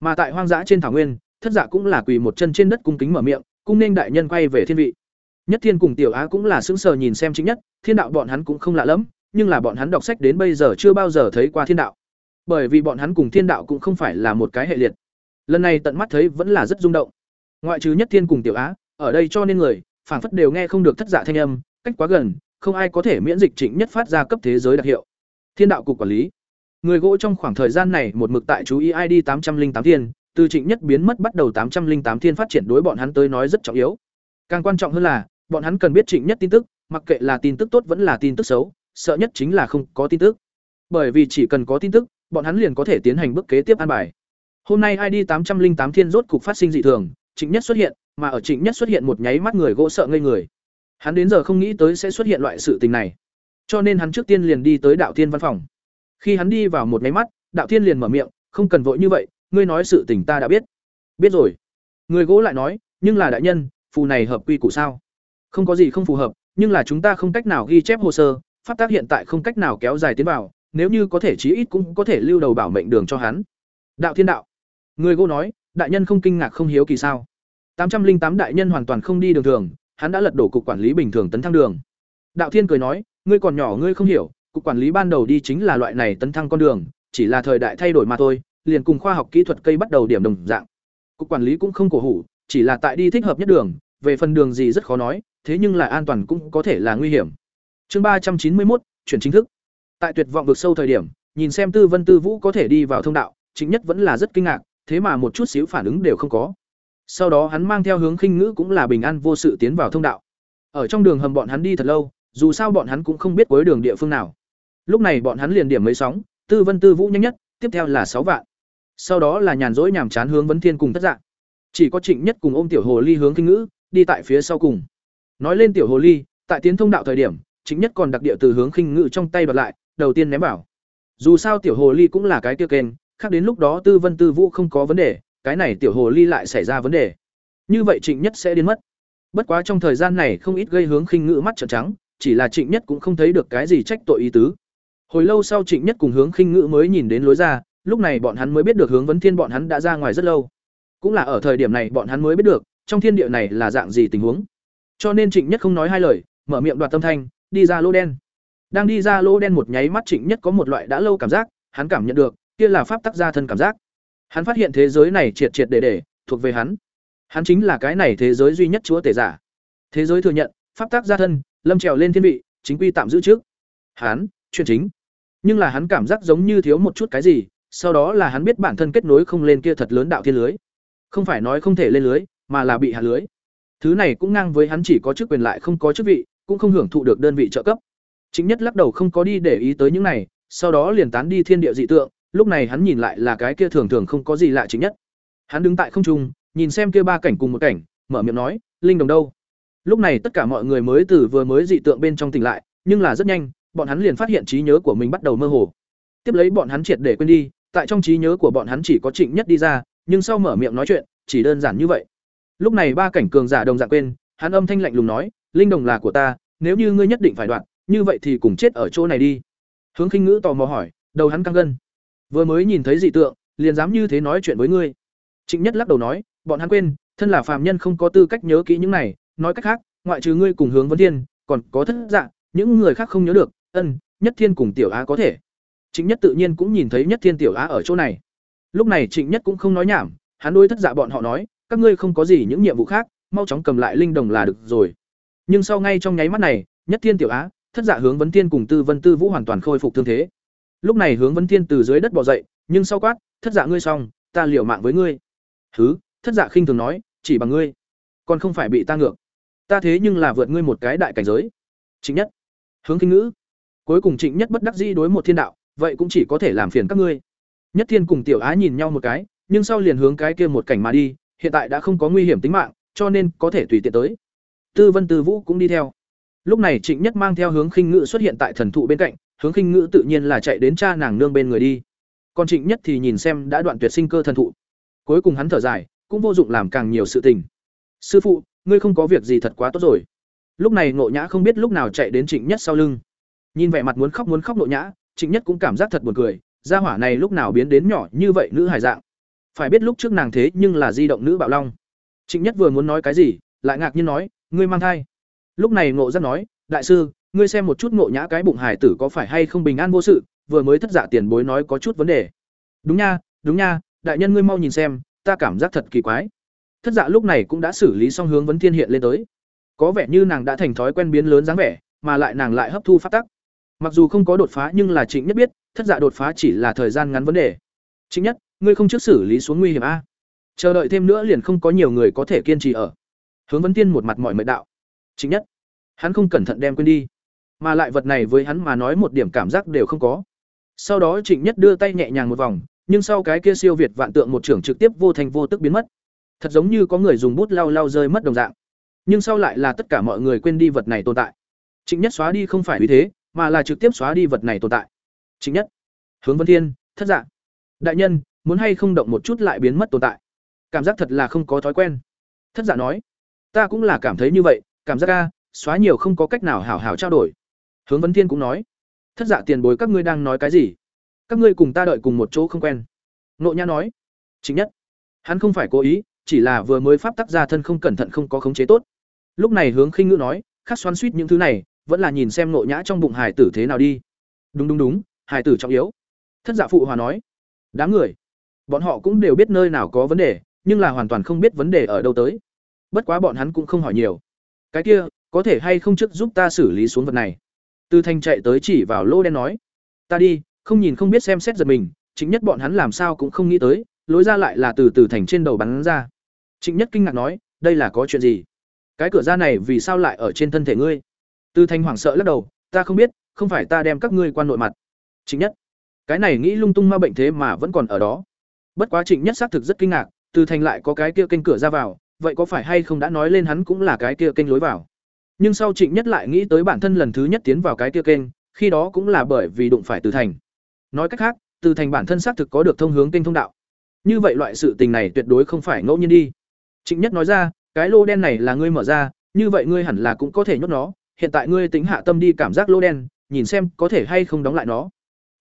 mà tại hoang dã trên thảo nguyên, thất dạ cũng là quỳ một chân trên đất cung kính mở miệng, cung nên đại nhân quay về thiên vị. Nhất thiên cùng tiểu á cũng là sững sờ nhìn xem chính nhất, thiên đạo bọn hắn cũng không lạ lẫm, nhưng là bọn hắn đọc sách đến bây giờ chưa bao giờ thấy qua thiên đạo. Bởi vì bọn hắn cùng thiên đạo cũng không phải là một cái hệ liệt. Lần này tận mắt thấy vẫn là rất rung động. Ngoại trừ nhất thiên cùng tiểu á, ở đây cho nên người, phảng phất đều nghe không được thất dạ thanh âm, cách quá gần, không ai có thể miễn dịch trịnh nhất phát ra cấp thế giới đặc hiệu. Thiên đạo cục quản lý người gỗ trong khoảng thời gian này một mực tại chú ý id tám trăm linh tám thiên, từ trịnh nhất biến mất bắt đầu tám trăm linh tám thiên phát triển đối bọn hắn tới nói rất trọng yếu. Càng quan trọng hơn là, bọn hắn cần biết trịnh nhất tin tức, mặc kệ là tin tức tốt vẫn là tin tức xấu, sợ nhất chính là không có tin tức. Bởi vì chỉ cần có tin tức, bọn hắn liền có thể tiến hành bước kế tiếp an bài. Hôm nay id tám trăm linh tám thiên rốt cục phát sinh dị thường, trịnh nhất xuất hiện, mà ở trịnh nhất xuất hiện một nháy mắt người gỗ sợ ngây người. Hắn đến giờ không nghĩ tới sẽ xuất hiện loại sự tình này. Cho nên hắn trước tiên liền đi tới đạo thiên văn phòng khi hắn đi vào một máy mắt, đạo thiên liền mở miệng, không cần vội như vậy, ngươi nói sự tình ta đã biết. Biết rồi. Người gỗ lại nói, nhưng là đại nhân, phù này hợp quy củ sao? Không có gì không phù hợp, nhưng là chúng ta không cách nào ghi chép hồ sơ, pháp tác hiện tại không cách nào kéo dài tiến vào, nếu như có thể chí ít cũng có thể lưu đầu bảo mệnh đường cho hắn. Đạo thiên đạo. Người gỗ nói, đại nhân không kinh ngạc không hiếu kỳ sao? Tám trăm linh tám đại nhân hoàn toàn không đi đường thường, hắn đã lật đổ cục quản lý bình thường tấn thăng đường. Đạo thiên cười nói, ngươi còn nhỏ, ngươi không hiểu cục quản lý ban đầu đi chính là loại này tấn thăng con đường, chỉ là thời đại thay đổi mà thôi, liền cùng khoa học kỹ thuật cây bắt đầu điểm đồng dạng. Cục quản lý cũng không cổ hủ, chỉ là tại đi thích hợp nhất đường, về phần đường gì rất khó nói, thế nhưng là an toàn cũng có thể là nguy hiểm. Chương ba trăm chín mươi một chuyển chính thức. Tại tuyệt vọng vực sâu thời điểm, nhìn xem tư vân tư vũ có thể đi vào thông đạo chính nhất vẫn là rất kinh ngạc, thế mà một chút xíu phản ứng đều không có. Sau đó hắn mang theo hướng khinh ngữ cũng là bình an vô sự tiến vào thông đạo. Ở trong đường hầm bọn hắn đi thật lâu, dù sao bọn hắn cũng không biết cuối đường địa phương nào lúc này bọn hắn liền điểm mấy sóng, tư vân tư vũ nhanh nhất, tiếp theo là sáu vạn. Sau đó là nhàn rỗi nhàm chán hướng vấn thiên cùng tất dạng chỉ có trịnh nhất cùng ôm tiểu hồ ly hướng kinh ngữ, đi tại phía sau cùng. Nói lên tiểu hồ ly, tại tiến thông đạo thời điểm, trịnh nhất còn đặc địa từ hướng khinh ngữ trong tay bật lại, đầu tiên ném bảo dù sao tiểu hồ ly cũng là cái tiêu kênh, khác đến lúc đó tư vân tư vũ không có vấn đề, cái này tiểu hồ ly lại xảy ra vấn đề. Như vậy trịnh nhất sẽ đến mất. Bất quá trong thời gian này không ít gây hướng khinh ngữ mắt trợn trắng, chỉ là trịnh nhất cũng không thấy được cái gì trách tội ý tứ hồi lâu sau trịnh nhất cùng hướng khinh ngữ mới nhìn đến lối ra, lúc này bọn hắn mới biết được hướng vấn thiên bọn hắn đã ra ngoài rất lâu. Cũng là ở thời điểm này bọn hắn mới biết được, trong thiên địa này là dạng gì tình huống. Cho nên trịnh nhất không nói hai lời, mở miệng đoạt tâm thanh, đi ra lỗ đen. Đang đi ra lỗ đen một nháy mắt trịnh nhất có một loại đã lâu cảm giác, hắn cảm nhận được, kia là pháp tắc gia thân cảm giác. Hắn phát hiện thế giới này triệt triệt để để, thuộc về hắn. Hắn chính là cái này thế giới duy nhất chúa tể giả. Thế giới thừa nhận, pháp tắc gia thân, lâm trèo lên thiên vị, chính quy tạm giữ trước. Hắn, chuyện chính nhưng là hắn cảm giác giống như thiếu một chút cái gì, sau đó là hắn biết bản thân kết nối không lên kia thật lớn đạo thiên lưới. Không phải nói không thể lên lưới, mà là bị hạ lưới. Thứ này cũng ngang với hắn chỉ có chức quyền lại không có chức vị, cũng không hưởng thụ được đơn vị trợ cấp. Chính nhất lắc đầu không có đi để ý tới những này, sau đó liền tán đi thiên địa dị tượng, lúc này hắn nhìn lại là cái kia thường thường không có gì lạ chính nhất. Hắn đứng tại không trung, nhìn xem kia ba cảnh cùng một cảnh, mở miệng nói, linh đồng đâu? Lúc này tất cả mọi người mới từ vừa mới dị tượng bên trong tỉnh lại, nhưng là rất nhanh bọn hắn liền phát hiện trí nhớ của mình bắt đầu mơ hồ. Tiếp lấy bọn hắn triệt để quên đi, tại trong trí nhớ của bọn hắn chỉ có trịnh nhất đi ra, nhưng sau mở miệng nói chuyện, chỉ đơn giản như vậy. Lúc này ba cảnh cường giả đồng dạng quên, hắn âm thanh lạnh lùng nói, linh đồng là của ta, nếu như ngươi nhất định phải đoạn, như vậy thì cùng chết ở chỗ này đi. Hướng khinh ngữ tò mò hỏi, đầu hắn căng gân. Vừa mới nhìn thấy dị tượng, liền dám như thế nói chuyện với ngươi. Trịnh nhất lắc đầu nói, bọn hắn quên, thân là phàm nhân không có tư cách nhớ kỹ những này, nói cách khác, ngoại trừ ngươi cùng hướng vấn thiên, còn có thất dạ những người khác không nhớ được ân nhất thiên cùng tiểu á có thể. Trịnh nhất tự nhiên cũng nhìn thấy nhất thiên tiểu á ở chỗ này. Lúc này trịnh nhất cũng không nói nhảm hắn đôi thất dạ bọn họ nói các ngươi không có gì những nhiệm vụ khác mau chóng cầm lại linh đồng là được rồi. Nhưng sau ngay trong nháy mắt này nhất thiên tiểu á thất dạ hướng vấn thiên cùng tư vân tư vũ hoàn toàn khôi phục thương thế. Lúc này hướng vấn thiên từ dưới đất bỏ dậy nhưng sau quát thất dạ ngươi xong ta liều mạng với ngươi. Thứ, thất dạ khinh thường nói chỉ bằng ngươi còn không phải bị ta ngược. Ta thế nhưng là vượt ngươi một cái đại cảnh giới. Trịnh nhất hướng kinh ngữ cuối cùng trịnh nhất bất đắc dĩ đối một thiên đạo, vậy cũng chỉ có thể làm phiền các ngươi. Nhất thiên cùng tiểu á nhìn nhau một cái, nhưng sau liền hướng cái kia một cảnh mà đi, hiện tại đã không có nguy hiểm tính mạng, cho nên có thể tùy tiện tới. Tư vân tư vũ cũng đi theo. Lúc này trịnh nhất mang theo hướng khinh ngự xuất hiện tại thần thụ bên cạnh, hướng khinh ngự tự nhiên là chạy đến cha nàng nương bên người đi. Còn trịnh nhất thì nhìn xem đã đoạn tuyệt sinh cơ thần thụ. Cuối cùng hắn thở dài, cũng vô dụng làm càng nhiều sự tình. Sư phụ, ngươi không có việc gì thật quá tốt rồi. Lúc này ngộ nhã không biết lúc nào chạy đến trịnh nhất sau lưng nhìn vẻ mặt muốn khóc muốn khóc ngộ nhã, trịnh nhất cũng cảm giác thật buồn cười, gia hỏa này lúc nào biến đến nhỏ như vậy nữ hài dạng. Phải biết lúc trước nàng thế nhưng là di động nữ bạo long. Trịnh nhất vừa muốn nói cái gì, lại ngạc nhiên nói, ngươi mang thai. Lúc này ngộ giác nói, đại sư, ngươi xem một chút ngộ nhã cái bụng hải tử có phải hay không bình an vô sự, vừa mới thất dạ tiền bối nói có chút vấn đề. Đúng nha đúng nha, đại nhân ngươi mau nhìn xem, ta cảm giác thật kỳ quái. Thất dạ lúc này cũng đã xử lý xong hướng vấn thiên hiện lên tới. Có vẻ như nàng đã thành thói quen biến lớn dáng vẻ, mà lại nàng lại hấp thu phát tắc mặc dù không có đột phá nhưng là trịnh nhất biết, thất dạ đột phá chỉ là thời gian ngắn vấn đề. Trịnh nhất, ngươi không trước xử lý xuống nguy hiểm a. Chờ đợi thêm nữa liền không có nhiều người có thể kiên trì ở. Hướng vấn tiên một mặt mọi mệnh đạo. Trịnh nhất, hắn không cẩn thận đem quên đi. Mà lại vật này với hắn mà nói một điểm cảm giác đều không có. Sau đó trịnh nhất đưa tay nhẹ nhàng một vòng, nhưng sau cái kia siêu việt vạn tượng một trưởng trực tiếp vô thành vô tức biến mất. Thật giống như có người dùng bút lau lau rơi mất đồng dạng. Nhưng sau lại là tất cả mọi người quên đi vật này tồn tại. Trịnh nhất xóa đi không phải vì thế mà là trực tiếp xóa đi vật này tồn tại. Chính nhất, hướng vân thiên, thất dạng đại nhân, muốn hay không động một chút lại biến mất tồn tại? Cảm giác thật là không có thói quen. Thất dạ nói, ta cũng là cảm thấy như vậy, cảm giác ca xóa nhiều không có cách nào hảo hảo trao đổi. Hướng vấn thiên cũng nói, thất dạ tiền bối các ngươi đang nói cái gì? Các ngươi cùng ta đợi cùng một chỗ không quen. Nộ nhã nói, chính nhất, hắn không phải cố ý, chỉ là vừa mới pháp tác ra thân không cẩn thận không có khống chế tốt. Lúc này hướng khinh ngữ nói, khắc xoắn suýt những thứ này vẫn là nhìn xem nội nhã trong bụng hải tử thế nào đi. Đúng đúng đúng, hải tử trọng yếu. Thất giả phụ hòa nói. Đám người, bọn họ cũng đều biết nơi nào có vấn đề, nhưng là hoàn toàn không biết vấn đề ở đâu tới. Bất quá bọn hắn cũng không hỏi nhiều. Cái kia, có thể hay không trước giúp ta xử lý xuống vật này? Từ thành chạy tới chỉ vào lô đen nói. Ta đi, không nhìn không biết xem xét giật mình chính nhất bọn hắn làm sao cũng không nghĩ tới, lối ra lại là từ từ thành trên đầu bắn ra. Trịnh nhất kinh ngạc nói, đây là có chuyện gì? Cái cửa ra này vì sao lại ở trên thân thể ngươi? Từ thành hoảng sợ lắc đầu, ta không biết, không phải ta đem các ngươi quan nội mặt. Trịnh nhất, cái này nghĩ lung tung ma bệnh thế mà vẫn còn ở đó. Bất quá trịnh nhất xác thực rất kinh ngạc từ thành lại có cái kia kênh cửa ra vào, vậy có phải hay không đã nói lên hắn cũng là cái kia kênh lối vào? Nhưng sau trịnh nhất lại nghĩ tới bản thân lần thứ nhất tiến vào cái kia kênh, khi đó cũng là bởi vì đụng phải từ thành. Nói cách khác từ thành bản thân xác thực có được thông hướng kênh thông đạo. Như vậy loại sự tình này tuyệt đối không phải ngẫu nhiên đi. Trịnh nhất nói ra, cái lô đen này là ngươi mở ra, như vậy ngươi hẳn là cũng có thể nhốt nó hiện tại ngươi tính hạ tâm đi cảm giác lô đen, nhìn xem có thể hay không đóng lại nó.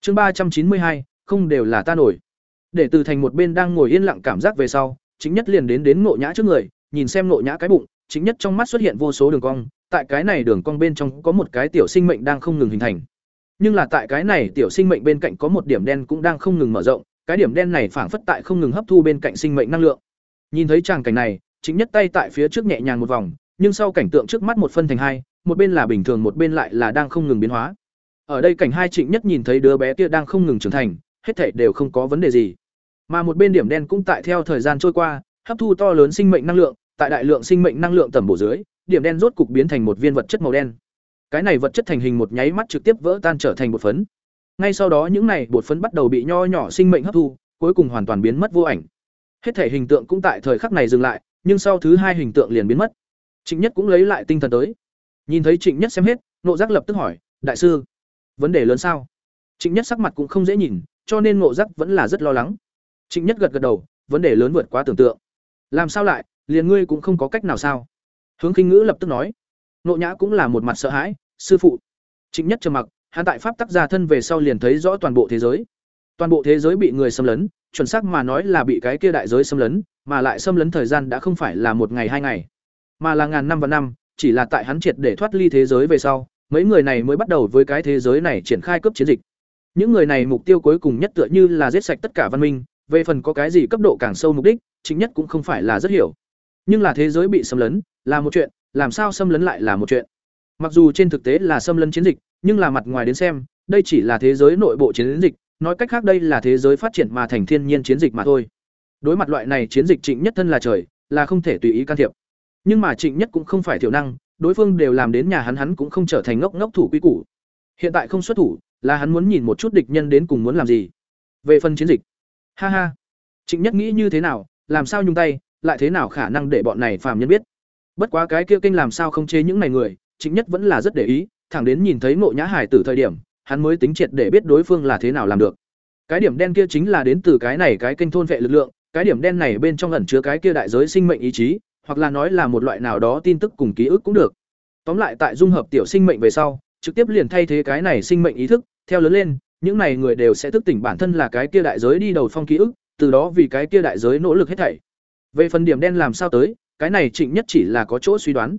Chương ba trăm chín mươi hai, không đều là ta nổi. Để từ thành một bên đang ngồi yên lặng cảm giác về sau, chính nhất liền đến đến ngộ nhã trước người, nhìn xem ngộ nhã cái bụng, chính nhất trong mắt xuất hiện vô số đường cong, tại cái này đường cong bên trong có một cái tiểu sinh mệnh đang không ngừng hình thành. Nhưng là tại cái này tiểu sinh mệnh bên cạnh có một điểm đen cũng đang không ngừng mở rộng, cái điểm đen này phảng phất tại không ngừng hấp thu bên cạnh sinh mệnh năng lượng. Nhìn thấy tràng cảnh này, chính nhất tay tại phía trước nhẹ nhàng một vòng, nhưng sau cảnh tượng trước mắt một phân thành hai một bên là bình thường, một bên lại là đang không ngừng biến hóa. Ở đây cảnh hai trịnh nhất nhìn thấy đứa bé kia đang không ngừng trưởng thành, hết thảy đều không có vấn đề gì. Mà một bên điểm đen cũng tại theo thời gian trôi qua, hấp thu to lớn sinh mệnh năng lượng, tại đại lượng sinh mệnh năng lượng tầm bổ dưới, điểm đen rốt cục biến thành một viên vật chất màu đen. Cái này vật chất thành hình một nháy mắt trực tiếp vỡ tan trở thành bột phấn. Ngay sau đó những này bột phấn bắt đầu bị nho nhỏ sinh mệnh hấp thu, cuối cùng hoàn toàn biến mất vô ảnh. Hết thể hình tượng cũng tại thời khắc này dừng lại, nhưng sau thứ hai hình tượng liền biến mất. Trịnh nhất cũng lấy lại tinh thần tới nhìn thấy trịnh nhất xem hết nộ giác lập tức hỏi, đại sư, vấn đề lớn sao? Trịnh nhất sắc mặt cũng không dễ nhìn, cho nên Nộ giác vẫn là rất lo lắng. Trịnh nhất gật gật đầu, vấn đề lớn vượt quá tưởng tượng. Làm sao lại? Liền ngươi cũng không có cách nào sao? Hướng khinh ngữ lập tức nói. Nộ nhã cũng là một mặt sợ hãi, sư phụ. Trịnh nhất trầm mặc, hắn tại pháp tác gia thân về sau liền thấy rõ toàn bộ thế giới. Toàn bộ thế giới bị người xâm lấn, chuẩn xác mà nói là bị cái kia đại giới xâm lấn, mà lại xâm lấn thời gian đã không phải là một ngày hai ngày, mà là ngàn năm và năm chỉ là tại hắn triệt để thoát ly thế giới về sau, mấy người này mới bắt đầu với cái thế giới này triển khai cấp chiến dịch. Những người này mục tiêu cuối cùng nhất tựa như là giết sạch tất cả văn minh, về phần có cái gì cấp độ càng sâu mục đích, chính nhất cũng không phải là rất hiểu. Nhưng là thế giới bị xâm lấn, là một chuyện, làm sao xâm lấn lại là một chuyện? Mặc dù trên thực tế là xâm lấn chiến dịch, nhưng là mặt ngoài đến xem, đây chỉ là thế giới nội bộ chiến dịch, nói cách khác đây là thế giới phát triển mà thành thiên nhiên chiến dịch mà thôi. Đối mặt loại này chiến dịch trịnh nhất thân là trời, là không thể tùy ý can thiệp nhưng mà trịnh nhất cũng không phải thiểu năng, đối phương đều làm đến nhà hắn hắn cũng không trở thành ngốc ngốc thủ quy củ. Hiện tại không xuất thủ, là hắn muốn nhìn một chút địch nhân đến cùng muốn làm gì. Về phần chiến dịch. Ha ha. Trịnh nhất nghĩ như thế nào, làm sao nhung tay, lại thế nào khả năng để bọn này phàm nhân biết? Bất quá cái kia kinh làm sao không chế những này người, trịnh nhất vẫn là rất để ý, thẳng đến nhìn thấy ngộ nhã hải từ thời điểm, hắn mới tính triệt để biết đối phương là thế nào làm được. Cái điểm đen kia chính là đến từ cái này cái kênh thôn vệ lực lượng, cái điểm đen này bên trong ẩn chứa cái kia đại giới sinh mệnh ý chí hoặc là nói là một loại nào đó tin tức cùng ký ức cũng được tóm lại tại dung hợp tiểu sinh mệnh về sau trực tiếp liền thay thế cái này sinh mệnh ý thức theo lớn lên những này người đều sẽ thức tỉnh bản thân là cái kia đại giới đi đầu phong ký ức từ đó vì cái kia đại giới nỗ lực hết thảy. Về phần điểm đen làm sao tới, cái này Trịnh Nhất chỉ là có chỗ suy đoán.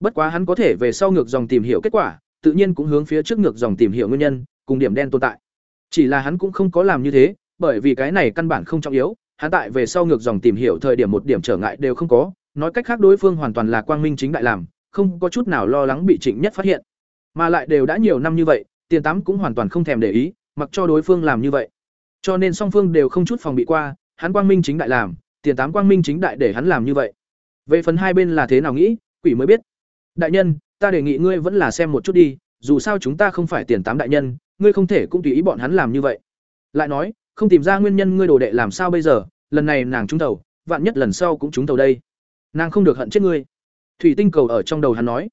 Bất quá hắn có thể về sau ngược dòng tìm hiểu kết quả, tự nhiên cũng hướng phía trước ngược dòng tìm hiểu nguyên nhân, cùng điểm đen tồn tại. Chỉ là hắn cũng không có làm như thế, bởi vì cái này căn bản không trọng yếu, hắn tại về sau ngược dòng tìm hiểu thời điểm một điểm trở ngại đều không có, nói cách khác đối phương hoàn toàn là quang minh chính đại làm, không có chút nào lo lắng bị Trịnh Nhất phát hiện. Mà lại đều đã nhiều năm như vậy, Tiền Tám cũng hoàn toàn không thèm để ý, mặc cho đối phương làm như vậy. Cho nên song phương đều không chút phòng bị qua, hắn quang minh chính đại làm, Tiền Tám quang minh chính đại để hắn làm như vậy. Về phần hai bên là thế nào nghĩ, quỷ mới biết. Đại nhân, ta đề nghị ngươi vẫn là xem một chút đi, dù sao chúng ta không phải Tiền Tám đại nhân, ngươi không thể cũng tùy ý bọn hắn làm như vậy. Lại nói, không tìm ra nguyên nhân ngươi đồ đệ làm sao bây giờ, lần này nàng trúng thầu vạn nhất lần sau cũng trúng thầu đây. Nàng không được hận chết ngươi. Thủy Tinh cầu ở trong đầu hắn nói.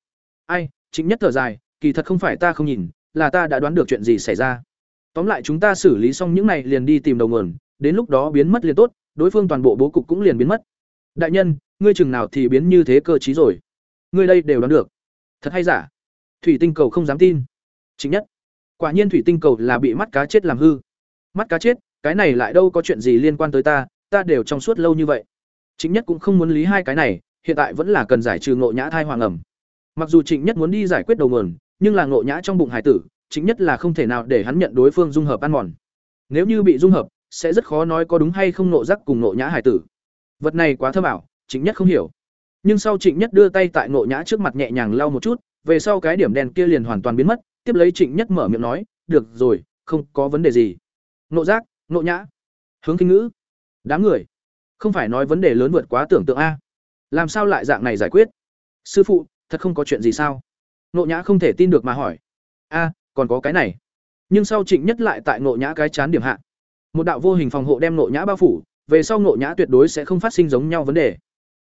Ai, chính nhất thở dài, kỳ thật không phải ta không nhìn, là ta đã đoán được chuyện gì xảy ra. Tóm lại chúng ta xử lý xong những này liền đi tìm đầu nguồn, đến lúc đó biến mất liền tốt, đối phương toàn bộ bố cục cũng liền biến mất. Đại nhân, ngươi chừng nào thì biến như thế cơ trí rồi? Ngươi đây đều đoán được. Thật hay giả? Thủy Tinh cầu không dám tin. Chính nhất. Quả nhiên thủy tinh cầu là bị mắt cá chết làm hư. Mắt cá chết, cái này lại đâu có chuyện gì liên quan tới ta, ta đều trong suốt lâu như vậy. Chính nhất cũng không muốn lý hai cái này, hiện tại vẫn là cần giải trừ ngộ nhã thai hoàng ẩm. Mặc dù Trịnh Nhất muốn đi giải quyết đầu nguồn, nhưng là ngộ nhã trong bụng hải tử, Trịnh Nhất là không thể nào để hắn nhận đối phương dung hợp ăn mòn. Nếu như bị dung hợp, sẽ rất khó nói có đúng hay không nộ giác cùng ngộ nhã hải tử. Vật này quá thơ bảo, Trịnh Nhất không hiểu. Nhưng sau Trịnh Nhất đưa tay tại ngộ nhã trước mặt nhẹ nhàng lau một chút, về sau cái điểm đen kia liền hoàn toàn biến mất, tiếp lấy Trịnh Nhất mở miệng nói, "Được rồi, không có vấn đề gì." Nộ giác, nộ nhã, hướng kinh ngữ, đám người, không phải nói vấn đề lớn vượt quá tưởng tượng a. Làm sao lại dạng này giải quyết? Sư phụ, thật không có chuyện gì sao? Nộ nhã không thể tin được mà hỏi. A, còn có cái này. Nhưng sau trịnh nhất lại tại nộ nhã cái chán điểm hạ. Một đạo vô hình phòng hộ đem nộ nhã bao phủ, về sau nộ nhã tuyệt đối sẽ không phát sinh giống nhau vấn đề.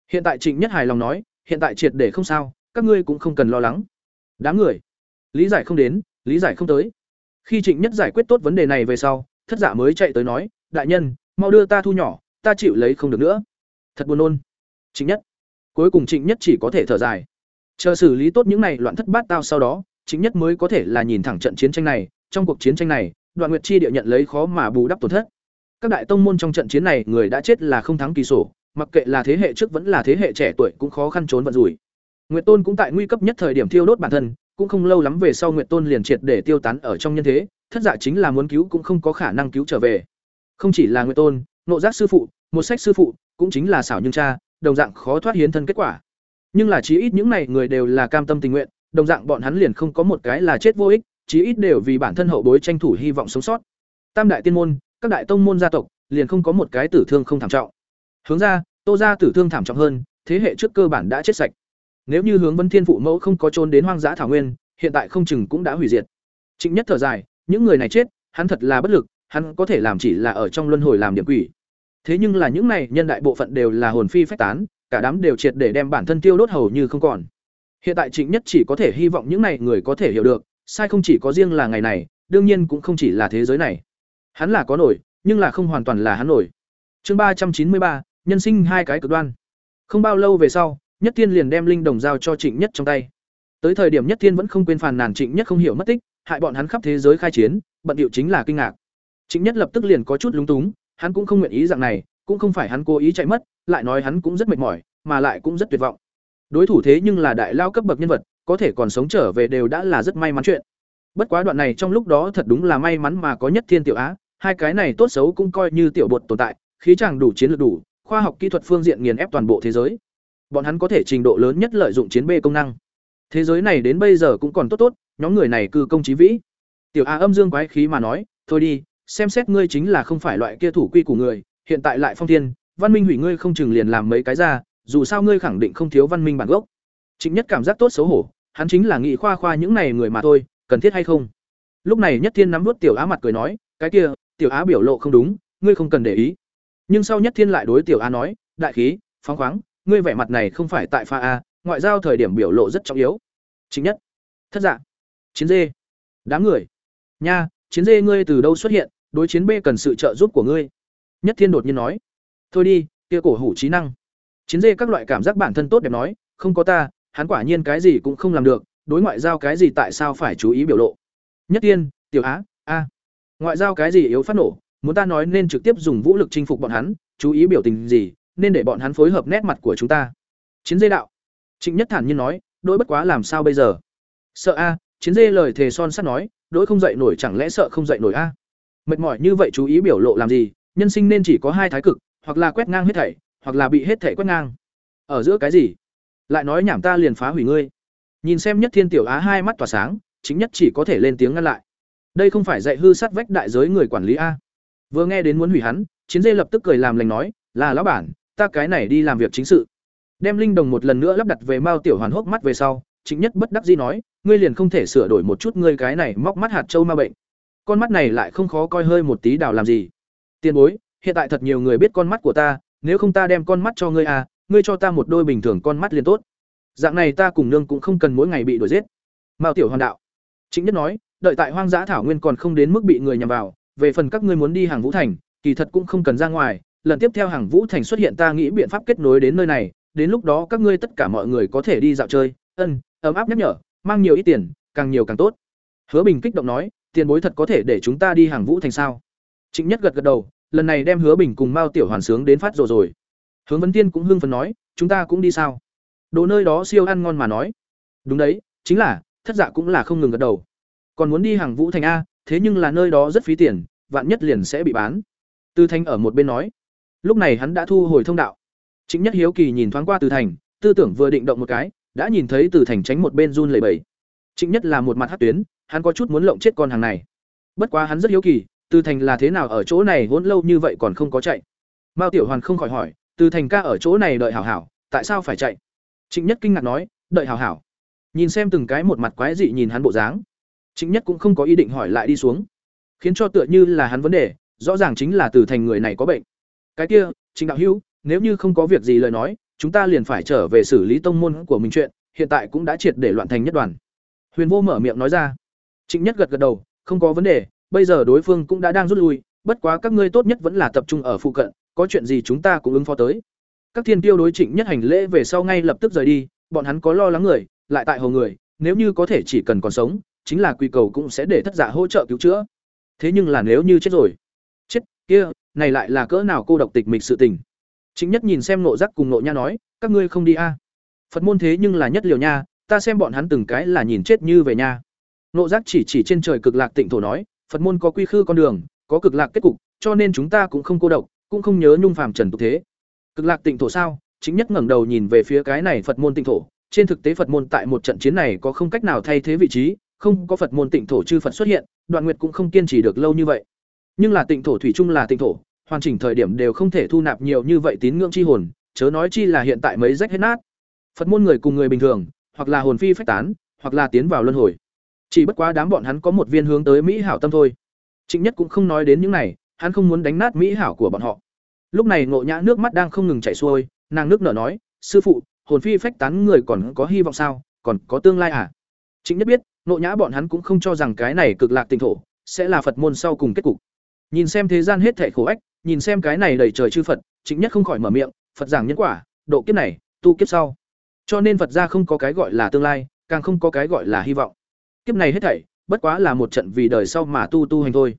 Hiện tại trịnh nhất hài lòng nói, hiện tại triệt để không sao, các ngươi cũng không cần lo lắng. Đám người. Lý giải không đến, lý giải không tới. Khi trịnh nhất giải quyết tốt vấn đề này về sau, thất giả mới chạy tới nói, đại nhân, mau đưa ta thu nhỏ ta chịu lấy không được nữa. Thật buồn nôn. Trịnh nhất. Cuối cùng trịnh nhất chỉ có thể thở dài. Chờ xử lý tốt những này loạn thất bát tao sau đó, trịnh nhất mới có thể là nhìn thẳng trận chiến tranh này, trong cuộc chiến tranh này, đoạn nguyệt chi địa nhận lấy khó mà bù đắp tổn thất. Các đại tông môn trong trận chiến này, người đã chết là không thắng kỳ sổ, mặc kệ là thế hệ trước vẫn là thế hệ trẻ tuổi cũng khó khăn trốn vận rủi. Nguyệt tôn cũng tại nguy cấp nhất thời điểm thiêu đốt bản thân, cũng không lâu lắm về sau nguyệt tôn liền triệt để tiêu tán ở trong nhân thế, thất giả chính là muốn cứu cũng không có khả năng cứu trở về. Không chỉ là nguyệt tôn nộ giác sư phụ, một sách sư phụ, cũng chính là xảo nhưng cha, đồng dạng khó thoát hiến thân kết quả. Nhưng là chí ít những này người đều là cam tâm tình nguyện, đồng dạng bọn hắn liền không có một cái là chết vô ích, chí ít đều vì bản thân hậu bối tranh thủ hy vọng sống sót. Tam đại tiên môn, các đại tông môn gia tộc, liền không có một cái tử thương không thảm trọng. Hướng ra, tô gia tử thương thảm trọng hơn, thế hệ trước cơ bản đã chết sạch. Nếu như hướng vân thiên phụ mẫu không có trốn đến hoang dã thảo nguyên, hiện tại không chừng cũng đã hủy diệt. Trịnh nhất thở dài, những người này chết, hắn thật là bất lực hắn có thể làm chỉ là ở trong luân hồi làm điểm quỷ. Thế nhưng là những này nhân đại bộ phận đều là hồn phi phách tán, cả đám đều triệt để đem bản thân tiêu đốt hầu như không còn. Hiện tại trịnh nhất chỉ có thể hy vọng những này người có thể hiểu được, sai không chỉ có riêng là ngày này, đương nhiên cũng không chỉ là thế giới này. Hắn là có nổi, nhưng là không hoàn toàn là hắn nổi. Chương ba trăm chín mươi ba, nhân sinh hai cái cực đoan. Không bao lâu về sau, nhất thiên liền đem linh đồng giao cho trịnh nhất trong tay. Tới thời điểm nhất thiên vẫn không quên phàn nàn trịnh nhất không hiểu mất tích, hại bọn hắn khắp thế giới khai chiến, bận điệu chính là kinh ngạc trịnh nhất lập tức liền có chút lúng túng, hắn cũng không nguyện ý dạng này, cũng không phải hắn cố ý chạy mất, lại nói hắn cũng rất mệt mỏi, mà lại cũng rất tuyệt vọng. Đối thủ thế nhưng là đại lao cấp bậc nhân vật, có thể còn sống trở về đều đã là rất may mắn chuyện. Bất quá đoạn này trong lúc đó thật đúng là may mắn mà có nhất thiên tiểu á, hai cái này tốt xấu cũng coi như tiểu bột tồn tại, khí chàng đủ chiến lược đủ, khoa học kỹ thuật phương diện nghiền ép toàn bộ thế giới. Bọn hắn có thể trình độ lớn nhất lợi dụng chiến bê công năng. Thế giới này đến bây giờ cũng còn tốt tốt, nhóm người này cư công trí vĩ. Tiểu a âm dương quái khí mà nói, thôi đi xem xét ngươi chính là không phải loại kia thủ quy của người, hiện tại lại phong thiên, văn minh hủy ngươi không chừng liền làm mấy cái ra, dù sao ngươi khẳng định không thiếu văn minh bản gốc. Trịnh nhất cảm giác tốt xấu hổ, hắn chính là nghị khoa khoa những này người mà thôi, cần thiết hay không? Lúc này nhất thiên nắm nuốt tiểu á mặt cười nói, cái kia, tiểu á biểu lộ không đúng, ngươi không cần để ý. Nhưng sau nhất thiên lại đối tiểu á nói, đại khí, phóng khoáng, ngươi vẻ mặt này không phải tại pha a, ngoại giao thời điểm biểu lộ rất trọng yếu. Chính nhất, thất dạ chiến dê, đám người, nha, chiến dê ngươi từ đâu xuất hiện đối chiến b cần sự trợ giúp của ngươi nhất thiên đột nhiên nói thôi đi kia cổ hủ trí năng chiến dê các loại cảm giác bản thân tốt đẹp nói không có ta hắn quả nhiên cái gì cũng không làm được đối ngoại giao cái gì tại sao phải chú ý biểu lộ nhất tiên tiểu á a ngoại giao cái gì yếu phát nổ muốn ta nói nên trực tiếp dùng vũ lực chinh phục bọn hắn, chú ý biểu tình gì, nên để bọn hắn phối hợp nét mặt của chúng ta. Chiến dê đạo. Trịnh Nhất thản nhiên nói, đối bất quá làm sao bây giờ? Sợ a, chiến dê lời thề son sắt nói, đối không dậy nổi chẳng lẽ sợ không dậy nổi a? Mệt mỏi như vậy chú ý biểu lộ làm gì, nhân sinh nên chỉ có hai thái cực, hoặc là quét ngang hết thảy, hoặc là bị hết thảy quét ngang. Ở giữa cái gì? Lại nói nhảm ta liền phá hủy ngươi. Nhìn xem Nhất Thiên tiểu Á hai mắt tỏa sáng, chính nhất chỉ có thể lên tiếng ngăn lại. Đây không phải dạy hư sát vách đại giới người quản lý a. Vừa nghe đến muốn hủy hắn, chiến dê lập tức cười làm lành nói, "Là lão bản, ta cái này đi làm việc chính sự." Đem linh đồng một lần nữa lắp đặt về Mao Tiểu Hoàn hốc mắt về sau, chính nhất bất đắc dĩ nói, "Ngươi liền không thể sửa đổi một chút ngươi cái này móc mắt hạt châu ma bệnh. Con mắt này lại không khó coi hơi một tí đào làm gì?" tiền bối, hiện tại thật nhiều người biết con mắt của ta, nếu không ta đem con mắt cho ngươi à, ngươi cho ta một đôi bình thường con mắt liền tốt. Dạng này ta cùng nương cũng không cần mỗi ngày bị đuổi giết. Mao Tiểu Hoàn đạo. Chính nhất nói, đợi tại hoang dã thảo nguyên còn không đến mức bị người nhằm vào, về phần các ngươi muốn đi hàng Vũ Thành, kỳ thật cũng không cần ra ngoài, lần tiếp theo hàng Vũ Thành xuất hiện ta nghĩ biện pháp kết nối đến nơi này, đến lúc đó các ngươi tất cả mọi người có thể đi dạo chơi, ân, ấm áp nhắc nhở, mang nhiều ít tiền, càng nhiều càng tốt. Hứa Bình kích động nói, tiền bối thật có thể để chúng ta đi hàng Vũ Thành sao? Trịnh Nhất gật gật đầu, lần này đem Hứa Bình cùng Mao Tiểu Hoàn sướng đến phát rồi rồi. Hướng Vấn Tiên cũng hưng phấn nói, chúng ta cũng đi sao? Đồ nơi đó siêu ăn ngon mà nói. Đúng đấy, chính là, thất dạ cũng là không ngừng gật đầu. Còn muốn đi hàng Vũ Thành a, thế nhưng là nơi đó rất phí tiền, vạn nhất liền sẽ bị bán. Tư Thanh ở một bên nói. Lúc này hắn đã thu hồi thông đạo. Chính Nhất hiếu kỳ nhìn thoáng qua Từ Thành, tư tưởng vừa định động một cái, đã nhìn thấy Từ Thành tránh một bên run lẩy bẩy. Trịnh Nhất là một mặt hát tuyến, hắn có chút muốn lộng chết con hàng này. Bất quá hắn rất hiếu kỳ, Từ Thành là thế nào ở chỗ này hỗn lâu như vậy còn không có chạy. Mao Tiểu Hoàn không khỏi hỏi, Từ Thành ca ở chỗ này đợi hảo hảo, tại sao phải chạy? Trịnh Nhất kinh ngạc nói, đợi hảo hảo. Nhìn xem từng cái một mặt quái dị nhìn hắn bộ dáng. Trịnh Nhất cũng không có ý định hỏi lại đi xuống, khiến cho tựa như là hắn vấn đề, rõ ràng chính là Từ Thành người này có bệnh. Cái kia, Trịnh đạo hữu, nếu như không có việc gì lời nói, chúng ta liền phải trở về xử lý tông môn của mình chuyện, hiện tại cũng đã triệt để loạn thành nhất đoàn. Huyền Vô mở miệng nói ra. Trịnh Nhất gật gật đầu, không có vấn đề, bây giờ đối phương cũng đã đang rút lui, bất quá các ngươi tốt nhất vẫn là tập trung ở phụ cận, có chuyện gì chúng ta cũng ứng phó tới. Các thiên tiêu đối Trịnh Nhất hành lễ về sau ngay lập tức rời đi, bọn hắn có lo lắng người, lại tại hồ người, nếu như có thể chỉ cần còn sống, chính là quy cầu cũng sẽ để thất giả hỗ trợ cứu chữa. Thế nhưng là nếu như chết rồi, chết kia, này lại là cỡ nào cô độc tịch mịch sự tình. Trịnh nhất nhìn xem nộ giác cùng nộ nha nói, các ngươi không đi a? À? Phật môn thế nhưng là nhất liều nha, ta xem bọn hắn từng cái là nhìn chết như về nha. Nộ giác chỉ chỉ trên trời cực lạc tịnh thổ nói, Phật môn có quy khư con đường, có cực lạc kết cục, cho nên chúng ta cũng không cô độc, cũng không nhớ nhung phàm trần tục thế. Cực lạc tịnh thổ sao? Chính nhất ngẩng đầu nhìn về phía cái này Phật môn tịnh thổ, trên thực tế Phật môn tại một trận chiến này có không cách nào thay thế vị trí, không có Phật môn tịnh thổ chư Phật xuất hiện, Đoạn Nguyệt cũng không kiên trì được lâu như vậy. Nhưng là tịnh thổ thủy chung là tịnh thổ, hoàn chỉnh thời điểm đều không thể thu nạp nhiều như vậy tín ngưỡng chi hồn, chớ nói chi là hiện tại mấy rách hết nát. Phật môn người cùng người bình thường, hoặc là hồn phi phách tán, hoặc là tiến vào luân hồi. Chỉ bất quá đám bọn hắn có một viên hướng tới mỹ hảo tâm thôi. Trịnh Nhất cũng không nói đến những này, hắn không muốn đánh nát mỹ hảo của bọn họ. Lúc này Ngộ Nhã nước mắt đang không ngừng chảy xuôi, nàng nước nở nói, "Sư phụ, hồn phi phách tán người còn có hy vọng sao? Còn có tương lai à?" Trịnh Nhất biết, Ngộ Nhã bọn hắn cũng không cho rằng cái này cực lạc tình thổ sẽ là Phật môn sau cùng kết cục. Nhìn xem thế gian hết thảy khổ ách, nhìn xem cái này đầy trời chư Phật, Trịnh Nhất không khỏi mở miệng, Phật giảng nhân quả, độ kiếp này, tu kiếp sau. Cho nên Phật gia không có cái gọi là tương lai, càng không có cái gọi là hy vọng. Kiếp này hết thảy, bất quá là một trận vì đời sau mà tu tu hành thôi.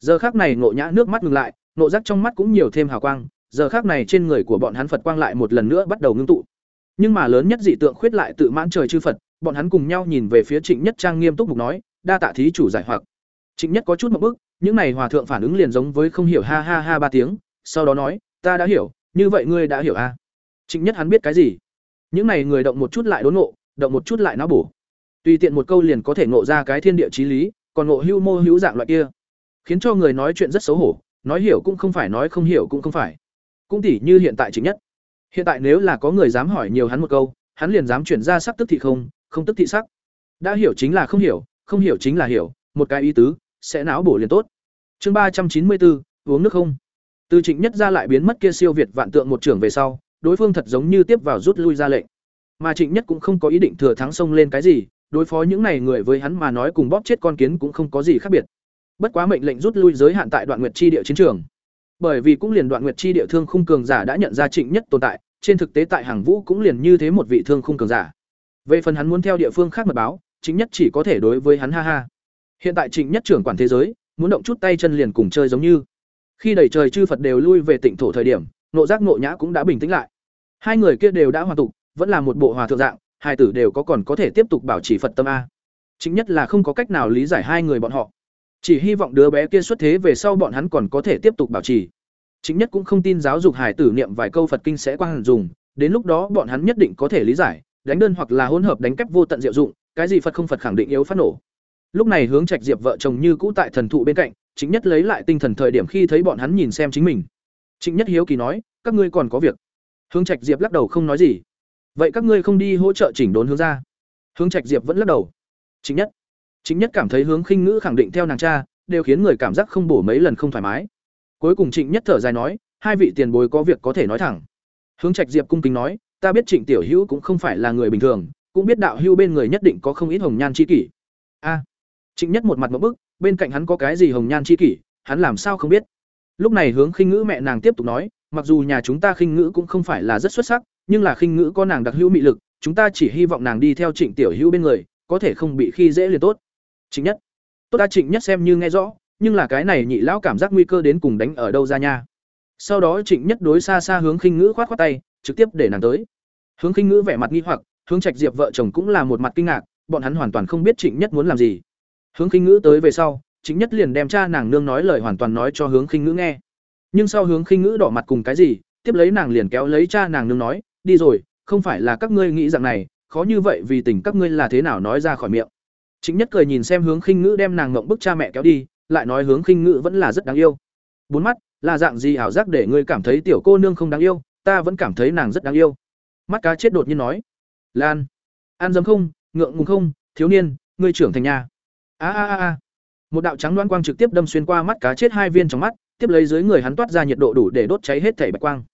Giờ khắc này Ngộ Nhã nước mắt ngừng lại, nộ giác trong mắt cũng nhiều thêm hào quang, giờ khắc này trên người của bọn hắn Phật quang lại một lần nữa bắt đầu ngưng tụ. Nhưng mà lớn nhất dị tượng khuyết lại tự mãn trời chư Phật, bọn hắn cùng nhau nhìn về phía Trịnh Nhất trang nghiêm túc mục nói, đa tạ thí chủ giải hoặc. Trịnh Nhất có chút một bước, những này hòa thượng phản ứng liền giống với không hiểu ha ha ha ba tiếng, sau đó nói, ta đã hiểu, như vậy ngươi đã hiểu a? À? Trịnh Nhất hắn biết cái gì? Những này người động một chút lại đốn ngộ, động một chút lại nó bổ. Tùy tiện một câu liền có thể ngộ ra cái thiên địa chí lý, còn ngộ hưu mô hữu dạng loại kia, khiến cho người nói chuyện rất xấu hổ, nói hiểu cũng không phải nói không hiểu cũng không phải. Cũng tỉ như hiện tại chính Nhất. Hiện tại nếu là có người dám hỏi nhiều hắn một câu, hắn liền dám chuyển ra sắc tức thị không, không tức thị sắc. Đã hiểu chính là không hiểu, không hiểu chính là hiểu, một cái ý tứ, sẽ não bổ liền tốt. Chương ba trăm chín mươi bốn uống nước không. Từ Trịnh Nhất ra lại biến mất kia siêu việt vạn tượng một trưởng về sau, đối phương thật giống như tiếp vào rút lui ra lệnh. Mà Trịnh Nhất cũng không có ý định thừa thắng xông lên cái gì, đối phó những này người với hắn mà nói cùng bóp chết con kiến cũng không có gì khác biệt. Bất quá mệnh lệnh rút lui giới hạn tại Đoạn Nguyệt chi địa chiến trường. Bởi vì cũng liền Đoạn Nguyệt chi địa thương khung cường giả đã nhận ra Trịnh Nhất tồn tại, trên thực tế tại Hàng Vũ cũng liền như thế một vị thương khung cường giả. Về phần hắn muốn theo địa phương khác mật báo, Trịnh Nhất chỉ có thể đối với hắn ha ha. Hiện tại Trịnh Nhất trưởng quản thế giới, muốn động chút tay chân liền cùng chơi giống như. khi đẩy trời chư phật đều lui về tịnh thổ thời điểm nộ giác nộ nhã cũng đã bình tĩnh lại hai người kia đều đã hòa tục vẫn là một bộ hòa thượng dạng hai tử đều có còn có thể tiếp tục bảo trì phật tâm a. Chính nhất là không có cách nào lý giải hai người bọn họ. Chỉ hy vọng đứa bé kia xuất thế về sau bọn hắn còn có thể tiếp tục bảo trì. Chính nhất cũng không tin giáo dục hải tử niệm vài câu phật kinh sẽ quang hẳn dùng. Đến lúc đó bọn hắn nhất định có thể lý giải, đánh đơn hoặc là hỗn hợp đánh cách vô tận diệu dụng, cái gì phật không phật khẳng định yếu phát nổ. Lúc này hướng trạch diệp vợ chồng như cũ tại thần thụ bên cạnh, chính nhất lấy lại tinh thần thời điểm khi thấy bọn hắn nhìn xem chính mình. Chính nhất hiếu kỳ nói, các ngươi còn có việc? Hướng trạch diệp lắc đầu không nói gì vậy các ngươi không đi hỗ trợ chỉnh đốn hướng ra? Hướng trạch diệp vẫn lắc đầu. Chính nhất. Chính nhất cảm thấy hướng khinh ngữ khẳng định theo nàng cha, đều khiến người cảm giác không bổ mấy lần không thoải mái. Cuối cùng trịnh nhất thở dài nói, hai vị tiền bối có việc có thể nói thẳng. Hướng trạch diệp cung kính nói, ta biết trịnh tiểu hữu cũng không phải là người bình thường, cũng biết đạo hữu bên người nhất định có không ít hồng nhan chi kỷ. A. À, trịnh nhất một mặt một bức, bên cạnh hắn có cái gì hồng nhan chi kỷ, hắn làm sao không biết? Lúc này hướng khinh ngữ mẹ nàng tiếp tục nói, mặc dù nhà chúng ta khinh ngữ cũng không phải là rất xuất sắc nhưng là khinh ngữ có nàng đặc hữu mị lực, chúng ta chỉ hy vọng nàng đi theo trịnh tiểu hữu bên người, có thể không bị khi dễ liền tốt. Trịnh nhất. Tốt ta trịnh nhất xem như nghe rõ, nhưng là cái này nhị lão cảm giác nguy cơ đến cùng đánh ở đâu ra nha. Sau đó trịnh nhất đối xa xa hướng khinh ngữ khoát khoát tay, trực tiếp để nàng tới. Hướng khinh ngữ vẻ mặt nghi hoặc, hướng trạch diệp vợ chồng cũng là một mặt kinh ngạc, bọn hắn hoàn toàn không biết trịnh nhất muốn làm gì. Hướng khinh ngữ tới về sau, trịnh nhất liền đem cha nàng nương nói lời hoàn toàn nói cho hướng khinh ngữ nghe. Nhưng sau hướng khinh ngữ đỏ mặt cùng cái gì, tiếp lấy nàng liền kéo lấy cha nàng nương nói đi rồi, không phải là các ngươi nghĩ rằng này, khó như vậy vì tình các ngươi là thế nào nói ra khỏi miệng. Chính nhất cười nhìn xem hướng khinh ngữ đem nàng ngộng bức cha mẹ kéo đi, lại nói hướng khinh ngữ vẫn là rất đáng yêu. Bốn mắt, là dạng gì ảo giác để ngươi cảm thấy tiểu cô nương không đáng yêu, ta vẫn cảm thấy nàng rất đáng yêu. Mắt cá chết đột nhiên nói. Lan, an dấm không, ngượng ngùng không, thiếu niên, ngươi trưởng thành nhà a a a a. Một đạo trắng đoan quang trực tiếp đâm xuyên qua mắt cá chết hai viên trong mắt, tiếp lấy dưới người hắn toát ra nhiệt độ đủ để đốt cháy hết thảy bạch quang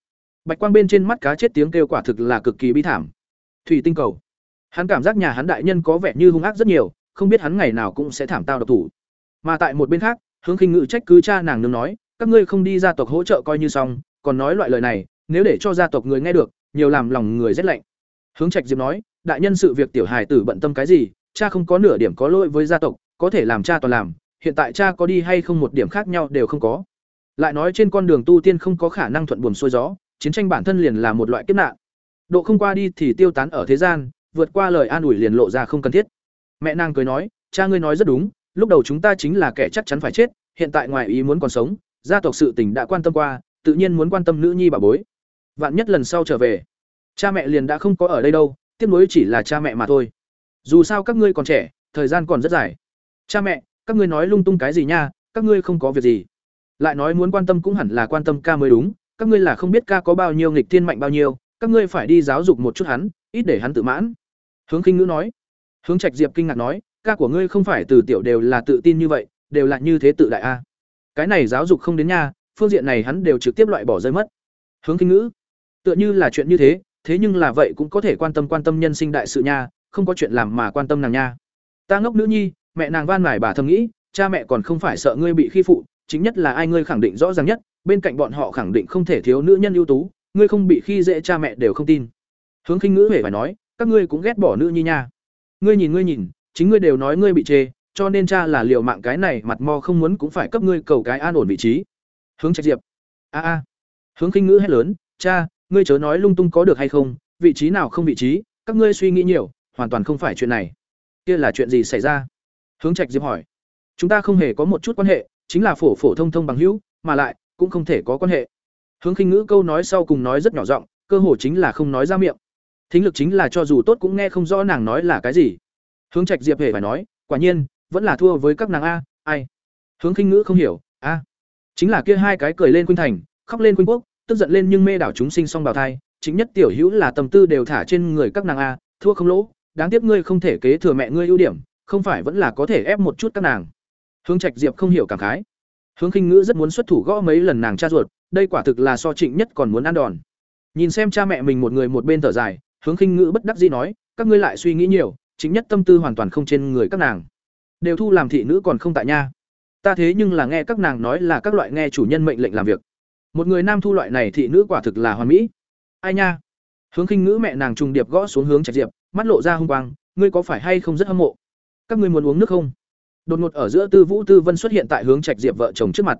bạch quang bên trên mắt cá chết tiếng kêu quả thực là cực kỳ bi thảm. Thủy tinh cầu. Hắn cảm giác nhà hắn đại nhân có vẻ như hung ác rất nhiều, không biết hắn ngày nào cũng sẽ thảm tao độc thủ. Mà tại một bên khác, hướng khinh ngự trách cứ cha nàng nương nói, các ngươi không đi gia tộc hỗ trợ coi như xong, còn nói loại lời này, nếu để cho gia tộc người nghe được, nhiều làm lòng người rét lạnh. Hướng trạch diệp nói, đại nhân sự việc tiểu hài tử bận tâm cái gì, cha không có nửa điểm có lỗi với gia tộc, có thể làm cha toàn làm, hiện tại cha có đi hay không một điểm khác nhau đều không có. Lại nói trên con đường tu tiên không có khả năng thuận buồm xuôi gió chiến tranh bản thân liền là một loại kiếp nạn. Độ không qua đi thì tiêu tán ở thế gian, vượt qua lời an ủi liền lộ ra không cần thiết. Mẹ nàng cười nói, cha ngươi nói rất đúng, lúc đầu chúng ta chính là kẻ chắc chắn phải chết, hiện tại ngoài ý muốn còn sống, gia tộc sự tình đã quan tâm qua, tự nhiên muốn quan tâm nữ nhi bà bối. Vạn nhất lần sau trở về, cha mẹ liền đã không có ở đây đâu tiếp nối chỉ là cha mẹ mà thôi. Dù sao các ngươi còn trẻ, thời gian còn rất dài. Cha mẹ, các ngươi nói lung tung cái gì nha, các ngươi không có việc gì. Lại nói muốn quan tâm cũng hẳn là quan tâm ca mới đúng các ngươi là không biết ca có bao nhiêu nghịch thiên mạnh bao nhiêu, các ngươi phải đi giáo dục một chút hắn, ít để hắn tự mãn. Hướng khinh ngữ nói. Hướng trạch diệp kinh ngạc nói, ca của ngươi không phải từ tiểu đều là tự tin như vậy, đều là như thế tự đại a. Cái này giáo dục không đến nha, phương diện này hắn đều trực tiếp loại bỏ rơi mất. Hướng kinh ngữ, tựa như là chuyện như thế thế nhưng là vậy cũng có thể quan tâm quan tâm nhân sinh đại sự nha, không có chuyện làm mà quan tâm nàng nha. Ta ngốc nữ nhi, mẹ nàng van mải bà thầm nghĩ, cha mẹ còn không phải sợ ngươi bị khi phụ, chính nhất là ai ngươi khẳng định rõ ràng nhất bên cạnh bọn họ khẳng định không thể thiếu nữ nhân ưu tú, ngươi không bị khi dễ cha mẹ đều không tin. Hướng khinh ngữ hề phải nói, các ngươi cũng ghét bỏ nữ nhi nha. Ngươi nhìn ngươi nhìn, chính ngươi đều nói ngươi bị chê, cho nên cha là liều mạng cái này mặt mò không muốn cũng phải cấp ngươi cầu cái an ổn vị trí. Hướng trạch diệp, a a. Hướng khinh ngữ hét lớn, cha, ngươi chớ nói lung tung có được hay không, vị trí nào không vị trí, các ngươi suy nghĩ nhiều, hoàn toàn không phải chuyện này. Kia là chuyện gì xảy ra? Hướng trạch diệp hỏi. Chúng ta không hề có một chút quan hệ, chính là phổ phổ thông thông bằng hữu, mà lại cũng không thể có quan hệ. Hướng khinh ngữ câu nói sau cùng nói rất nhỏ giọng, cơ hồ chính là không nói ra miệng. Thính lực chính là cho dù tốt cũng nghe không rõ nàng nói là cái gì. Hướng trạch diệp hề phải nói, quả nhiên, vẫn là thua với các nàng a, ai? Hướng khinh ngữ không hiểu, a. Chính là kia hai cái cười lên khuynh thành, khóc lên khuynh quốc, tức giận lên nhưng mê đảo chúng sinh song bào thai, chính nhất tiểu hữu là tâm tư đều thả trên người các nàng a, thua không lỗ, đáng tiếc ngươi không thể kế thừa mẹ ngươi ưu điểm, không phải vẫn là có thể ép một chút các nàng. Hướng trạch diệp không hiểu cảm khái hướng khinh ngữ rất muốn xuất thủ gõ mấy lần nàng cha ruột, đây quả thực là so trịnh nhất còn muốn ăn đòn. Nhìn xem cha mẹ mình một người một bên thở dài, hướng khinh ngữ bất đắc dĩ nói, các ngươi lại suy nghĩ nhiều chính nhất tâm tư hoàn toàn không trên người các nàng. Đều thu làm thị nữ còn không tại nha. Ta thế nhưng là nghe các nàng nói là các loại nghe chủ nhân mệnh lệnh làm việc. Một người nam thu loại này thị nữ quả thực là hoàn mỹ. Ai nha? Hướng khinh ngữ mẹ nàng trùng điệp gõ xuống hướng trạch diệp, mắt lộ ra hung quang, ngươi có phải hay không rất hâm mộ? Các ngươi muốn uống nước không? Đột ngột ở giữa tư vũ tư vân xuất hiện tại hướng trạch diệp vợ chồng trước mặt.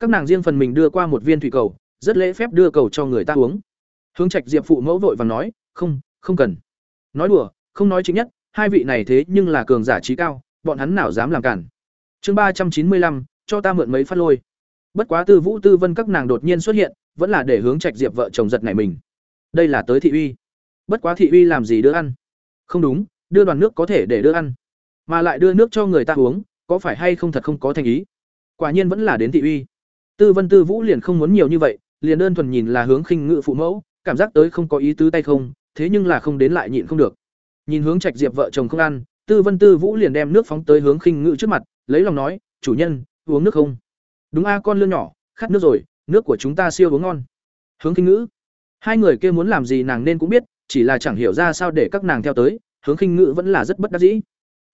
Các nàng riêng phần mình đưa qua một viên thủy cầu, rất lễ phép đưa cầu cho người ta uống. Hướng trạch diệp phụ mẫu vội và nói, không không cần. Nói đùa, không nói chính nhất, hai vị này thế nhưng là cường giả trí cao, bọn hắn nào dám làm cản. Chương ba trăm chín mươi lăm, cho ta mượn mấy phát lôi. Bất quá tư vũ tư vân các nàng đột nhiên xuất hiện, vẫn là để hướng trạch diệp vợ chồng giật này mình. Đây là tới thị uy. Bất quá thị uy làm gì đưa ăn? Không đúng, đưa đoàn nước có thể để đưa ăn mà lại đưa nước cho người ta uống, có phải hay không thật không có thành ý? Quả nhiên vẫn là đến thị uy. Tư vân tư vũ liền không muốn nhiều như vậy, liền đơn thuần nhìn là hướng khinh ngự phụ mẫu, cảm giác tới không có ý tứ tay không, thế nhưng là không đến lại nhịn không được. Nhìn hướng trạch diệp vợ chồng không ăn, tư vân tư vũ liền đem nước phóng tới hướng khinh ngự trước mặt, lấy lòng nói, chủ nhân, uống nước không? Đúng a, con lươn nhỏ, khát nước rồi, nước của chúng ta siêu uống ngon. Hướng khinh ngữ hai người kia muốn làm gì nàng nên cũng biết, chỉ là chẳng hiểu ra sao để các nàng theo tới, hướng khinh ngữ vẫn là rất bất đắc dĩ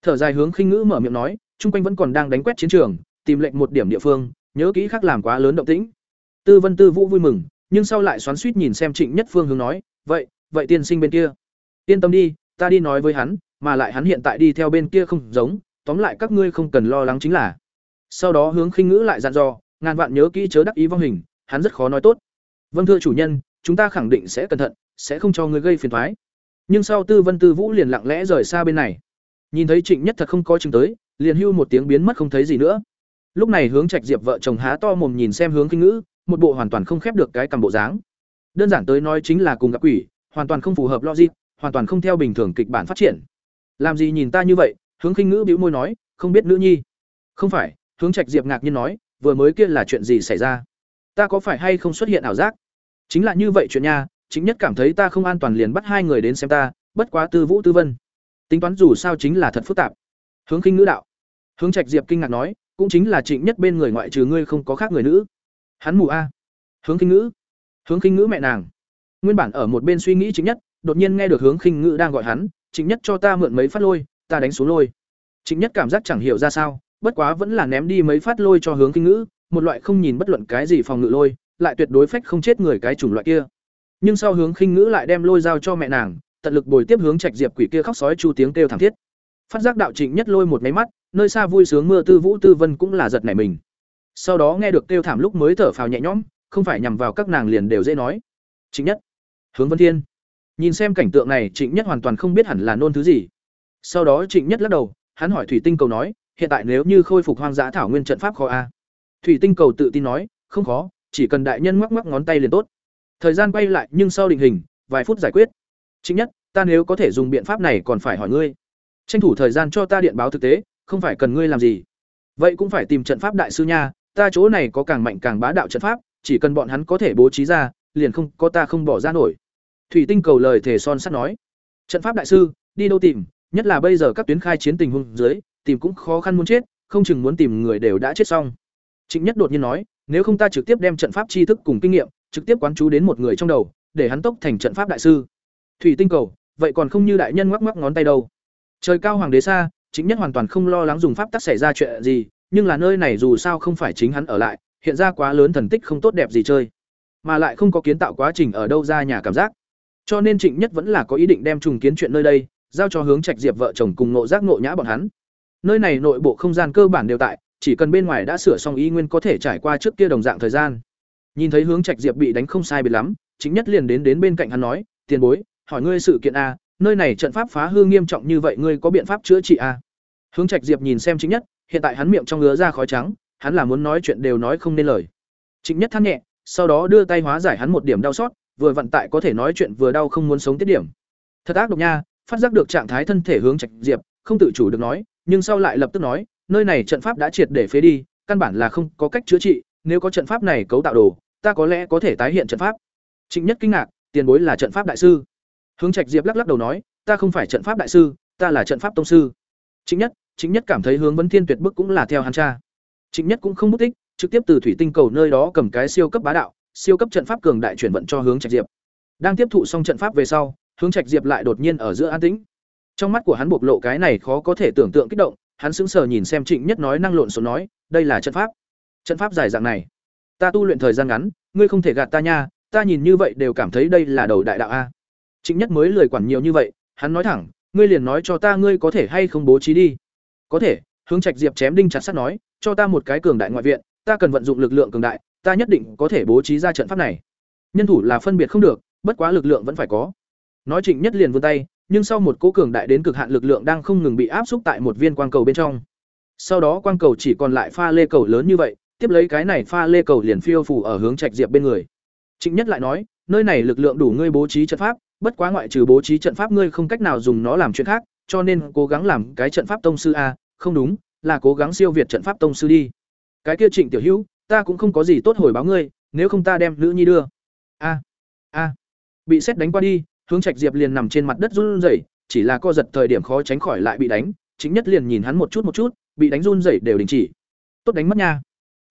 thở dài hướng khinh ngữ mở miệng nói, chung quanh vẫn còn đang đánh quét chiến trường, tìm lệnh một điểm địa phương, nhớ kỹ khác làm quá lớn động tĩnh. Tư vân tư vũ vui mừng, nhưng sau lại xoắn suýt nhìn xem trịnh nhất phương hướng nói, vậy vậy tiên sinh bên kia. Yên tâm đi, ta đi nói với hắn, mà lại hắn hiện tại đi theo bên kia không giống, tóm lại các ngươi không cần lo lắng chính là. Sau đó hướng khinh ngữ lại dặn dò, ngàn vạn nhớ kỹ chớ đắc ý vong hình, hắn rất khó nói tốt. Vâng thưa chủ nhân, chúng ta khẳng định sẽ cẩn thận, sẽ không cho người gây phiền thoái nhưng sau tư vân tư vũ liền lặng lẽ rời xa bên này nhìn thấy trịnh nhất thật không có chứng tới, liền hưu một tiếng biến mất không thấy gì nữa. Lúc này hướng trạch diệp vợ chồng há to mồm nhìn xem hướng kinh ngữ, một bộ hoàn toàn không khép được cái cầm bộ dáng. Đơn giản tới nói chính là cùng gặp quỷ, hoàn toàn không phù hợp logic, hoàn toàn không theo bình thường kịch bản phát triển. Làm gì nhìn ta như vậy? Hướng Kinh ngữ bĩu môi nói, không biết nữ nhi. Không phải, hướng trạch diệp ngạc nhiên nói, vừa mới kia là chuyện gì xảy ra? Ta có phải hay không xuất hiện ảo giác? Chính là như vậy chuyện nha chính nhất cảm thấy ta không an toàn liền bắt hai người đến xem ta, bất quá tư vũ tư vân tính toán dù sao chính là thật phức tạp. Hướng khinh ngữ đạo. Hướng trạch diệp kinh ngạc nói, cũng chính là trịnh nhất bên người ngoại trừ ngươi không có khác người nữ. Hắn mù a. Hướng khinh ngữ hướng khinh ngữ mẹ nàng. Nguyên bản ở một bên suy nghĩ chính nhất, đột nhiên nghe được hướng khinh ngữ đang gọi hắn, trịnh nhất cho ta mượn mấy phát lôi, ta đánh xuống lôi. Trịnh nhất cảm giác chẳng hiểu ra sao, bất quá vẫn là ném đi mấy phát lôi cho hướng khinh ngữ một loại không nhìn bất luận cái gì phòng ngự lôi, lại tuyệt đối phách không chết người cái chủng loại kia. Nhưng sau hướng khinh ngữ lại đem lôi giao cho mẹ nàng tận lực bồi tiếp hướng trạch diệp quỷ kia khóc sói chu tiếng kêu thảm thiết. Phát giác đạo trịnh nhất lôi một máy mắt, nơi xa vui sướng mưa tư vũ tư vân cũng là giật nảy mình. Sau đó nghe được kêu thảm lúc mới thở phào nhẹ nhõm, không phải nhằm vào các nàng liền đều dễ nói. Trịnh nhất. Hướng vân thiên. Nhìn xem cảnh tượng này, trịnh nhất hoàn toàn không biết hẳn là nôn thứ gì. Sau đó trịnh nhất lắc đầu, hắn hỏi thủy tinh cầu nói, hiện tại nếu như khôi phục hoang dã thảo nguyên trận pháp khó a? Thủy tinh cầu tự tin nói, không khó, chỉ cần đại nhân ngoắc ngoắc ngón tay liền tốt. Thời gian quay lại, nhưng sau định hình, vài phút giải quyết chính nhất, ta nếu có thể dùng biện pháp này còn phải hỏi ngươi. Tranh thủ thời gian cho ta điện báo thực tế, không phải cần ngươi làm gì. Vậy cũng phải tìm trận pháp đại sư nha, ta chỗ này có càng mạnh càng bá đạo trận pháp, chỉ cần bọn hắn có thể bố trí ra, liền không có ta không bỏ ra nổi. Thủy tinh cầu lời thể son sắt nói. Trận pháp đại sư, đi đâu tìm, nhất là bây giờ các tuyến khai chiến tình huống dưới, tìm cũng khó khăn muốn chết, không chừng muốn tìm người đều đã chết xong. Trịnh nhất đột nhiên nói, nếu không ta trực tiếp đem trận pháp tri thức cùng kinh nghiệm, trực tiếp quán chú đến một người trong đầu, để hắn tốc thành trận pháp đại sư thủy tinh cầu, vậy còn không như đại nhân ngoắc ngoắc ngón tay đâu. Trời cao hoàng đế xa, chính nhất hoàn toàn không lo lắng dùng pháp tắc xảy ra chuyện gì, nhưng là nơi này dù sao không phải chính hắn ở lại, hiện ra quá lớn thần tích không tốt đẹp gì chơi. Mà lại không có kiến tạo quá trình ở đâu ra nhà cảm giác. Cho nên trịnh nhất vẫn là có ý định đem trùng kiến chuyện nơi đây, giao cho hướng trạch diệp vợ chồng cùng nộ giác nộ nhã bọn hắn. Nơi này nội bộ không gian cơ bản đều tại, chỉ cần bên ngoài đã sửa xong y nguyên có thể trải qua trước kia đồng dạng thời gian. Nhìn thấy hướng trạch diệp bị đánh không sai biệt lắm, chính nhất liền đến đến bên cạnh hắn nói, tiền bối hỏi ngươi sự kiện a nơi này trận pháp phá hư nghiêm trọng như vậy ngươi có biện pháp chữa trị a hướng trạch diệp nhìn xem chính nhất, hiện tại hắn miệng trong ngứa ra khói trắng, hắn là muốn nói chuyện đều nói không nên lời. Chính nhất than nhẹ, sau đó đưa tay hóa giải hắn một điểm đau xót, vừa vận tại có thể nói chuyện vừa đau không muốn sống tiết điểm. Thật ác độc nha, phát giác được trạng thái thân thể hướng trạch diệp, không tự chủ được nói, nhưng sau lại lập tức nói, nơi này trận pháp đã triệt để phế đi, căn bản là không có cách chữa trị, nếu có trận pháp này cấu tạo đồ, ta có lẽ có thể tái hiện trận pháp. Trịnh nhất kinh ngạc, tiền bối là trận pháp đại sư hướng trạch diệp lắc lắc đầu nói, ta không phải trận pháp đại sư, ta là trận pháp tông sư. Chính nhất Chính nhất cảm thấy hướng vấn thiên tuyệt bức cũng là theo hắn cha. Chính nhất cũng không mất tích, trực tiếp từ thủy tinh cầu nơi đó cầm cái siêu cấp bá đạo, siêu cấp trận pháp cường đại chuyển vận cho hướng trạch diệp. Đang tiếp thụ xong trận pháp về sau, hướng trạch diệp lại đột nhiên ở giữa an tĩnh. Trong mắt của hắn bộc lộ cái này khó có thể tưởng tượng kích động, hắn sững sờ nhìn xem trịnh nhất nói năng lộn xộn nói, đây là trận pháp. Trận pháp dài dạng này. Ta tu luyện thời gian ngắn, ngươi không thể gạt ta nha, ta nhìn như vậy đều cảm thấy đây là đầu đại đạo a trịnh nhất mới lười quản nhiều như vậy hắn nói thẳng ngươi liền nói cho ta ngươi có thể hay không bố trí đi có thể hướng trạch diệp chém đinh chặt sắt nói cho ta một cái cường đại ngoại viện ta cần vận dụng lực lượng cường đại, ta nhất định có thể bố trí ra trận pháp này. Nhân thủ là phân biệt không được, bất quá lực lượng vẫn phải có. Nói Trịnh Nhất liền vươn tay, nhưng sau một cỗ cường đại đến cực hạn lực lượng đang không ngừng bị áp xúc tại một viên quang cầu bên trong. Sau đó quang cầu chỉ còn lại pha lê cầu lớn như vậy, tiếp lấy cái này pha lê cầu liền phiêu phù ở hướng Trạch Diệp bên người. Trịnh Nhất lại nói, nơi này lực lượng đủ ngươi bố trí trận pháp, bất quá ngoại trừ bố trí trận pháp ngươi không cách nào dùng nó làm chuyện khác, cho nên cố gắng làm cái trận pháp tông sư a, không đúng, là cố gắng siêu việt trận pháp tông sư đi. Cái kia Trịnh Tiểu Hữu, ta cũng không có gì tốt hồi báo ngươi, nếu không ta đem nữ nhi đưa. A. A. Bị xét đánh qua đi, hướng Trạch Diệp liền nằm trên mặt đất run rẩy, chỉ là co giật thời điểm khó tránh khỏi lại bị đánh, chính nhất liền nhìn hắn một chút một chút, bị đánh run rẩy đều đình chỉ. Tốt đánh mất nha.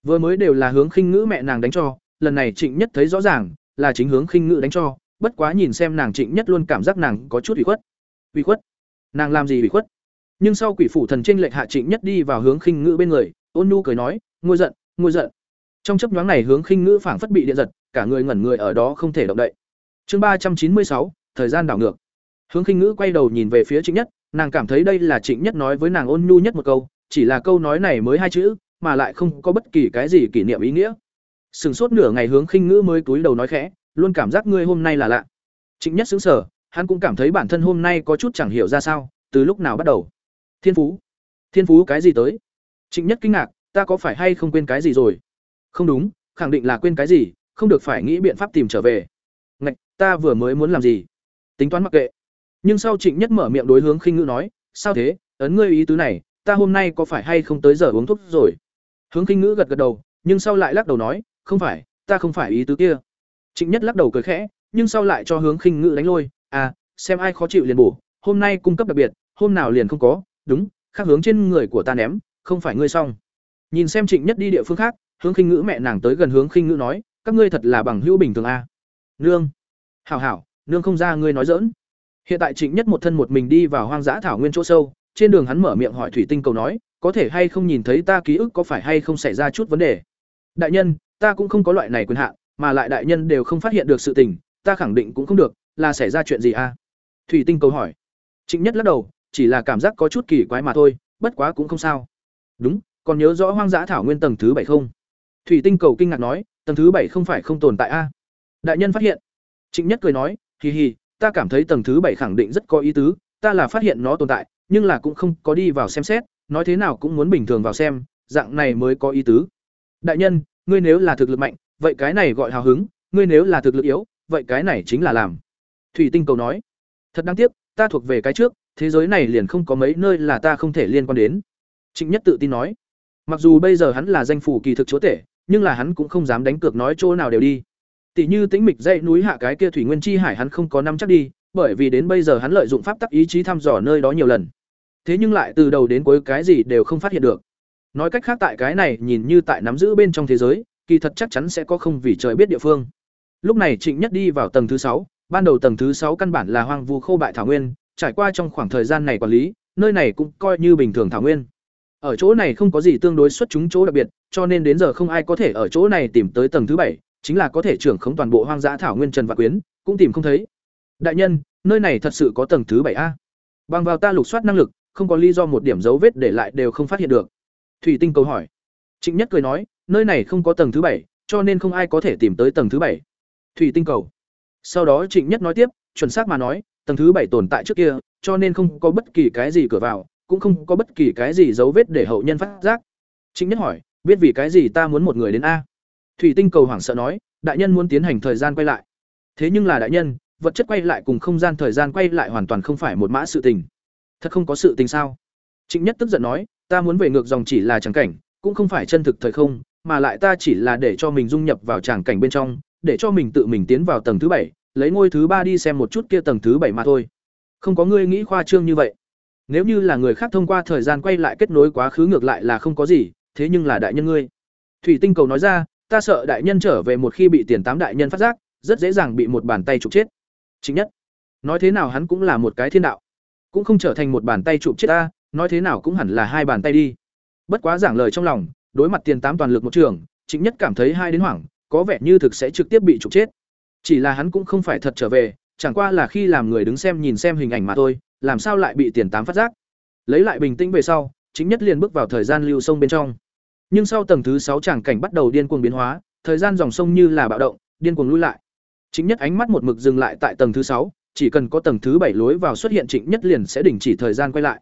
Vừa mới đều là hướng khinh ngữ mẹ nàng đánh cho, lần này Trịnh Nhất thấy rõ ràng, là chính hướng khinh ngữ đánh cho, bất quá nhìn xem nàng Trịnh Nhất luôn cảm giác nàng có chút ủy khuất. Ủy khuất? Nàng làm gì ủy khuất? Nhưng sau quỷ phủ thần trên lệnh hạ Trịnh Nhất đi vào hướng khinh ngữ bên người, ôn Nu cười nói, "Ngôi giận, ngôi giận." Trong chớp nhoáng này hướng khinh ngữ phảng phất bị điện giật, cả người ngẩn người ở đó không thể động đậy. Chương ba trăm chín mươi sáu, thời gian đảo ngược. Hướng khinh ngữ quay đầu nhìn về phía Trịnh Nhất, nàng cảm thấy đây là Trịnh Nhất nói với nàng ôn nhu nhất một câu, chỉ là câu nói này mới hai chữ, mà lại không có bất kỳ cái gì kỷ niệm ý nghĩa. Sừng sốt nửa ngày hướng khinh ngữ mới túi đầu nói khẽ, luôn cảm giác ngươi hôm nay là lạ. Trịnh Nhất sững sờ, hắn cũng cảm thấy bản thân hôm nay có chút chẳng hiểu ra sao, từ lúc nào bắt đầu. Thiên phú? Thiên phú cái gì tới? Trịnh Nhất kinh ngạc, ta có phải hay không quên cái gì rồi? Không đúng, khẳng định là quên cái gì, không được phải nghĩ biện pháp tìm trở về. Ngạch, ta vừa mới muốn làm gì? Tính toán mặc kệ. Nhưng sau Trịnh Nhất mở miệng đối hướng khinh ngữ nói, sao thế, ấn ngươi ý tứ này, ta hôm nay có phải hay không tới giờ uống thuốc rồi? Hướng khinh ngữ gật gật đầu, nhưng sau lại lắc đầu nói, không phải, ta không phải ý tứ kia. Trịnh Nhất lắc đầu cười khẽ, nhưng sau lại cho hướng khinh ngữ đánh lôi, à, xem ai khó chịu liền bổ, hôm nay cung cấp đặc biệt, hôm nào liền không có, đúng, khác hướng trên người của ta ném, không phải ngươi xong. Nhìn xem Trịnh Nhất đi địa phương khác, hướng khinh ngữ mẹ nàng tới gần hướng khinh ngữ nói, các ngươi thật là bằng hữu bình thường a. À? Nương. Hảo hảo, nương không ra ngươi nói giỡn. Hiện tại Trịnh Nhất một thân một mình đi vào hoang dã thảo nguyên chỗ sâu, trên đường hắn mở miệng hỏi thủy tinh cầu nói, có thể hay không nhìn thấy ta ký ức có phải hay không xảy ra chút vấn đề. Đại nhân, ta cũng không có loại này quyền hạn, mà lại đại nhân đều không phát hiện được sự tình, ta khẳng định cũng không được, là xảy ra chuyện gì a? À? Thủy tinh cầu hỏi. Trịnh Nhất lắc đầu, chỉ là cảm giác có chút kỳ quái mà thôi, bất quá cũng không sao. Đúng, còn nhớ rõ hoang dã thảo nguyên tầng thứ bảy không? Thủy tinh cầu kinh ngạc nói, tầng thứ bảy không phải không tồn tại a? Đại nhân phát hiện. Trịnh Nhất cười nói, hì hì, ta cảm thấy tầng thứ bảy khẳng định rất có ý tứ, ta là phát hiện nó tồn tại, nhưng là cũng không có đi vào xem xét, nói thế nào cũng muốn bình thường vào xem, dạng này mới có ý tứ. Đại nhân, ngươi nếu là thực lực mạnh, vậy cái này gọi hào hứng, ngươi nếu là thực lực yếu, vậy cái này chính là làm. Thủy Tinh cầu nói, thật đáng tiếc, ta thuộc về cái trước, thế giới này liền không có mấy nơi là ta không thể liên quan đến. Trịnh Nhất tự tin nói, mặc dù bây giờ hắn là danh phủ kỳ thực chúa tể, nhưng là hắn cũng không dám đánh cược nói chỗ nào đều đi. Tỷ như tĩnh mịch dãy núi hạ cái kia thủy nguyên chi hải hắn không có năm chắc đi, bởi vì đến bây giờ hắn lợi dụng pháp tắc ý chí thăm dò nơi đó nhiều lần. Thế nhưng lại từ đầu đến cuối cái gì đều không phát hiện được. Nói cách khác tại cái này nhìn như tại nắm giữ bên trong thế giới, kỳ thật chắc chắn sẽ có không vì trời biết địa phương. Lúc này Trịnh Nhất đi vào tầng thứ sáu, ban đầu tầng thứ sáu căn bản là hoang vu khô bại thảo nguyên, trải qua trong khoảng thời gian này quản lý, nơi này cũng coi như bình thường thảo nguyên. Ở chỗ này không có gì tương đối xuất chúng chỗ đặc biệt, cho nên đến giờ không ai có thể ở chỗ này tìm tới tầng thứ bảy, chính là có thể trưởng khống toàn bộ hoang dã thảo nguyên Trần và Quyến, cũng tìm không thấy. Đại nhân, nơi này thật sự có tầng thứ bảy a. Bằng vào ta lục soát năng lực, không có lý do một điểm dấu vết để lại đều không phát hiện được. Thủy Tinh cầu hỏi. Trịnh Nhất cười nói, nơi này không có tầng thứ bảy, cho nên không ai có thể tìm tới tầng thứ bảy. Thủy Tinh cầu. Sau đó Trịnh Nhất nói tiếp, chuẩn xác mà nói, tầng thứ bảy tồn tại trước kia, cho nên không có bất kỳ cái gì cửa vào, cũng không có bất kỳ cái gì dấu vết để hậu nhân phát giác. Trịnh Nhất hỏi, biết vì cái gì ta muốn một người đến a? Thủy Tinh cầu hoảng sợ nói, đại nhân muốn tiến hành thời gian quay lại. Thế nhưng là đại nhân, vật chất quay lại cùng không gian thời gian quay lại hoàn toàn không phải một mã sự tình. Thật không có sự tình sao? Trịnh Nhất tức giận nói, ta muốn về ngược dòng chỉ là trắng cảnh, cũng không phải chân thực thời không, mà lại ta chỉ là để cho mình dung nhập vào tràng cảnh bên trong, để cho mình tự mình tiến vào tầng thứ bảy, lấy ngôi thứ ba đi xem một chút kia tầng thứ bảy mà thôi. Không có ngươi nghĩ khoa trương như vậy. Nếu như là người khác thông qua thời gian quay lại kết nối quá khứ ngược lại là không có gì, thế nhưng là đại nhân ngươi. Thủy Tinh cầu nói ra, ta sợ đại nhân trở về một khi bị tiền tám đại nhân phát giác, rất dễ dàng bị một bàn tay chụp chết. Chính nhất, nói thế nào hắn cũng là một cái thiên đạo, cũng không trở thành một bàn tay chụp chết ta, nói thế nào cũng hẳn là hai bàn tay đi. Bất quá giảng lời trong lòng, đối mặt tiền tám toàn lực một trường, chính nhất cảm thấy hai đến hoảng, có vẻ như thực sẽ trực tiếp bị trục chết. Chỉ là hắn cũng không phải thật trở về, chẳng qua là khi làm người đứng xem nhìn xem hình ảnh mà thôi, làm sao lại bị tiền tám phát giác. Lấy lại bình tĩnh về sau, chính nhất liền bước vào thời gian lưu sông bên trong. Nhưng sau tầng thứ sáu tràng cảnh bắt đầu điên cuồng biến hóa, thời gian dòng sông như là bạo động, điên cuồng lui lại. Chính nhất ánh mắt một mực dừng lại tại tầng thứ sáu, chỉ cần có tầng thứ bảy lối vào xuất hiện Trịnh Nhất liền sẽ đình chỉ thời gian quay lại.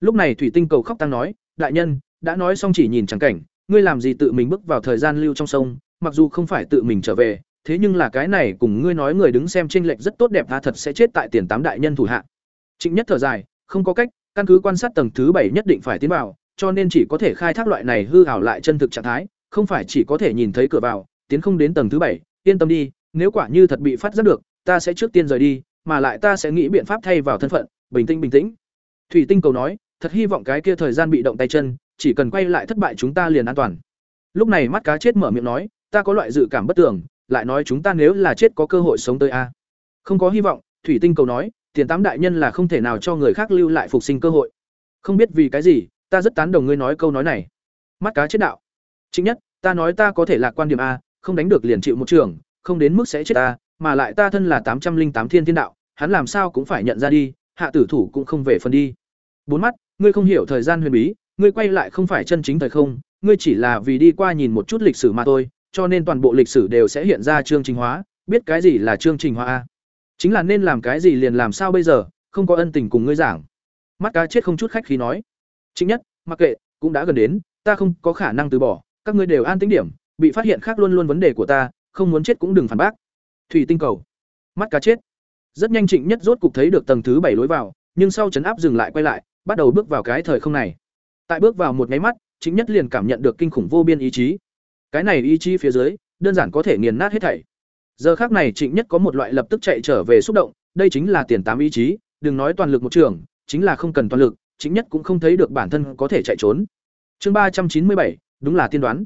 Lúc này Thủy Tinh cầu khóc tăng nói, "Đại nhân, đã nói xong chỉ nhìn chẳng cảnh, ngươi làm gì tự mình bước vào thời gian lưu trong sông, mặc dù không phải tự mình trở về, thế nhưng là cái này cùng ngươi nói người đứng xem chênh lệch rất tốt đẹp tha thật sẽ chết tại tiền tám đại nhân thủ hạ." Trịnh Nhất thở dài, không có cách, căn cứ quan sát tầng thứ bảy nhất định phải tiến vào, cho nên chỉ có thể khai thác loại này hư ảo lại chân thực trạng thái, không phải chỉ có thể nhìn thấy cửa vào, tiến không đến tầng thứ bảy, yên tâm đi, nếu quả như thật bị phát giác được, ta sẽ trước tiên rời đi, mà lại ta sẽ nghĩ biện pháp thay vào thân phận, bình tĩnh bình tĩnh. Thủy Tinh cầu nói, thật hy vọng cái kia thời gian bị động tay chân, chỉ cần quay lại thất bại chúng ta liền an toàn. Lúc này mắt cá chết mở miệng nói, ta có loại dự cảm bất tường, lại nói chúng ta nếu là chết có cơ hội sống tới a. Không có hy vọng, Thủy Tinh cầu nói, tiền tám đại nhân là không thể nào cho người khác lưu lại phục sinh cơ hội. Không biết vì cái gì, ta rất tán đồng ngươi nói câu nói này. Mắt cá chết đạo. Chính nhất, ta nói ta có thể lạc quan điểm a, không đánh được liền chịu một trường, không đến mức sẽ chết ta, mà lại ta thân là tám trăm linh tám thiên thiên đạo, hắn làm sao cũng phải nhận ra đi, hạ tử thủ cũng không về phần đi. Bốn mắt, ngươi không hiểu thời gian huyền bí, ngươi quay lại không phải chân chính thời không, ngươi chỉ là vì đi qua nhìn một chút lịch sử mà thôi, cho nên toàn bộ lịch sử đều sẽ hiện ra chương trình hóa, biết cái gì là chương trình hóa a? Chính là nên làm cái gì liền làm sao bây giờ, không có ân tình cùng ngươi giảng. Mắt cá chết không chút khách khí nói. Chính nhất, mặc kệ, cũng đã gần đến, ta không có khả năng từ bỏ, các ngươi đều an tĩnh điểm, bị phát hiện khác luôn luôn vấn đề của ta, không muốn chết cũng đừng phản bác. Thủy tinh cầu. Mắt cá chết. Rất nhanh Trịnh Nhất rốt cục thấy được tầng thứ bảy lối vào, nhưng sau chấn áp dừng lại quay lại, bắt đầu bước vào cái thời không này. Tại bước vào một máy mắt, chính Nhất liền cảm nhận được kinh khủng vô biên ý chí. Cái này ý chí phía dưới, đơn giản có thể nghiền nát hết thảy. Giờ khác này Trịnh Nhất có một loại lập tức chạy trở về xúc động, đây chính là tiền tám ý chí, đừng nói toàn lực một trường, chính là không cần toàn lực, chính Nhất cũng không thấy được bản thân có thể chạy trốn. Chương ba trăm chín mươi bảy, đúng là tiên đoán.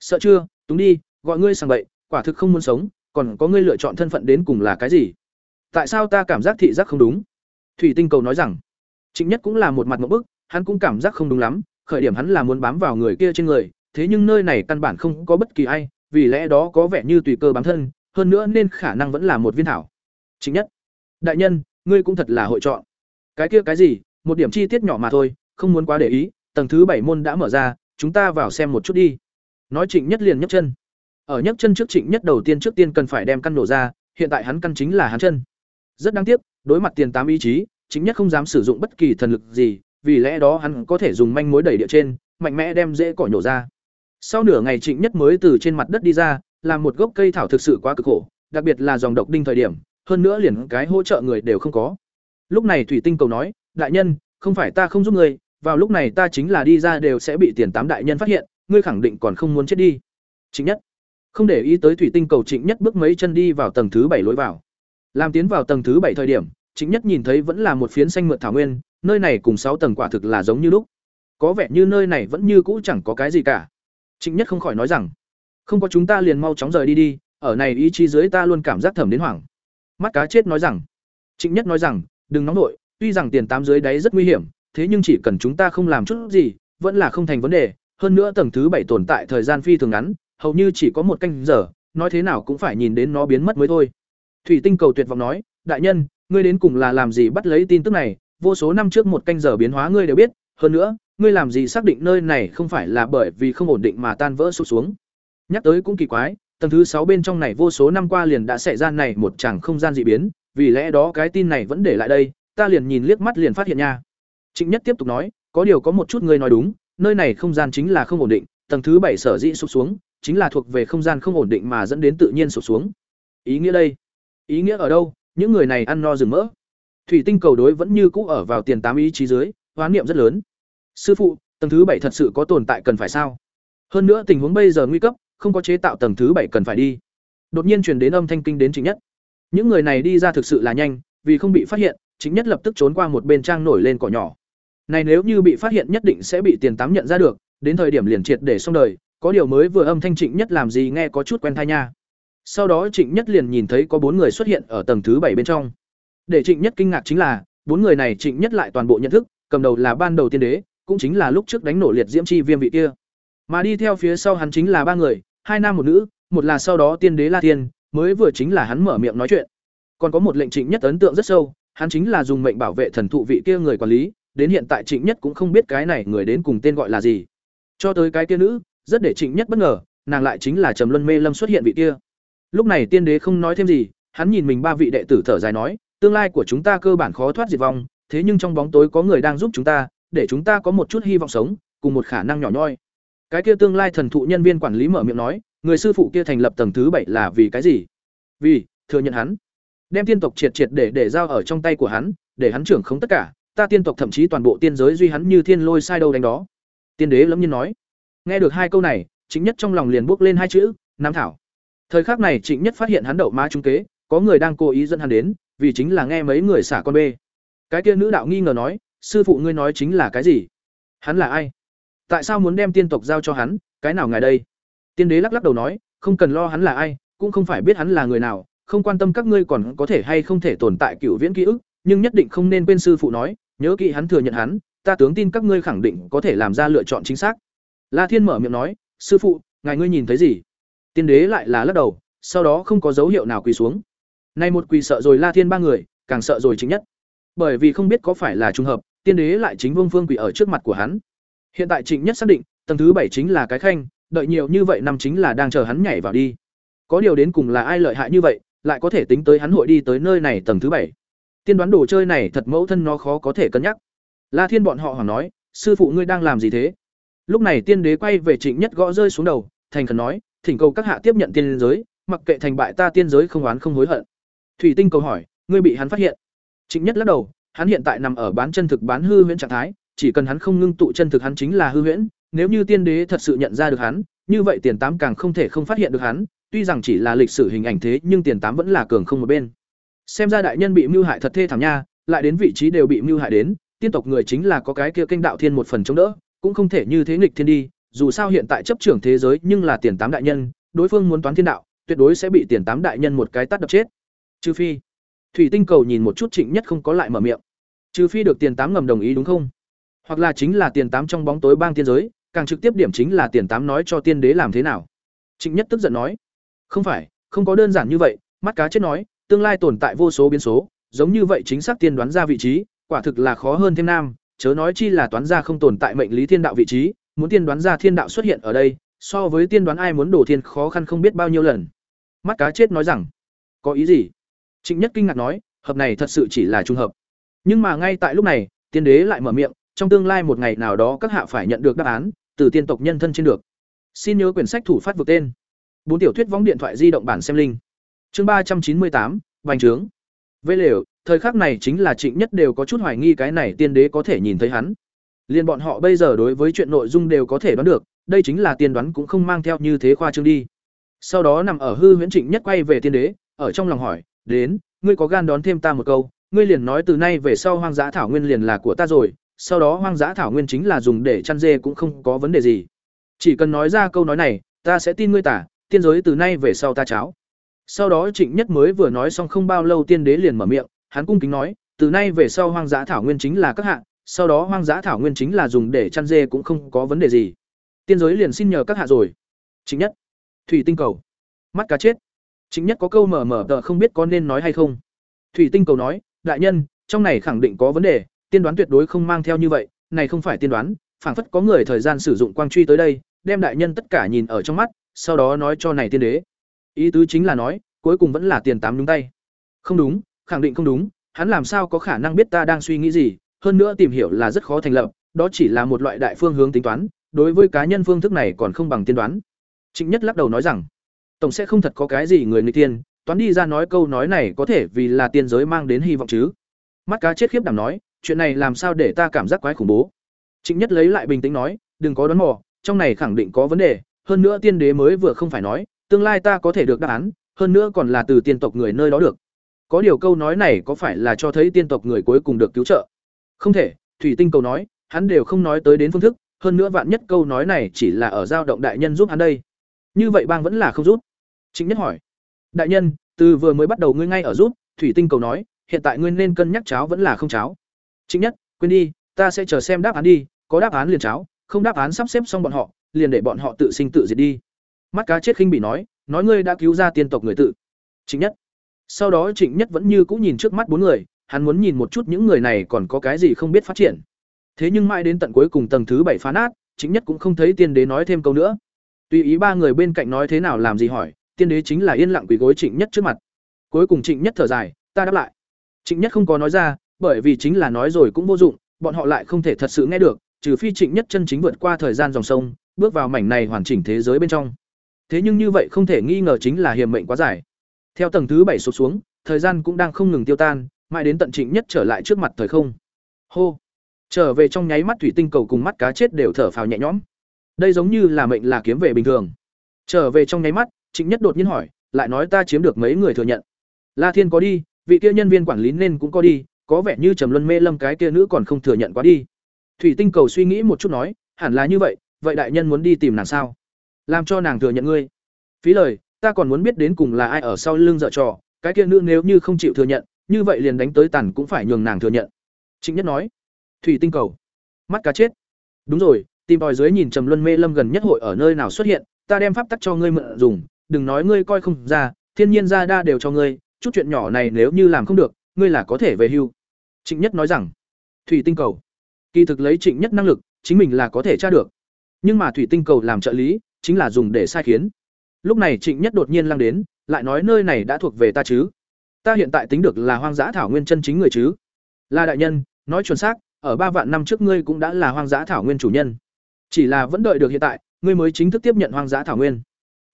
Sợ chưa, túng đi, gọi ngươi sang bậy, quả thực không muốn sống, còn có ngươi lựa chọn thân phận đến cùng là cái gì? Tại sao ta cảm giác thị giác không đúng? Thủy Tinh Cầu nói rằng, Trịnh Nhất cũng là một mặt một bức, hắn cũng cảm giác không đúng lắm, khởi điểm hắn là muốn bám vào người kia trên người, thế nhưng nơi này căn bản không có bất kỳ ai, vì lẽ đó có vẻ như tùy cơ bám thân, hơn nữa nên khả năng vẫn là một viên thảo. Chính Nhất, đại nhân, ngươi cũng thật là hội chọn. Cái kia cái gì, một điểm chi tiết nhỏ mà thôi, không muốn quá để ý, tầng thứ bảy môn đã mở ra, chúng ta vào xem một chút đi. Nói Trịnh Nhất liền nhấc chân. Ở nhấc chân trước Trịnh Nhất đầu tiên trước tiên cần phải đem căn nổ ra, hiện tại hắn căn chính là hắn chân. Rất đáng tiếc, đối mặt tiền tám ý chí, Trịnh Nhất không dám sử dụng bất kỳ thần lực gì, vì lẽ đó hắn có thể dùng manh mối đẩy địa trên, mạnh mẽ đem dễ cỏ nhổ ra. Sau nửa ngày Trịnh Nhất mới từ trên mặt đất đi ra, làm một gốc cây thảo thực sự quá cực khổ, đặc biệt là dòng độc đinh thời điểm, hơn nữa liền cái hỗ trợ người đều không có. Lúc này Thủy Tinh cầu nói, đại nhân, không phải ta không giúp người, vào lúc này ta chính là đi ra đều sẽ bị tiền tám đại nhân phát hiện, ngươi khẳng định còn không muốn chết đi. Trịnh Nhất, không để ý tới Thủy Tinh cầu Trịnh Nhất bước mấy chân đi vào tầng thứ bảy lối vào. Làm tiến vào tầng thứ bảy thời điểm, chính Nhất nhìn thấy vẫn là một phiến xanh mượt thảo nguyên, nơi này cùng sáu tầng quả thực là giống như lúc. Có vẻ như nơi này vẫn như cũ chẳng có cái gì cả. chính Nhất không khỏi nói rằng, không có chúng ta liền mau chóng rời đi đi, ở này ý chí dưới ta luôn cảm giác thầm đến hoảng. Mắt cá chết nói rằng, chính Nhất nói rằng, đừng nóng nổi, tuy rằng tiền tám dưới đáy rất nguy hiểm, thế nhưng chỉ cần chúng ta không làm chút gì, vẫn là không thành vấn đề, hơn nữa tầng thứ bảy tồn tại thời gian phi thường ngắn, hầu như chỉ có một canh giờ, nói thế nào cũng phải nhìn đến nó biến mất mới thôi. Thủy Tinh cầu tuyệt vọng nói, đại nhân, ngươi đến cùng là làm gì bắt lấy tin tức này, vô số năm trước một canh giờ biến hóa ngươi đều biết, hơn nữa, ngươi làm gì xác định nơi này không phải là bởi vì không ổn định mà tan vỡ sụp xuống. Nhắc tới cũng kỳ quái, tầng thứ sáu bên trong này vô số năm qua liền đã xảy ra này một chẳng không gian dị biến, vì lẽ đó cái tin này vẫn để lại đây, ta liền nhìn liếc mắt liền phát hiện nha. Trịnh Nhất tiếp tục nói, có điều có một chút ngươi nói đúng, nơi này không gian chính là không ổn định, tầng thứ bảy sở dĩ sụp xuống, chính là thuộc về không gian không ổn định mà dẫn đến tự nhiên sụp xuống. Ý nghĩa đây? Ý nghĩa ở đâu? Những người này ăn no rừng mỡ. Thủy tinh cầu đối vẫn như cũ ở vào tiền tám ý chí dưới, hoán niệm rất lớn. Sư phụ, tầng thứ bảy thật sự có tồn tại cần phải sao? Hơn nữa tình huống bây giờ nguy cấp, không có chế tạo tầng thứ bảy cần phải đi. Đột nhiên truyền đến âm thanh kinh đến chính nhất. Những người này đi ra thực sự là nhanh, vì không bị phát hiện, chính nhất lập tức trốn qua một bên trang nổi lên cỏ nhỏ. Này nếu như bị phát hiện nhất định sẽ bị tiền tám nhận ra được, đến thời điểm liền triệt để xong đời, có điều mới vừa âm thanh Trịnh Nhất làm gì nghe có chút quen tai nha. Sau đó Trịnh Nhất liền nhìn thấy có bốn người xuất hiện ở tầng thứ bảy bên trong. Để Trịnh Nhất kinh ngạc chính là, bốn người này Trịnh Nhất lại toàn bộ nhận thức, cầm đầu là ban đầu tiên đế, cũng chính là lúc trước đánh nổ liệt diễm chi viêm vị kia. Mà đi theo phía sau hắn chính là ba người, hai nam một nữ, một là sau đó tiên đế La tiên mới vừa chính là hắn mở miệng nói chuyện. Còn có một lệnh Trịnh Nhất ấn tượng rất sâu, hắn chính là dùng mệnh bảo vệ thần thụ vị kia người quản lý, đến hiện tại Trịnh Nhất cũng không biết cái này người đến cùng tên gọi là gì. Cho tới cái kia nữ, rất để trịnh nhất bất ngờ nàng lại chính là trầm luân mê lâm xuất hiện vị kia lúc này tiên đế không nói thêm gì, hắn nhìn mình ba vị đệ tử thở dài nói, tương lai của chúng ta cơ bản khó thoát diệt vong, thế nhưng trong bóng tối có người đang giúp chúng ta, để chúng ta có một chút hy vọng sống, cùng một khả năng nhỏ nhoi. Cái kia tương lai thần thụ nhân viên quản lý mở miệng nói, người sư phụ kia thành lập tầng thứ bảy là vì cái gì? Vì, thừa nhận hắn. Đem tiên tộc triệt triệt để để giao ở trong tay của hắn, để hắn trưởng không tất cả, ta tiên tộc thậm chí toàn bộ tiên giới duy hắn như thiên lôi sai đâu đánh đó. Tiên đế lẫm nhiên nói. Nghe được hai câu này, chính nhất trong lòng liền bước lên hai chữ, nam thảo thời khắc này trịnh nhất phát hiện hắn đậu má trung kế, có người đang cố ý dẫn hắn đến, vì chính là nghe mấy người xả con bê. Cái kia nữ đạo nghi ngờ nói, sư phụ ngươi nói chính là cái gì? Hắn là ai? Tại sao muốn đem tiên tộc giao cho hắn? Cái nào ngài đây? Tiên đế lắc lắc đầu nói, không cần lo hắn là ai, cũng không phải biết hắn là người nào, không quan tâm các ngươi còn có thể hay không thể tồn tại cựu viễn ký ức, nhưng nhất định không nên quên sư phụ nói, nhớ kỹ hắn thừa nhận hắn, ta tướng tin các ngươi khẳng định có thể làm ra lựa chọn chính xác. La thiên mở miệng nói, sư phụ, ngài ngươi nhìn thấy gì? Tiên đế lại là lắc đầu, sau đó không có dấu hiệu nào quỳ xuống. Nay một quỳ sợ rồi la thiên ba người, càng sợ rồi chính nhất. Bởi vì không biết có phải là trùng hợp, tiên đế lại chính vương phương quỳ ở trước mặt của hắn. Hiện tại trịnh nhất xác định, tầng thứ bảy chính là cái khanh, đợi nhiều như vậy năm chính là đang chờ hắn nhảy vào đi. Có điều đến cùng là ai lợi hại như vậy, lại có thể tính tới hắn hội đi tới nơi này tầng thứ bảy. Tiên đoán đồ chơi này thật mẫu thân nó khó có thể cân nhắc. La thiên bọn họ hoảng nói, sư phụ ngươi đang làm gì thế? Lúc này tiên đế quay về trịnh nhất gõ rơi xuống đầu, thành khẩn nói thỉnh cầu các hạ tiếp nhận tiên giới, mặc kệ thành bại ta tiên giới không oán không hối hận. Thủy tinh cầu hỏi, ngươi bị hắn phát hiện. Trịnh nhất lắc đầu, hắn hiện tại nằm ở bán chân thực bán hư huyễn trạng thái, chỉ cần hắn không ngưng tụ chân thực hắn chính là hư huyễn, nếu như tiên đế thật sự nhận ra được hắn, như vậy tiền tám càng không thể không phát hiện được hắn, tuy rằng chỉ là lịch sử hình ảnh thế, nhưng tiền tám vẫn là cường không một bên. Xem ra đại nhân bị mưu hại thật thê thảm nha, lại đến vị trí đều bị mưu hại đến, tiên tộc người chính là có cái kia kinh đạo thiên một phần chống đỡ, cũng không thể như thế nghịch thiên đi dù sao hiện tại chấp trưởng thế giới nhưng là tiền tám đại nhân, đối phương muốn toán thiên đạo, tuyệt đối sẽ bị tiền tám đại nhân một cái tát đập chết. Trừ phi, thủy tinh cầu nhìn một chút trịnh nhất không có lại mở miệng. Trừ phi được tiền tám ngầm đồng ý đúng không? Hoặc là chính là tiền tám trong bóng tối bang tiên giới, càng trực tiếp điểm chính là tiền tám nói cho tiên đế làm thế nào. Trịnh nhất tức giận nói. Không phải, không có đơn giản như vậy, mắt cá chết nói, tương lai tồn tại vô số biến số, giống như vậy chính xác tiên đoán ra vị trí, quả thực là khó hơn thêm nam, chớ nói chi là toán ra không tồn tại mệnh lý thiên đạo vị trí muốn tiên đoán ra thiên đạo xuất hiện ở đây, so với tiên đoán ai muốn đổ thiên khó khăn không biết bao nhiêu lần. Mắt cá chết nói rằng, có ý gì? Trịnh nhất kinh ngạc nói, hợp này thật sự chỉ là trùng hợp. Nhưng mà ngay tại lúc này, tiên đế lại mở miệng, trong tương lai một ngày nào đó các hạ phải nhận được đáp án, từ tiên tộc nhân thân trên được. Xin nhớ quyển sách thủ phát vực tên. Bốn tiểu thuyết võng điện thoại di động bản xem linh. Chương ba trăm chín mươi tám, vành trướng. Vây lều, thời khắc này chính là trịnh nhất đều có chút hoài nghi cái này tiên đế có thể nhìn thấy hắn liền bọn họ bây giờ đối với chuyện nội dung đều có thể đoán được, đây chính là tiên đoán cũng không mang theo như thế khoa trương đi. Sau đó nằm ở hư huyễn trịnh nhất quay về tiên đế, ở trong lòng hỏi, đến, ngươi có gan đón thêm ta một câu, ngươi liền nói từ nay về sau hoang dã thảo nguyên liền là của ta rồi, sau đó hoang dã thảo nguyên chính là dùng để chăn dê cũng không có vấn đề gì. Chỉ cần nói ra câu nói này, ta sẽ tin ngươi tả, tiên giới từ nay về sau ta cháo. Sau đó trịnh nhất mới vừa nói xong không bao lâu tiên đế liền mở miệng, hắn cung kính nói, từ nay về sau hoang dã thảo nguyên chính là các hạ sau đó hoang dã thảo nguyên chính là dùng để chăn dê cũng không có vấn đề gì. Tiên giới liền xin nhờ các hạ rồi. Chính nhất, thủy tinh cầu. Mắt cá chết. Chính nhất có câu mở mở tờ không biết có nên nói hay không. Thủy tinh cầu nói, đại nhân, trong này khẳng định có vấn đề, tiên đoán tuyệt đối không mang theo như vậy, này không phải tiên đoán, phảng phất có người thời gian sử dụng quang truy tới đây, đem đại nhân tất cả nhìn ở trong mắt, sau đó nói cho này tiên đế. Ý tứ chính là nói, cuối cùng vẫn là tiền tám nhúng tay. Không đúng, khẳng định không đúng, hắn làm sao có khả năng biết ta đang suy nghĩ gì hơn nữa tìm hiểu là rất khó thành lập, đó chỉ là một loại đại phương hướng tính toán, đối với cá nhân phương thức này còn không bằng tiên đoán. Trịnh nhất lắc đầu nói rằng, tổng sẽ không thật có cái gì người người tiên, toán đi ra nói câu nói này có thể vì là tiên giới mang đến hy vọng chứ. Mắt cá chết khiếp đảm nói, chuyện này làm sao để ta cảm giác quái khủng bố? Trịnh nhất lấy lại bình tĩnh nói, đừng có đoán mò, trong này khẳng định có vấn đề, hơn nữa tiên đế mới vừa không phải nói, tương lai ta có thể được đáp án, hơn nữa còn là từ tiên tộc người nơi đó được. Có điều câu nói này có phải là cho thấy tiên tộc người cuối cùng được cứu trợ? Không thể, thủy tinh cầu nói, hắn đều không nói tới đến phương thức, hơn nữa vạn nhất câu nói này chỉ là ở giao động đại nhân giúp hắn đây. Như vậy bang vẫn là không giúp. Chính nhất hỏi, đại nhân, từ vừa mới bắt đầu ngươi ngay ở giúp, thủy tinh cầu nói, hiện tại ngươi nên cân nhắc cháo vẫn là không cháo? Chính nhất, quên đi, ta sẽ chờ xem đáp án đi, có đáp án liền cháo, không đáp án sắp xếp xong bọn họ, liền để bọn họ tự sinh tự diệt đi. Mắt cá chết khinh bị nói nói ngươi đã cứu ra tiên tộc người tự. Trịnh nhất, sau đó trịnh nhất vẫn như cũ nhìn trước mắt bốn người hắn muốn nhìn một chút những người này còn có cái gì không biết phát triển thế nhưng mãi đến tận cuối cùng tầng thứ bảy phá nát chính nhất cũng không thấy tiên đế nói thêm câu nữa Tùy ý ba người bên cạnh nói thế nào làm gì hỏi, tiên đế chính là yên lặng quỳ gối Trịnh Nhất trước mặt. Cuối cùng Trịnh Nhất thở dài, ta đáp lại. Trịnh Nhất không có nói ra, bởi vì chính là nói rồi cũng vô dụng, bọn họ lại không thể thật sự nghe được, trừ phi Trịnh Nhất chân chính vượt qua thời gian dòng sông, bước vào mảnh này hoàn chỉnh thế giới bên trong. Thế nhưng như vậy không thể nghi ngờ chính là hiểm mệnh quá dài. Theo tầng thứ bảy sụp xuống, thời gian cũng đang không ngừng tiêu tan, mãi đến tận Trịnh Nhất trở lại trước mặt thời không. Hô. Trở về trong nháy mắt thủy tinh cầu cùng mắt cá chết đều thở phào nhẹ nhõm. Đây giống như là mệnh là kiếm về bình thường. Trở về trong nháy mắt, Trịnh Nhất đột nhiên hỏi, lại nói ta chiếm được mấy người thừa nhận. La Thiên có đi, vị kia nhân viên quản lý nên cũng có đi, có vẻ như Trầm Luân Mê Lâm cái kia nữ còn không thừa nhận quá đi. Thủy Tinh Cầu suy nghĩ một chút nói, hẳn là như vậy, vậy đại nhân muốn đi tìm nàng sao? Làm cho nàng thừa nhận ngươi. Phí lời, ta còn muốn biết đến cùng là ai ở sau lưng dở trò, cái kia nữ nếu như không chịu thừa nhận, như vậy liền đánh tới tàn cũng phải nhường nàng thừa nhận. Trịnh Nhất nói. Thủy Tinh Cầu, mắt cá chết. Đúng rồi, tìm tòi dưới nhìn Trầm Luân Mê Lâm gần nhất hội ở nơi nào xuất hiện, ta đem pháp tắc cho ngươi mượn dùng, đừng nói ngươi coi không ra, thiên nhiên ra đa đều cho ngươi, chút chuyện nhỏ này nếu như làm không được, ngươi là có thể về hưu. Trịnh Nhất nói rằng, thủy tinh cầu, kỳ thực lấy Trịnh Nhất năng lực, chính mình là có thể tra được. Nhưng mà thủy tinh cầu làm trợ lý, chính là dùng để sai khiến. Lúc này Trịnh Nhất đột nhiên lăng đến, lại nói nơi này đã thuộc về ta chứ? Ta hiện tại tính được là hoang dã thảo nguyên chân chính người chứ? Là đại nhân, nói chuẩn xác, ở ba vạn năm trước ngươi cũng đã là hoang dã thảo nguyên chủ nhân. Chỉ là vẫn đợi được hiện tại, ngươi mới chính thức tiếp nhận hoang dã thảo nguyên.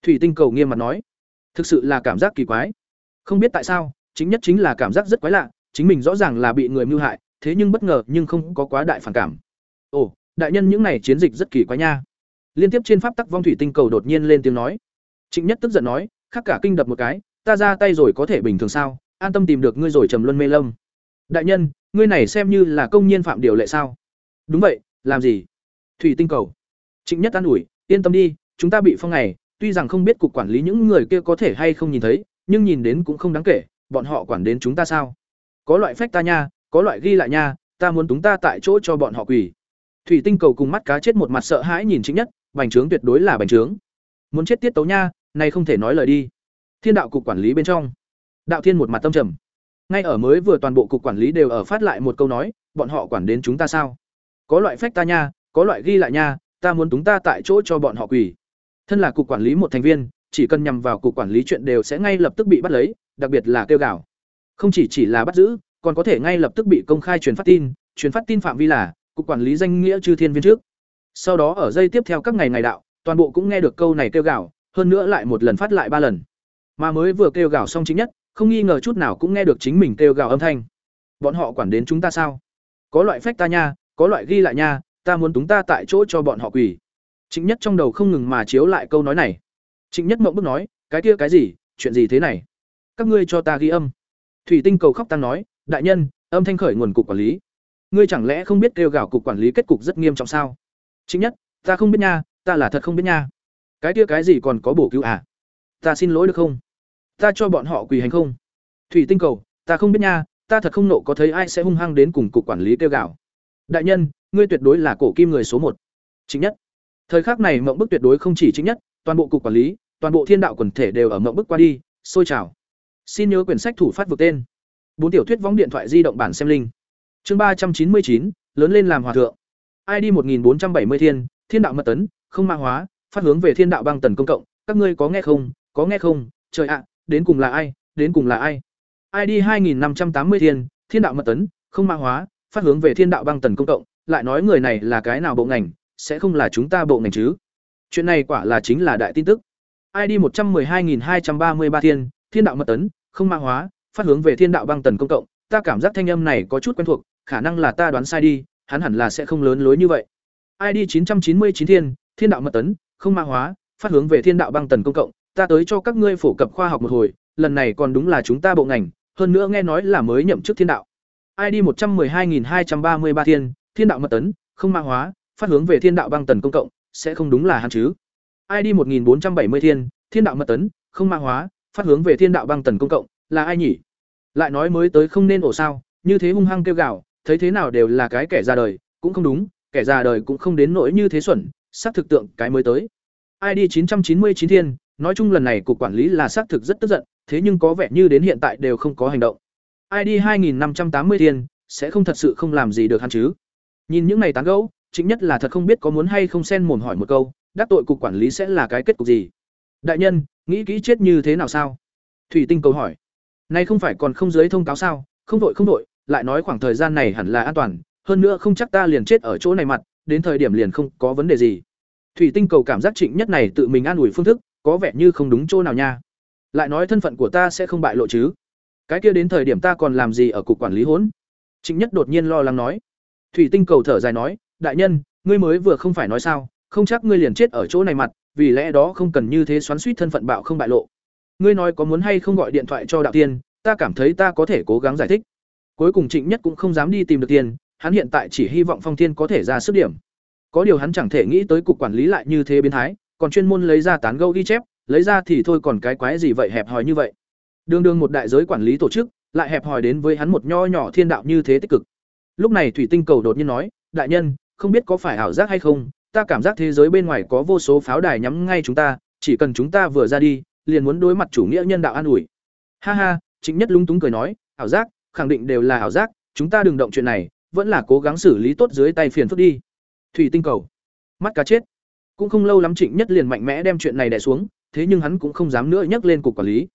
Thủy tinh cầu nghiêm mặt nói, thực sự là cảm giác kỳ quái. Không biết tại sao, chính nhất chính là cảm giác rất quái lạ, chính mình rõ ràng là bị người mưu hại, thế nhưng bất ngờ nhưng không có quá đại phản cảm. Ồ, đại nhân những này chiến dịch rất kỳ quái nha. Liên tiếp trên pháp tắc vong thủy tinh cầu đột nhiên lên tiếng nói. Trịnh Nhất tức giận nói, khắc cả kinh đập một cái, ta ra tay rồi có thể bình thường sao? An tâm tìm được ngươi rồi trầm luân mê lâm. Đại nhân, ngươi này xem như là công nhân phạm điều lệ sao? Đúng vậy, làm gì? Thủy tinh cầu. Trịnh Nhất an ủi, yên tâm đi, chúng ta bị phong này, tuy rằng không biết cục quản lý những người kia có thể hay không nhìn thấy, nhưng nhìn đến cũng không đáng kể, bọn họ quản đến chúng ta sao? Có loại phách ta nha, có loại ghi lại nha, ta muốn chúng ta tại chỗ cho bọn họ quỳ. Thủy tinh cầu cùng mắt cá chết một mặt sợ hãi nhìn chính nhất, bành trướng tuyệt đối là bành trướng. Muốn chết tiết tấu nha, này không thể nói lời đi. Thiên đạo cục quản lý bên trong. Đạo Thiên một mặt tâm trầm. Ngay ở mới vừa toàn bộ cục quản lý đều ở phát lại một câu nói, bọn họ quản đến chúng ta sao? Có loại phách ta nha, có loại ghi lại nha, ta muốn chúng ta tại chỗ cho bọn họ quỳ. Thân là cục quản lý một thành viên, chỉ cần nhằm vào cục quản lý chuyện đều sẽ ngay lập tức bị bắt lấy, đặc biệt là kêu gào. Không chỉ chỉ là bắt giữ, còn có thể ngay lập tức bị công khai truyền phát tin, truyền phát tin phạm vi là cục quản lý danh nghĩa chư thiên viên trước. Sau đó ở dây tiếp theo các ngày ngày đạo, toàn bộ cũng nghe được câu này kêu gào, hơn nữa lại một lần phát lại ba lần. Mà mới vừa kêu gào xong chính nhất, không nghi ngờ chút nào cũng nghe được chính mình kêu gào âm thanh. Bọn họ quản đến chúng ta sao? Có loại phách ta nha, có loại ghi lại nha, ta muốn chúng ta tại chỗ cho bọn họ quỳ. Trịnh Nhất trong đầu không ngừng mà chiếu lại câu nói này. Trịnh Nhất mộng bức nói, cái kia cái gì, chuyện gì thế này? Các ngươi cho ta ghi âm. Thủy Tinh cầu khóc tăng nói, đại nhân, âm thanh khởi nguồn cục quản lý. Ngươi chẳng lẽ không biết kêu gào cục quản lý kết cục rất nghiêm trọng sao? Trịnh Nhất, ta không biết nha, ta là thật không biết nha. Cái kia cái gì còn có bổ cứu à? Ta xin lỗi được không? Ta cho bọn họ quỳ hành không? Thủy Tinh cầu, ta không biết nha, ta thật không nộ có thấy ai sẽ hung hăng đến cùng cục quản lý kêu gào. Đại nhân, ngươi tuyệt đối là cổ kim người số một. chính Nhất Thời khắc này mộng bức tuyệt đối không chỉ chính nhất, toàn bộ cục quản lý, toàn bộ thiên đạo quần thể đều ở mộng bức qua đi, sôi trào. Xin nhớ quyển sách thủ phát vực tên. Bốn tiểu thuyết võng điện thoại di động bản xem linh. Chương ba trăm chín mươi chín lớn lên làm hòa thượng. ID một nghìn bốn trăm bảy mươi thiên, thiên đạo mật tấn, không mã hóa, phát hướng về thiên đạo băng tần công cộng, các ngươi có nghe không? Có nghe không? Trời ạ, đến cùng là ai? Đến cùng là ai? ID hai nghìn năm trăm tám mươi thiên, thiên đạo mật tấn, không ma hóa, phát hướng về thiên đạo băng tần công cộng, lại nói người này là cái nào bộ ngành, sẽ không là chúng ta bộ ngành chứ. Chuyện này quả là chính là đại tin tức. ID một trăm hai trăm ba mươi ba thiên, thiên đạo mật tấn, không ma hóa, phát hướng về thiên đạo băng tần công cộng, ta cảm giác thanh âm này có chút quen thuộc, khả năng là ta đoán sai đi, hắn hẳn là sẽ không lớn lối như vậy. ID chín trăm chín mươi chín thiên, thiên đạo mật tấn, không ma hóa, phát hướng về thiên đạo băng tần công cộng, ta tới cho các ngươi phổ cập khoa học một hồi, lần này còn đúng là chúng ta bộ ngành, hơn nữa nghe nói là mới nhậm chức thiên đạo. ID một trăm hai hai trăm ba mươi ba thiên, thiên đạo mật tấn, không mã hóa, phát hướng về thiên đạo băng tần công cộng sẽ không đúng là hắn chứ. Id một nghìn bốn trăm bảy mươi thiên thiên đạo mật tấn không mã hóa phát hướng về thiên đạo băng tần công cộng là ai nhỉ? Lại nói mới tới không nên ổ sao như thế hung hăng kêu gào thấy thế nào đều là cái kẻ ra đời cũng không đúng kẻ già đời cũng không đến nỗi như thế xuẩn xác thực tượng cái mới tới. Id chín trăm chín mươi chín thiên nói chung lần này cục quản lý là xác thực rất tức giận thế nhưng có vẻ như đến hiện tại đều không có hành động. Id 2580 tiền, sẽ không thật sự không làm gì được hắn chứ? Nhìn những này tán gẫu Trịnh Nhất là thật không biết có muốn hay không xen mồm hỏi một câu, đắc tội cục quản lý sẽ là cái kết cục gì? Đại nhân nghĩ kỹ chết như thế nào sao? Thủy tinh cầu hỏi. Nay không phải còn không dưới thông cáo sao? Không đội không đội lại nói khoảng thời gian này hẳn là an toàn hơn nữa không chắc ta liền chết ở chỗ này mặt đến thời điểm liền không có vấn đề gì. Thủy tinh cầu cảm giác trịnh nhất này tự mình an ủi phương thức có vẻ như không đúng chỗ nào nha. Lại nói thân phận của ta sẽ không bại lộ chứ? Cái kia đến thời điểm ta còn làm gì ở cục quản lý hỗn? Trịnh nhất đột nhiên lo lắng nói. Thủy tinh cầu thở dài nói, đại nhân, ngươi mới vừa không phải nói sao, không chắc ngươi liền chết ở chỗ này mặt, vì lẽ đó không cần như thế xoắn suýt thân phận bạo không bại lộ. Ngươi nói có muốn hay không gọi điện thoại cho đạo tiên, ta cảm thấy ta có thể cố gắng giải thích. Cuối cùng trịnh nhất cũng không dám đi tìm được tiền, hắn hiện tại chỉ hy vọng phong thiên có thể ra sức điểm. Có điều hắn chẳng thể nghĩ tới cục quản lý lại như thế biến thái còn chuyên môn lấy ra tán gẫu ghi chép, lấy ra thì thôi còn cái quái gì vậy hẹp hòi như vậy. Đường đường một đại giới quản lý tổ chức, lại hẹp hòi đến với hắn một nho nhỏ thiên đạo như thế tích cực. Lúc này thủy tinh cầu đột nhiên nói, đại nhân, không biết có phải ảo giác hay không, ta cảm giác thế giới bên ngoài có vô số pháo đài nhắm ngay chúng ta, chỉ cần chúng ta vừa ra đi, liền muốn đối mặt chủ nghĩa nhân đạo an ủi. Ha ha chính nhất lung túng cười nói, ảo giác, khẳng định đều là ảo giác, chúng ta đừng động chuyện này, vẫn là cố gắng xử lý tốt dưới tay phiền phức đi. Thủy tinh cầu, mắt cá chết cũng không lâu lắm trịnh nhất liền mạnh mẽ đem chuyện này đè xuống, thế nhưng hắn cũng không dám nữa nhắc lên cục quản lý.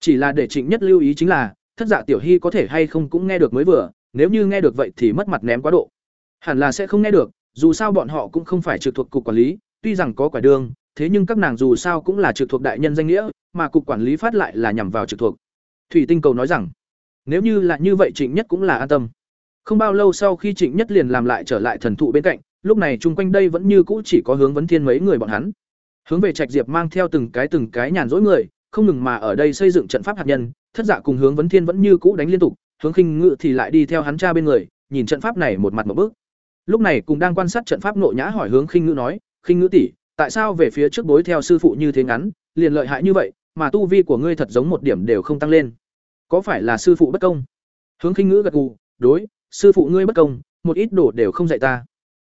Chỉ là để trịnh nhất lưu ý chính là, thất dạ tiểu hy có thể hay không cũng nghe được mới vừa, nếu như nghe được vậy thì mất mặt ném quá độ. Hẳn là sẽ không nghe được, dù sao bọn họ cũng không phải trực thuộc cục quản lý, tuy rằng có quả đường, thế nhưng các nàng dù sao cũng là trực thuộc đại nhân danh nghĩa, mà cục quản lý phát lại là nhằm vào trực thuộc. Thủy tinh cầu nói rằng, nếu như là như vậy trịnh nhất cũng là an tâm. Không bao lâu sau khi trịnh nhất liền làm lại trở lại thần thụ bên cạnh lúc này chung quanh đây vẫn như cũ chỉ có hướng vấn thiên mấy người bọn hắn. Hướng về trạch diệp mang theo từng cái từng cái nhàn rỗi người, không ngừng mà ở đây xây dựng trận pháp hạt nhân. Thất giả cùng hướng vấn thiên vẫn như cũ đánh liên tục, hướng khinh ngự thì lại đi theo hắn cha bên người, nhìn trận pháp này một mặt một bước. Lúc này cùng đang quan sát trận pháp nội nhã hỏi hướng khinh ngự nói, khinh ngự tỷ, tại sao về phía trước bối theo sư phụ như thế ngắn, liền lợi hại như vậy, mà tu vi của ngươi thật giống một điểm đều không tăng lên? Có phải là sư phụ bất công? Hướng khinh ngữ gật gù, đối, sư phụ ngươi bất công, một ít đồ đều không dạy ta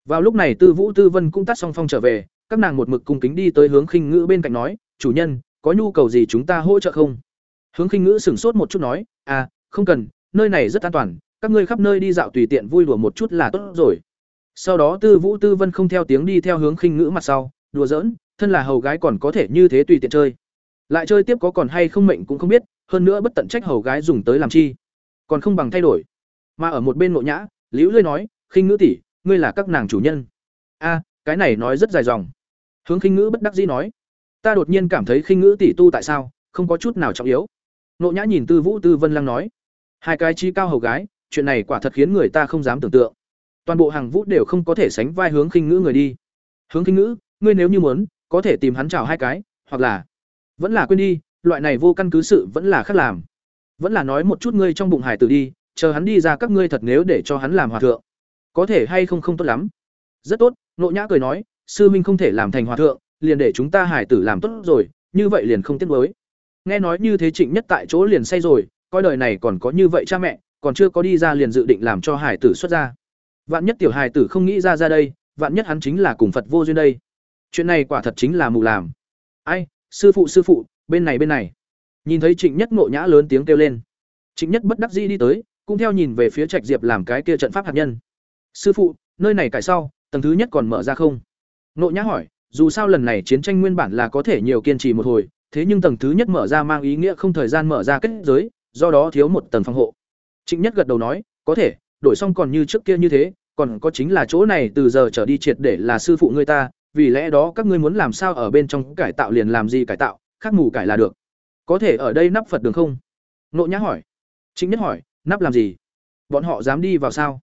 vào lúc này tư vũ tư vân cũng tắt xong phong trở về, các nàng một mực cung kính đi tới hướng khinh ngữ bên cạnh nói, chủ nhân, có nhu cầu gì chúng ta hỗ trợ không? Hướng khinh ngữ sửng sốt một chút nói à không cần, nơi này rất an toàn, các ngươi khắp nơi đi dạo tùy tiện vui đùa một chút là tốt rồi. Sau đó tư vũ tư vân không theo tiếng đi theo hướng khinh ngữ mặt sau, đùa giỡn, thân là hầu gái còn có thể như thế tùy tiện chơi. Lại chơi tiếp có còn hay không mệnh cũng không biết, hơn nữa bất tận trách hầu gái dùng tới làm chi. Còn không bằng thay đổi. Mà ở một bên ngộ nhã, liễu Lôi nói, khinh ngữ tỷ ngươi là các nàng chủ nhân. A, cái này nói rất dài dòng. Hướng khinh ngữ bất đắc dĩ nói, ta đột nhiên cảm thấy khinh ngữ tỷ tu tại sao, không có chút nào trọng yếu. Nộ nhã nhìn tư vũ tư vân lăng nói, hai cái chi cao hầu gái, chuyện này quả thật khiến người ta không dám tưởng tượng. Toàn bộ hàng vũ đều không có thể sánh vai hướng khinh ngữ người đi. Hướng khinh ngữ, ngươi nếu như muốn, có thể tìm hắn chào hai cái, hoặc là, vẫn là quên đi, loại này vô căn cứ sự vẫn là khác làm. Vẫn là nói một chút ngươi trong bụng hải tử đi, chờ hắn đi ra các ngươi thật nếu để cho hắn làm hòa thượng có thể hay không không tốt lắm. Rất tốt nộ nhã cười nói, sư minh không thể làm thành hòa thượng, liền để chúng ta hải tử làm tốt rồi, như vậy liền không tiếc mới nghe nói như thế trịnh nhất tại chỗ liền say rồi, coi đời này còn có như vậy cha mẹ, còn chưa có đi ra liền dự định làm cho hải tử xuất ra vạn nhất tiểu hải tử không nghĩ ra ra đây, vạn nhất hắn chính là cùng phật vô duyên đây. Chuyện này quả thật chính là mù làm. Ai, sư phụ sư phụ, bên này bên này. Nhìn thấy trịnh nhất nộ nhã lớn tiếng kêu lên. Trịnh nhất bất đắc dĩ đi tới, cũng theo nhìn về phía trạch diệp làm cái kia trận pháp hạt nhân sư phụ, nơi này cải sau, tầng thứ nhất còn mở ra không? Nộ nhã hỏi, dù sao lần này chiến tranh nguyên bản là có thể nhiều kiên trì một hồi, thế nhưng tầng thứ nhất mở ra mang ý nghĩa không thời gian mở ra kết giới, do đó thiếu một tầng phòng hộ. Trịnh nhất gật đầu nói, có thể, đổi xong còn như trước kia như thế, còn có chính là chỗ này từ giờ trở đi triệt để là sư phụ người ta, vì lẽ đó các ngươi muốn làm sao ở bên trong cải tạo liền làm gì cải tạo, khác mù cải là được. Có thể ở đây nắp phật đường không? Nộ nhã hỏi. Chính nhất hỏi, nắp làm gì? Bọn họ dám đi vào sao?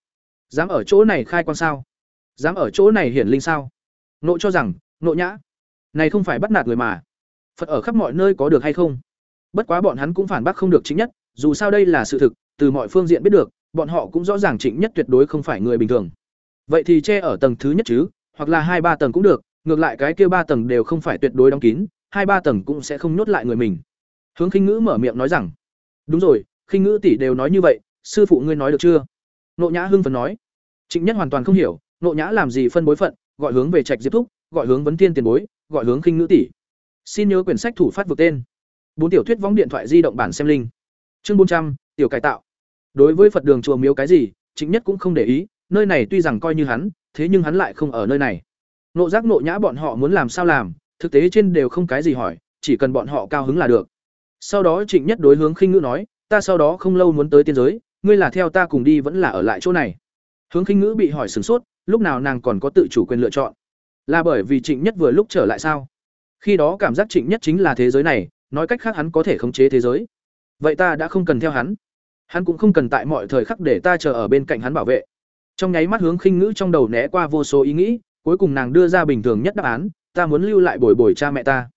Dám ở chỗ này khai quan sao? Dám ở chỗ này hiển linh sao? Nộ cho rằng, nộ nhã. Này không phải bắt nạt người mà. Phật ở khắp mọi nơi có được hay không? Bất quá bọn hắn cũng phản bác không được chính nhất, dù sao đây là sự thực, từ mọi phương diện biết được, bọn họ cũng rõ ràng trịnh nhất tuyệt đối không phải người bình thường. Vậy thì che ở tầng thứ nhất chứ, hoặc là hai ba tầng cũng được, ngược lại cái kia ba tầng đều không phải tuyệt đối đóng kín, hai ba tầng cũng sẽ không nhốt lại người mình. Hướng khinh ngữ mở miệng nói rằng, đúng rồi, khinh ngữ tỷ đều nói như vậy, sư phụ ngươi nói được chưa? Nộ nhã hưng phấn nói. Trịnh nhất hoàn toàn không hiểu, nộ nhã làm gì phân bối phận, gọi hướng về trạch diệp thúc, gọi hướng vấn thiên tiền bối, gọi hướng khinh ngữ tỷ. Xin nhớ quyển sách thủ phát vực tên. Bốn tiểu thuyết võng điện thoại di động bản xem linh. Chương bốn trăm, tiểu cải tạo. Đối với phật đường chùa miếu cái gì, trịnh nhất cũng không để ý, nơi này tuy rằng coi như hắn, thế nhưng hắn lại không ở nơi này. Nộ giác nộ nhã bọn họ muốn làm sao làm, thực tế trên đều không cái gì hỏi, chỉ cần bọn họ cao hứng là được. Sau đó trịnh nhất đối hướng khinh ngữ nói, ta sau đó không lâu muốn tới tiên giới ngươi là theo ta cùng đi vẫn là ở lại chỗ này. Hướng khinh ngữ bị hỏi sửng sốt, lúc nào nàng còn có tự chủ quyền lựa chọn? Là bởi vì trịnh nhất vừa lúc trở lại sao? Khi đó cảm giác trịnh nhất chính là thế giới này, nói cách khác hắn có thể khống chế thế giới. Vậy ta đã không cần theo hắn. Hắn cũng không cần tại mọi thời khắc để ta chờ ở bên cạnh hắn bảo vệ. Trong nháy mắt hướng khinh ngữ trong đầu né qua vô số ý nghĩ, cuối cùng nàng đưa ra bình thường nhất đáp án, ta muốn lưu lại bồi bồi cha mẹ ta.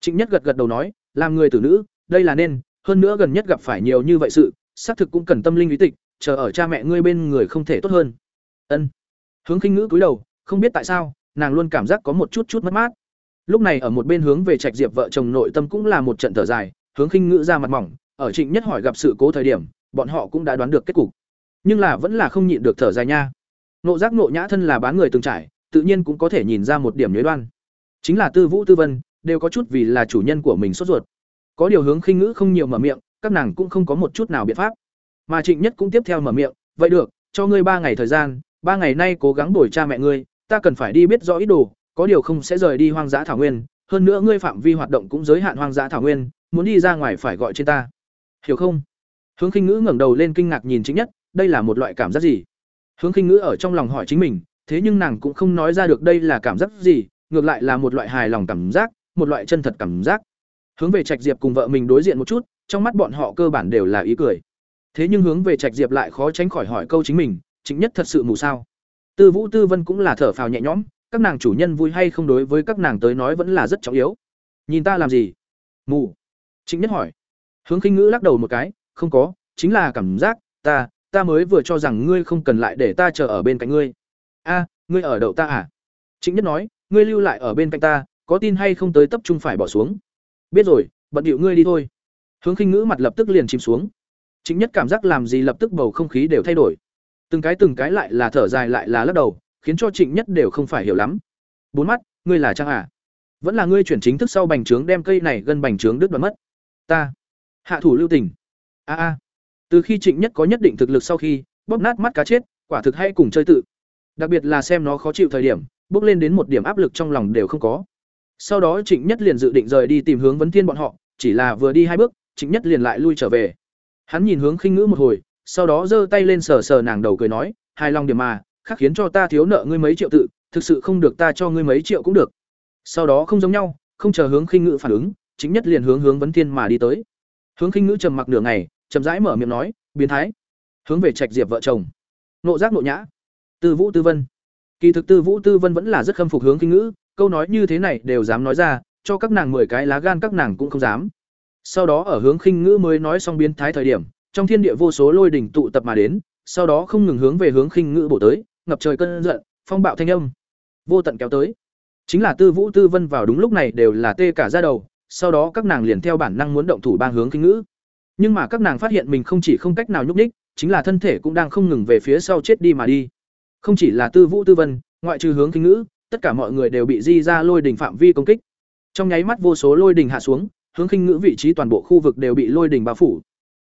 Trịnh nhất gật gật đầu nói, làm người tử nữ, đây là nên, hơn nữa gần nhất gặp phải nhiều như vậy sự xác thực cũng cần tâm linh lý tịch, chờ ở cha mẹ ngươi bên người không thể tốt hơn. Ân. Hướng khinh ngữ cúi đầu, không biết tại sao, nàng luôn cảm giác có một chút chút mất mát. Lúc này ở một bên hướng về trạch diệp vợ chồng nội tâm cũng là một trận thở dài, hướng khinh ngữ ra mặt mỏng, ở trịnh nhất hỏi gặp sự cố thời điểm, bọn họ cũng đã đoán được kết cục. Nhưng là vẫn là không nhịn được thở dài nha. Nộ giác nộ nhã thân là bán người từng trải, tự nhiên cũng có thể nhìn ra một điểm nhuế đoan. Chính là tư vũ tư vân, đều có chút vì là chủ nhân của mình sốt ruột. Có điều hướng khinh ngữ không nhiều mở miệng các nàng cũng không có một chút nào biện pháp. Mà trịnh nhất cũng tiếp theo mở miệng, vậy được, cho ngươi ba ngày thời gian, ba ngày nay cố gắng đổi cha mẹ ngươi, ta cần phải đi biết rõ ý đồ, có điều không sẽ rời đi hoang dã thảo nguyên, hơn nữa ngươi phạm vi hoạt động cũng giới hạn hoang dã thảo nguyên, muốn đi ra ngoài phải gọi trên ta. Hiểu không? Hướng khinh ngữ ngẩng đầu lên kinh ngạc nhìn chính nhất, đây là một loại cảm giác gì? Hướng khinh ngữ ở trong lòng hỏi chính mình, thế nhưng nàng cũng không nói ra được đây là cảm giác gì, ngược lại là một loại hài lòng cảm giác, một loại chân thật cảm giác. Hướng về trạch diệp cùng vợ mình đối diện một chút trong mắt bọn họ cơ bản đều là ý cười. Thế nhưng hướng về trạch diệp lại khó tránh khỏi hỏi câu chính mình chính nhất thật sự mù sao? Tư vũ tư vân cũng là thở phào nhẹ nhõm, các nàng chủ nhân vui hay không đối với các nàng tới nói vẫn là rất trọng yếu. Nhìn ta làm gì? Mù. Chính nhất hỏi. Hướng khinh ngữ lắc đầu một cái, không có, chính là cảm giác ta ta mới vừa cho rằng ngươi không cần lại để ta chờ ở bên cạnh ngươi. A, ngươi ở đậu ta à? Chính nhất nói, ngươi lưu lại ở bên cạnh ta, có tin hay không tới tập trung phải bỏ xuống? Biết rồi, bận điệu ngươi đi thôi hướng khinh ngữ mặt lập tức liền chìm xuống. Chính nhất cảm giác làm gì lập tức bầu không khí đều thay đổi. Từng cái từng cái lại là thở dài lại là lắc đầu, khiến cho trịnh nhất đều không phải hiểu lắm. Bốn mắt, ngươi là trang à? Vẫn là ngươi chuyển chính thức sau bành trướng đem cây này gần bành trướng đứt đoạn mất. Ta. Hạ thủ lưu tình. A a. Từ khi trịnh nhất có nhất định thực lực sau khi, bóp nát mắt cá chết, quả thực hay cùng chơi tự. Đặc biệt là xem nó khó chịu thời điểm, bước lên đến một điểm áp lực trong lòng đều không có. Sau đó trịnh nhất liền dự định rời đi tìm hướng vấn thiên bọn họ, chỉ là vừa đi hai bước trịnh nhất liền lại lui trở về. Hắn nhìn hướng khinh ngữ một hồi, sau đó giơ tay lên sờ sờ nàng đầu cười nói, hài lòng điểm mà khác khiến cho ta thiếu nợ ngươi mấy triệu tự, thực sự không được ta cho ngươi mấy triệu cũng được. Sau đó không giống nhau, không chờ hướng khinh ngữ phản ứng chính nhất liền hướng hướng vấn thiên mà đi tới. Hướng khinh ngữ trầm mặc nửa ngày, chậm rãi mở miệng nói, biến thái. Hướng về trạch diệp vợ chồng. Nộ giác nộ nhã. Tư vũ tư vân. Kỳ thực tư vũ tư vân vẫn là rất khâm phục hướng khinh ngữ, câu nói như thế này đều dám nói ra, cho các nàng mười cái lá gan các nàng cũng không dám sau đó ở hướng khinh ngữ mới nói xong biến thái thời điểm, trong thiên địa vô số lôi đỉnh tụ tập mà đến, sau đó không ngừng hướng về hướng khinh ngữ bổ tới, ngập trời cơn giận, phong bạo thanh âm, vô tận kéo tới. Chính là tư vũ, tư vân vào đúng lúc này đều là tê cả ra đầu, sau đó các nàng liền theo bản năng muốn động thủ bang hướng khinh ngữ. Nhưng mà các nàng phát hiện mình không chỉ không cách nào nhúc nhích, chính là thân thể cũng đang không ngừng về phía sau chết đi mà đi. Không chỉ là tư vũ, tư vân, ngoại trừ hướng khinh ngữ, tất cả mọi người đều bị di ra lôi đỉnh phạm vi công kích. Trong nháy mắt vô số lôi đỉnh hạ xuống hướng khinh ngữ vị trí toàn bộ khu vực đều bị lôi đỉnh bao phủ.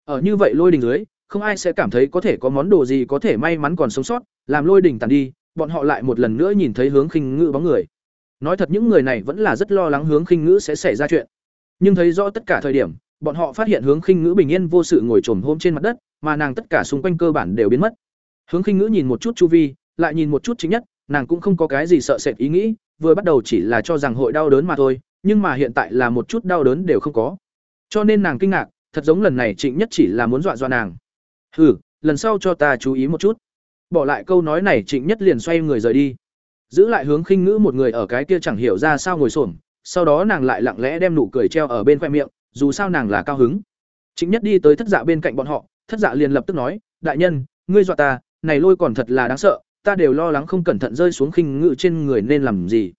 Ở như vậy lôi đỉnh dưới, không ai sẽ cảm thấy có thể có món đồ gì có thể may mắn còn sống sót, làm lôi đỉnh tàn đi, bọn họ lại một lần nữa nhìn thấy hướng khinh ngữ bóng người. Nói thật những người này vẫn là rất lo lắng hướng khinh ngữ sẽ xảy ra chuyện. Nhưng thấy rõ tất cả thời điểm, bọn họ phát hiện hướng khinh ngữ bình yên vô sự ngồi trồm hôm trên mặt đất, mà nàng tất cả xung quanh cơ bản đều biến mất. Hướng khinh ngữ nhìn một chút chu vi, lại nhìn một chút chính nhất, nàng cũng không có cái gì sợ sệt ý nghĩ, vừa bắt đầu chỉ là cho rằng hội đau đớn mà thôi nhưng mà hiện tại là một chút đau đớn đều không có. Cho nên nàng kinh ngạc, thật giống lần này trịnh nhất chỉ là muốn dọa dọa nàng. Hừ, lần sau cho ta chú ý một chút. Bỏ lại câu nói này, trịnh nhất liền xoay người rời đi. Giữ lại hướng khinh ngữ một người ở cái kia chẳng hiểu ra sao ngồi xổm, sau đó nàng lại lặng lẽ đem nụ cười treo ở bên khoe miệng, dù sao nàng là cao hứng. Trịnh nhất đi tới thất dạ bên cạnh bọn họ, thất dạ liền lập tức nói, đại nhân, ngươi dọa ta, này lôi còn thật là đáng sợ, ta đều lo lắng không cẩn thận rơi xuống khinh ngữ trên người nên làm gì.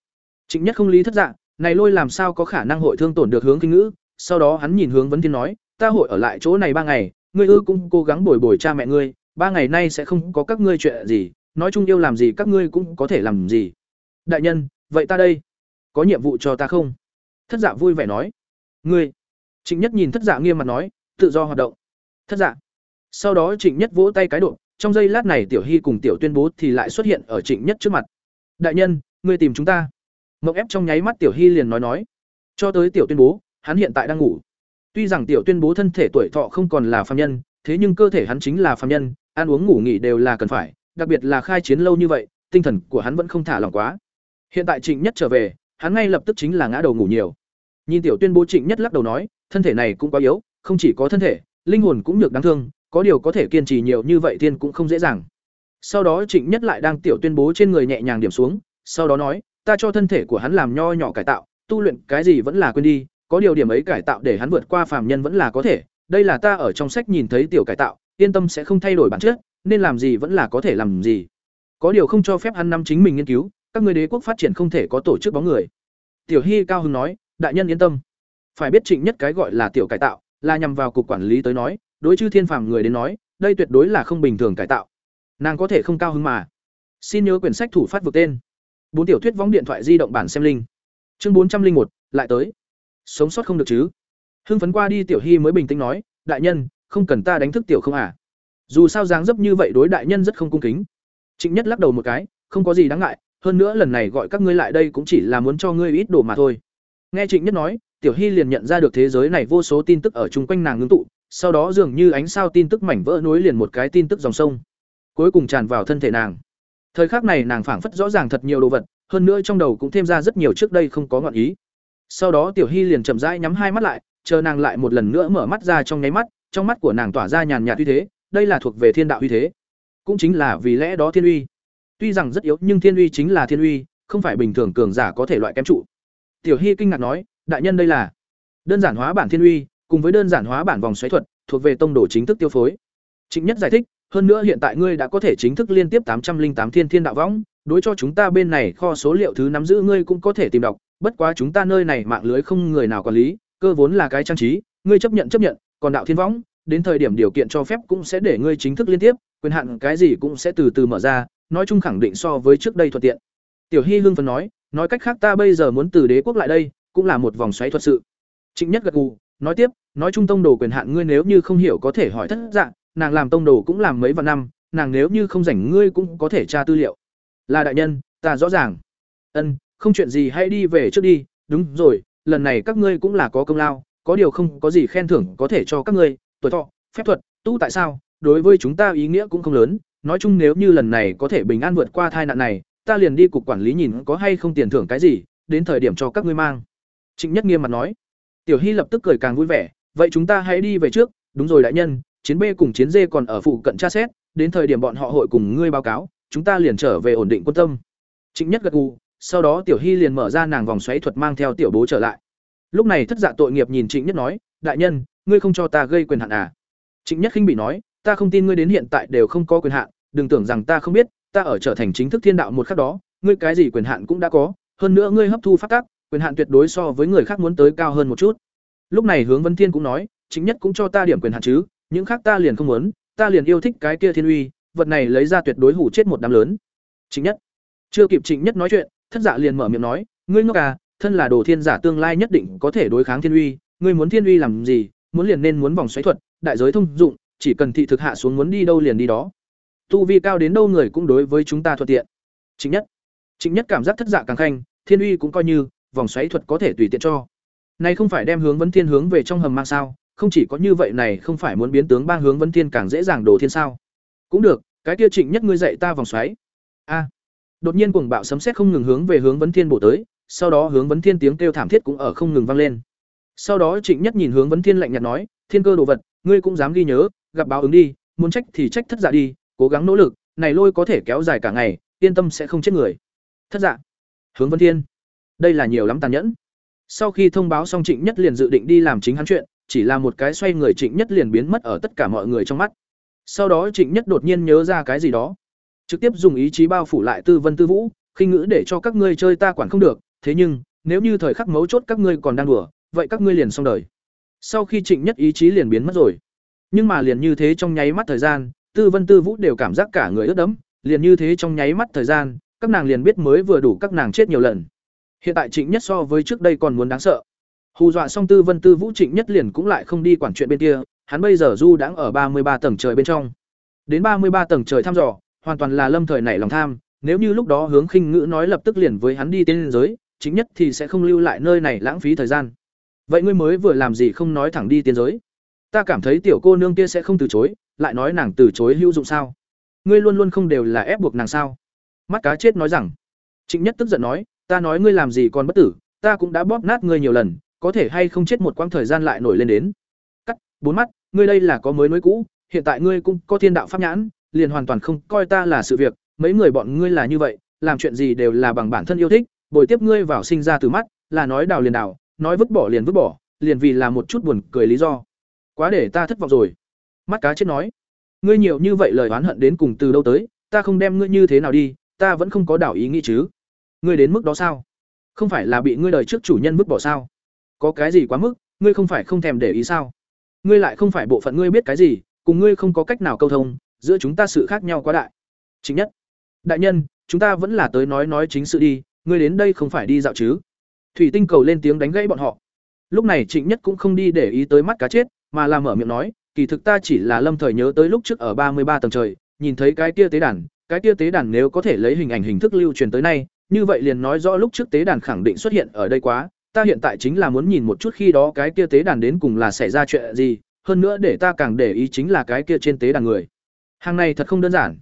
Trịnh nhất không lý thất dạ này lôi làm sao có khả năng hội thương tổn được hướng kinh ngữ? Sau đó hắn nhìn hướng vấn thiên nói, ta hội ở lại chỗ này ba ngày, ngươi ư cũng cố gắng bồi bồi cha mẹ ngươi, ba ngày nay sẽ không có các ngươi chuyện gì, nói chung yêu làm gì các ngươi cũng có thể làm gì. Đại nhân, vậy ta đây, có nhiệm vụ cho ta không? Thất dạ vui vẻ nói, ngươi. Trịnh nhất nhìn thất dạ nghiêm mặt nói, tự do hoạt động. Thất dạ. Sau đó trịnh nhất vỗ tay cái độ, trong giây lát này tiểu hy cùng tiểu tuyên bố thì lại xuất hiện ở trịnh nhất trước mặt. Đại nhân, ngươi tìm chúng ta mộng ép trong nháy mắt tiểu hy liền nói nói. Cho tới tiểu tuyên bố, hắn hiện tại đang ngủ. Tuy rằng tiểu tuyên bố thân thể tuổi thọ không còn là phàm nhân, thế nhưng cơ thể hắn chính là phàm nhân, ăn uống ngủ nghỉ đều là cần phải, đặc biệt là khai chiến lâu như vậy, tinh thần của hắn vẫn không thả lỏng quá. Hiện tại trịnh nhất trở về, hắn ngay lập tức chính là ngã đầu ngủ nhiều. Nhìn tiểu tuyên bố trịnh nhất lắc đầu nói, thân thể này cũng quá yếu, không chỉ có thân thể, linh hồn cũng nhược đáng thương, có điều có thể kiên trì nhiều như vậy tiên cũng không dễ dàng. Sau đó trịnh nhất lại đang tiểu tuyên bố trên người nhẹ nhàng điểm xuống, sau đó nói ta cho thân thể của hắn làm nho nhỏ cải tạo, tu luyện cái gì vẫn là quên đi, có điều điểm ấy cải tạo để hắn vượt qua phàm nhân vẫn là có thể. Đây là ta ở trong sách nhìn thấy tiểu cải tạo, yên tâm sẽ không thay đổi bản chất, nên làm gì vẫn là có thể làm gì. Có điều không cho phép hắn năm chính mình nghiên cứu, các người đế quốc phát triển không thể có tổ chức bóng người. Tiểu hy cao hứng nói, đại nhân yên tâm. Phải biết trịnh nhất cái gọi là tiểu cải tạo, là nhằm vào cục quản lý tới nói, đối chư thiên phàm người đến nói, đây tuyệt đối là không bình thường cải tạo. Nàng có thể không cao hứng mà. Xin nhớ quyển sách thủ phát vực tên bốn tiểu thuyết võng điện thoại di động bản xem linh. Chương bốn trăm linh một, lại tới. Sống sót không được chứ? Hưng phấn qua đi, tiểu hy mới bình tĩnh nói, đại nhân, không cần ta đánh thức tiểu không à? Dù sao dáng dấp như vậy đối đại nhân rất không cung kính. Trịnh nhất lắc đầu một cái, không có gì đáng ngại, hơn nữa lần này gọi các ngươi lại đây cũng chỉ là muốn cho ngươi ít đồ mà thôi. Nghe trịnh nhất nói, tiểu hy liền nhận ra được thế giới này vô số tin tức ở chung quanh nàng ngưng tụ, sau đó dường như ánh sao tin tức mảnh vỡ nối liền một cái tin tức dòng sông. Cuối cùng tràn vào thân thể nàng thời khắc này nàng phảng phất rõ ràng thật nhiều đồ vật, hơn nữa trong đầu cũng thêm ra rất nhiều trước đây không có ngọn ý. Sau đó tiểu hy liền chậm rãi nhắm hai mắt lại, chờ nàng lại một lần nữa mở mắt ra trong nháy mắt, trong mắt của nàng tỏa ra nhàn nhạt uy thế, đây là thuộc về thiên đạo uy thế. Cũng chính là vì lẽ đó thiên uy. Tuy rằng rất yếu, nhưng thiên uy chính là thiên uy, không phải bình thường cường giả có thể loại kém trụ. Tiểu hy kinh ngạc nói, đại nhân đây là đơn giản hóa bản thiên uy, cùng với đơn giản hóa bản vòng xoáy thuật, thuộc về tông đồ chính thức tiêu phối. Trịnh nhất giải thích hơn nữa hiện tại ngươi đã có thể chính thức liên tiếp tám trăm linh tám thiên thiên đạo võng, đối cho chúng ta bên này kho số liệu thứ nắm giữ ngươi cũng có thể tìm đọc, bất quá chúng ta nơi này mạng lưới không người nào quản lý, cơ vốn là cái trang trí, ngươi chấp nhận chấp nhận, còn đạo thiên võng, đến thời điểm điều kiện cho phép cũng sẽ để ngươi chính thức liên tiếp, quyền hạn cái gì cũng sẽ từ từ mở ra, nói chung khẳng định so với trước đây thuận tiện. Tiểu hy hưng phần nói nói cách khác ta bây giờ muốn từ đế quốc lại đây, cũng là một vòng xoáy thuật sự. Trịnh nhất gật gù, nói tiếp, nói chung tông đồ quyền hạn ngươi nếu như không hiểu có thể hỏi thất dạng nàng làm tông đồ cũng làm mấy vạn năm, nàng nếu như không rảnh ngươi cũng có thể tra tư liệu. Là đại nhân, ta rõ ràng. Ân, không chuyện gì hãy đi về trước đi. Đúng rồi, lần này các ngươi cũng là có công lao, có điều không có gì khen thưởng có thể cho các ngươi. Tuổi thọ, phép thuật, tu tại sao, đối với chúng ta ý nghĩa cũng không lớn. Nói chung nếu như lần này có thể bình an vượt qua tai nạn này, ta liền đi cục quản lý nhìn có hay không tiền thưởng cái gì, đến thời điểm cho các ngươi mang. Trịnh nhất nghiêm mặt nói. Tiểu hy lập tức cười càng vui vẻ. Vậy chúng ta hãy đi về trước. Đúng rồi đại nhân chiến b cùng chiến d còn ở phụ cận tra xét, đến thời điểm bọn họ hội cùng ngươi báo cáo, chúng ta liền trở về ổn định quân tâm. Trịnh nhất gật gù, sau đó tiểu hy liền mở ra nàng vòng xoáy thuật mang theo tiểu bố trở lại. Lúc này thất dạ tội nghiệp nhìn trịnh nhất nói, đại nhân, ngươi không cho ta gây quyền hạn à? Trịnh nhất khinh bị nói, ta không tin ngươi đến hiện tại đều không có quyền hạn, đừng tưởng rằng ta không biết, ta ở trở thành chính thức thiên đạo một khắc đó, ngươi cái gì quyền hạn cũng đã có, hơn nữa ngươi hấp thu phát tác quyền hạn tuyệt đối so với người khác muốn tới cao hơn một chút. Lúc này hướng vân thiên cũng nói chính nhất cũng cho ta điểm quyền hạn chứ những khác ta liền không muốn, ta liền yêu thích cái kia thiên uy, vật này lấy ra tuyệt đối hủ chết một đám lớn. Chính nhất. Chưa kịp trịnh nhất nói chuyện, thất dạ liền mở miệng nói, ngươi ngốc à thân là đồ thiên giả tương lai nhất định có thể đối kháng thiên uy, ngươi muốn thiên uy làm gì, muốn liền nên muốn vòng xoáy thuật, đại giới thông dụng, chỉ cần thị thực hạ xuống muốn đi đâu liền đi đó. Tu vi cao đến đâu người cũng đối với chúng ta thuận tiện. Chính nhất. Chính nhất cảm giác thất dạ càng khanh, thiên uy cũng coi như vòng xoáy thuật có thể tùy tiện cho. Này không phải đem hướng vấn thiên hướng về trong hầm mang sao không chỉ có như vậy này không phải muốn biến tướng ba hướng vấn thiên càng dễ dàng đồ thiên sao? Cũng được, cái kia trịnh nhất ngươi dạy ta vòng xoáy. A. Đột nhiên cuồng bạo sấm sét không ngừng hướng về hướng vấn thiên bổ tới, sau đó hướng vấn thiên tiếng kêu thảm thiết cũng ở không ngừng vang lên. Sau đó trịnh nhất nhìn hướng vấn thiên lạnh nhạt nói, thiên cơ đồ vật, ngươi cũng dám ghi nhớ, gặp báo ứng đi, muốn trách thì trách thất dạ đi, cố gắng nỗ lực, này lôi có thể kéo dài cả ngày, yên tâm sẽ không chết người. Thất dạ. Hướng vấn thiên. Đây là nhiều lắm tàn nhẫn. Sau khi thông báo xong trịnh nhất liền dự định đi làm chính hắn chuyện chỉ là một cái xoay người trịnh nhất liền biến mất ở tất cả mọi người trong mắt. Sau đó trịnh nhất đột nhiên nhớ ra cái gì đó. Trực tiếp dùng ý chí bao phủ lại tư vân tư vũ, khinh ngữ để cho các ngươi chơi ta quản không được, thế nhưng, nếu như thời khắc mấu chốt các ngươi còn đang đùa, vậy các ngươi liền xong đời. Sau khi trịnh nhất ý chí liền biến mất rồi. Nhưng mà liền như thế trong nháy mắt thời gian, tư vân tư vũ đều cảm giác cả người ướt đẫm, liền như thế trong nháy mắt thời gian, các nàng liền biết mới vừa đủ các nàng chết nhiều lần. Hiện tại trịnh nhất so với trước đây còn muốn đáng sợ hù dọa xong tư vân tư vũ trịnh nhất liền cũng lại không đi quản chuyện bên kia, hắn bây giờ du đang ở ba mươi ba tầng trời bên trong. Đến ba mươi ba tầng trời thăm dò, hoàn toàn là lâm thời nảy lòng tham, nếu như lúc đó hướng khinh ngữ nói lập tức liền với hắn đi tiến giới chính nhất thì sẽ không lưu lại nơi này lãng phí thời gian. Vậy ngươi mới vừa làm gì không nói thẳng đi tiên giới? Ta cảm thấy tiểu cô nương kia sẽ không từ chối, lại nói nàng từ chối hữu dụng sao? Ngươi luôn luôn không đều là ép buộc nàng sao? Mắt cá chết nói rằng. Trịnh nhất tức giận nói, ta nói ngươi làm gì còn bất tử, ta cũng đã bóp nát ngươi nhiều lần có thể hay không chết một quãng thời gian lại nổi lên đến. Cắt, bốn mắt, ngươi đây là có mới nối cũ, hiện tại ngươi cũng có thiên đạo pháp nhãn, liền hoàn toàn không coi ta là sự việc, mấy người bọn ngươi là như vậy, làm chuyện gì đều là bằng bản thân yêu thích, bồi tiếp ngươi vào sinh ra từ mắt, là nói đào liền đào, nói vứt bỏ liền vứt bỏ, liền vì là một chút buồn cười lý do. Quá để ta thất vọng rồi. Mắt cá chết nói, ngươi nhiều như vậy lời oán hận đến cùng từ đâu tới, ta không đem ngươi như thế nào đi, ta vẫn không có đảo ý nghĩ chứ. Ngươi đến mức đó sao? Không phải là bị ngươi đời trước chủ nhân vứt bỏ sao? Có cái gì quá mức, ngươi không phải không thèm để ý sao? Ngươi lại không phải bộ phận ngươi biết cái gì, cùng ngươi không có cách nào câu thông, giữa chúng ta sự khác nhau quá đại. Chính nhất. Đại nhân, chúng ta vẫn là tới nói nói chính sự đi, ngươi đến đây không phải đi dạo chứ? Thủy tinh cầu lên tiếng đánh gãy bọn họ. Lúc này trịnh nhất cũng không đi để ý tới mắt cá chết, mà làm mở miệng nói, kỳ thực ta chỉ là lâm thời nhớ tới lúc trước ở ba mươi ba tầng trời, nhìn thấy cái kia tế đàn, cái kia tế đàn nếu có thể lấy hình ảnh hình thức lưu truyền tới nay, như vậy liền nói rõ lúc trước tế đàn khẳng định xuất hiện ở đây quá ta hiện tại chính là muốn nhìn một chút khi đó cái kia tế đàn đến cùng là xảy ra chuyện gì, hơn nữa để ta càng để ý chính là cái kia trên tế đàn người. Hàng này thật không đơn giản.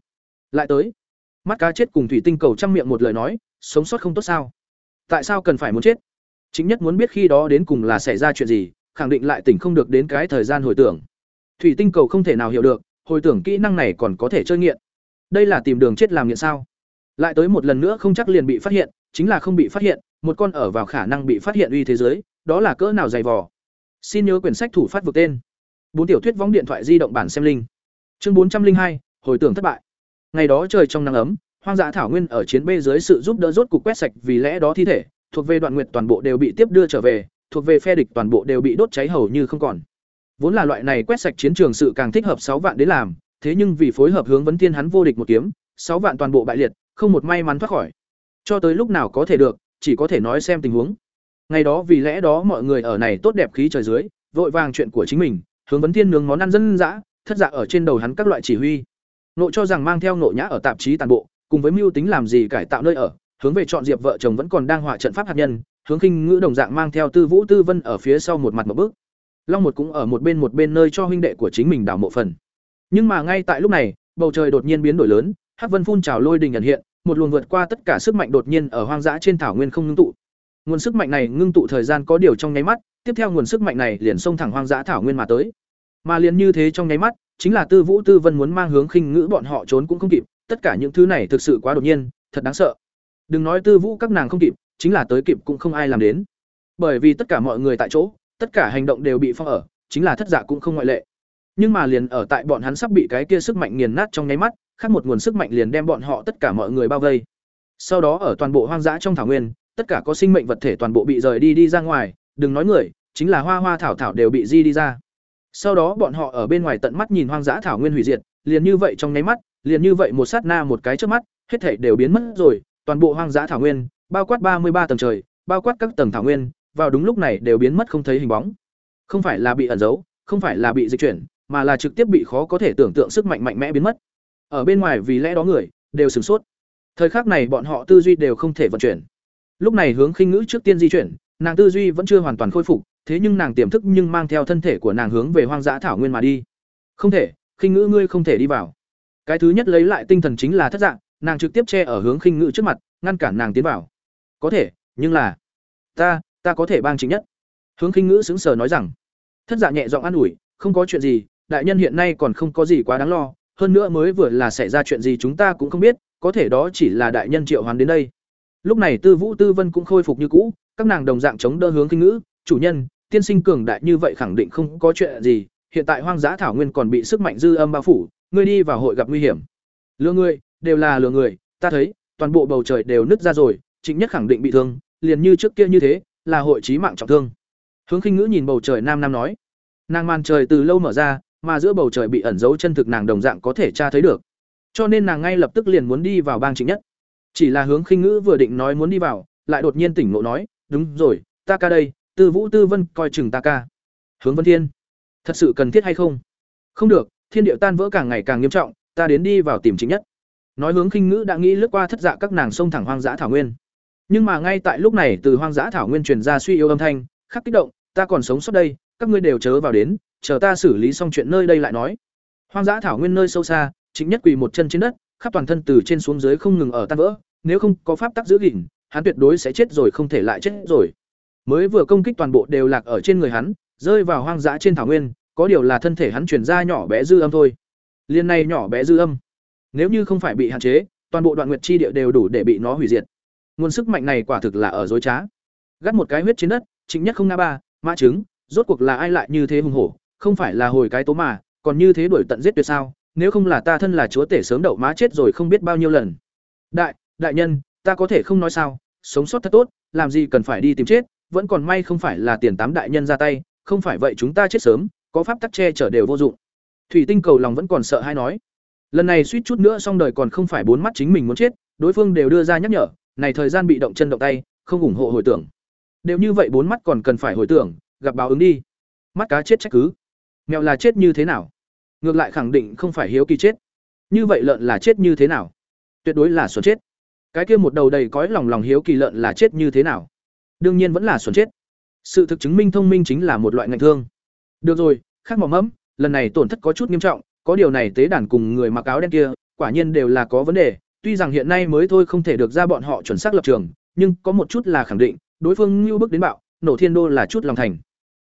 Lại tới. Mắt cá chết cùng thủy tinh cầu trăng miệng một lời nói, sống sót không tốt sao? Tại sao cần phải muốn chết? Chính nhất muốn biết khi đó đến cùng là xảy ra chuyện gì, khẳng định lại tỉnh không được đến cái thời gian hồi tưởng. Thủy tinh cầu không thể nào hiểu được, hồi tưởng kỹ năng này còn có thể chơi nghiện. Đây là tìm đường chết làm nghiện sao? Lại tới một lần nữa không chắc liền bị phát hiện, chính là không bị phát hiện một con ở vào khả năng bị phát hiện uy thế giới, đó là cỡ nào dày vò. Xin nhớ quyển sách thủ phát vực tên. Bốn tiểu thuyết võng điện thoại di động bản xem linh. Chương bốn trăm linh hai, hồi tưởng thất bại. Ngày đó trời trong nắng ấm, hoang dã thảo nguyên ở chiến bê dưới sự giúp đỡ rốt cục quét sạch vì lẽ đó thi thể, thuộc về đoạn nguyệt toàn bộ đều bị tiếp đưa trở về, thuộc về phe địch toàn bộ đều bị đốt cháy hầu như không còn. Vốn là loại này quét sạch chiến trường sự càng thích hợp sáu vạn đến làm, thế nhưng vì phối hợp hướng vấn thiên hắn vô địch một kiếm, sáu vạn toàn bộ bại liệt, không một may mắn thoát khỏi. Cho tới lúc nào có thể được chỉ có thể nói xem tình huống. Ngày đó vì lẽ đó mọi người ở này tốt đẹp khí trời dưới, vội vàng chuyện của chính mình, hướng vấn thiên nướng món ăn dân dã, thất dạ ở trên đầu hắn các loại chỉ huy. Nộ cho rằng mang theo nộ nhã ở tạp chí toàn bộ, cùng với mưu tính làm gì cải tạo nơi ở, hướng về chọn diệp vợ chồng vẫn còn đang họa trận pháp hạt nhân, hướng khinh ngữ đồng dạng mang theo tư vũ tư vân ở phía sau một mặt một bước. Long một cũng ở một bên một bên nơi cho huynh đệ của chính mình đảo mộ phần. Nhưng mà ngay tại lúc này, bầu trời đột nhiên biến đổi lớn, hắc vân phun trào lôi đình ẩn hiện một luồng vượt qua tất cả sức mạnh đột nhiên ở hoang dã trên thảo nguyên không ngưng tụ. Nguồn sức mạnh này ngưng tụ thời gian có điều trong nháy mắt, tiếp theo nguồn sức mạnh này liền xông thẳng hoang dã thảo nguyên mà tới. Mà liền như thế trong nháy mắt, chính là tư vũ tư vân muốn mang hướng khinh ngữ bọn họ trốn cũng không kịp, tất cả những thứ này thực sự quá đột nhiên, thật đáng sợ. Đừng nói tư vũ các nàng không kịp, chính là tới kịp cũng không ai làm đến. Bởi vì tất cả mọi người tại chỗ, tất cả hành động đều bị phong ở, chính là thất giả cũng không ngoại lệ. Nhưng mà liền ở tại bọn hắn sắp bị cái kia sức mạnh nghiền nát trong nháy mắt khác một nguồn sức mạnh liền đem bọn họ tất cả mọi người bao vây. Sau đó ở toàn bộ hoang dã trong thảo nguyên, tất cả có sinh mệnh vật thể toàn bộ bị rời đi đi ra ngoài, đừng nói người, chính là hoa hoa thảo thảo đều bị di đi ra. Sau đó bọn họ ở bên ngoài tận mắt nhìn hoang dã thảo nguyên hủy diệt, liền như vậy trong nháy mắt, liền như vậy một sát na một cái trước mắt, hết thảy đều biến mất rồi, toàn bộ hoang dã thảo nguyên, bao quát ba mươi ba tầng trời, bao quát các tầng thảo nguyên, vào đúng lúc này đều biến mất không thấy hình bóng. Không phải là bị ẩn giấu, không phải là bị dịch chuyển, mà là trực tiếp bị khó có thể tưởng tượng sức mạnh mạnh mẽ biến mất ở bên ngoài vì lẽ đó người, đều sửng sốt. Thời khắc này bọn họ tư duy đều không thể vận chuyển. Lúc này hướng khinh ngữ trước tiên di chuyển, nàng tư duy vẫn chưa hoàn toàn khôi phục, thế nhưng nàng tiềm thức nhưng mang theo thân thể của nàng hướng về hoang dã thảo nguyên mà đi. Không thể, khinh ngữ ngươi không thể đi vào. Cái thứ nhất lấy lại tinh thần chính là thất dạng, nàng trực tiếp che ở hướng khinh ngữ trước mặt, ngăn cản nàng tiến vào. Có thể, nhưng là, ta ta có thể bang chính nhất. Hướng khinh ngữ xứng sờ nói rằng, thất dạ nhẹ giọng an ủi, không có chuyện gì, đại nhân hiện nay còn không có gì quá đáng lo hơn nữa mới vừa là xảy ra chuyện gì chúng ta cũng không biết, có thể đó chỉ là đại nhân triệu hoán đến đây. Lúc này tư vũ tư vân cũng khôi phục như cũ, các nàng đồng dạng chống đỡ hướng kinh ngữ, chủ nhân, tiên sinh cường đại như vậy khẳng định không có chuyện gì, hiện tại hoang dã thảo nguyên còn bị sức mạnh dư âm bao phủ, ngươi đi vào hội gặp nguy hiểm. Lừa người, đều là lừa người, ta thấy, toàn bộ bầu trời đều nứt ra rồi chính nhất khẳng định bị thương, liền như trước kia như thế, là hội trí mạng trọng thương. Hướng khinh ngữ nhìn bầu trời nam nam nói. Nàng màn trời từ lâu mở ra mà giữa bầu trời bị ẩn giấu chân thực nàng đồng dạng có thể tra thấy được. Cho nên nàng ngay lập tức liền muốn đi vào bang chính nhất. Chỉ là hướng khinh ngữ vừa định nói muốn đi vào, lại đột nhiên tỉnh ngộ nói, đúng rồi, ta ca đây, tư vũ tư vân, coi chừng ta ca. Hướng vân thiên, thật sự cần thiết hay không? Không được, thiên điệu tan vỡ càng ngày càng nghiêm trọng, ta đến đi vào tìm chính nhất. Nói hướng khinh ngữ đã nghĩ lướt qua thất dạ các nàng sông thẳng hoang dã thảo nguyên. Nhưng mà ngay tại lúc này, từ hoang dã thảo nguyên truyền ra suy yếu âm thanh, khắc kích động, ta còn sống sót đây, các ngươi đều chớ vào đến chờ ta xử lý xong chuyện nơi đây lại nói. Hoang dã thảo nguyên nơi sâu xa chính nhất quỳ một chân trên đất, khắp toàn thân từ trên xuống dưới không ngừng ở tan vỡ, nếu không có pháp tắc giữ gìn, hắn tuyệt đối sẽ chết rồi không thể lại chết rồi. Mới vừa công kích toàn bộ đều lạc ở trên người hắn, rơi vào hoang dã trên thảo nguyên, có điều là thân thể hắn chuyển ra nhỏ bé dư âm thôi. Liên này nhỏ bé dư âm, nếu như không phải bị hạn chế, toàn bộ đoạn nguyệt chi địa đều đủ để bị nó hủy diệt. Nguồn sức mạnh này quả thực là ở dối trá. Gắt một cái huyết trên đất chính nhất không nga ba, mã trứng rốt cuộc là ai lại như thế hùng hổ? Không phải là hồi cái tố mà, còn như thế đuổi tận giết tuyệt sao, nếu không là ta thân là chúa tể sớm đậu má chết rồi không biết bao nhiêu lần. Đại đại nhân, ta có thể không nói sao, sống sót thật tốt, làm gì cần phải đi tìm chết, vẫn còn may không phải là tiền tám đại nhân ra tay, không phải vậy chúng ta chết sớm, có pháp tắc che chở đều vô dụng. Thủy tinh cầu lòng vẫn còn sợ hãi nói. Lần này suýt chút nữa xong đời còn không phải bốn mắt chính mình muốn chết, đối phương đều đưa ra nhắc nhở, này thời gian bị động chân động tay, không ủng hộ hồi tưởng. Đều như vậy bốn mắt còn cần phải hồi tưởng, gặp báo ứng đi. Mắt cá chết trách cứ mèo là chết như thế nào? Ngược lại khẳng định không phải hiếu kỳ chết. Như vậy lợn là chết như thế nào? Tuyệt đối là xuân chết. Cái kia một đầu đầy cõi lòng lòng hiếu kỳ lợn là chết như thế nào? Đương nhiên vẫn là xuân chết. Sự thực chứng minh thông minh chính là một loại ngành thương. Được rồi khác mỏm mẫm, lần này tổn thất có chút nghiêm trọng, có điều này tế đàn cùng người mặc áo đen kia, quả nhiên đều là có vấn đề. Tuy rằng hiện nay mới thôi không thể được ra bọn họ chuẩn xác lập trường, nhưng có một chút là khẳng định, đối phương như bước đến bạo, nổ thiên đô là chút lòng thành.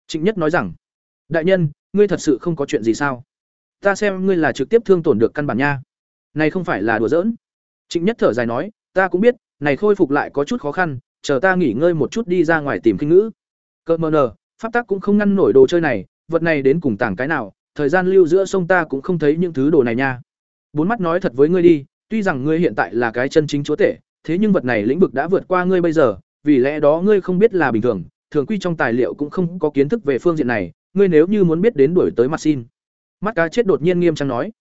Trịnh nhất nói rằng, đại nhân ngươi thật sự không có chuyện gì sao? Ta xem ngươi là trực tiếp thương tổn được căn bản nha. Này không phải là đùa giỡn. Trịnh nhất thở dài nói, ta cũng biết, này khôi phục lại có chút khó khăn, chờ ta nghỉ ngơi một chút đi ra ngoài tìm kinh ngữ. Cợt mờ nờ, pháp tắc cũng không ngăn nổi đồ chơi này, vật này đến cùng tảng cái nào, thời gian lưu giữa sông ta cũng không thấy những thứ đồ này nha. Bốn mắt nói thật với ngươi đi, tuy rằng ngươi hiện tại là cái chân chính chúa tể, thế nhưng vật này lĩnh vực đã vượt qua ngươi bây giờ, vì lẽ đó ngươi không biết là bình thường thường quy trong tài liệu cũng không có kiến thức về phương diện này ngươi nếu như muốn biết đến đuổi tới mặt xin. Mắt cá chết đột nhiên nghiêm trang nói.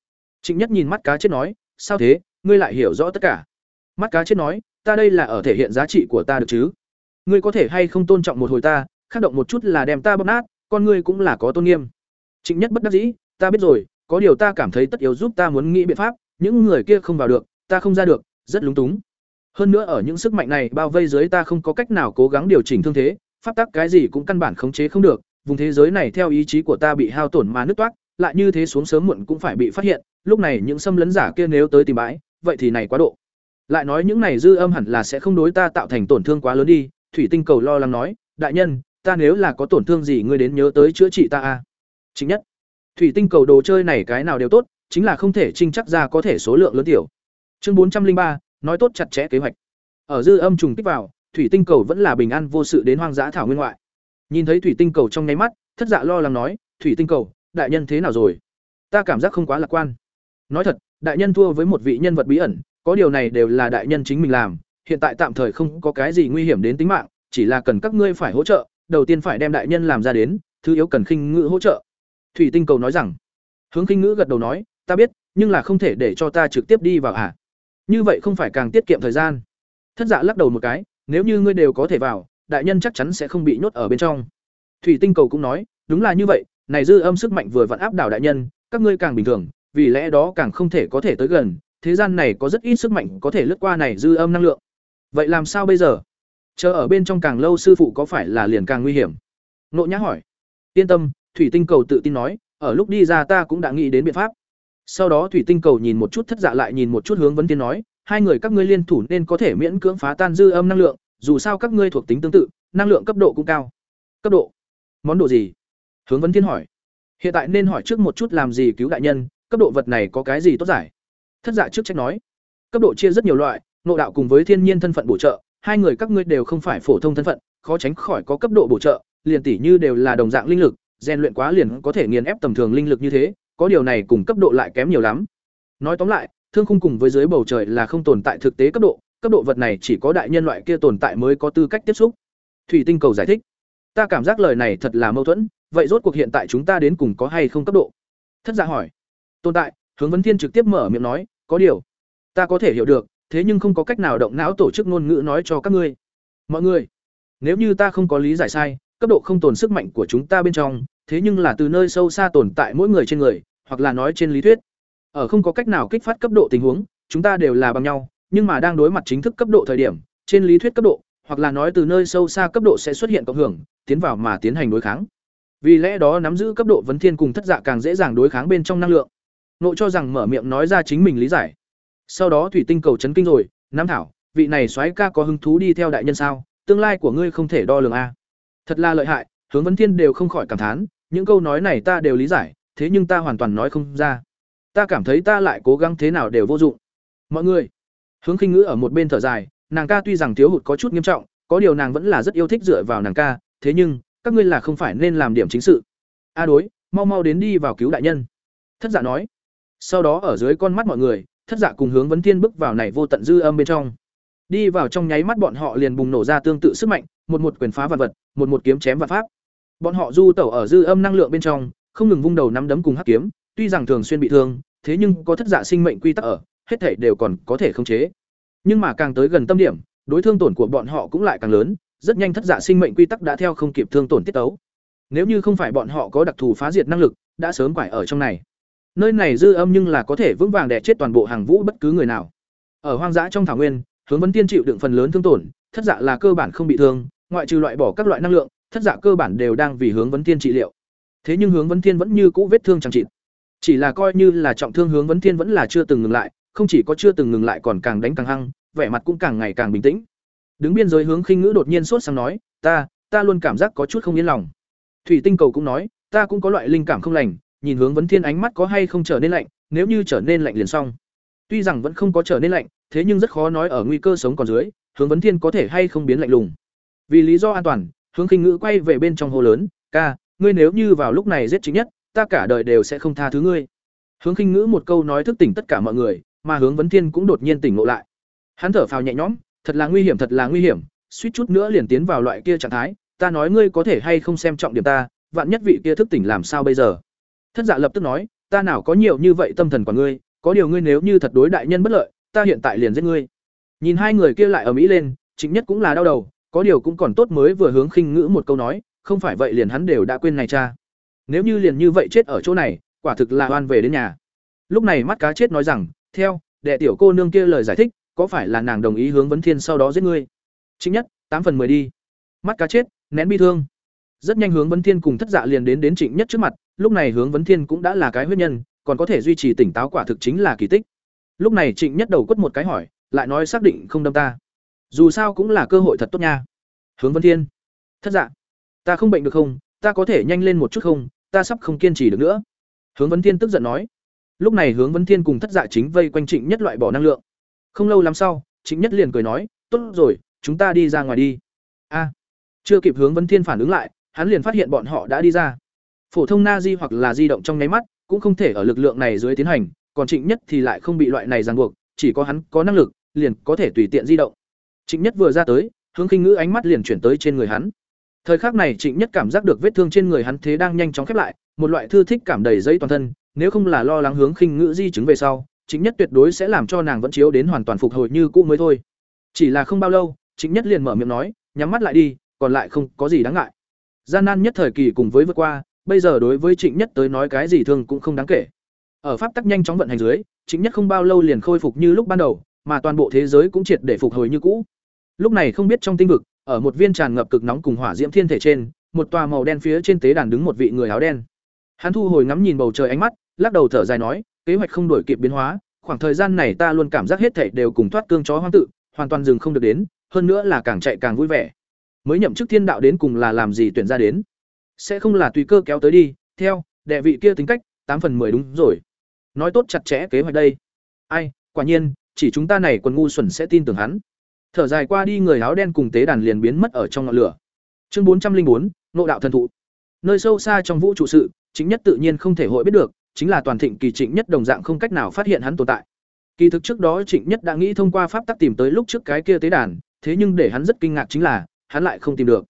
Trịnh nhất nhìn mắt cá chết nói, sao thế, ngươi lại hiểu rõ tất cả. Mắt cá chết nói, ta đây là ở thể hiện giá trị của ta được chứ? Ngươi có thể hay không tôn trọng một hồi ta, khác động một chút là đem ta bóp nát, con ngươi cũng là có tôn nghiêm. Trịnh nhất bất đắc dĩ, ta biết rồi, có điều ta cảm thấy tất yếu giúp ta muốn nghĩ biện pháp, những người kia không vào được, ta không ra được, rất lúng túng. Hơn nữa ở những sức mạnh này bao vây dưới ta không có cách nào cố gắng điều chỉnh thương thế, pháp tắc cái gì cũng căn bản khống chế không được vùng thế giới này theo ý chí của ta bị hao tổn mà nứt toát lại như thế xuống sớm muộn cũng phải bị phát hiện, lúc này những xâm lấn giả kia nếu tới tìm bãi, vậy thì này quá độ. Lại nói những này dư âm hẳn là sẽ không đối ta tạo thành tổn thương quá lớn đi, thủy tinh cầu lo lắng nói, đại nhân, ta nếu là có tổn thương gì ngươi đến nhớ tới chữa trị ta a. À? chính nhất. Thủy tinh cầu đồ chơi này cái nào đều tốt, chính là không thể trinh chắc ra có thể số lượng lớn tiểu. Chương bốn trăm linh ba, nói tốt chặt chẽ kế hoạch. Ở dư âm trùng kích vào, thủy tinh cầu vẫn là bình an vô sự đến hoang dã thảo nguyên ngoại nhìn thấy thủy tinh cầu trong nháy mắt, thất dạ lo lắng nói, thủy tinh cầu, đại nhân thế nào rồi? Ta cảm giác không quá lạc quan. Nói thật, đại nhân thua với một vị nhân vật bí ẩn, có điều này đều là đại nhân chính mình làm, hiện tại tạm thời không có cái gì nguy hiểm đến tính mạng, chỉ là cần các ngươi phải hỗ trợ, đầu tiên phải đem đại nhân làm ra đến, thứ yếu cần khinh ngữ hỗ trợ. Thủy tinh cầu nói rằng, hướng khinh ngữ gật đầu nói, ta biết, nhưng là không thể để cho ta trực tiếp đi vào à? Như vậy không phải càng tiết kiệm thời gian. Thất dạ lắc đầu một cái, nếu như ngươi đều có thể vào đại nhân chắc chắn sẽ không bị nhốt ở bên trong. Thủy tinh cầu cũng nói, đúng là như vậy, này dư âm sức mạnh vừa vặn áp đảo đại nhân, các ngươi càng bình thường, vì lẽ đó càng không thể có thể tới gần, thế gian này có rất ít sức mạnh có thể lướt qua này dư âm năng lượng. Vậy làm sao bây giờ? Chờ ở bên trong càng lâu sư phụ có phải là liền càng nguy hiểm? Nộ nhã hỏi. Yên tâm, thủy tinh cầu tự tin nói, ở lúc đi ra ta cũng đã nghĩ đến biện pháp. Sau đó thủy tinh cầu nhìn một chút thất dạ lại nhìn một chút hướng vấn tiên nói, hai người các ngươi liên thủ nên có thể miễn cưỡng phá tan dư âm năng lượng dù sao các ngươi thuộc tính tương tự, năng lượng cấp độ cũng cao. Cấp độ? Món đồ gì? Hướng vấn thiên hỏi. Hiện tại nên hỏi trước một chút làm gì cứu đại nhân, cấp độ vật này có cái gì tốt giải? Thất dạ trước trách nói. Cấp độ chia rất nhiều loại, nội đạo cùng với thiên nhiên thân phận bổ trợ, hai người các ngươi đều không phải phổ thông thân phận, khó tránh khỏi có cấp độ bổ trợ, liền tỷ như đều là đồng dạng linh lực, rèn luyện quá liền có thể nghiền ép tầm thường linh lực như thế, có điều này cùng cấp độ lại kém nhiều lắm. Nói tóm lại, thương khung cùng với dưới bầu trời là không tồn tại thực tế cấp độ cấp độ vật này chỉ có đại nhân loại kia tồn tại mới có tư cách tiếp xúc. Thủy tinh cầu giải thích, ta cảm giác lời này thật là mâu thuẫn, vậy rốt cuộc hiện tại chúng ta đến cùng có hay không cấp độ? Thất giả dạ hỏi. Tồn tại. Hướng vấn thiên trực tiếp mở miệng nói, có điều, ta có thể hiểu được, thế nhưng không có cách nào động não tổ chức ngôn ngữ nói cho các ngươi. Mọi người, nếu như ta không có lý giải sai, cấp độ không tồn sức mạnh của chúng ta bên trong, thế nhưng là từ nơi sâu xa tồn tại mỗi người trên người, hoặc là nói trên lý thuyết, ở không có cách nào kích phát cấp độ tình huống, chúng ta đều là bằng nhau nhưng mà đang đối mặt chính thức cấp độ thời điểm trên lý thuyết cấp độ hoặc là nói từ nơi sâu xa cấp độ sẽ xuất hiện cộng hưởng, tiến vào mà tiến hành đối kháng. Vì lẽ đó nắm giữ cấp độ vấn thiên cùng thất dạ càng dễ dàng đối kháng bên trong năng lượng. Nộ cho rằng mở miệng nói ra chính mình lý giải. Sau đó thủy tinh cầu chấn kinh rồi, Nam thảo, vị này soái ca có hứng thú đi theo đại nhân sao? Tương lai của ngươi không thể đo lường a. Thật là lợi hại, hướng vấn thiên đều không khỏi cảm thán, những câu nói này ta đều lý giải, thế nhưng ta hoàn toàn nói không ra. Ta cảm thấy ta lại cố gắng thế nào đều vô dụng. Mọi người, hướng khinh ngữ ở một bên thở dài, nàng ca tuy rằng thiếu hụt có chút nghiêm trọng, có điều nàng vẫn là rất yêu thích dựa vào nàng ca, thế nhưng, các ngươi là không phải nên làm điểm chính sự. A đối, mau mau đến đi vào cứu đại nhân. Thất Dạ nói. Sau đó ở dưới con mắt mọi người, Thất Dạ cùng hướng vấn thiên bước vào này vô tận dư âm bên trong. Đi vào trong nháy mắt bọn họ liền bùng nổ ra tương tự sức mạnh, một một quyền phá vạn vật, một một kiếm chém vạn pháp. Bọn họ du tẩu ở dư âm năng lượng bên trong, không ngừng vung đầu nắm đấm cùng hắc kiếm, tuy rằng thường xuyên bị thương, thế nhưng có thất dạ sinh mệnh quy tắc ở, hết thảy đều còn có thể khống chế. Nhưng mà càng tới gần tâm điểm, đối thương tổn của bọn họ cũng lại càng lớn, rất nhanh thất dạ sinh mệnh quy tắc đã theo không kịp thương tổn tiết tấu. Nếu như không phải bọn họ có đặc thù phá diệt năng lực, đã sớm quải ở trong này. Nơi này dư âm nhưng là có thể vững vàng đè chết toàn bộ hàng vũ bất cứ người nào. Ở hoang dã trong thảo nguyên, hướng vấn tiên chịu đựng phần lớn thương tổn, thất dạ là cơ bản không bị thương, ngoại trừ loại bỏ các loại năng lượng, thất dạ cơ bản đều đang vì hướng vấn tiên trị liệu. Thế nhưng hướng vấn tiên vẫn như cũ vết thương chẳng trị. Chỉ là coi như là trọng thương hướng vấn tiên vẫn là chưa từng ngừng lại, không chỉ có chưa từng ngừng lại còn càng đánh càng hăng, vẻ mặt cũng càng ngày càng bình tĩnh. Đứng biên giới hướng khinh ngữ đột nhiên sốt sang nói, "Ta, ta luôn cảm giác có chút không yên lòng." Thủy Tinh Cầu cũng nói, "Ta cũng có loại linh cảm không lành, nhìn hướng vấn thiên ánh mắt có hay không trở nên lạnh, nếu như trở nên lạnh liền xong." Tuy rằng vẫn không có trở nên lạnh, thế nhưng rất khó nói ở nguy cơ sống còn dưới, hướng vấn thiên có thể hay không biến lạnh lùng. Vì lý do an toàn, hướng khinh ngữ quay về bên trong hồ lớn, "Ca, ngươi nếu như vào lúc này giết chính nhất, ta cả đời đều sẽ không tha thứ ngươi. Hướng Khinh Ngữ một câu nói thức tỉnh tất cả mọi người, mà Hướng Vấn Thiên cũng đột nhiên tỉnh ngộ lại. Hắn thở phào nhẹ nhõm, thật là nguy hiểm, thật là nguy hiểm, suýt chút nữa liền tiến vào loại kia trạng thái, ta nói ngươi có thể hay không xem trọng điểm ta, vạn nhất vị kia thức tỉnh làm sao bây giờ? Thất Dạ lập tức nói, ta nào có nhiều như vậy tâm thần của ngươi, có điều ngươi nếu như thật đối đại nhân bất lợi, ta hiện tại liền giết ngươi. Nhìn hai người kia lại ở mỹ lên, chính nhất cũng là đau đầu, có điều cũng còn tốt mới vừa hướng khinh ngữ một câu nói, không phải vậy liền hắn đều đã quên này cha. Nếu như liền như vậy chết ở chỗ này, quả thực là oan về đến nhà. Lúc này mắt cá chết nói rằng, theo, đệ tiểu cô nương kia lời giải thích, có phải là nàng đồng ý hướng vấn thiên sau đó giết ngươi? Chính nhất, tám phần 10 đi. Mắt cá chết, nén bi thương. Rất nhanh hướng vấn thiên cùng thất dạ liền đến đến Trịnh Nhất trước mặt, lúc này hướng vấn thiên cũng đã là cái huyết nhân, còn có thể duy trì tỉnh táo quả thực chính là kỳ tích. Lúc này Trịnh Nhất đầu quất một cái hỏi, lại nói xác định không đâm ta. Dù sao cũng là cơ hội thật tốt nha. Hướng vấn thiên, thất dạ, ta không bệnh được không? Ta có thể nhanh lên một chút không? ta sắp không kiên trì được nữa hướng vấn thiên tức giận nói lúc này hướng vấn thiên cùng thất dạ chính vây quanh trịnh nhất loại bỏ năng lượng. Không lâu lắm sau trịnh nhất liền cười nói tốt rồi chúng ta đi ra ngoài đi. A. Chưa kịp hướng vấn thiên phản ứng lại hắn liền phát hiện bọn họ đã đi ra. Phổ thông na di hoặc là di động trong nháy mắt cũng không thể ở lực lượng này dưới tiến hành còn trịnh nhất thì lại không bị loại này ràng buộc chỉ có hắn có năng lực liền có thể tùy tiện di động. Trịnh nhất vừa ra tới hướng khinh ngữ ánh mắt liền chuyển tới trên người hắn. Thời khắc này Trịnh Nhất cảm giác được vết thương trên người hắn thế đang nhanh chóng khép lại, một loại thư thích cảm đầy dây toàn thân, nếu không là lo lắng hướng khinh ngữ di chứng về sau, Trịnh Nhất tuyệt đối sẽ làm cho nàng vẫn chiếu đến hoàn toàn phục hồi như cũ mới thôi. Chỉ là không bao lâu, Trịnh Nhất liền mở miệng nói, nhắm mắt lại đi, còn lại không có gì đáng ngại. Gian nan nhất thời kỳ cùng với vượt qua, bây giờ đối với Trịnh Nhất tới nói cái gì thương cũng không đáng kể. Ở pháp tắc nhanh chóng vận hành dưới, Trịnh Nhất không bao lâu liền khôi phục như lúc ban đầu, mà toàn bộ thế giới cũng triệt để phục hồi như cũ. Lúc này không biết trong tinh vực, ở một viên tràn ngập cực nóng cùng hỏa diễm thiên thể trên, một tòa màu đen phía trên tế đàn đứng một vị người áo đen. Hắn thu hồi ngắm nhìn bầu trời ánh mắt, lắc đầu thở dài nói, kế hoạch không đổi kịp biến hóa, khoảng thời gian này ta luôn cảm giác hết thảy đều cùng thoát cương chó hoang tự, hoàn toàn dừng không được đến, hơn nữa là càng chạy càng vui vẻ. Mới nhậm chức thiên đạo đến cùng là làm gì tuyển ra đến? Sẽ không là tùy cơ kéo tới đi, theo, đệ vị kia tính cách, tám phần 10 đúng rồi. Nói tốt chặt chẽ kế hoạch đây. Ai, quả nhiên, chỉ chúng ta này quần ngu xuẩn sẽ tin tưởng hắn thở dài qua đi người áo đen cùng tế đàn liền biến mất ở trong ngọn lửa chương bốn trăm linh bốn nộ đạo thần thụ nơi sâu xa trong vũ trụ sự chính nhất tự nhiên không thể hội biết được chính là toàn thịnh kỳ trịnh nhất đồng dạng không cách nào phát hiện hắn tồn tại kỳ thực trước đó trịnh nhất đã nghĩ thông qua pháp tắc tìm tới lúc trước cái kia tế đàn thế nhưng để hắn rất kinh ngạc chính là hắn lại không tìm được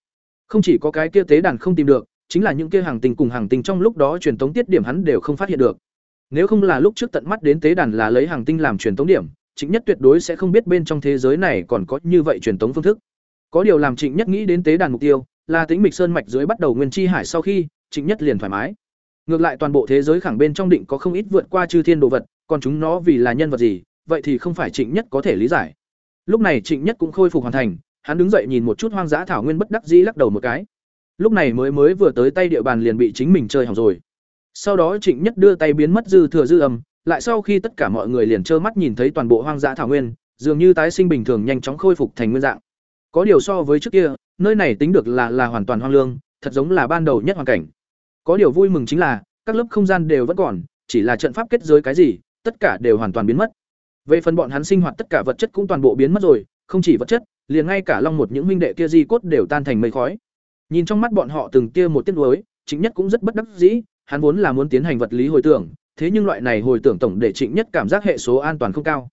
không chỉ có cái kia tế đàn không tìm được chính là những kia hàng tình cùng hàng tình trong lúc đó truyền tống tiết điểm hắn đều không phát hiện được nếu không là lúc trước tận mắt đến tế đàn là lấy hàng tinh làm truyền tống điểm Trịnh Nhất tuyệt đối sẽ không biết bên trong thế giới này còn có như vậy truyền tống phương thức. Có điều làm Trịnh Nhất nghĩ đến tế đàn mục tiêu, là tính mịch sơn mạch dưới bắt đầu nguyên chi hải sau khi, Trịnh Nhất liền thoải mái. Ngược lại toàn bộ thế giới khẳng bên trong định có không ít vượt qua chư thiên đồ vật, còn chúng nó vì là nhân vật gì, vậy thì không phải Trịnh Nhất có thể lý giải. Lúc này Trịnh Nhất cũng khôi phục hoàn thành, hắn đứng dậy nhìn một chút hoang dã thảo nguyên bất đắc dĩ lắc đầu một cái. Lúc này mới mới vừa tới tay địa bàn liền bị chính mình chơi hỏng rồi. Sau đó trịnh nhất đưa tay biến mất dư thừa dư âm lại sau khi tất cả mọi người liền trơ mắt nhìn thấy toàn bộ hoang dã thảo nguyên dường như tái sinh bình thường nhanh chóng khôi phục thành nguyên dạng. Có điều so với trước kia nơi này tính được là là hoàn toàn hoang lương thật giống là ban đầu nhất hoàn cảnh có điều vui mừng chính là, các lớp không gian đều vẫn còn, chỉ là trận pháp kết giới cái gì, tất cả đều hoàn toàn biến mất. Về phần bọn hắn sinh hoạt tất cả vật chất cũng toàn bộ biến mất rồi, không chỉ vật chất, liền ngay cả long một những minh đệ kia di cốt đều tan thành mây khói. Nhìn trong mắt bọn họ từng kia một tiếc nuối chính nhất cũng rất bất đắc dĩ, hắn vốn là muốn tiến hành vật lý hồi tưởng, thế nhưng loại này hồi tưởng tổng để trịnh nhất cảm giác hệ số an toàn không cao.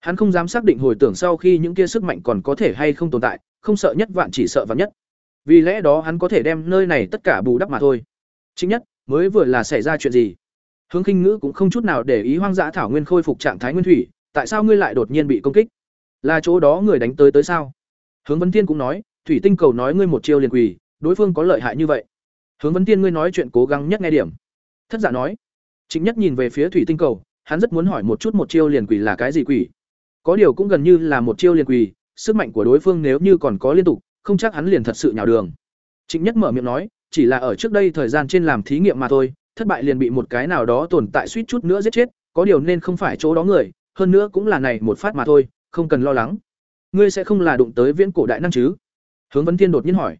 Hắn không dám xác định hồi tưởng sau khi những kia sức mạnh còn có thể hay không tồn tại, không sợ nhất vạn chỉ sợ vạn nhất. Vì lẽ đó hắn có thể đem nơi này tất cả bù đắp mà thôi chính nhất, mới vừa là xảy ra chuyện gì? Hướng khinh ngữ cũng không chút nào để ý hoang dã thảo nguyên khôi phục trạng thái nguyên thủy, tại sao ngươi lại đột nhiên bị công kích? Là chỗ đó người đánh tới tới sao? Hướng Vân thiên cũng nói, thủy tinh cầu nói ngươi một chiêu liền quỳ, đối phương có lợi hại như vậy. Hướng Vân thiên ngươi nói chuyện cố gắng nhất nghe điểm. Thất giả nói, chính nhất nhìn về phía thủy tinh cầu, hắn rất muốn hỏi một chút một chiêu liền quỳ là cái gì quỷ có điều cũng gần như là một chiêu liền quỳ, sức mạnh của đối phương nếu như còn có liên tục, không chắc hắn liền thật sự nhào đường. Trịnh nhất mở miệng nói chỉ là ở trước đây thời gian trên làm thí nghiệm mà thôi, thất bại liền bị một cái nào đó tồn tại suýt chút nữa giết chết, có điều nên không phải chỗ đó người, hơn nữa cũng là này một phát mà thôi, không cần lo lắng. Ngươi sẽ không là đụng tới viễn cổ đại năng chứ? Hướng vấn thiên đột nhiên hỏi.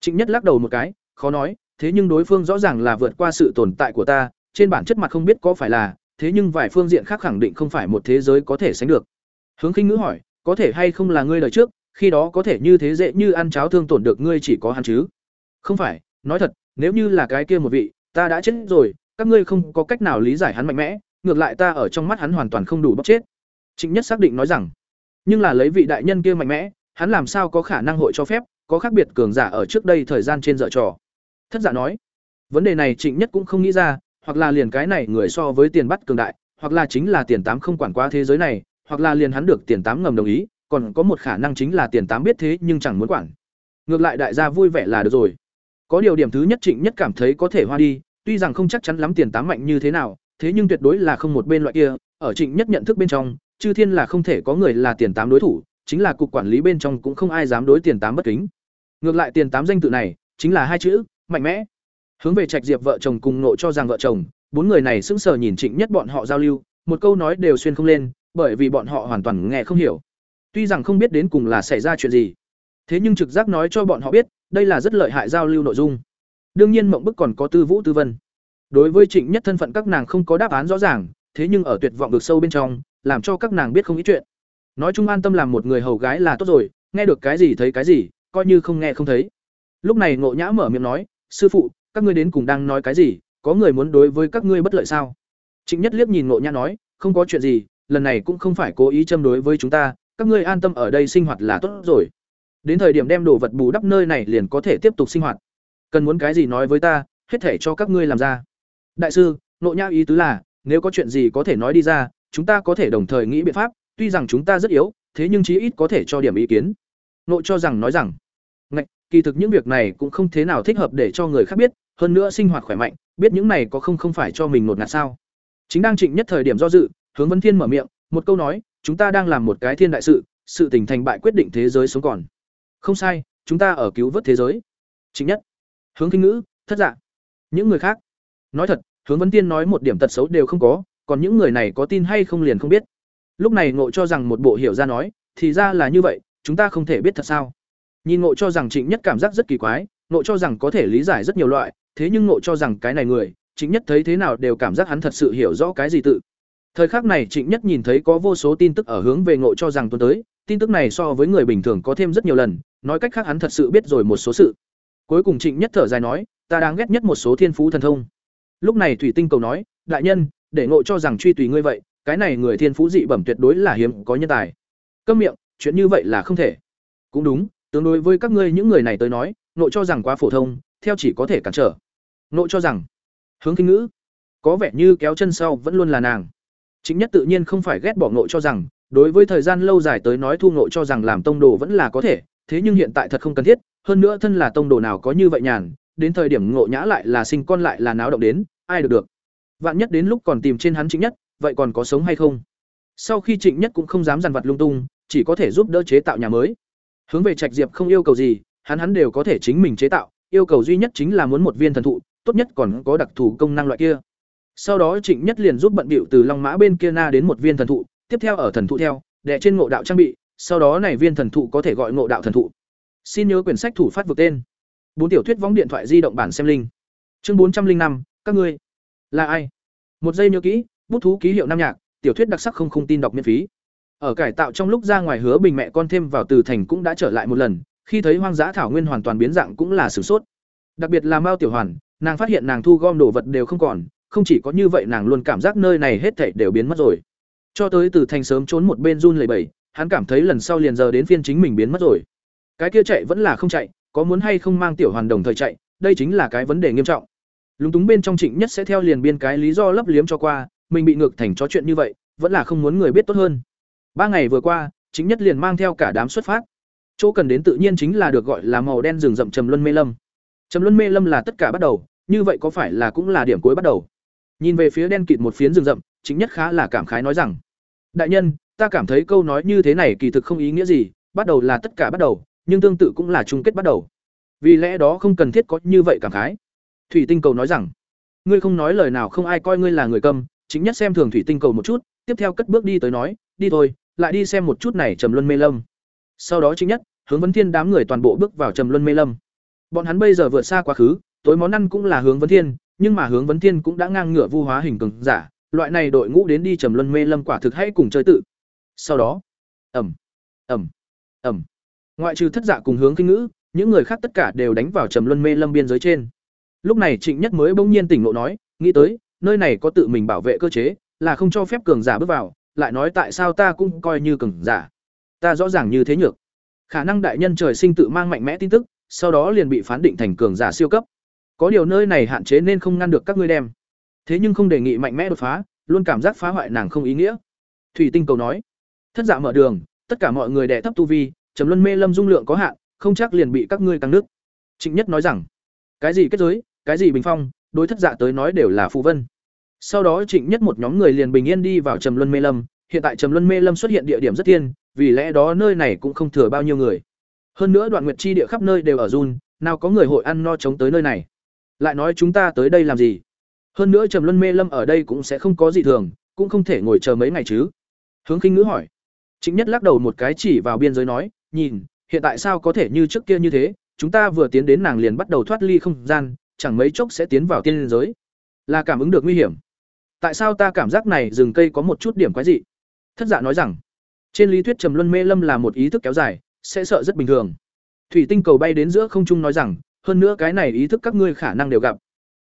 Trịnh nhất lắc đầu một cái, khó nói, thế nhưng đối phương rõ ràng là vượt qua sự tồn tại của ta, trên bản chất mặt không biết có phải là, thế nhưng vài phương diện khác khẳng định không phải một thế giới có thể sánh được. Hướng khinh ngữ hỏi, có thể hay không là ngươi đời trước, khi đó có thể như thế dễ như ăn cháo thương tổn được ngươi chỉ có hắn chứ? Không phải nói thật, nếu như là cái kia một vị, ta đã chết rồi, các ngươi không có cách nào lý giải hắn mạnh mẽ, ngược lại ta ở trong mắt hắn hoàn toàn không đủ bóc chết. Trịnh nhất xác định nói rằng, nhưng là lấy vị đại nhân kia mạnh mẽ, hắn làm sao có khả năng hội cho phép, có khác biệt cường giả ở trước đây thời gian trên dở trò. Thất giả nói, vấn đề này trịnh nhất cũng không nghĩ ra, hoặc là liền cái này người so với tiền bắt cường đại, hoặc là chính là tiền tám không quản qua thế giới này, hoặc là liền hắn được tiền tám ngầm đồng ý, còn có một khả năng chính là tiền tám biết thế nhưng chẳng muốn quản. Ngược lại đại gia vui vẻ là được rồi có điều điểm thứ nhất trịnh nhất cảm thấy có thể hoa đi, tuy rằng không chắc chắn lắm tiền tám mạnh như thế nào, thế nhưng tuyệt đối là không một bên loại kia. Ở trịnh nhất nhận thức bên trong, chư thiên là không thể có người là tiền tám đối thủ, chính là cục quản lý bên trong cũng không ai dám đối tiền tám bất kính. Ngược lại tiền tám danh tự này, chính là hai chữ, mạnh mẽ. Hướng về trạch diệp vợ chồng cùng nộ cho rằng vợ chồng, bốn người này sững sờ nhìn trịnh nhất bọn họ giao lưu, một câu nói đều xuyên không lên, bởi vì bọn họ hoàn toàn nghe không hiểu. Tuy rằng không biết đến cùng là xảy ra chuyện gì, thế nhưng trực giác nói cho bọn họ biết đây là rất lợi hại giao lưu nội dung. Đương nhiên mộng bức còn có tư vũ tư vân. Đối với trịnh nhất thân phận các nàng không có đáp án rõ ràng, thế nhưng ở tuyệt vọng được sâu bên trong, làm cho các nàng biết không ít chuyện. Nói chung an tâm làm một người hầu gái là tốt rồi, nghe được cái gì thấy cái gì, coi như không nghe không thấy. Lúc này ngộ nhã mở miệng nói, sư phụ, các ngươi đến cùng đang nói cái gì, có người muốn đối với các ngươi bất lợi sao? Trịnh nhất liếc nhìn ngộ nhã nói, không có chuyện gì, lần này cũng không phải cố ý châm đối với chúng ta, các ngươi an tâm ở đây sinh hoạt là tốt rồi đến thời điểm đem đồ vật bù đắp nơi này liền có thể tiếp tục sinh hoạt. Cần muốn cái gì nói với ta, hết thể cho các ngươi làm ra. Đại sư, nộ nhã ý tứ là, nếu có chuyện gì có thể nói đi ra, chúng ta có thể đồng thời nghĩ biện pháp, tuy rằng chúng ta rất yếu, thế nhưng chí ít có thể cho điểm ý kiến. Nộ cho rằng nói rằng, ngạch, kỳ thực những việc này cũng không thế nào thích hợp để cho người khác biết, hơn nữa sinh hoạt khỏe mạnh, biết những này có không không phải cho mình nột ngạt sao? Chính đang trịnh nhất thời điểm do dự, hướng vấn thiên mở miệng, một câu nói, chúng ta đang làm một cái thiên đại sự sự tình thành bại quyết định thế giới sống còn không sai, chúng ta ở cứu vớt thế giới. Chính nhất. Hướng kinh ngữ, thất dạ. Những người khác. Nói thật, hướng vấn tiên nói một điểm tật xấu đều không có, còn những người này có tin hay không liền không biết. Lúc này ngộ cho rằng một bộ hiểu ra nói, thì ra là như vậy, chúng ta không thể biết thật sao. Nhìn ngộ cho rằng trịnh nhất cảm giác rất kỳ quái, ngộ cho rằng có thể lý giải rất nhiều loại, thế nhưng ngộ cho rằng cái này người, trịnh nhất thấy thế nào đều cảm giác hắn thật sự hiểu rõ cái gì tự. Thời khắc này trịnh nhất nhìn thấy có vô số tin tức ở hướng về ngộ cho rằng tuần tới, tin tức này so với người bình thường có thêm rất nhiều lần nói cách khác hắn thật sự biết rồi một số sự. Cuối cùng trịnh nhất thở dài nói, ta đang ghét nhất một số thiên phú thần thông. Lúc này thủy tinh cầu nói, đại nhân, để ngộ cho rằng truy tùy ngươi vậy, cái này người thiên phú dị bẩm tuyệt đối là hiếm có nhân tài. Câm miệng, chuyện như vậy là không thể. Cũng đúng, tương đối với các ngươi những người này tới nói, ngộ cho rằng quá phổ thông, theo chỉ có thể cản trở. Ngộ cho rằng. Hướng kinh ngữ. Có vẻ như kéo chân sau vẫn luôn là nàng. Chính nhất tự nhiên không phải ghét bỏ ngộ cho rằng, đối với thời gian lâu dài tới nói thu ngộ cho rằng làm tông đồ vẫn là có thể thế nhưng hiện tại thật không cần thiết, hơn nữa thân là tông đồ nào có như vậy nhàn, đến thời điểm ngộ nhã lại là sinh con lại là náo động đến, ai được được. Vạn nhất đến lúc còn tìm trên hắn chính nhất, vậy còn có sống hay không? Sau khi trịnh nhất cũng không dám dằn vặt lung tung, chỉ có thể giúp đỡ chế tạo nhà mới. Hướng về trạch diệp không yêu cầu gì, hắn hắn đều có thể chính mình chế tạo, yêu cầu duy nhất chính là muốn một viên thần thụ, tốt nhất còn có đặc thù công năng loại kia. Sau đó trịnh nhất liền giúp bận bịu từ long mã bên kia na đến một viên thần thụ, tiếp theo ở thần thụ theo, đè trên ngộ đạo trang bị sau đó này viên thần thụ có thể gọi ngộ đạo thần thụ. Xin nhớ quyển sách thủ phát vực tên. Bốn tiểu thuyết võng điện thoại di động bản xem linh chương bốn trăm linh năm, các ngươi là ai? Một giây nhớ kỹ, bút thú ký hiệu nam nhạc, tiểu thuyết đặc sắc không không tin đọc miễn phí. Ở cải tạo trong lúc ra ngoài hứa bình mẹ con thêm vào từ thành cũng đã trở lại một lần, khi thấy hoang dã thảo nguyên hoàn toàn biến dạng cũng là sửng sốt. Đặc biệt là mao tiểu hoàn, nàng phát hiện nàng thu gom đồ vật đều không còn, không chỉ có như vậy nàng luôn cảm giác nơi này hết thảy đều biến mất rồi. Cho tới từ thành sớm trốn một bên run lẩy bẩy hắn cảm thấy lần sau liền giờ đến phiên chính mình biến mất rồi. Cái kia chạy vẫn là không chạy, có muốn hay không mang tiểu hoàn đồng thời chạy, đây chính là cái vấn đề nghiêm trọng. Lúng túng bên trong trịnh nhất sẽ theo liền biên cái lý do lấp liếm cho qua, mình bị ngược thành chó chuyện như vậy, vẫn là không muốn người biết tốt hơn. Ba ngày vừa qua chính nhất liền mang theo cả đám xuất phát. Chỗ cần đến tự nhiên chính là được gọi là màu đen rừng rậm trầm luân mê lâm. Trầm luân mê lâm là tất cả bắt đầu, như vậy có phải là cũng là điểm cuối bắt đầu? Nhìn về phía đen kịt một phiến rừng rậm chính nhất khá là cảm khái nói rằng, đại nhân ta cảm thấy câu nói như thế này kỳ thực không ý nghĩa gì, bắt đầu là tất cả bắt đầu, nhưng tương tự cũng là chung kết bắt đầu. Vì lẽ đó không cần thiết có như vậy cảm khái. Thủy tinh cầu nói rằng, ngươi không nói lời nào không ai coi ngươi là người câm chính nhất xem thường thủy tinh cầu một chút, tiếp theo cất bước đi tới nói, đi thôi, lại đi xem một chút này trầm luân mê lâm. Sau đó chính nhất, hướng vấn thiên đám người toàn bộ bước vào trầm luân mê lâm. Bọn hắn bây giờ vượt xa quá khứ, tối món ăn cũng là hướng vấn thiên, nhưng mà hướng vấn thiên cũng đã ngang ngửa vu hóa hình cường giả, loại này đội ngũ đến đi trầm luân mê lâm quả thực hãy cùng chơi tự sau đó ẩm ẩm ẩm ngoại trừ thất dạ cùng hướng kinh ngữ, những người khác tất cả đều đánh vào trầm luân mê lâm biên giới trên. Lúc này trịnh nhất mới bỗng nhiên tỉnh ngộ nói, nghĩ tới, nơi này có tự mình bảo vệ cơ chế, là không cho phép cường giả bước vào, lại nói tại sao ta cũng coi như cường giả. Ta rõ ràng như thế nhược. Khả năng đại nhân trời sinh tự mang mạnh mẽ tin tức, sau đó liền bị phán định thành cường giả siêu cấp. Có điều nơi này hạn chế nên không ngăn được các ngươi đem. Thế nhưng không đề nghị mạnh mẽ đột phá, luôn cảm giác phá hoại nàng không ý nghĩa. Thủy tinh cầu nói thất giả dạ mở đường, tất cả mọi người đẻ thấp tu vi, trầm luân mê lâm dung lượng có hạn, không chắc liền bị các ngươi tăng nước. Trịnh nhất nói rằng, cái gì kết giới, cái gì bình phong, đối thất dạ tới nói đều là phù vân. Sau đó trịnh nhất một nhóm người liền bình yên đi vào trầm luân mê lâm. Hiện tại trầm luân mê lâm xuất hiện địa điểm rất thiên, vì lẽ đó nơi này cũng không thừa bao nhiêu người. Hơn nữa đoạn nguyệt chi địa khắp nơi đều ở run, nào có người hội ăn no chống tới nơi này. Lại nói chúng ta tới đây làm gì? Hơn nữa trầm luân mê lâm ở đây cũng sẽ không có gì thường, cũng không thể ngồi chờ mấy ngày chứ. Hướng khinh ngữ hỏi chính nhất lắc đầu một cái chỉ vào biên giới nói, nhìn, hiện tại sao có thể như trước kia như thế? Chúng ta vừa tiến đến nàng liền bắt đầu thoát ly không gian, chẳng mấy chốc sẽ tiến vào tiên giới. Là cảm ứng được nguy hiểm. Tại sao ta cảm giác này rừng cây có một chút điểm quái dị? Thất dạ nói rằng, trên lý thuyết trầm luân mê lâm là một ý thức kéo dài, sẽ sợ rất bình thường. Thủy tinh cầu bay đến giữa không trung nói rằng, hơn nữa cái này ý thức các ngươi khả năng đều gặp.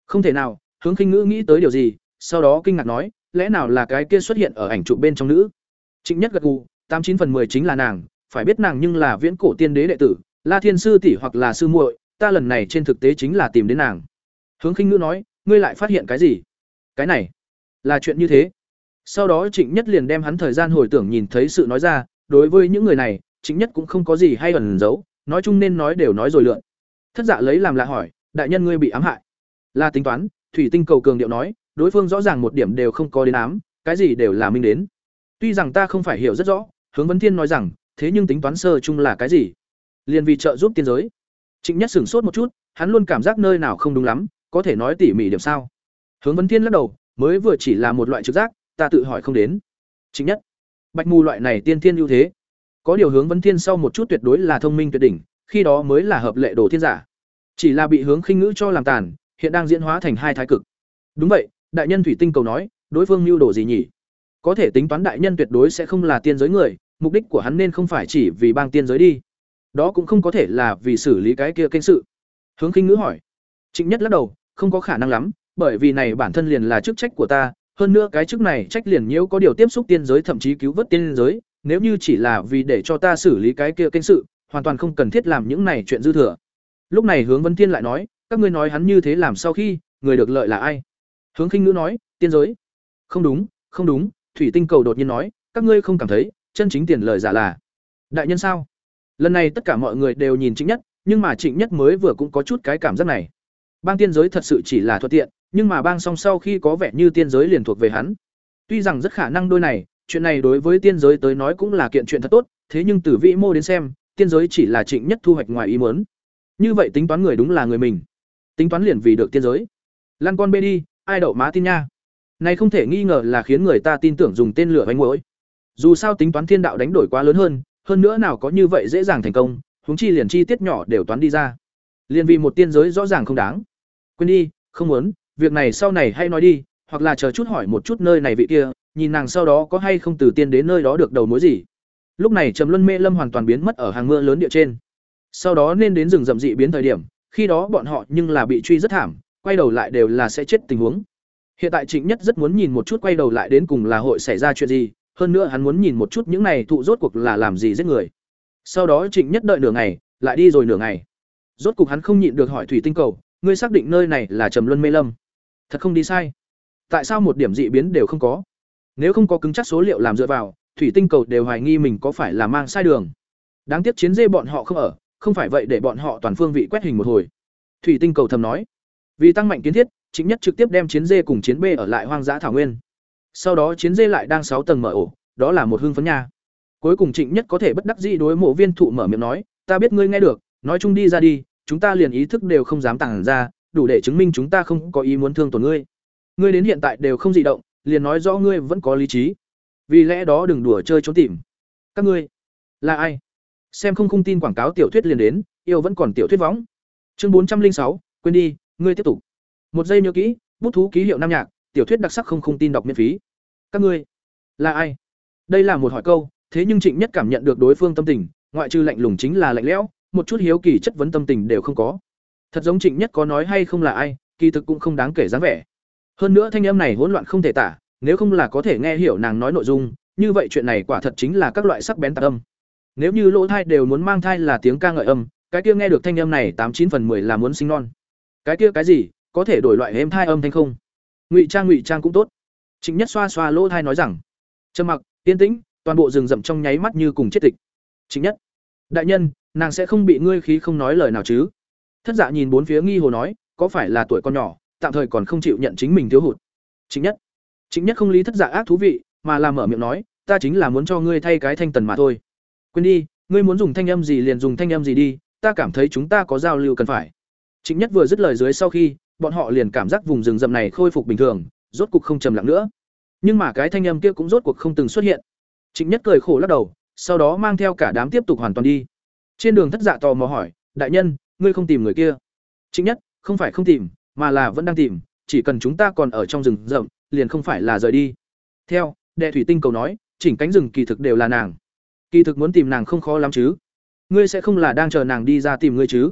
Không thể nào, hướng khinh ngữ nghĩ tới điều gì? Sau đó kinh ngạc nói, lẽ nào là cái kia xuất hiện ở ảnh trụ bên trong nữ? Trịnh nhất gật gù tám chín phần mười chính là nàng, phải biết nàng nhưng là viễn cổ tiên đế đệ tử, la thiên sư tỷ hoặc là sư muội, ta lần này trên thực tế chính là tìm đến nàng. Hướng khinh ngữ nói, ngươi lại phát hiện cái gì? Cái này, là chuyện như thế. Sau đó trịnh nhất liền đem hắn thời gian hồi tưởng nhìn thấy sự nói ra, đối với những người này, trịnh nhất cũng không có gì hay ẩn giấu, nói chung nên nói đều nói rồi lượn. Thất dạ lấy làm lạ hỏi, đại nhân ngươi bị ám hại. Là tính toán, thủy tinh cầu cường điệu nói, đối phương rõ ràng một điểm đều không có đến ám, cái gì đều là minh đến. Tuy rằng ta không phải hiểu rất rõ hướng vấn thiên nói rằng, thế nhưng tính toán sơ chung là cái gì? Liền vì trợ giúp tiên giới. Trịnh nhất sửng sốt một chút, hắn luôn cảm giác nơi nào không đúng lắm, có thể nói tỉ mỉ điểm sao? Hướng vấn thiên lắc đầu, mới vừa chỉ là một loại trực giác, ta tự hỏi không đến. Trịnh nhất, bạch mù loại này tiên thiên ưu thế, có điều hướng vấn thiên sau một chút tuyệt đối là thông minh tuyệt đỉnh, khi đó mới là hợp lệ đồ thiên giả. Chỉ là bị hướng khinh ngữ cho làm tàn, hiện đang diễn hóa thành hai thái cực. Đúng vậy, đại nhân thủy tinh cầu nói, đối phương mưu đồ gì nhỉ? Có thể tính toán đại nhân tuyệt đối sẽ không là tiên giới người, mục đích của hắn nên không phải chỉ vì bang tiên giới đi. Đó cũng không có thể là vì xử lý cái kia kênh sự. Hướng khinh ngữ hỏi. Trịnh nhất lắc đầu, không có khả năng lắm, bởi vì này bản thân liền là chức trách của ta, hơn nữa cái chức này trách liền nhiễu có điều tiếp xúc tiên giới thậm chí cứu vớt tiên giới, nếu như chỉ là vì để cho ta xử lý cái kia kênh sự, hoàn toàn không cần thiết làm những này chuyện dư thừa. Lúc này hướng vân tiên lại nói, các ngươi nói hắn như thế làm sau khi, người được lợi là ai? Hướng khinh ngữ nói, tiên giới. Không đúng không đúng thủy tinh cầu đột nhiên nói, các ngươi không cảm thấy, chân chính tiền lời giả là đại nhân sao? Lần này tất cả mọi người đều nhìn trịnh nhất, nhưng mà trịnh nhất mới vừa cũng có chút cái cảm giác này. Bang tiên giới thật sự chỉ là thuận tiện, nhưng mà bang song sau khi có vẻ như tiên giới liền thuộc về hắn. Tuy rằng rất khả năng đôi này, chuyện này đối với tiên giới tới nói cũng là kiện chuyện thật tốt, thế nhưng từ vĩ mô đến xem, tiên giới chỉ là trịnh nhất thu hoạch ngoài ý muốn. Như vậy tính toán người đúng là người mình. Tính toán liền vì được tiên giới. Lan con bê đi, ai đậu má tin nha? Này không thể nghi ngờ là khiến người ta tin tưởng dùng tên lửa vánh mũi dù sao tính toán thiên đạo đánh đổi quá lớn hơn hơn nữa nào có như vậy dễ dàng thành công, huống chi liền chi tiết nhỏ đều toán đi ra. Liên vì một tiên giới rõ ràng không đáng. Quên đi, không muốn, việc này sau này hay nói đi, hoặc là chờ chút hỏi một chút nơi này vị kia, nhìn nàng sau đó có hay không từ tiên đến nơi đó được đầu mối gì. Lúc này trầm luân mê lâm hoàn toàn biến mất ở hàng mưa lớn địa trên. Sau đó nên đến rừng rậm dị biến thời điểm, khi đó bọn họ nhưng là bị truy rất thảm, quay đầu lại đều là sẽ chết tình huống hiện tại trịnh nhất rất muốn nhìn một chút quay đầu lại đến cùng là hội xảy ra chuyện gì, hơn nữa hắn muốn nhìn một chút những này thụ rốt cuộc là làm gì giết người. Sau đó trịnh nhất đợi nửa ngày, lại đi rồi nửa ngày. Rốt cuộc hắn không nhịn được hỏi thủy tinh cầu, ngươi xác định nơi này là trầm luân mê lâm? Thật không đi sai. Tại sao một điểm dị biến đều không có? Nếu không có cứng chắc số liệu làm dựa vào, thủy tinh cầu đều hoài nghi mình có phải là mang sai đường. Đáng tiếc chiến dê bọn họ không ở, không phải vậy để bọn họ toàn phương vị quét hình một hồi. Thủy tinh cầu thầm nói. Vì tăng mạnh kiến thiết chính nhất trực tiếp đem chiến dê cùng chiến b ở lại hoang dã thảo nguyên. Sau đó chiến dê lại đang sáu tầng mở ổ, đó là một hương phấn nha. Cuối cùng trịnh nhất có thể bất đắc dĩ đối mộ viên thụ mở miệng nói, ta biết ngươi nghe được, nói chung đi ra đi, chúng ta liền ý thức đều không dám tàng ra, đủ để chứng minh chúng ta không có ý muốn thương tổn ngươi. Ngươi đến hiện tại đều không dị động, liền nói rõ ngươi vẫn có lý trí. Vì lẽ đó đừng đùa chơi trốn tìm. Các ngươi là ai? Xem không không tin quảng cáo tiểu thuyết liền đến, yêu vẫn còn tiểu thuyết võng. Chương bốn trăm linh sáu, quên đi, ngươi tiếp tục một giây nhớ kỹ, bút thú ký hiệu nam nhạc, tiểu thuyết đặc sắc không không tin đọc miễn phí. Các ngươi, là ai? Đây là một hỏi câu, thế nhưng trịnh nhất cảm nhận được đối phương tâm tình, ngoại trừ lạnh lùng chính là lạnh lẽo, một chút hiếu kỳ chất vấn tâm tình đều không có. Thật giống trịnh nhất có nói hay không là ai, kỳ thực cũng không đáng kể dáng vẻ. Hơn nữa thanh âm này hỗn loạn không thể tả, nếu không là có thể nghe hiểu nàng nói nội dung, như vậy chuyện này quả thật chính là các loại sắc bén tạc âm. Nếu như lỗ thai đều muốn mang thai là tiếng ca ngợi âm, cái kia nghe được thanh âm này tám chín phần mười là muốn sinh non. Cái kia cái gì có thể đổi loại êm thai âm thanh không? Ngụy trang ngụy trang cũng tốt. Trịnh nhất xoa xoa lỗ thai nói rằng, trầm mặc, yên tĩnh, toàn bộ rừng rậm trong nháy mắt như cùng chết tịch. Trịnh nhất, đại nhân, nàng sẽ không bị ngươi khí không nói lời nào chứ? Thất dạ nhìn bốn phía nghi hồ nói, có phải là tuổi con nhỏ, tạm thời còn không chịu nhận chính mình thiếu hụt? Chính nhất chính nhất không lý thất dạ ác thú vị, mà làm mở miệng nói, ta chính là muốn cho ngươi thay cái thanh tần mà thôi. Quên đi, ngươi muốn dùng thanh âm gì liền dùng thanh âm gì đi, ta cảm thấy chúng ta có giao lưu cần phải. Chính nhất vừa dứt lời dưới sau khi bọn họ liền cảm giác vùng rừng rậm này khôi phục bình thường, rốt cuộc không trầm lặng nữa. Nhưng mà cái thanh âm kia cũng rốt cuộc không từng xuất hiện. Trịnh nhất cười khổ lắc đầu, sau đó mang theo cả đám tiếp tục hoàn toàn đi. Trên đường thất dạ tò mò hỏi, đại nhân, ngươi không tìm người kia? Trịnh nhất, không phải không tìm, mà là vẫn đang tìm, chỉ cần chúng ta còn ở trong rừng rậm, liền không phải là rời đi. Theo, đệ thủy tinh cầu nói, chỉnh cánh rừng kỳ thực đều là nàng. Kỳ thực muốn tìm nàng không khó lắm chứ. Ngươi sẽ không là đang chờ nàng đi ra tìm ngươi chứ?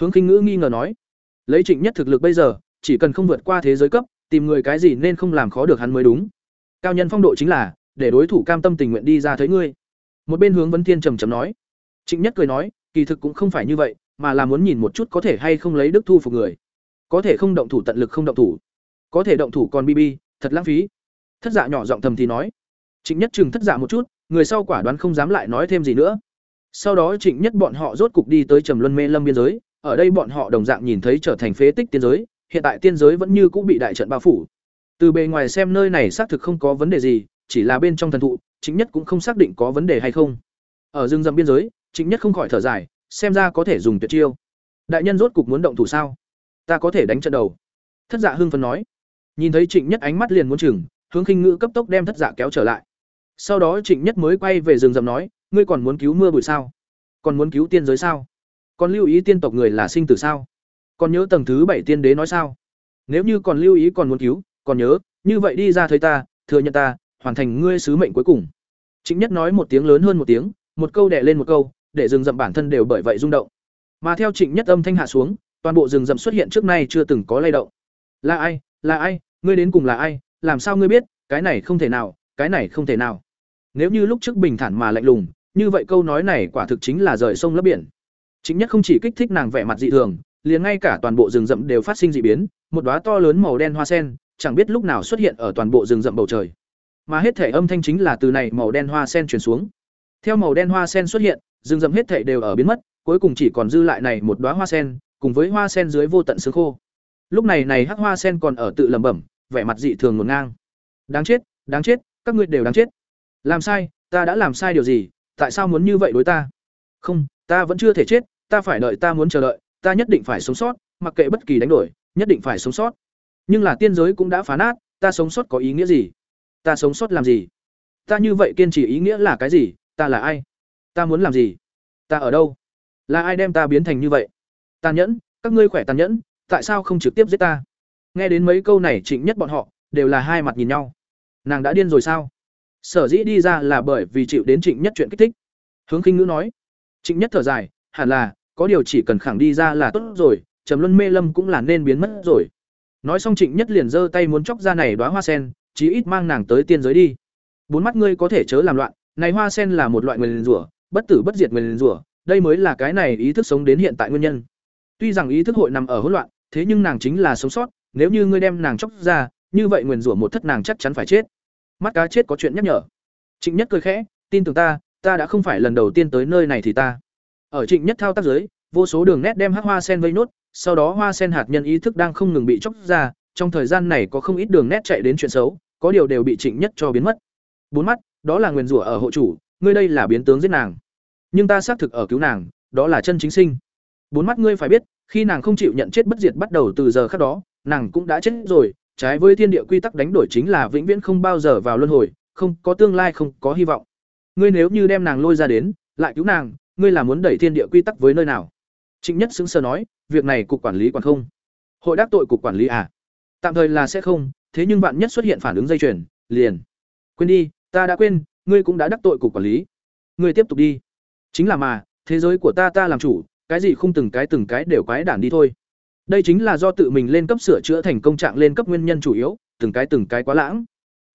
Hướng khinh ngữ nghi ngờ nói lấy trịnh nhất thực lực bây giờ, chỉ cần không vượt qua thế giới cấp, tìm người cái gì nên không làm khó được hắn mới đúng. Cao nhân phong độ chính là, để đối thủ cam tâm tình nguyện đi ra thấy ngươi. Một bên hướng vấn thiên trầm trầm nói. Trịnh nhất cười nói, kỳ thực cũng không phải như vậy, mà là muốn nhìn một chút có thể hay không lấy đức thu phục người. Có thể không động thủ tận lực không động thủ. Có thể động thủ còn bb thật lãng phí. Thất dạ nhỏ giọng thầm thì nói. Trịnh nhất chừng thất dạ một chút, người sau quả đoán không dám lại nói thêm gì nữa. Sau đó trịnh nhất bọn họ rốt cục đi tới trầm luân mê lâm biên giới ở đây bọn họ đồng dạng nhìn thấy trở thành phế tích tiên giới, hiện tại tiên giới vẫn như cũ bị đại trận bao phủ. Từ bề ngoài xem nơi này xác thực không có vấn đề gì, chỉ là bên trong thần thụ chính nhất cũng không xác định có vấn đề hay không. Ở rừng rậm biên giới chính nhất không khỏi thở dài, xem ra có thể dùng tuyệt chiêu. Đại nhân rốt cục muốn động thủ sao? Ta có thể đánh trận đầu. Thất dạ hưng phấn nói. Nhìn thấy trịnh nhất ánh mắt liền muốn chừng, hướng khinh ngữ cấp tốc đem thất dạ kéo trở lại. Sau đó trịnh nhất mới quay về rừng rậm nói, ngươi còn muốn cứu mưa bụi sao? Còn muốn cứu tiên giới sao? Còn lưu ý tiên tộc người là sinh tử sao? Còn nhớ tầng thứ bảy tiên đế nói sao? Nếu như còn lưu ý, còn muốn cứu, còn nhớ, như vậy đi ra thấy ta, thừa nhận ta, hoàn thành ngươi sứ mệnh cuối cùng. Chính nhất nói một tiếng lớn hơn một tiếng, một câu đẻ lên một câu, để rừng rậm bản thân đều bởi vậy rung động. Mà theo trịnh nhất âm thanh hạ xuống, toàn bộ rừng rậm xuất hiện trước nay chưa từng có lay động. Là ai là ai, ngươi đến cùng là ai, làm sao ngươi biết, cái này không thể nào, cái này không thể nào. Nếu như lúc trước bình thản mà lạnh lùng, như vậy câu nói này quả thực chính là rời sông lấp biển chính nhất không chỉ kích thích nàng vẻ mặt dị thường, liền ngay cả toàn bộ rừng rậm đều phát sinh dị biến, một đóa to lớn màu đen hoa sen, chẳng biết lúc nào xuất hiện ở toàn bộ rừng rậm bầu trời. Mà hết thể âm thanh chính là từ này màu đen hoa sen truyền xuống. Theo màu đen hoa sen xuất hiện, rừng rậm hết thể đều ở biến mất, cuối cùng chỉ còn dư lại này một đóa hoa sen, cùng với hoa sen dưới vô tận sương khô. Lúc này này hắc hoa sen còn ở tự lẩm bẩm, vẻ mặt dị thường ngổn ngang. Đáng chết đáng chết, các ngươi đều đáng chết. Làm sai, ta đã làm sai điều gì, tại sao muốn như vậy đối ta? Không ta vẫn chưa thể chết, ta phải đợi ta muốn chờ đợi, ta nhất định phải sống sót, mặc kệ bất kỳ đánh đổi, nhất định phải sống sót. Nhưng là tiên giới cũng đã phá nát, ta sống sót có ý nghĩa gì? Ta sống sót làm gì? Ta như vậy kiên trì ý nghĩa là cái gì? Ta là ai? Ta muốn làm gì? Ta ở đâu? Là ai đem ta biến thành như vậy? Tàn nhẫn, các ngươi khỏe tàn nhẫn, tại sao không trực tiếp giết ta? Nghe đến mấy câu này trịnh nhất bọn họ, đều là hai mặt nhìn nhau. Nàng đã điên rồi sao? Sở dĩ đi ra là bởi vì chịu đến trịnh nhất chuyện kích thích. Hướng khinh ngữ nói trịnh nhất thở dài, hẳn là, có điều chỉ cần khẳng đi ra là tốt rồi, trầm luân mê lâm cũng là nên biến mất rồi. Nói xong trịnh nhất liền giơ tay muốn chóc ra này Đóa hoa sen, chí ít mang nàng tới tiên giới đi. Bốn mắt ngươi có thể chớ làm loạn, này hoa sen là một loại nguyên rủa, bất tử bất diệt nguyên rủa, đây mới là cái này ý thức sống đến hiện tại nguyên nhân. Tuy rằng ý thức hội nằm ở hỗn loạn, thế nhưng nàng chính là sống sót, nếu như ngươi đem nàng chóc ra, như vậy nguyên rủa một thất nàng chắc chắn phải chết. Mắt cá chết có chuyện nhắc nhở. Trịnh nhất cười khẽ, tin tưởng ta ta đã không phải lần đầu tiên tới nơi này thì ta. Ở trịnh nhất thao tác giới vô số đường nét đem hắc hoa sen vây nốt, sau đó hoa sen hạt nhân ý thức đang không ngừng bị chóc ra, trong thời gian này có không ít đường nét chạy đến chuyện xấu, có điều đều bị trịnh nhất cho biến mất. Bốn mắt, đó là nguyền rủa ở hộ chủ, ngươi đây là biến tướng giết nàng. Nhưng ta xác thực ở cứu nàng, đó là chân chính sinh. Bốn mắt ngươi phải biết, khi nàng không chịu nhận chết bất diệt bắt đầu từ giờ khác đó, nàng cũng đã chết rồi, trái với thiên địa quy tắc đánh đổi chính là vĩnh viễn không bao giờ vào luân hồi, không có tương lai, không có hy vọng ngươi nếu như đem nàng lôi ra đến, lại cứu nàng, ngươi là muốn đẩy thiên địa quy tắc với nơi nào? Trịnh nhất xứng sờ nói, việc này cục quản lý còn không? Hội đắc tội cục quản lý à? Tạm thời là sẽ không, thế nhưng bạn nhất xuất hiện phản ứng dây chuyền, liền. Quên đi, ta đã quên, ngươi cũng đã đắc tội cục quản lý. Ngươi tiếp tục đi. Chính là mà, thế giới của ta ta làm chủ, cái gì không từng cái từng cái đều quái đản đi thôi. Đây chính là do tự mình lên cấp sửa chữa thành công trạng lên cấp nguyên nhân chủ yếu, từng cái từng cái quá lãng.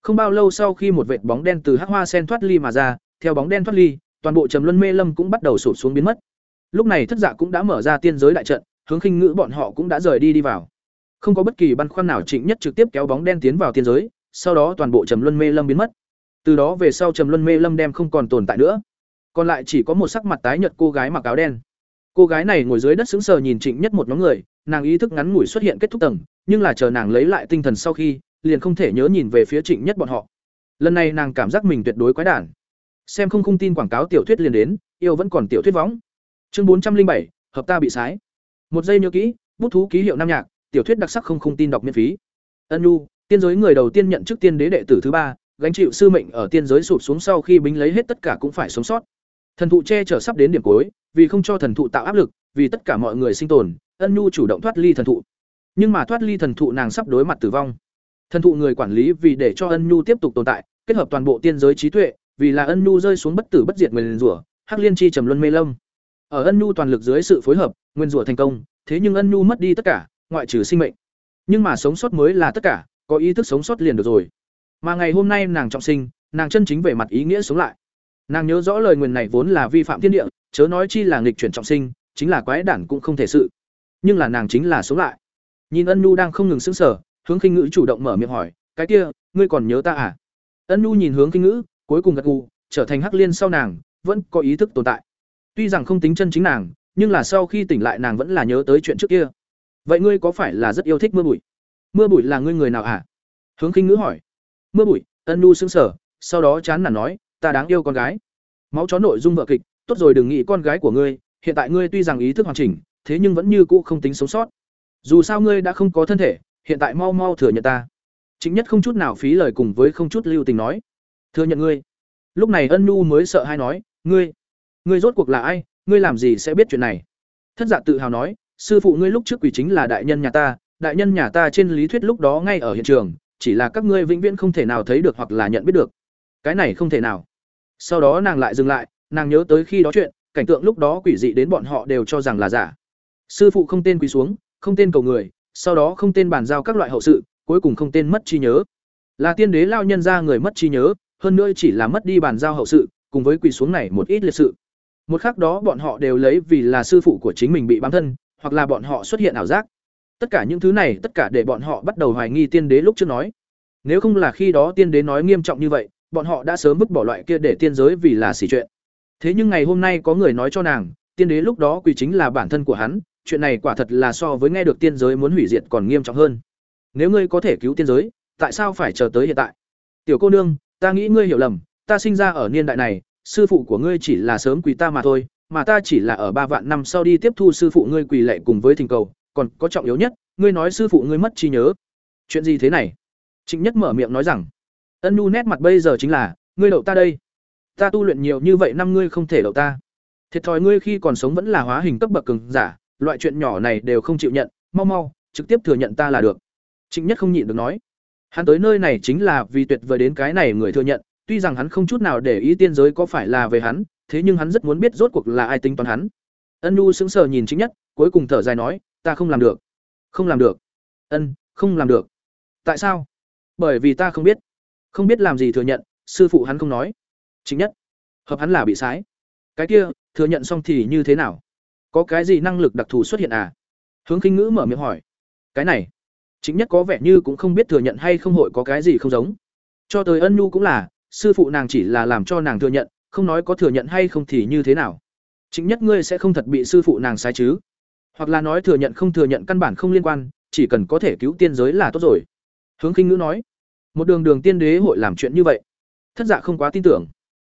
Không bao lâu sau khi một vệt bóng đen từ hắc hoa sen thoát ly mà ra theo bóng đen thoát ly, toàn bộ trầm luân mê lâm cũng bắt đầu sụp xuống biến mất. Lúc này thất dạ cũng đã mở ra tiên giới đại trận, hướng khinh ngữ bọn họ cũng đã rời đi đi vào. Không có bất kỳ băn khoăn nào, trịnh nhất trực tiếp kéo bóng đen tiến vào tiên giới, sau đó toàn bộ trầm luân mê lâm biến mất. Từ đó về sau trầm luân mê lâm đem không còn tồn tại nữa. Còn lại chỉ có một sắc mặt tái nhợt cô gái mặc áo đen. Cô gái này ngồi dưới đất sững sờ nhìn trịnh nhất một nhóm người, nàng ý thức ngắn ngủi xuất hiện kết thúc tầng, nhưng là chờ nàng lấy lại tinh thần sau khi, liền không thể nhớ nhìn về phía trịnh nhất bọn họ. Lần này nàng cảm giác mình tuyệt đối quái đản xem không không tin quảng cáo tiểu thuyết liền đến, yêu vẫn còn tiểu thuyết võng. Chương bốn trăm linh bảy, hợp ta bị sái. Một giây nhớ kỹ, bút thú ký hiệu nam nhạc, tiểu thuyết đặc sắc không không tin đọc miễn phí. Ân nhu, tiên giới người đầu tiên nhận chức tiên đế đệ tử thứ ba, gánh chịu sư mệnh ở tiên giới sụp xuống sau khi bính lấy hết tất cả cũng phải sống sót. Thần thụ che chở sắp đến điểm cuối, vì không cho thần thụ tạo áp lực, vì tất cả mọi người sinh tồn, ân nhu chủ động thoát ly thần thụ. Nhưng mà thoát ly thần thụ nàng sắp đối mặt tử vong. Thần thụ người quản lý vì để cho ân nhu tiếp tục tồn tại, kết hợp toàn bộ tiên giới trí tuệ vì là ân nhu rơi xuống bất tử bất diệt nguyên rủa, hắc liên chi trầm luân mê lâm. Ở ân nhu toàn lực dưới sự phối hợp, nguyên rủa thành công, thế nhưng ân nhu mất đi tất cả, ngoại trừ sinh mệnh. Nhưng mà sống sót mới là tất cả, có ý thức sống sót liền được rồi. Mà ngày hôm nay nàng trọng sinh, nàng chân chính về mặt ý nghĩa sống lại. Nàng nhớ rõ lời nguyền này vốn là vi phạm thiên địa, chớ nói chi là nghịch chuyển trọng sinh, chính là quái đản cũng không thể sự. Nhưng là nàng chính là sống lại. Nhìn ân nhu đang không ngừng sững sờ, hướng khinh ngữ chủ động mở miệng hỏi, cái kia, ngươi còn nhớ ta à? Ân nhu nhìn hướng khinh ngữ cuối cùng gật gù, trở thành hắc liên sau nàng, vẫn có ý thức tồn tại. Tuy rằng không tính chân chính nàng, nhưng là sau khi tỉnh lại nàng vẫn là nhớ tới chuyện trước kia. Vậy ngươi có phải là rất yêu thích mưa bụi? Mưa bụi là ngươi người nào à hướng khinh ngữ hỏi. Mưa bụi, ân Nu sững sờ, sau đó chán nản nói, ta đáng yêu con gái. Máu chó nội dung vợ kịch, tốt rồi đừng nghĩ con gái của ngươi, hiện tại ngươi tuy rằng ý thức hoàn chỉnh, thế nhưng vẫn như cũ không tính sống sót. Dù sao ngươi đã không có thân thể, hiện tại mau mau thừa nhận ta. Chính nhất không chút nào phí lời cùng với không chút lưu tình nói thừa nhận ngươi. Lúc này ân nhu mới sợ hay nói, ngươi ngươi rốt cuộc là ai? Ngươi làm gì sẽ biết chuyện này? Thất giả tự hào nói, sư phụ ngươi lúc trước quỷ chính là đại nhân nhà ta, đại nhân nhà ta trên lý thuyết lúc đó ngay ở hiện trường, chỉ là các ngươi vĩnh viễn không thể nào thấy được hoặc là nhận biết được. Cái này không thể nào. Sau đó nàng lại dừng lại, nàng nhớ tới khi đó chuyện, cảnh tượng lúc đó quỷ dị đến bọn họ đều cho rằng là giả. Sư phụ không tên quỳ xuống, không tên cầu người, sau đó không tên bàn giao các loại hậu sự, cuối cùng không tên mất trí nhớ. Là tiên đế lao nhân ra người mất trí nhớ hơn nữa chỉ là mất đi bàn giao hậu sự, cùng với quỳ xuống này một ít liệt sự. Một khắc đó bọn họ đều lấy vì là sư phụ của chính mình bị bám thân, hoặc là bọn họ xuất hiện ảo giác. Tất cả những thứ này, tất cả để bọn họ bắt đầu hoài nghi tiên đế lúc trước nói. Nếu không là khi đó tiên đế nói nghiêm trọng như vậy, bọn họ đã sớm vứt bỏ loại kia để tiên giới vì là xỉ chuyện. Thế nhưng ngày hôm nay có người nói cho nàng, tiên đế lúc đó quỳ chính là bản thân của hắn, chuyện này quả thật là so với nghe được tiên giới muốn hủy diệt còn nghiêm trọng hơn. Nếu ngươi có thể cứu tiên giới, tại sao phải chờ tới hiện tại? Tiểu cô nương ta nghĩ ngươi hiểu lầm ta sinh ra ở niên đại này sư phụ của ngươi chỉ là sớm quỳ ta mà thôi mà ta chỉ là ở ba vạn năm sau đi tiếp thu sư phụ ngươi quỳ lệ cùng với thỉnh cầu, còn có trọng yếu nhất, ngươi nói sư phụ ngươi mất trí nhớ. Chuyện gì thế này? Trịnh Nhất mở miệng nói rằng, Ân Nu nét mặt bây giờ chính là, ngươi đậu ta đây. Ta tu luyện nhiều như vậy năm ngươi không thể đậu ta. Thiệt thòi ngươi khi còn sống vẫn là hóa hình cấp bậc cường giả, loại chuyện nhỏ này đều không chịu nhận, mau mau, trực tiếp thừa nhận ta là được. Trịnh Nhất không nhịn được nói. Hắn tới nơi này chính là vì tuyệt vời đến cái này người thừa nhận, tuy rằng hắn không chút nào để ý tiên giới có phải là về hắn, thế nhưng hắn rất muốn biết rốt cuộc là ai tính toán hắn. Ân Nu sững sờ nhìn chính Nhất, cuối cùng thở dài nói, ta không làm được. Không làm được. Ân, không làm được. Tại sao? Bởi vì ta không biết. Không biết làm gì thừa nhận, sư phụ hắn không nói. chính Nhất, hợp hắn là bị sái. Cái kia, thừa nhận xong thì như thế nào? Có cái gì năng lực đặc thù xuất hiện à? Hướng Khinh Ngữ mở miệng hỏi. Cái này, chính nhất có vẻ như cũng không biết thừa nhận hay không hội có cái gì không giống. Cho tới Ân Nhu cũng là, sư phụ nàng chỉ là làm cho nàng thừa nhận, không nói có thừa nhận hay không thì như thế nào. Chính nhất ngươi sẽ không thật bị sư phụ nàng sai chứ? Hoặc là nói thừa nhận không thừa nhận căn bản không liên quan, chỉ cần có thể cứu tiên giới là tốt rồi. Hướng Khinh Ngữ nói. Một đường đường tiên đế hội làm chuyện như vậy. Thất dạ không quá tin tưởng.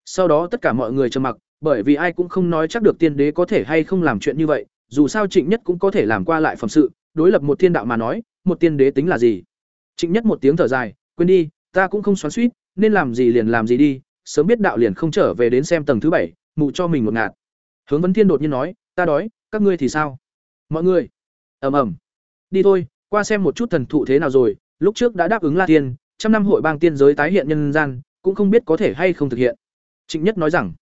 Sau đó tất cả mọi người trầm mặc, bởi vì ai cũng không nói chắc được tiên đế có thể hay không làm chuyện như vậy, dù sao Trịnh Nhất cũng có thể làm qua lại phẩm sự, đối lập một thiên đạo mà nói, một tiên đế tính là gì? Trịnh Nhất một tiếng thở dài, quên đi, ta cũng không xoắn xuýt, nên làm gì liền làm gì đi, sớm biết đạo liền không trở về đến xem tầng thứ bảy, mụ cho mình một ngạt. Hướng Vấn Thiên đột nhiên nói, ta đói, các ngươi thì sao? Mọi người, ầm ầm, đi thôi, qua xem một chút thần thụ thế nào rồi, lúc trước đã đáp ứng La Tiên, trăm năm hội bang tiên giới tái hiện nhân gian, cũng không biết có thể hay không thực hiện. Trịnh Nhất nói rằng,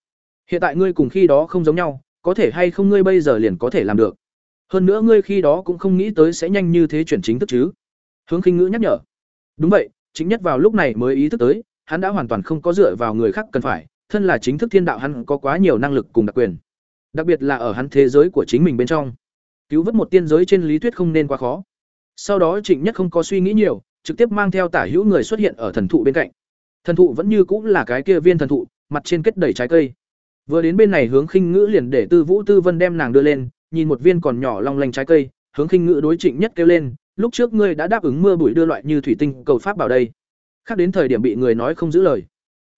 hiện tại ngươi cùng khi đó không giống nhau, có thể hay không ngươi bây giờ liền có thể làm được. Hơn nữa ngươi khi đó cũng không nghĩ tới sẽ nhanh như thế chuyển chính thức chứ. Hướng Khinh Ngữ nhắc nhở. Đúng vậy, chính Nhất vào lúc này mới ý thức tới, hắn đã hoàn toàn không có dựa vào người khác cần phải, thân là chính thức thiên đạo hắn có quá nhiều năng lực cùng đặc quyền. Đặc biệt là ở hắn thế giới của chính mình bên trong. Cứu vớt một tiên giới trên lý thuyết không nên quá khó. Sau đó Trịnh Nhất không có suy nghĩ nhiều, trực tiếp mang theo tả hữu người xuất hiện ở thần thụ bên cạnh. Thần thụ vẫn như cũng là cái kia viên thần thụ, mặt trên kết đầy trái cây. Vừa đến bên này hướng khinh ngữ liền để Tư Vũ Tư Vân đem nàng đưa lên, nhìn một viên còn nhỏ long lanh trái cây, hướng khinh ngữ đối Trịnh Nhất kêu lên, lúc trước ngươi đã đáp ứng mưa bụi đưa loại như thủy tinh cầu pháp bảo đây. Khác đến thời điểm bị người nói không giữ lời.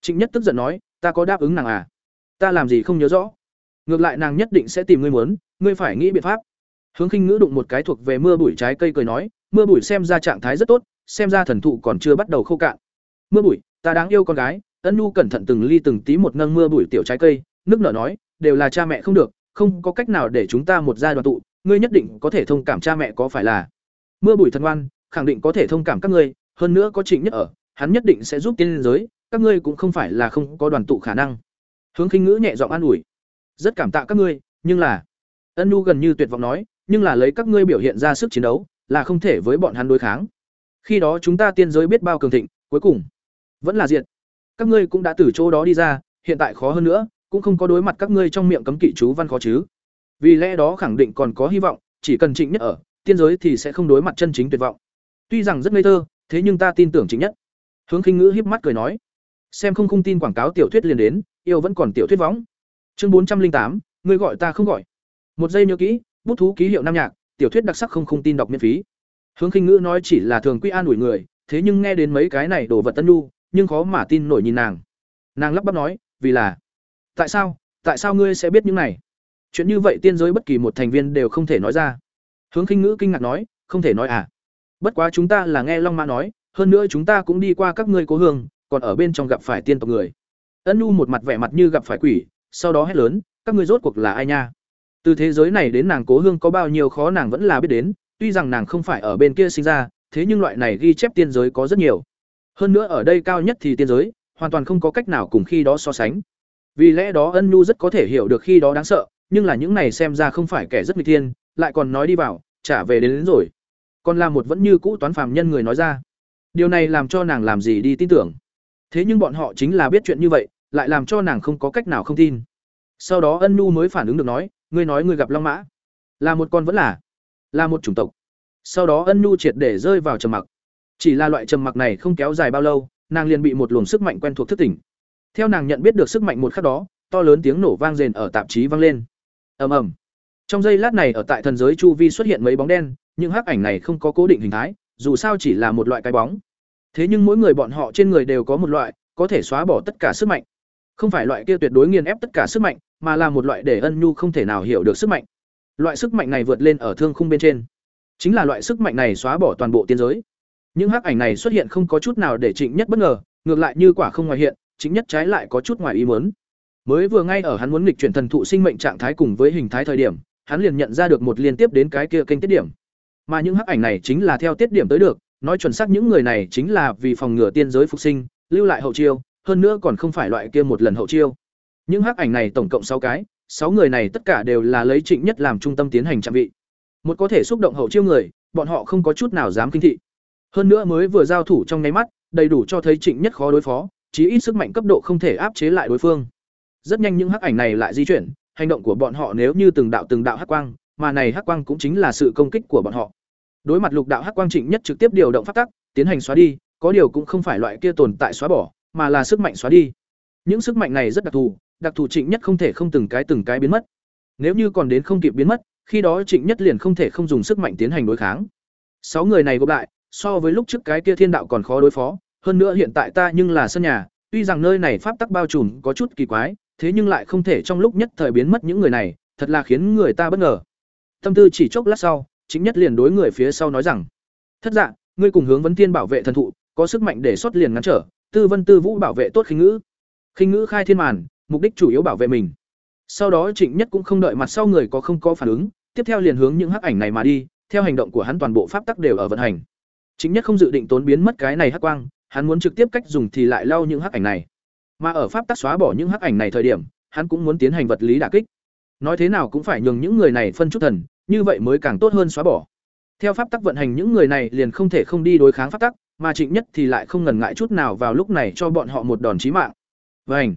Trịnh Nhất tức giận nói, ta có đáp ứng nàng à? Ta làm gì không nhớ rõ. Ngược lại nàng nhất định sẽ tìm ngươi muốn, ngươi phải nghĩ biện pháp. Hướng khinh ngữ đụng một cái thuộc về mưa bụi trái cây cười nói, mưa bụi xem ra trạng thái rất tốt, xem ra thần thụ còn chưa bắt đầu khô cạn. Mưa bụi, ta đáng yêu con gái, ân nu cẩn thận từng ly từng tí một nâng mưa bụi tiểu trái cây nước nở nói đều là cha mẹ không được không có cách nào để chúng ta một gia đoàn tụ, ngươi nhất định có thể thông cảm cha mẹ có phải là. Mưa bụi thần ngoan khẳng định có thể thông cảm các ngươi, hơn nữa có trịnh nhất ở, hắn nhất định sẽ giúp tiên giới, các ngươi cũng không phải là không có đoàn tụ khả năng. Hướng khinh ngữ nhẹ giọng an ủi. Rất cảm tạ các ngươi, nhưng là, ân nu gần như tuyệt vọng nói, nhưng là lấy các ngươi biểu hiện ra sức chiến đấu, là không thể với bọn hắn đối kháng. Khi đó chúng ta tiên giới biết bao cường thịnh, cuối cùng, vẫn là diệt. các ngươi cũng đã từ chỗ đó đi ra, hiện tại khó hơn nữa cũng không có đối mặt các ngươi trong miệng cấm kỵ chú văn khó chứ. Vì lẽ đó khẳng định còn có hy vọng, chỉ cần trịnh nhất ở, tiên giới thì sẽ không đối mặt chân chính tuyệt vọng. Tuy rằng rất ngây thơ, thế nhưng ta tin tưởng trịnh nhất. Hướng khinh ngữ híp mắt cười nói, xem không không tin quảng cáo tiểu thuyết liền đến, yêu vẫn còn tiểu thuyết võng. Chương bốn trăm linh tám, ngươi gọi ta không gọi. Một giây nhớ kỹ, bút thú ký hiệu nam nhạc, tiểu thuyết đặc sắc không không tin đọc miễn phí. Hướng khinh ngữ nói chỉ là thường quy an ủi người, thế nhưng nghe đến mấy cái này đổ vật tân nhu, nhưng khó mà tin nổi nhìn nàng. Nàng lắp bắp nói, vì là tại sao tại sao ngươi sẽ biết những này? Chuyện như vậy tiên giới bất kỳ một thành viên đều không thể nói ra. Hướng khinh ngữ kinh ngạc nói không thể nói à? Bất quá chúng ta là nghe long mã nói hơn nữa chúng ta cũng đi qua các ngươi cố hương còn ở bên trong gặp phải tiên tộc người. Ân nu một mặt vẻ mặt như gặp phải quỷ sau đó hét lớn các ngươi rốt cuộc là ai nha? Từ thế giới này đến nàng cố hương có bao nhiêu khó nàng vẫn là biết đến tuy rằng nàng không phải ở bên kia sinh ra thế nhưng loại này ghi chép tiên giới có rất nhiều. Hơn nữa ở đây cao nhất thì tiên giới, hoàn toàn không có cách nào cùng khi đó so sánh. Vì lẽ đó Ân Nhu rất có thể hiểu được khi đó đáng sợ, nhưng là những này xem ra không phải kẻ rất nguy thiên, lại còn nói đi vào, trả về đến, đến rồi. Còn là một vẫn như cũ toán phàm nhân người nói ra. Điều này làm cho nàng làm gì đi tin tưởng. Thế nhưng bọn họ chính là biết chuyện như vậy, lại làm cho nàng không có cách nào không tin. Sau đó Ân Nhu mới phản ứng được nói, ngươi nói ngươi gặp Long Mã, là một con vẫn là, là một chủng tộc. Sau đó Ân Nhu triệt để rơi vào trầm mặc. Chỉ là loại trầm mặc này không kéo dài bao lâu, nàng liền bị một luồng sức mạnh quen thuộc thức tỉnh. Theo nàng nhận biết được sức mạnh một khắc đó, to lớn tiếng nổ vang rền ở tạp chí vang lên. Ầm ầm. Trong giây lát này ở tại thần giới chu vi xuất hiện mấy bóng đen, nhưng hắc ảnh này không có cố định hình thái, dù sao chỉ là một loại cái bóng. Thế nhưng mỗi người bọn họ trên người đều có một loại có thể xóa bỏ tất cả sức mạnh. Không phải loại kia tuyệt đối nghiền ép tất cả sức mạnh, mà là một loại để ân nhu không thể nào hiểu được sức mạnh loại sức mạnh này vượt lên ở thương khung bên trên chính là loại sức mạnh này xóa bỏ toàn bộ tiên giới những hắc ảnh này xuất hiện không có chút nào để trịnh nhất bất ngờ ngược lại như quả không ngoài hiện chính nhất trái lại có chút ngoài ý muốn. Mới vừa ngay ở hắn muốn nghịch chuyển thần thụ sinh mệnh trạng thái cùng với hình thái thời điểm, hắn liền nhận ra được một liên tiếp đến cái kia kênh tiết điểm. Mà những hắc ảnh này chính là theo tiết điểm tới được, nói chuẩn xác những người này chính là vì phòng ngừa tiên giới phục sinh, lưu lại hậu chiêu, hơn nữa còn không phải loại kia một lần hậu chiêu. Những hắc ảnh này tổng cộng sáu cái, sáu người này tất cả đều là lấy trịnh nhất làm trung tâm tiến hành trạm vị. Một có thể xúc động hậu chiêu người, bọn họ không có chút nào dám kinh thị. Hơn nữa mới vừa giao thủ trong nháy mắt, đầy đủ cho thấy trịnh nhất khó đối phó chí ít sức mạnh cấp độ không thể áp chế lại đối phương. Rất nhanh những hắc ảnh này lại di chuyển, hành động của bọn họ nếu như từng đạo từng đạo hắc quang, mà này hắc quang cũng chính là sự công kích của bọn họ. Đối mặt lục đạo hắc quang trịnh nhất trực tiếp điều động pháp tắc, tiến hành xóa đi, có điều cũng không phải loại kia tồn tại xóa bỏ, mà là sức mạnh xóa đi. Những sức mạnh này rất đặc thù đặc thù trịnh nhất không thể không từng cái từng cái biến mất. Nếu như còn đến không kịp biến mất, khi đó trịnh nhất liền không thể không dùng sức mạnh tiến hành đối kháng. Sáu người này gộp lại, so với lúc trước cái kia thiên đạo còn khó đối phó hơn nữa hiện tại ta nhưng là sân nhà, tuy rằng nơi này pháp tắc bao trùm có chút kỳ quái, thế nhưng lại không thể trong lúc nhất thời biến mất những người này, thật là khiến người ta bất ngờ. Tâm tư chỉ chốc lát sau, chính nhất liền đối người phía sau nói rằng, thất dạng ngươi cùng hướng vấn tiên bảo vệ thần thụ, có sức mạnh để xuất liền ngăn trở, tư vân tư vũ bảo vệ tốt khinh ngữ. Khinh ngữ khai thiên màn, mục đích chủ yếu bảo vệ mình. Sau đó trịnh nhất cũng không đợi mặt sau người có không có phản ứng, tiếp theo liền hướng những hắc ảnh này mà đi, theo hành động của hắn toàn bộ pháp tắc đều ở vận hành. Chính nhất không dự định tốn biến mất cái này hắc quang hắn muốn trực tiếp cách dùng thì lại lau những hắc ảnh này. Mà ở pháp tắc xóa bỏ những hắc ảnh này thời điểm, hắn cũng muốn tiến hành vật lý đả kích. Nói thế nào cũng phải nhường những người này phân chút thần, như vậy mới càng tốt hơn xóa bỏ. Theo pháp tắc vận hành, những người này liền không thể không đi đối kháng pháp tắc, mà trịnh nhất thì lại không ngần ngại chút nào vào lúc này cho bọn họ một đòn chí mạng. Vảnh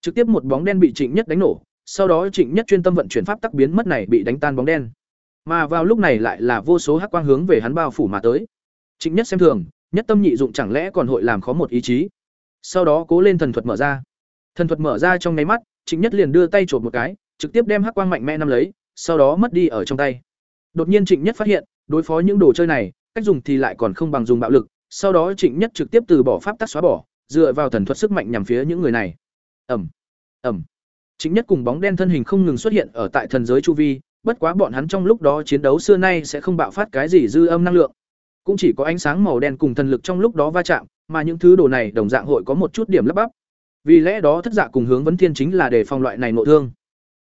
trực tiếp một bóng đen bị trịnh nhất đánh nổ, sau đó trịnh nhất chuyên tâm vận chuyển pháp tắc biến mất này bị đánh tan bóng đen. Mà vào lúc này lại là vô số hắc quang hướng về hắn bao phủ mà tới. Trịnh nhất xem thường nhất tâm nhị dụng chẳng lẽ còn hội làm khó một ý chí? Sau đó cố lên thần thuật mở ra. Thần thuật mở ra trong nháy mắt, trịnh nhất liền đưa tay trộm một cái, trực tiếp đem hắc quang mạnh mẽ nắm lấy, sau đó mất đi ở trong tay. Đột nhiên trịnh nhất phát hiện, đối phó những đồ chơi này, cách dùng thì lại còn không bằng dùng bạo lực, sau đó trịnh nhất trực tiếp từ bỏ pháp tắc xóa bỏ, dựa vào thần thuật sức mạnh nhằm phía những người này. Ẩm ẩm trịnh nhất cùng bóng đen thân hình không ngừng xuất hiện ở tại thần giới chu vi, bất quá bọn hắn trong lúc đó chiến đấu xưa nay sẽ không bạo phát cái gì dư âm năng lượng cũng chỉ có ánh sáng màu đen cùng thần lực trong lúc đó va chạm, mà những thứ đồ này đồng dạng hội có một chút điểm lấp bắp. Vì lẽ đó thất dạ cùng hướng vấn thiên chính là để phòng loại này nội thương.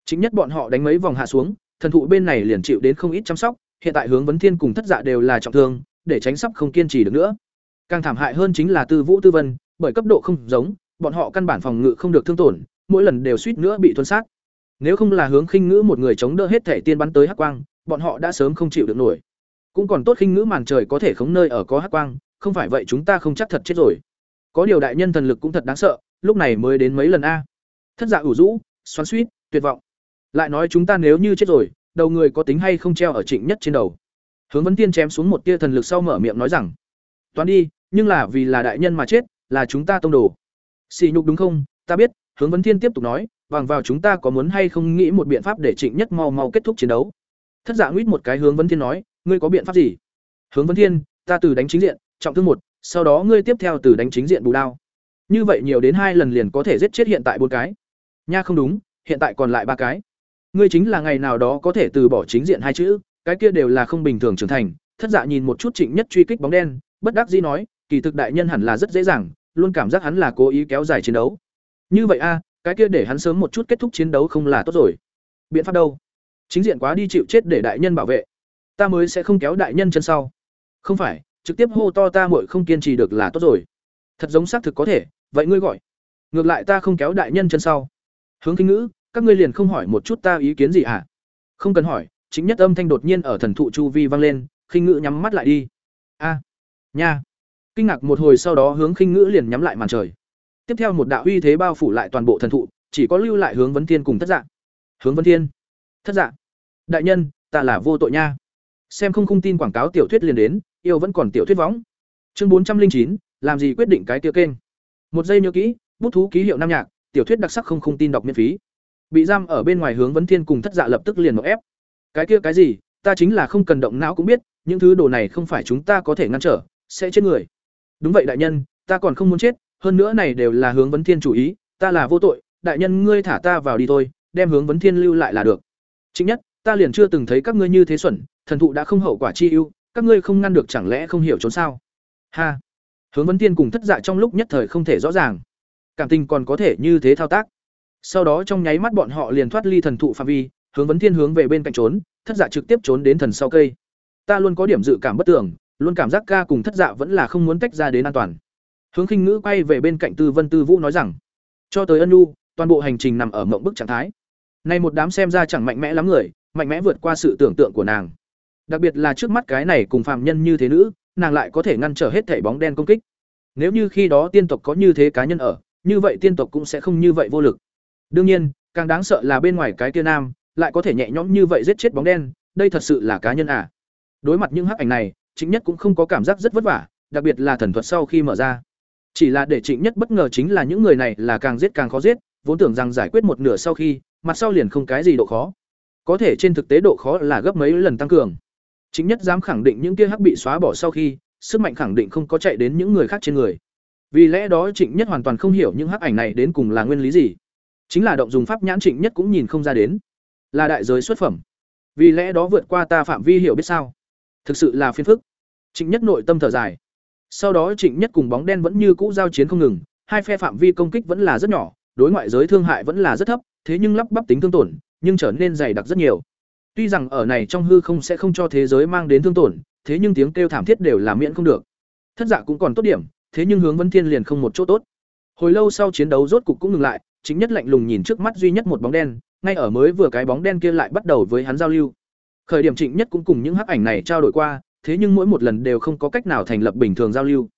Chính nhất bọn họ đánh mấy vòng hạ xuống, thần thụ bên này liền chịu đến không ít chăm sóc, hiện tại hướng vấn thiên cùng thất dạ đều là trọng thương, để tránh sắp không kiên trì được nữa. Càng thảm hại hơn chính là tư vũ tư vân, bởi cấp độ không giống, bọn họ căn bản phòng ngự không được thương tổn, mỗi lần đều suýt nữa bị thuần sát. Nếu không là hướng khinh ngữ một người chống đỡ hết thể tiên bắn tới hắc quang, bọn họ đã sớm không chịu được nổi cũng còn tốt khinh ngữ màn trời có thể khống nơi ở có hắc quang, không phải vậy chúng ta không chắc thật chết rồi. Có điều đại nhân thần lực cũng thật đáng sợ, lúc này mới đến mấy lần a. Thất dạ ủ rũ, xoắn suýt tuyệt vọng. Lại nói chúng ta nếu như chết rồi, đầu người có tính hay không treo ở trịnh nhất trên đầu? Hướng vấn tiên chém xuống một tia thần lực sau mở miệng nói rằng, toán đi, nhưng là vì là đại nhân mà chết, là chúng ta tông đồ. Xì nhục đúng không? Ta biết, hướng vấn thiên tiếp tục nói, bằng vào chúng ta có muốn hay không nghĩ một biện pháp để trịnh nhất mau mau kết thúc chiến đấu? Thất dạ nguyết một cái hướng vấn thiên nói ngươi có biện pháp gì? Hướng vấn thiên, ta từ đánh chính diện, trọng thương một, sau đó ngươi tiếp theo từ đánh chính diện bù đao. Như vậy nhiều đến hai lần liền có thể giết chết hiện tại bốn cái. Nha không đúng, hiện tại còn lại ba cái. Ngươi chính là ngày nào đó có thể từ bỏ chính diện hai chữ, cái kia đều là không bình thường trưởng thành. Thất dạ nhìn một chút trịnh nhất truy kích bóng đen, bất đắc dĩ nói, kỳ thực đại nhân hẳn là rất dễ dàng, luôn cảm giác hắn là cố ý kéo dài chiến đấu. Như vậy a, cái kia để hắn sớm một chút kết thúc chiến đấu không là tốt rồi. Biện pháp đâu? Chính diện quá đi chịu chết để đại nhân bảo vệ ta mới sẽ không kéo đại nhân chân sau. Không phải, trực tiếp hô to ta muội không kiên trì được là tốt rồi. Thật giống xác thực có thể, vậy ngươi gọi. Ngược lại ta không kéo đại nhân chân sau. Hướng kinh ngữ, các ngươi liền không hỏi một chút ta ý kiến gì à? Không cần hỏi, chính nhất âm thanh đột nhiên ở thần thụ chu vi vang lên khinh ngữ nhắm mắt lại đi. A, nha. Kinh ngạc một hồi sau đó hướng khinh ngữ liền nhắm lại màn trời. Tiếp theo một đạo uy thế bao phủ lại toàn bộ thần thụ, chỉ có lưu lại hướng vấn thiên cùng thất dạng hướng vấn thiên. Thất dạng đại nhân, ta là vô tội nha xem không không tin quảng cáo tiểu thuyết liền đến, yêu vẫn còn tiểu thuyết võng. Chương bốn trăm linh chín, làm gì quyết định cái tiêu kênh? Một giây nhớ kỹ, bút thú ký hiệu nam nhạc, tiểu thuyết đặc sắc không không tin đọc miễn phí. Bị giam ở bên ngoài hướng vấn thiên cùng thất dạ lập tức liền một ép. Cái kia cái gì, ta chính là không cần động não cũng biết, những thứ đồ này không phải chúng ta có thể ngăn trở, sẽ chết người. Đúng vậy đại nhân, ta còn không muốn chết, hơn nữa này đều là hướng vấn thiên chủ ý, ta là vô tội, đại nhân ngươi thả ta vào đi thôi, đem hướng vấn thiên lưu lại là được. Chính nhất, ta liền chưa từng thấy các ngươi như thế xuẩn thần thụ đã không hậu quả chi ưu, các ngươi không ngăn được chẳng lẽ không hiểu trốn sao? Ha! Hướng vấn thiên cùng thất dạ trong lúc nhất thời không thể rõ ràng. Cảm tình còn có thể như thế thao tác. Sau đó trong nháy mắt bọn họ liền thoát ly thần thụ phạm vi, hướng vấn thiên hướng về bên cạnh trốn, thất dạ trực tiếp trốn đến thần sau cây. Ta luôn có điểm dự cảm bất tưởng, luôn cảm giác ca cùng thất dạ vẫn là không muốn tách ra đến an toàn. Hướng khinh ngữ quay về bên cạnh tư vân tư vũ nói rằng, cho tới ân nhu toàn bộ hành trình nằm ở mộng bức trạng thái. Nay một đám xem ra chẳng mạnh mẽ lắm người, mạnh mẽ vượt qua sự tưởng tượng của nàng đặc biệt là trước mắt cái này cùng phạm nhân như thế nữ, nàng lại có thể ngăn trở hết thảy bóng đen công kích. Nếu như khi đó tiên tộc có như thế cá nhân ở, như vậy tiên tộc cũng sẽ không như vậy vô lực. Đương nhiên, càng đáng sợ là bên ngoài cái kia nam, lại có thể nhẹ nhõm như vậy giết chết bóng đen, đây thật sự là cá nhân à. Đối mặt những hắc ảnh này chính nhất cũng không có cảm giác rất vất vả, đặc biệt là thần thuật sau khi mở ra. Chỉ là để trịnh nhất bất ngờ chính là những người này là càng giết càng khó giết, vốn tưởng rằng giải quyết một nửa sau khi, mặt sau liền không cái gì độ khó. Có thể trên thực tế độ khó là gấp mấy lần tăng cường chính nhất dám khẳng định những kia hắc bị xóa bỏ sau khi, sức mạnh khẳng định không có chạy đến những người khác trên người. Vì lẽ đó trịnh nhất hoàn toàn không hiểu những hắc ảnh này đến cùng là nguyên lý gì. Chính là động dùng pháp nhãn trịnh nhất cũng nhìn không ra đến. Là đại giới xuất phẩm. Vì lẽ đó vượt qua ta phạm vi hiểu biết sao? Thực sự là phiền phức. Trịnh nhất nội tâm thở dài. Sau đó trịnh nhất cùng bóng đen vẫn như cũ giao chiến không ngừng, hai phe phạm vi công kích vẫn là rất nhỏ, đối ngoại giới thương hại vẫn là rất thấp, thế nhưng lắp bắp tính thương tổn, nhưng trở nên dày đặc rất nhiều tuy rằng ở này trong hư không sẽ không cho thế giới mang đến thương tổn, thế nhưng tiếng kêu thảm thiết đều là miễn không được. Thất dạ cũng còn tốt điểm, thế nhưng hướng vân thiên liền không một chỗ tốt. Hồi lâu sau chiến đấu rốt cục cũng ngừng lại, chính nhất lạnh lùng nhìn trước mắt duy nhất một bóng đen, ngay ở mới vừa cái bóng đen kia lại bắt đầu với hắn giao lưu. Khởi điểm trịnh nhất cũng cùng những hắc ảnh này trao đổi qua, thế nhưng mỗi một lần đều không có cách nào thành lập bình thường giao lưu.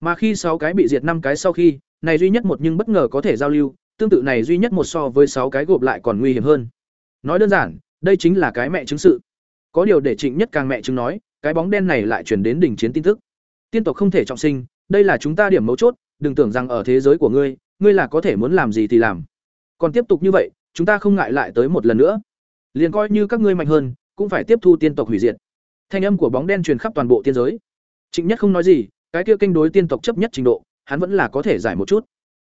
Mà khi sáu cái bị diệt năm cái sau khi, này duy nhất một nhưng bất ngờ có thể giao lưu, tương tự này duy nhất một so với sáu cái gộp lại còn nguy hiểm hơn. Nói đơn giản đây chính là cái mẹ chứng sự. Có điều để trịnh nhất càng mẹ chứng nói, cái bóng đen này lại chuyển đến đỉnh chiến tin tức. Tiên tộc không thể trọng sinh, đây là chúng ta điểm mấu chốt, đừng tưởng rằng ở thế giới của ngươi ngươi là có thể muốn làm gì thì làm. Còn tiếp tục như vậy, chúng ta không ngại lại tới một lần nữa. Liền coi như các ngươi mạnh hơn, cũng phải tiếp thu tiên tộc hủy diệt. Thanh âm của bóng đen truyền khắp toàn bộ tiên giới. Trịnh nhất không nói gì, cái kia kênh đối tiên tộc chấp nhất trình độ, hắn vẫn là có thể giải một chút.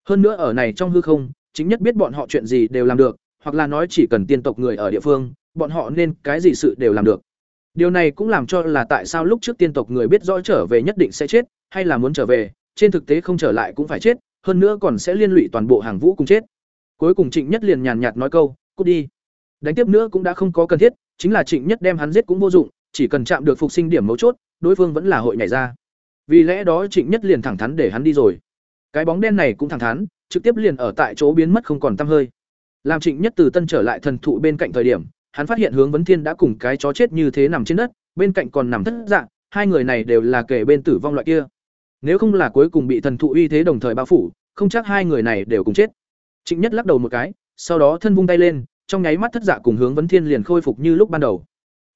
Hơn nữa ở này trong hư không chính nhất biết bọn họ chuyện gì đều làm được hoặc là nói chỉ cần tiên tộc người ở địa phương, bọn họ nên cái gì sự đều làm được. Điều này cũng làm cho là tại sao lúc trước tiên tộc người biết rõ trở về nhất định sẽ chết, hay là muốn trở về, trên thực tế không trở lại cũng phải chết, hơn nữa còn sẽ liên lụy toàn bộ hàng vũ cùng chết. Cuối cùng trịnh nhất liền nhàn nhạt nói câu, cút đi. Đánh tiếp nữa cũng đã không có cần thiết, chính là trịnh nhất đem hắn giết cũng vô dụng, chỉ cần chạm được phục sinh điểm mấu chốt, đối phương vẫn là hội nhảy ra. Vì lẽ đó trịnh nhất liền thẳng thắn để hắn đi rồi. Cái bóng đen này cũng thẳng thắn, trực tiếp liền ở tại chỗ biến mất không còn tăm hơi làm trịnh nhất từ tân trở lại thần thụ bên cạnh thời điểm, hắn phát hiện hướng vấn thiên đã cùng cái chó chết như thế nằm trên đất, bên cạnh còn nằm thất dạng hai người này đều là kẻ bên tử vong loại kia. Nếu không là cuối cùng bị thần thụ uy thế đồng thời bao phủ, không chắc hai người này đều cùng chết. Trịnh nhất lắc đầu một cái, sau đó thân vung tay lên, trong nháy mắt thất dạ cùng hướng vấn thiên liền khôi phục như lúc ban đầu.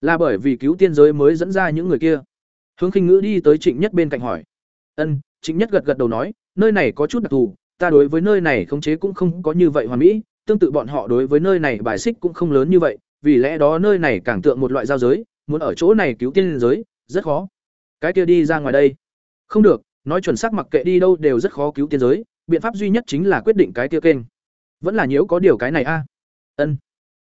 Là bởi vì cứu tiên giới mới dẫn ra những người kia. Hướng khinh ngữ đi tới trịnh nhất bên cạnh hỏi. Ân, trịnh nhất gật gật đầu nói, nơi này có chút đặc thù, ta đối với nơi này khống chế cũng không có như vậy hoàn mỹ tương tự bọn họ đối với nơi này bài xích cũng không lớn như vậy, vì lẽ đó nơi này càng tượng một loại giao giới, muốn ở chỗ này cứu tiên giới, rất khó. Cái kia đi ra ngoài đây. Không được, nói chuẩn xác mặc kệ đi đâu đều rất khó cứu tiên giới, biện pháp duy nhất chính là quyết định cái kia kênh. Vẫn là nhiễu có điều cái này a. Ân.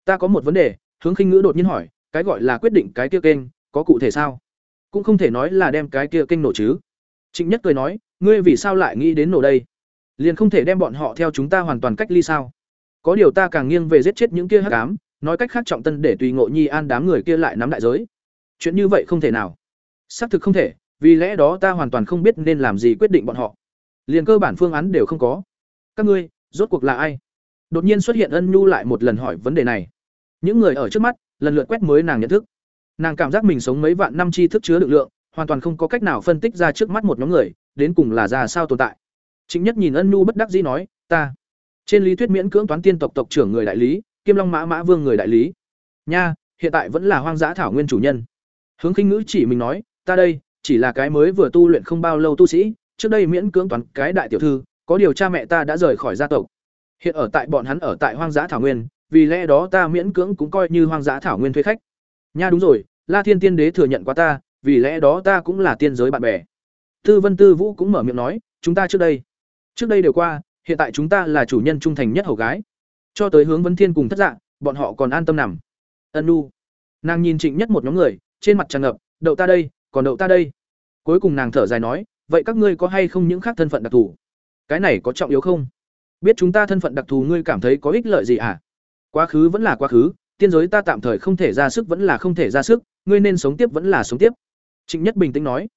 Ta có một vấn đề, hướng khinh ngữ đột nhiên hỏi, cái gọi là quyết định cái kia kênh, có cụ thể sao? Cũng không thể nói là đem cái kia kênh nổ chứ. Trịnh nhất cười nói, ngươi vì sao lại nghĩ đến nổ đây? Liền không thể đem bọn họ theo chúng ta hoàn toàn cách ly sao? Có điều ta càng nghiêng về giết chết những kia hắc ám, nói cách khác trọng tân để tùy ngộ nhi an đám người kia lại nắm đại giới. Chuyện như vậy không thể nào. Xác thực không thể, vì lẽ đó ta hoàn toàn không biết nên làm gì quyết định bọn họ. Liền cơ bản phương án đều không có. Các ngươi, rốt cuộc là ai? Đột nhiên xuất hiện ân nhu lại một lần hỏi vấn đề này. Những người ở trước mắt, lần lượt quét mới nàng nhận thức. Nàng cảm giác mình sống mấy vạn năm tri thức chứa lực lượng, hoàn toàn không có cách nào phân tích ra trước mắt một nhóm người, đến cùng là ra sao tồn tại. Chính nhất nhìn ân nhu bất đắc dĩ nói, ta trên lý thuyết miễn cưỡng toán tiên tộc tộc trưởng người đại lý kim long mã mã vương người đại lý. Nha, hiện tại vẫn là hoang dã thảo nguyên chủ nhân. Hướng khinh ngữ chỉ mình nói, ta đây, chỉ là cái mới vừa tu luyện không bao lâu tu sĩ, trước đây miễn cưỡng toán cái đại tiểu thư, có điều cha mẹ ta đã rời khỏi gia tộc. Hiện ở tại bọn hắn ở tại hoang dã thảo nguyên, vì lẽ đó ta miễn cưỡng cũng coi như hoang dã thảo nguyên thuê khách. Nha, đúng rồi, la thiên tiên đế thừa nhận qua ta, vì lẽ đó ta cũng là tiên giới bạn bè. Tư vân tư vũ cũng mở miệng nói, chúng ta trước đây trước đây đều qua hiện tại chúng ta là chủ nhân trung thành nhất hầu gái. Cho tới hướng vấn thiên cùng thất dạng bọn họ còn an tâm nằm. Ân nu nàng nhìn trịnh nhất một nhóm người, trên mặt tràn ngập, đậu ta đây, còn đậu ta đây. Cuối cùng nàng thở dài nói, vậy các ngươi có hay không những khác thân phận đặc thù? Cái này có trọng yếu không? Biết chúng ta thân phận đặc thù ngươi cảm thấy có ích lợi gì à? Quá khứ vẫn là quá khứ, tiên giới ta tạm thời không thể ra sức vẫn là không thể ra sức, ngươi nên sống tiếp vẫn là sống tiếp. Trịnh nhất bình tĩnh nói,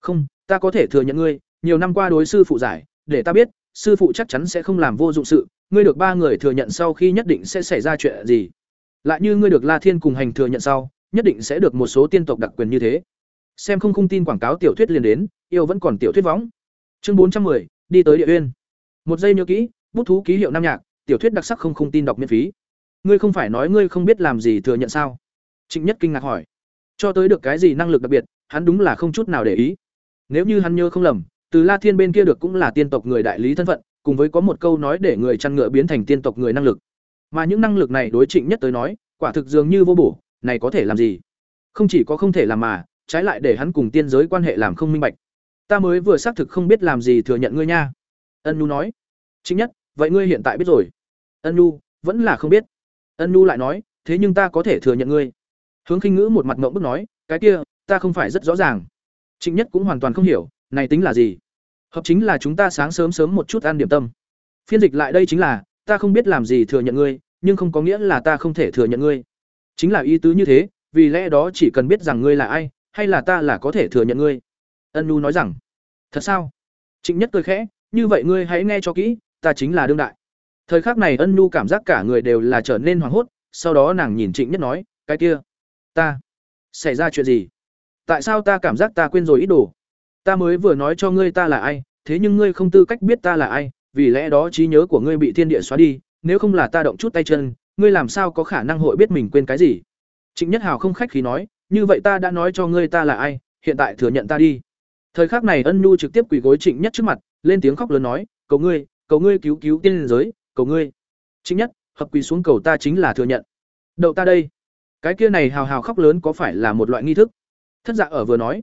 không, ta có thể thừa nhận ngươi, nhiều năm qua đối sư phụ giải, để ta biết sư phụ chắc chắn sẽ không làm vô dụng sự ngươi được ba người thừa nhận sau khi nhất định sẽ xảy ra chuyện gì. Lại như ngươi được la thiên cùng hành thừa nhận sau nhất định sẽ được một số tiên tộc đặc quyền như thế. Xem không không tin quảng cáo tiểu thuyết liền đến yêu vẫn còn tiểu thuyết võng. Chương bốn trăm 410, đi tới địa uyên. Một giây nhớ kỹ bút thú ký hiệu nam nhạc tiểu thuyết đặc sắc không không tin đọc miễn phí. Ngươi không phải nói ngươi không biết làm gì thừa nhận sao? Trịnh nhất kinh ngạc hỏi. Cho tới được cái gì năng lực đặc biệt hắn đúng là không chút nào để ý. Nếu như hắn nhớ không lầm từ la thiên bên kia được cũng là tiên tộc người đại lý thân phận, cùng với có một câu nói để người chăn ngựa biến thành tiên tộc người năng lực. Mà những năng lực này đối trịnh nhất tới nói, quả thực dường như vô bổ, này có thể làm gì? Không chỉ có không thể làm mà, trái lại để hắn cùng tiên giới quan hệ làm không minh bạch. Ta mới vừa xác thực không biết làm gì thừa nhận ngươi nha. Ân nhu nói. Chính nhất, vậy ngươi hiện tại biết rồi. Ân nhu, vẫn là không biết. Ân nhu lại nói, thế nhưng ta có thể thừa nhận ngươi. Hướng khinh ngữ một mặt ngậm bức nói, cái kia, ta không phải rất rõ ràng. Trịnh nhất cũng hoàn toàn không hiểu này tính là gì? Hợp chính là chúng ta sáng sớm sớm một chút ăn điểm tâm. Phiên dịch lại đây chính là, ta không biết làm gì thừa nhận ngươi, nhưng không có nghĩa là ta không thể thừa nhận ngươi. Chính là ý tứ như thế, vì lẽ đó chỉ cần biết rằng ngươi là ai, hay là ta là có thể thừa nhận ngươi. Ân nu nói rằng, thật sao? Trịnh nhất cười khẽ, như vậy ngươi hãy nghe cho kỹ, ta chính là đương đại. Thời khắc này ân nu cảm giác cả người đều là trở nên hoảng hốt, sau đó nàng nhìn trịnh nhất nói, cái kia, ta, xảy ra chuyện gì? Tại sao ta cảm giác ta quên rồi ít đồ? Ta mới vừa nói cho ngươi ta là ai, thế nhưng ngươi không tư cách biết ta là ai, vì lẽ đó trí nhớ của ngươi bị thiên địa xóa đi, nếu không là ta động chút tay chân, ngươi làm sao có khả năng hội biết mình quên cái gì? Trịnh nhất hào không khách khí nói, như vậy ta đã nói cho ngươi ta là ai, hiện tại thừa nhận ta đi. Thời khắc này ân nhu trực tiếp quỳ gối trịnh nhất trước mặt, lên tiếng khóc lớn nói, cầu ngươi cầu ngươi cứu cứu tiên giới, cầu ngươi. Trịnh nhất, hợp quỳ xuống cầu ta chính là thừa nhận. Đậu ta đây. Cái kia này hào hào khóc lớn có phải là một loại nghi thức? Thất dạ ở vừa nói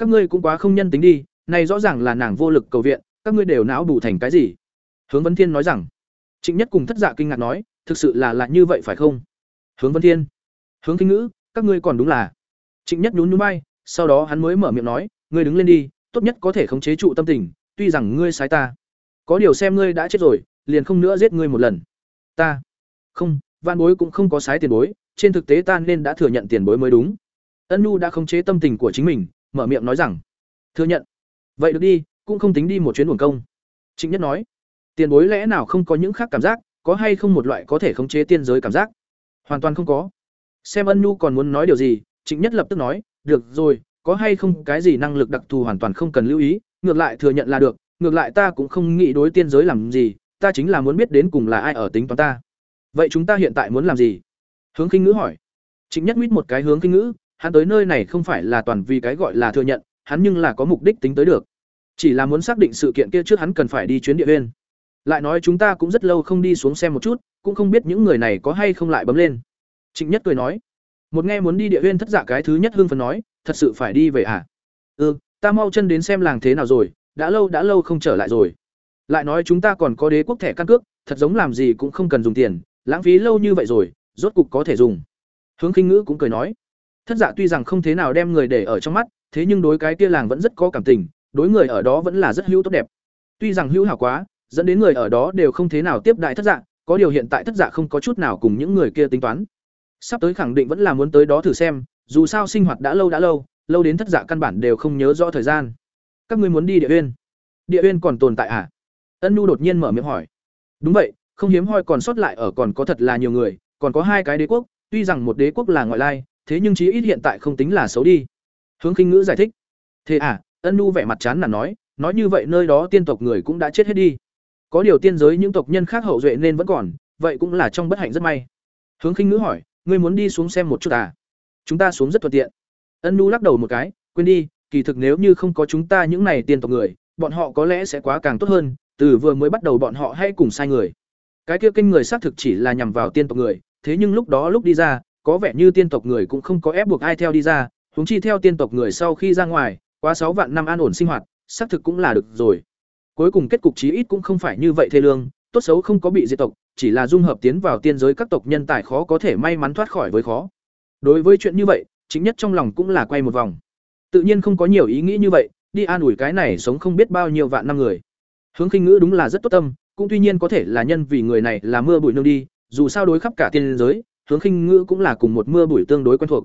các ngươi cũng quá không nhân tính đi, này rõ ràng là nàng vô lực cầu viện, các ngươi đều não bù thành cái gì? Hướng vấn thiên nói rằng. Trịnh nhất cùng thất dạ kinh ngạc nói, thực sự là lạ như vậy phải không? Hướng vấn thiên. Hướng kinh ngữ, các ngươi còn đúng là. Trịnh nhất nhún nhún bay sau đó hắn mới mở miệng nói, ngươi đứng lên đi, tốt nhất có thể khống chế trụ tâm tình, tuy rằng ngươi sai ta. Có điều xem ngươi đã chết rồi, liền không nữa giết ngươi một lần. Ta. Không van bối cũng không có sái tiền bối, trên thực tế ta nên đã thừa nhận tiền bối mới đúng. Ân nu đã khống chế tâm tình của chính mình mở miệng nói rằng, thừa nhận. Vậy được đi, cũng không tính đi một chuyến buồn công. Trịnh nhất nói, tiền bối lẽ nào không có những khác cảm giác, có hay không một loại có thể khống chế tiên giới cảm giác? Hoàn toàn không có. Xem ân nu còn muốn nói điều gì, trịnh nhất lập tức nói, được rồi, có hay không cái gì năng lực đặc thù hoàn toàn không cần lưu ý, ngược lại thừa nhận là được, ngược lại ta cũng không nghĩ đối tiên giới làm gì, ta chính là muốn biết đến cùng là ai ở tính toán ta. Vậy chúng ta hiện tại muốn làm gì? Hướng kinh ngữ hỏi. Trịnh nhất mít một cái hướng kinh ngữ hắn tới nơi này không phải là toàn vì cái gọi là thừa nhận, hắn nhưng là có mục đích tính tới được. Chỉ là muốn xác định sự kiện kia trước hắn cần phải đi chuyến địa viên lại nói chúng ta cũng rất lâu không đi xuống xem một chút, cũng không biết những người này có hay không lại bấm lên. Trịnh nhất cười nói, một nghe muốn đi địa viên thất dạ cái thứ nhất hương phấn nói, thật sự phải đi về à? Ừ ta mau chân đến xem làng thế nào rồi, đã lâu đã lâu không trở lại rồi. Lại nói chúng ta còn có đế quốc thẻ căn cước, thật giống làm gì cũng không cần dùng tiền, lãng phí lâu như vậy rồi, rốt cục có thể dùng. Hướng khinh ngữ cũng cười nói thất dạ tuy rằng không thế nào đem người để ở trong mắt, thế nhưng đối cái kia làng vẫn rất có cảm tình, đối người ở đó vẫn là rất hữu tốt đẹp. Tuy rằng hữu hảo quá, dẫn đến người ở đó đều không thế nào tiếp đại thất dạ có điều hiện tại thất dạ không có chút nào cùng những người kia tính toán. Sắp tới khẳng định vẫn là muốn tới đó thử xem, dù sao sinh hoạt đã lâu đã lâu lâu đến thất dạ căn bản đều không nhớ rõ thời gian. Các ngươi muốn đi địa uyên? Địa uyên còn tồn tại à? Ân nu đột nhiên mở miệng hỏi. Đúng vậy, không hiếm hoi còn sót lại ở còn có thật là nhiều người, còn có hai cái đế quốc, tuy rằng một đế quốc là ngoại lai thế nhưng chí ít hiện tại không tính là xấu đi. Hướng khinh ngữ giải thích. Thế à ân nu vẻ mặt chán là nói nói như vậy nơi đó tiên tộc người cũng đã chết hết đi. Có điều tiên giới những tộc nhân khác hậu duệ nên vẫn còn, vậy cũng là trong bất hạnh rất may. Hướng khinh ngữ hỏi, ngươi muốn đi xuống xem một chút à? Chúng ta xuống rất thuận tiện. Ân nu lắc đầu một cái, quên đi, kỳ thực nếu như không có chúng ta những này tiên tộc người, bọn họ có lẽ sẽ quá càng tốt hơn, từ vừa mới bắt đầu bọn họ hay cùng sai người. Cái kia kinh người xác thực chỉ là nhằm vào tiên tộc người, thế nhưng lúc đó lúc đi ra có vẻ như tiên tộc người cũng không có ép buộc ai theo đi ra huống chi theo tiên tộc người sau khi ra ngoài qua sáu vạn năm an ổn sinh hoạt xác thực cũng là được rồi cuối cùng kết cục chí ít cũng không phải như vậy thê lương tốt xấu không có bị diệt tộc, chỉ là dung hợp tiến vào tiên giới các tộc nhân tài khó có thể may mắn thoát khỏi với khó. Đối với chuyện như vậy, chính nhất trong lòng cũng là quay một vòng. Tự nhiên không có nhiều ý nghĩ như vậy, đi an ủi cái này sống không biết bao nhiêu vạn năm người. Hướng Khinh Ngữ đúng là rất tốt tâm, cũng tuy nhiên có thể là nhân vì người này là mưa bụi nương đi, dù sao đối khắp cả tiên giới, Hướng Khinh Ngữ cũng là cùng một mưa bụi tương đối quen thuộc.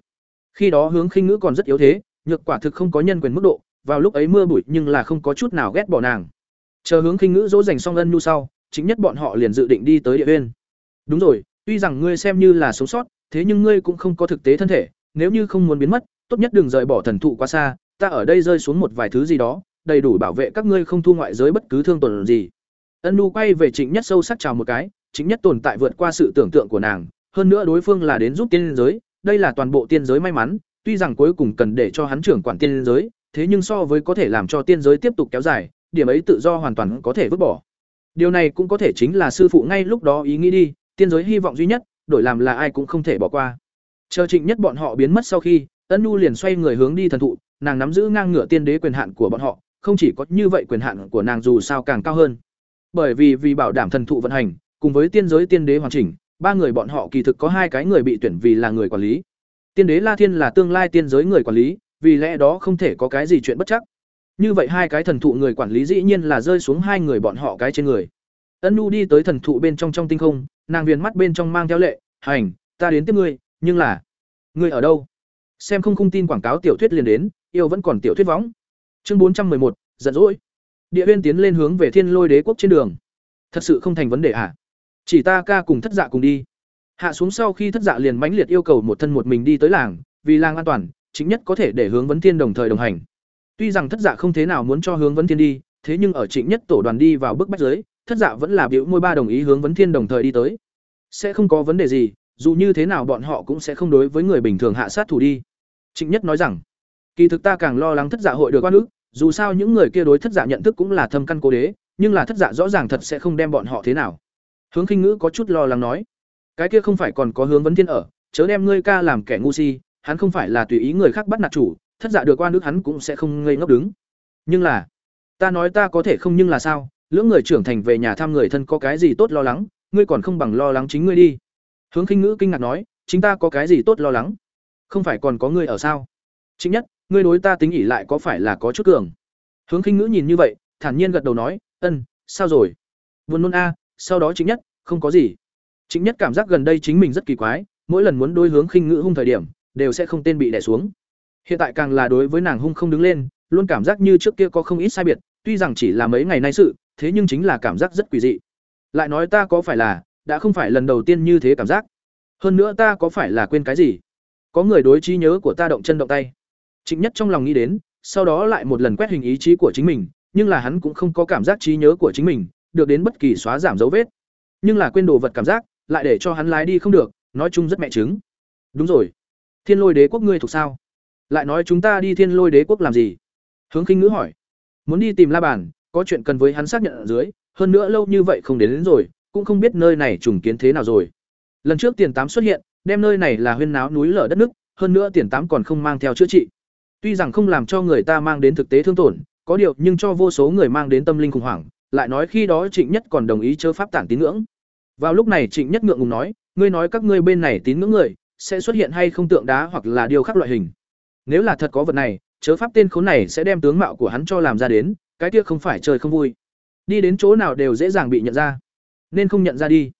Khi đó Hướng Khinh Ngữ còn rất yếu thế, nhược quả thực không có nhân quyền mức độ, vào lúc ấy mưa bụi nhưng là không có chút nào ghét bỏ nàng. Chờ Hướng Khinh Ngữ dỗ dành xong ân nhu sau, chính nhất bọn họ liền dự định đi tới địa uyên. Đúng rồi, tuy rằng ngươi xem như là sống sót, thế nhưng ngươi cũng không có thực tế thân thể, nếu như không muốn biến mất, tốt nhất đừng rời bỏ thần thụ quá xa, ta ở đây rơi xuống một vài thứ gì đó, đầy đủ bảo vệ các ngươi không thu ngoại giới bất cứ thương tổn gì. Ân Nu quay về Trịnh Nhất sâu sắc chào một cái, Trịnh Nhất tồn tại vượt qua sự tưởng tượng của nàng, hơn nữa đối phương là đến giúp tiên giới, đây là toàn bộ tiên giới may mắn, tuy rằng cuối cùng cần để cho hắn trưởng quản tiên giới, thế nhưng so với có thể làm cho tiên giới tiếp tục kéo dài, điểm ấy tự do hoàn toàn có thể vứt bỏ. Điều này cũng có thể chính là sư phụ ngay lúc đó ý nghĩ đi, tiên giới hy vọng duy nhất, đổi làm là ai cũng không thể bỏ qua. Chờ Trịnh Nhất bọn họ biến mất sau khi, Ân Nu liền xoay người hướng đi thần thụ, nàng nắm giữ ngang ngửa tiên đế quyền hạn của bọn họ, không chỉ có như vậy quyền hạn của nàng dù sao càng cao hơn. Bởi vì vì bảo đảm thần thụ vận hành, cùng với tiên giới tiên đế hoàn chỉnh, ba người bọn họ kỳ thực có hai cái người bị tuyển vì là người quản lý. Tiên đế La Thiên là tương lai tiên giới người quản lý, vì lẽ đó không thể có cái gì chuyện bất chắc. Như vậy hai cái thần thụ người quản lý dĩ nhiên là rơi xuống hai người bọn họ cái trên người. Ân Nu đi tới thần thụ bên trong trong tinh không, nàng viền mắt bên trong mang theo lệ, "Hành, ta đến tiếp ngươi, nhưng là ngươi ở đâu?" Xem không không tin quảng cáo tiểu thuyết liền đến, yêu vẫn còn tiểu thuyết võng. Chương bốn trăm một giận dỗi. Địa Uyên tiến lên hướng về Thiên Lôi Đế quốc trên đường. Thật sự không thành vấn đề à? Chỉ ta ca cùng thất dạ cùng đi. Hạ xuống sau khi thất dạ liền mãnh liệt yêu cầu một thân một mình đi tới làng, vì làng an toàn, chính nhất có thể để hướng vấn thiên đồng thời đồng hành. Tuy rằng thất dạ không thế nào muốn cho hướng vấn thiên đi, thế nhưng ở trịnh nhất tổ đoàn đi vào bước bách giới, thất dạ vẫn là biểu môi ba đồng ý hướng vấn thiên đồng thời đi tới. Sẽ không có vấn đề gì, dù như thế nào bọn họ cũng sẽ không đối với người bình thường hạ sát thủ đi. Trịnh nhất nói rằng, kỳ thực ta càng lo lắng thất dạ hội được quan ước, dù sao những người kia đối thất dạ nhận thức cũng là thâm căn cố đế, nhưng là thất dạ rõ ràng thật sẽ không đem bọn họ thế nào. Hướng Khinh Ngữ có chút lo lắng nói, cái kia không phải còn có hướng vấn thiên ở, chớ đem ngươi ca làm kẻ ngu si, hắn không phải là tùy ý người khác bắt nạt chủ, thất dạ được quan nước hắn cũng sẽ không ngây ngốc đứng. Nhưng là, ta nói ta có thể không nhưng là sao? Lưỡng người trưởng thành về nhà thăm người thân có cái gì tốt lo lắng, ngươi còn không bằng lo lắng chính ngươi đi. Hướng Khinh Ngữ kinh ngạc nói, chính ta có cái gì tốt lo lắng? Không phải còn có ngươi ở sao? Chính nhất, ngươi đối ta tính ỉ lại có phải là có chút cường? Hướng Khinh Ngữ nhìn như vậy, thản nhiên gật đầu nói, "Ân, sao rồi?" Buồn nôn a, sau đó chính nhất, không có gì. Chính nhất cảm giác gần đây chính mình rất kỳ quái, mỗi lần muốn đối hướng khinh ngữ hung thời điểm, đều sẽ không tên bị đè xuống. Hiện tại càng là đối với nàng hung không đứng lên, luôn cảm giác như trước kia có không ít sai biệt, tuy rằng chỉ là mấy ngày nay sự, thế nhưng chính là cảm giác rất quỷ dị. Lại nói ta có phải là, đã không phải lần đầu tiên như thế cảm giác. Hơn nữa ta có phải là quên cái gì? Có người đối trí nhớ của ta động chân động tay. chính Nhất trong lòng nghĩ đến, sau đó lại một lần quét hình ý chí của chính mình, nhưng là hắn cũng không có cảm giác trí nhớ của chính mình, được đến bất kỳ xóa giảm dấu vết. Nhưng là quên đồ vật cảm giác, lại để cho hắn lái đi không được, nói chung rất mẹ chứng. Đúng rồi. Thiên Lôi Đế quốc ngươi thuộc sao? Lại nói chúng ta đi Thiên Lôi Đế quốc làm gì? Hướng Khinh Ngữ hỏi. Muốn đi tìm La Bàn, có chuyện cần với hắn xác nhận ở dưới, hơn nữa lâu như vậy không đến, đến rồi, cũng không biết nơi này trùng kiến thế nào rồi. Lần trước tiền tám xuất hiện, đem nơi này là huyên náo núi lở đất nước, hơn nữa tiền tám còn không mang theo chữa trị. Tuy rằng không làm cho người ta mang đến thực tế thương tổn, có điều nhưng cho vô số người mang đến tâm linh khủng hoảng, lại nói khi đó Trịnh Nhất còn đồng ý chớ pháp tản tín ngưỡng. Vào lúc này Trịnh Nhất ngượng ngùng nói, ngươi nói các ngươi bên này tín ngưỡng người sẽ xuất hiện hay không tượng đá hoặc là điều khác loại hình. Nếu là thật có vật này, chớ pháp tên khốn này sẽ đem tướng mạo của hắn cho làm ra đến, cái kia không phải chơi không vui. Đi đến chỗ nào đều dễ dàng bị nhận ra, nên không nhận ra đi.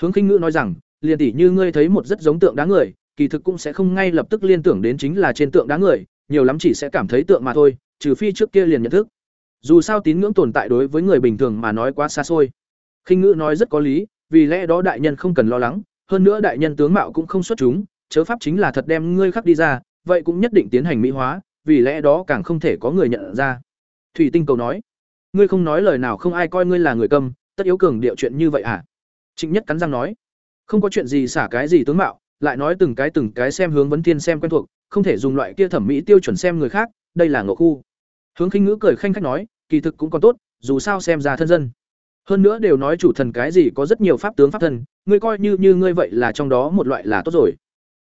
Hướng Khinh Ngữ nói rằng, liền tỷ như ngươi thấy một rất giống tượng đá người, kỳ thực cũng sẽ không ngay lập tức liên tưởng đến chính là trên tượng đá người, nhiều lắm chỉ sẽ cảm thấy tượng mà thôi, trừ phi trước kia liền nhận thức. Dù sao tín ngưỡng tồn tại đối với người bình thường mà nói quá xa xôi. Khinh Ngữ nói rất có lý, vì lẽ đó đại nhân không cần lo lắng, hơn nữa đại nhân tướng mạo cũng không xuất chúng, chớ pháp chính là thật đem ngươi khắc đi ra, vậy cũng nhất định tiến hành mỹ hóa, vì lẽ đó càng không thể có người nhận ra. Thủy Tinh cầu nói, ngươi không nói lời nào không ai coi ngươi là người câm, tất yếu cường điệu chuyện như vậy à? Trịnh Nhất cắn răng nói, không có chuyện gì xả cái gì tướng mạo, lại nói từng cái từng cái xem hướng vấn thiên xem quen thuộc, không thể dùng loại kia thẩm mỹ tiêu chuẩn xem người khác, đây là ngộ khu. Hướng Khinh Ngữ cười khanh khách nói, kỳ thực cũng còn tốt, dù sao xem ra thân dân. Hơn nữa đều nói chủ thần cái gì có rất nhiều pháp tướng pháp thần, ngươi coi như như ngươi vậy là trong đó một loại là tốt rồi.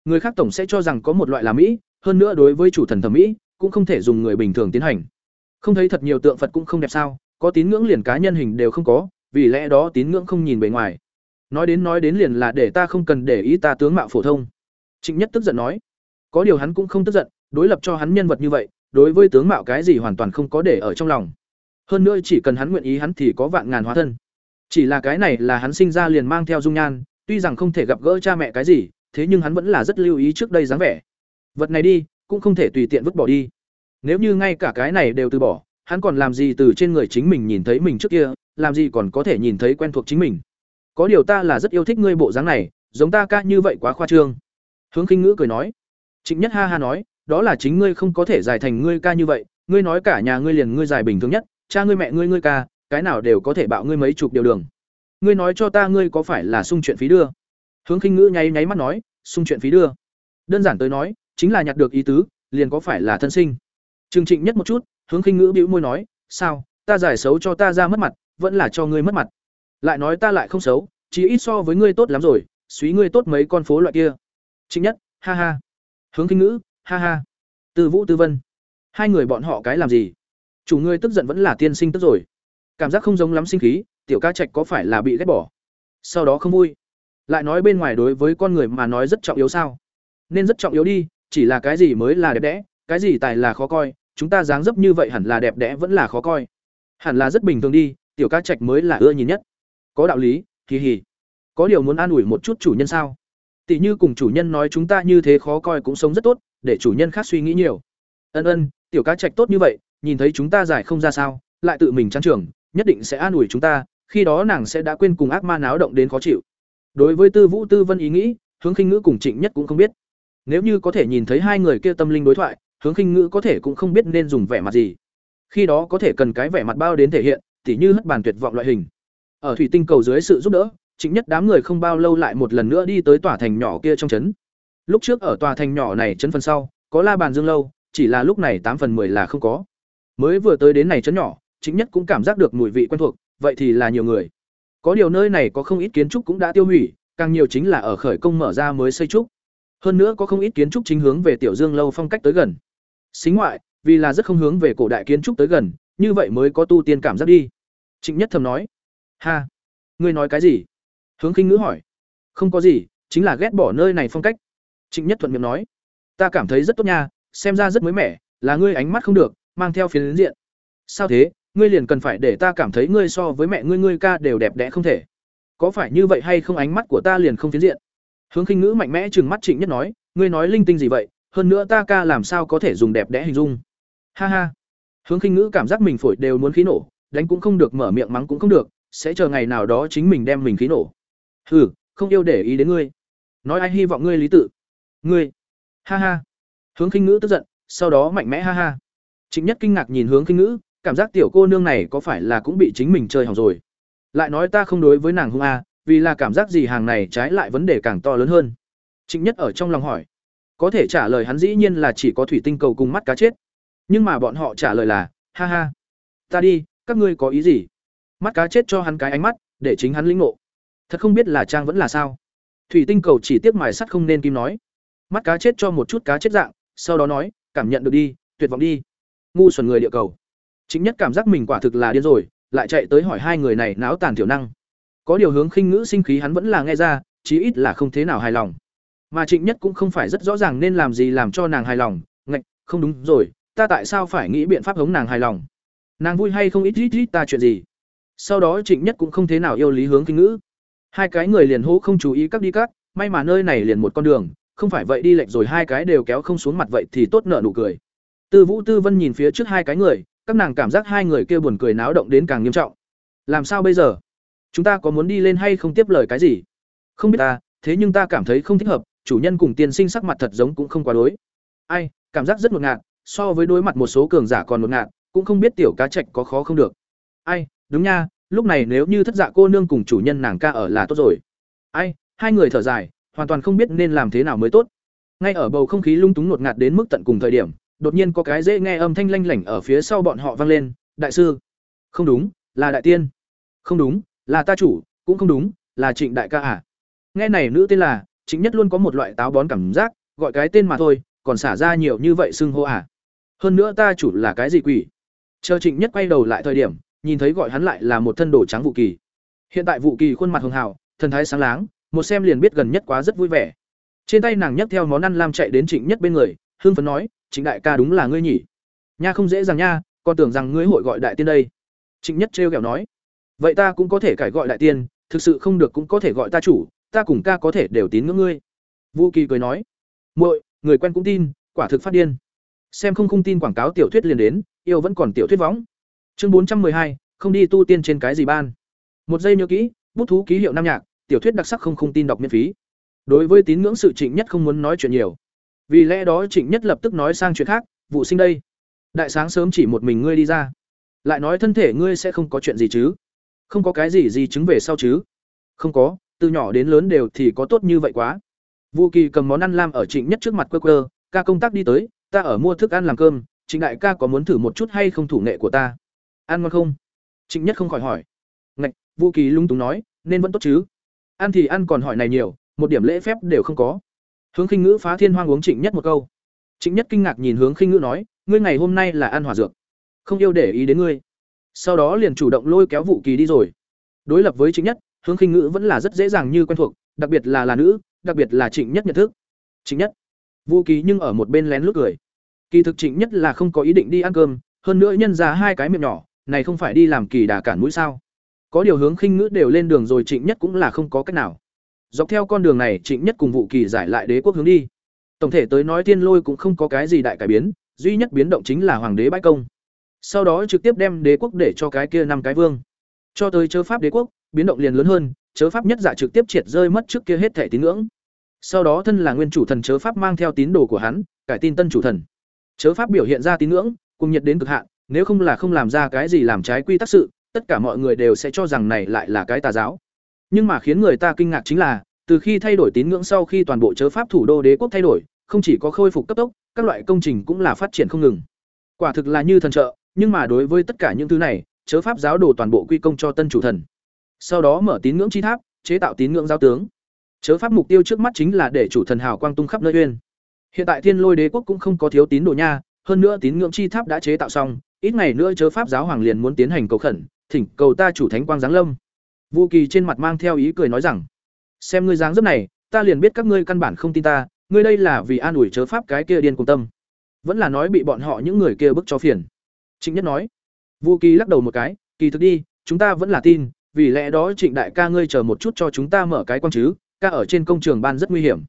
Người khác tổng sẽ cho rằng có một loại là mỹ, hơn nữa đối với chủ thần thẩm mỹ, cũng không thể dùng người bình thường tiến hành. Không thấy thật nhiều tượng Phật cũng không đẹp sao, có tín ngưỡng liền cá nhân hình đều không có, vì lẽ đó tín ngưỡng không nhìn bề ngoài nói đến nói đến liền là để ta không cần để ý ta tướng mạo phổ thông trịnh nhất tức giận nói có điều hắn cũng không tức giận đối lập cho hắn nhân vật như vậy đối với tướng mạo cái gì hoàn toàn không có để ở trong lòng. Hơn nữa chỉ cần hắn nguyện ý hắn thì có vạn ngàn hóa thân. Chỉ là cái này là hắn sinh ra liền mang theo dung nhan, tuy rằng không thể gặp gỡ cha mẹ cái gì, thế nhưng hắn vẫn là rất lưu ý trước đây dáng vẻ. Vật này đi, cũng không thể tùy tiện vứt bỏ đi. Nếu như ngay cả cái này đều từ bỏ, hắn còn làm gì từ trên người chính mình nhìn thấy mình trước kia, làm gì còn có thể nhìn thấy quen thuộc chính mình. Có điều ta là rất yêu thích ngươi bộ dáng này, giống ta ca như vậy quá khoa trương. Hướng khinh ngữ cười nói. Trịnh nhất ha ha nói đó là chính ngươi không có thể giải thành ngươi ca như vậy, ngươi nói cả nhà ngươi liền ngươi giải bình thường nhất, cha ngươi mẹ ngươi ngươi ca, cái nào đều có thể bạo ngươi mấy chục điều đường. Ngươi nói cho ta ngươi có phải là sung chuyện phí đưa? Hướng khinh ngữ nháy nháy mắt nói, sung chuyện phí đưa. Đơn giản tới nói, chính là nhặt được ý tứ, liền có phải là thân sinh. Trừng trịnh nhất một chút, hướng khinh ngữ bĩu môi nói, sao, ta giải xấu cho ta ra mất mặt, vẫn là cho ngươi mất mặt. Lại nói ta lại không xấu, chỉ ít so với ngươi tốt lắm rồi, suý ngươi tốt mấy con phố loại kia. Trịnh nhất, ha ha. Hướng khinh ngữ ha ha. Từ vũ, tư vân. Hai người bọn họ cái làm gì? Chủ ngươi tức giận vẫn là tiên sinh tức rồi. Cảm giác không giống lắm sinh khí, tiểu ca trạch có phải là bị ghét bỏ? Sau đó không vui. Lại nói bên ngoài đối với con người mà nói rất trọng yếu sao? Nên rất trọng yếu đi, chỉ là cái gì mới là đẹp đẽ, cái gì tài là khó coi, chúng ta dáng dấp như vậy hẳn là đẹp đẽ vẫn là khó coi. Hẳn là rất bình thường đi, tiểu ca trạch mới là ưa nhìn nhất. Có đạo lý kỳ hỉ có điều muốn an ủi một chút chủ nhân sao? Tỷ như cùng chủ nhân nói chúng ta như thế khó coi cũng sống rất tốt để chủ nhân khác suy nghĩ nhiều. Ân ân, tiểu cá trạch tốt như vậy, nhìn thấy chúng ta giải không ra sao, lại tự mình trang trưởng nhất định sẽ an ủi chúng ta, khi đó nàng sẽ đã quên cùng ác ma náo động đến khó chịu. Đối với tư vũ tư vân ý nghĩ, hướng khinh ngữ cùng trịnh nhất cũng không biết. Nếu như có thể nhìn thấy hai người kia tâm linh đối thoại, hướng khinh ngữ có thể cũng không biết nên dùng vẻ mặt gì. Khi đó có thể cần cái vẻ mặt bao đến thể hiện, tỉ như hất bàn tuyệt vọng loại hình. Ở thủy tinh cầu dưới sự giúp đỡ chính nhất đám người không bao lâu lại một lần nữa đi tới tòa thành nhỏ kia trong trấn lúc trước ở tòa thành nhỏ này trấn phần sau, có la bàn dương lâu, chỉ là lúc này tám phần 10 là không có. Mới vừa tới đến này trấn nhỏ, chính nhất cũng cảm giác được mùi vị quen thuộc, vậy thì là nhiều người. Có điều nơi này có không ít kiến trúc cũng đã tiêu hủy, càng nhiều chính là ở khởi công mở ra mới xây trúc. Hơn nữa có không ít kiến trúc chính hướng về tiểu dương lâu phong cách tới gần. Xính ngoại, vì là rất không hướng về cổ đại kiến trúc tới gần, như vậy mới có tu tiên cảm giác đi. Trịnh nhất thầm nói. Ha, ngươi nói cái gì? Hướng khinh ngữ hỏi. Không có gì, chính là ghét bỏ nơi này phong cách trịnh nhất thuận miệng nói, ta cảm thấy rất tốt nha, xem ra rất mới mẻ, là ngươi ánh mắt không được, mang theo phiến diện. Sao thế? Ngươi liền cần phải để ta cảm thấy ngươi so với mẹ ngươi ngươi ca đều đẹp đẽ không thể. Có phải như vậy hay không ánh mắt của ta liền không phiến diện? Hướng khinh ngữ mạnh mẽ chừng mắt trịnh nhất nói, ngươi nói linh tinh gì vậy? Hơn nữa ta ca làm sao có thể dùng đẹp đẽ hình dung? Ha ha. Hướng khinh ngữ cảm giác mình phổi đều muốn khí nổ, đánh cũng không được, mở miệng mắng cũng không được, sẽ chờ ngày nào đó chính mình đem mình khí nổ. Hừ, không yêu để ý đến ngươi. Nói ai hy vọng ngươi lý tự ngươi. Ha ha. Hướng khinh ngữ tức giận, sau đó mạnh mẽ ha ha. Trịnh nhất kinh ngạc nhìn hướng khinh ngữ, cảm giác tiểu cô nương này có phải là cũng bị chính mình chơi hỏng rồi. Lại nói ta không đối với nàng hung a, vì là cảm giác gì hàng này trái lại vấn đề càng to lớn hơn. Trịnh nhất ở trong lòng hỏi. Có thể trả lời hắn dĩ nhiên là chỉ có thủy tinh cầu cùng mắt cá chết. Nhưng mà bọn họ trả lời là, ha ha. Ta đi, các ngươi có ý gì? Mắt cá chết cho hắn cái ánh mắt, để chính hắn lĩnh ngộ. Thật không biết là trang vẫn là sao. Thủy tinh cầu chỉ tiếc mài sắt không nên kim nói mắt cá chết cho một chút cá chết dạng, sau đó nói, cảm nhận được đi, tuyệt vọng đi. Ngu xuẩn người địa cầu. Chính nhất cảm giác mình quả thực là điên rồi, lại chạy tới hỏi hai người này náo tàn thiểu năng. Có điều hướng khinh ngữ sinh khí hắn vẫn là nghe ra, chí ít là không thế nào hài lòng. Mà trịnh nhất cũng không phải rất rõ ràng nên làm gì làm cho nàng hài lòng, ngạch, không đúng rồi, ta tại sao phải nghĩ biện pháp hống nàng hài lòng? Nàng vui hay không ít ít ít ta chuyện gì? Sau đó trịnh nhất cũng không thế nào yêu lý hướng kinh ngữ. Hai cái người liền hô không chú ý các đi các, may mà nơi này liền một con đường không phải vậy đi lệch rồi hai cái đều kéo không xuống mặt vậy thì tốt nợ nụ cười. Tư vũ tư vân nhìn phía trước hai cái người, các nàng cảm giác hai người kia buồn cười náo động đến càng nghiêm trọng. Làm sao bây giờ? Chúng ta có muốn đi lên hay không tiếp lời cái gì? Không biết ta, thế nhưng ta cảm thấy không thích hợp, chủ nhân cùng tiên sinh sắc mặt thật giống cũng không quá đối. Ai, cảm giác rất ngột ngạt, so với đối mặt một số cường giả còn ngột ngạt, cũng không biết tiểu cá trạch có khó không được. Ai, đúng nha, lúc này nếu như thất dạ cô nương cùng chủ nhân nàng ca ở là tốt rồi. Ai, hai người thở dài hoàn toàn không biết nên làm thế nào mới tốt. Ngay ở bầu không khí lung túng ngột ngạt đến mức tận cùng thời điểm, đột nhiên có cái dễ nghe âm thanh lanh lảnh ở phía sau bọn họ vang lên, đại sư. Không đúng, là đại tiên. Không đúng, là ta chủ, cũng không đúng, là trịnh đại ca à. Nghe này nữ tên là chính nhất luôn có một loại táo bón cảm giác, gọi cái tên mà thôi, còn xả ra nhiều như vậy xưng hô à. Hơn nữa ta chủ là cái gì quỷ? Chờ trịnh nhất quay đầu lại thời điểm, nhìn thấy gọi hắn lại là một thân đồ trắng vụ kỳ. Hiện tại vụ kỳ khuôn mặt hường hào, thần thái sáng láng một xem liền biết gần nhất quá rất vui vẻ. Trên tay nàng nhấc theo món ăn lam chạy đến trịnh nhất bên người hương phấn nói, trịnh đại ca đúng là ngươi nhỉ? Nha không dễ dàng nha còn tưởng rằng ngươi hội gọi đại tiên đây. Trịnh nhất trêu ghẹo nói, vậy ta cũng có thể cải gọi đại tiên, thực sự không được cũng có thể gọi ta chủ, ta cùng ca có thể đều tín ngưỡng ngươi. Vũ kỳ cười nói, muội, người quen cũng tin, quả thực phát điên. Xem không không tin quảng cáo tiểu thuyết liền đến, yêu vẫn còn tiểu thuyết võng. Chương bốn trăm hai, không đi tu tiên trên cái gì ban. Một giây nhớ kỹ, bút thú ký hiệu nam nhạc tiểu thuyết đặc sắc không không tin đọc miễn phí. Đối với tín ngưỡng sự trịnh nhất không muốn nói chuyện nhiều. Vì lẽ đó trịnh nhất lập tức nói sang chuyện khác, vụ sinh đây. Đại sáng sớm chỉ một mình ngươi đi ra. Lại nói thân thể ngươi sẽ không có chuyện gì chứ? Không có cái gì gì chứng về sau chứ? Không có, từ nhỏ đến lớn đều thì có tốt như vậy quá. Vũ kỳ cầm món ăn lam ở trịnh nhất trước mặt quơ quơ, ca công tác đi tới, ta ở mua thức ăn làm cơm, trịnh đại ca có muốn thử một chút hay không thủ nghệ của ta? Ăn ngon không? Trịnh nhất không khỏi hỏi. Ngạch vũ kỳ lung túng nói, nên vẫn tốt chứ ăn thì ăn còn hỏi này nhiều, một điểm lễ phép đều không có. Hướng khinh ngữ phá thiên hoang uống trịnh nhất một câu. Trịnh nhất kinh ngạc nhìn hướng khinh ngữ nói, ngươi ngày hôm nay là ăn hỏa dược, không yêu để ý đến ngươi. Sau đó liền chủ động lôi kéo vụ kỳ đi rồi. Đối lập với trịnh nhất, hướng khinh ngữ vẫn là rất dễ dàng như quen thuộc, đặc biệt là là nữ, đặc biệt là trịnh nhất nhận thức. Trịnh nhất, vũ kỳ nhưng ở một bên lén lút cười. Kỳ thực trịnh nhất là không có ý định đi ăn cơm, hơn nữa nhân ra hai cái miệng nhỏ, này không phải đi làm kỳ đà cản mũi sao? Có điều hướng khinh ngữ đều lên đường rồi trịnh nhất cũng là không có cách nào. Dọc theo con đường này, trịnh nhất cùng vụ kỳ giải lại đế quốc hướng đi. Tổng thể tới nói thiên lôi cũng không có cái gì đại cải biến, duy nhất biến động chính là hoàng đế bãi công. Sau đó trực tiếp đem đế quốc để cho cái kia năm cái vương. Cho tới chớ pháp đế quốc, biến động liền lớn hơn, chớ pháp nhất giả trực tiếp triệt rơi mất trước kia hết thẻ tín ngưỡng. Sau đó thân là nguyên chủ thần chớ pháp mang theo tín đồ của hắn, cải tin tân chủ thần. Chớ pháp biểu hiện ra tín ngưỡng, cùng nhiệt đến cực hạn, nếu không là không làm ra cái gì làm trái quy tắc sự tất cả mọi người đều sẽ cho rằng này lại là cái tà giáo. Nhưng mà khiến người ta kinh ngạc chính là, từ khi thay đổi tín ngưỡng sau khi toàn bộ chớ pháp thủ đô đế quốc thay đổi, không chỉ có khôi phục cấp tốc, các loại công trình cũng là phát triển không ngừng. Quả thực là như thần trợ, nhưng mà đối với tất cả những thứ này, chớ pháp giáo đồ toàn bộ quy công cho tân chủ thần. Sau đó mở tín ngưỡng chi tháp, chế tạo tín ngưỡng giáo tướng. Chớ pháp mục tiêu trước mắt chính là để chủ thần hào quang tung khắp nơi uyên. Hiện tại thiên lôi đế quốc cũng không có thiếu tín đồ nha, hơn nữa tín ngưỡng chi tháp đã chế tạo xong, ít ngày nữa chớ pháp giáo hoàng liền muốn tiến hành cầu khẩn thỉnh cầu ta chủ thánh quang giáng lâm Vu Kỳ trên mặt mang theo ý cười nói rằng: "Xem ngươi dáng dấp này, ta liền biết các ngươi căn bản không tin ta, ngươi đây là vì an ủi chớ pháp cái kia điên cùng tâm, vẫn là nói bị bọn họ những người kia bức cho phiền." Trịnh Nhất nói. Vu Kỳ lắc đầu một cái, "Kỳ thực đi, chúng ta vẫn là tin, vì lẽ đó Trịnh đại ca ngươi chờ một chút cho chúng ta mở cái quan chứ, ca ở trên công trường ban rất nguy hiểm."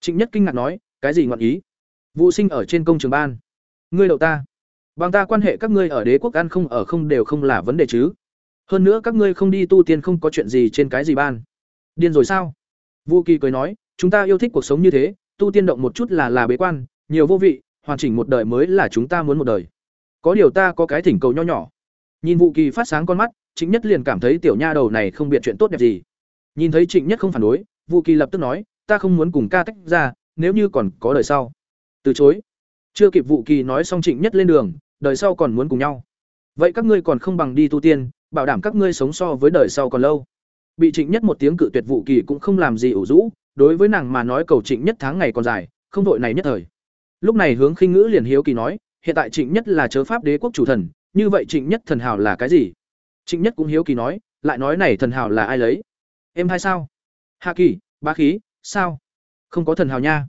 Trịnh Nhất kinh ngạc nói, "Cái gì ngọn ý?" Vu Sinh ở trên công trường ban. "Ngươi đậu ta?" Bằng ta quan hệ các ngươi ở đế quốc ăn không ở không đều không là vấn đề chứ? hơn nữa các ngươi không đi tu tiên không có chuyện gì trên cái gì ban. Điên rồi sao? Vũ kỳ cười nói, chúng ta yêu thích cuộc sống như thế, tu tiên động một chút là là bế quan, nhiều vô vị, hoàn chỉnh một đời mới là chúng ta muốn một đời. Có điều ta có cái thỉnh cầu nho nhỏ. Nhìn vũ kỳ phát sáng con mắt, trịnh nhất liền cảm thấy tiểu nha đầu này không biện chuyện tốt đẹp gì. Nhìn thấy trịnh nhất không phản đối vũ kỳ lập tức nói, ta không muốn cùng ca tách ra, nếu như còn có đời sau. Từ chối. Chưa kịp vụ kỳ nói xong trịnh nhất lên đường đời sau còn muốn cùng nhau. Vậy các ngươi còn không bằng đi tu tiên, bảo đảm các ngươi sống so với đời sau còn lâu. Bị trịnh nhất một tiếng cự tuyệt vụ kỳ cũng không làm gì ủ rũ, đối với nàng mà nói cầu trịnh nhất tháng ngày còn dài, không đội này nhất thời. Lúc này hướng khinh ngữ liền hiếu kỳ nói, hiện tại trịnh nhất là chớ pháp đế quốc chủ thần, như vậy trịnh nhất thần hào là cái gì? Trịnh nhất cũng hiếu kỳ nói, lại nói này thần hào là ai lấy? Em hay sao? Hạ kỳ ba khí, sao? Không có thần hào nha.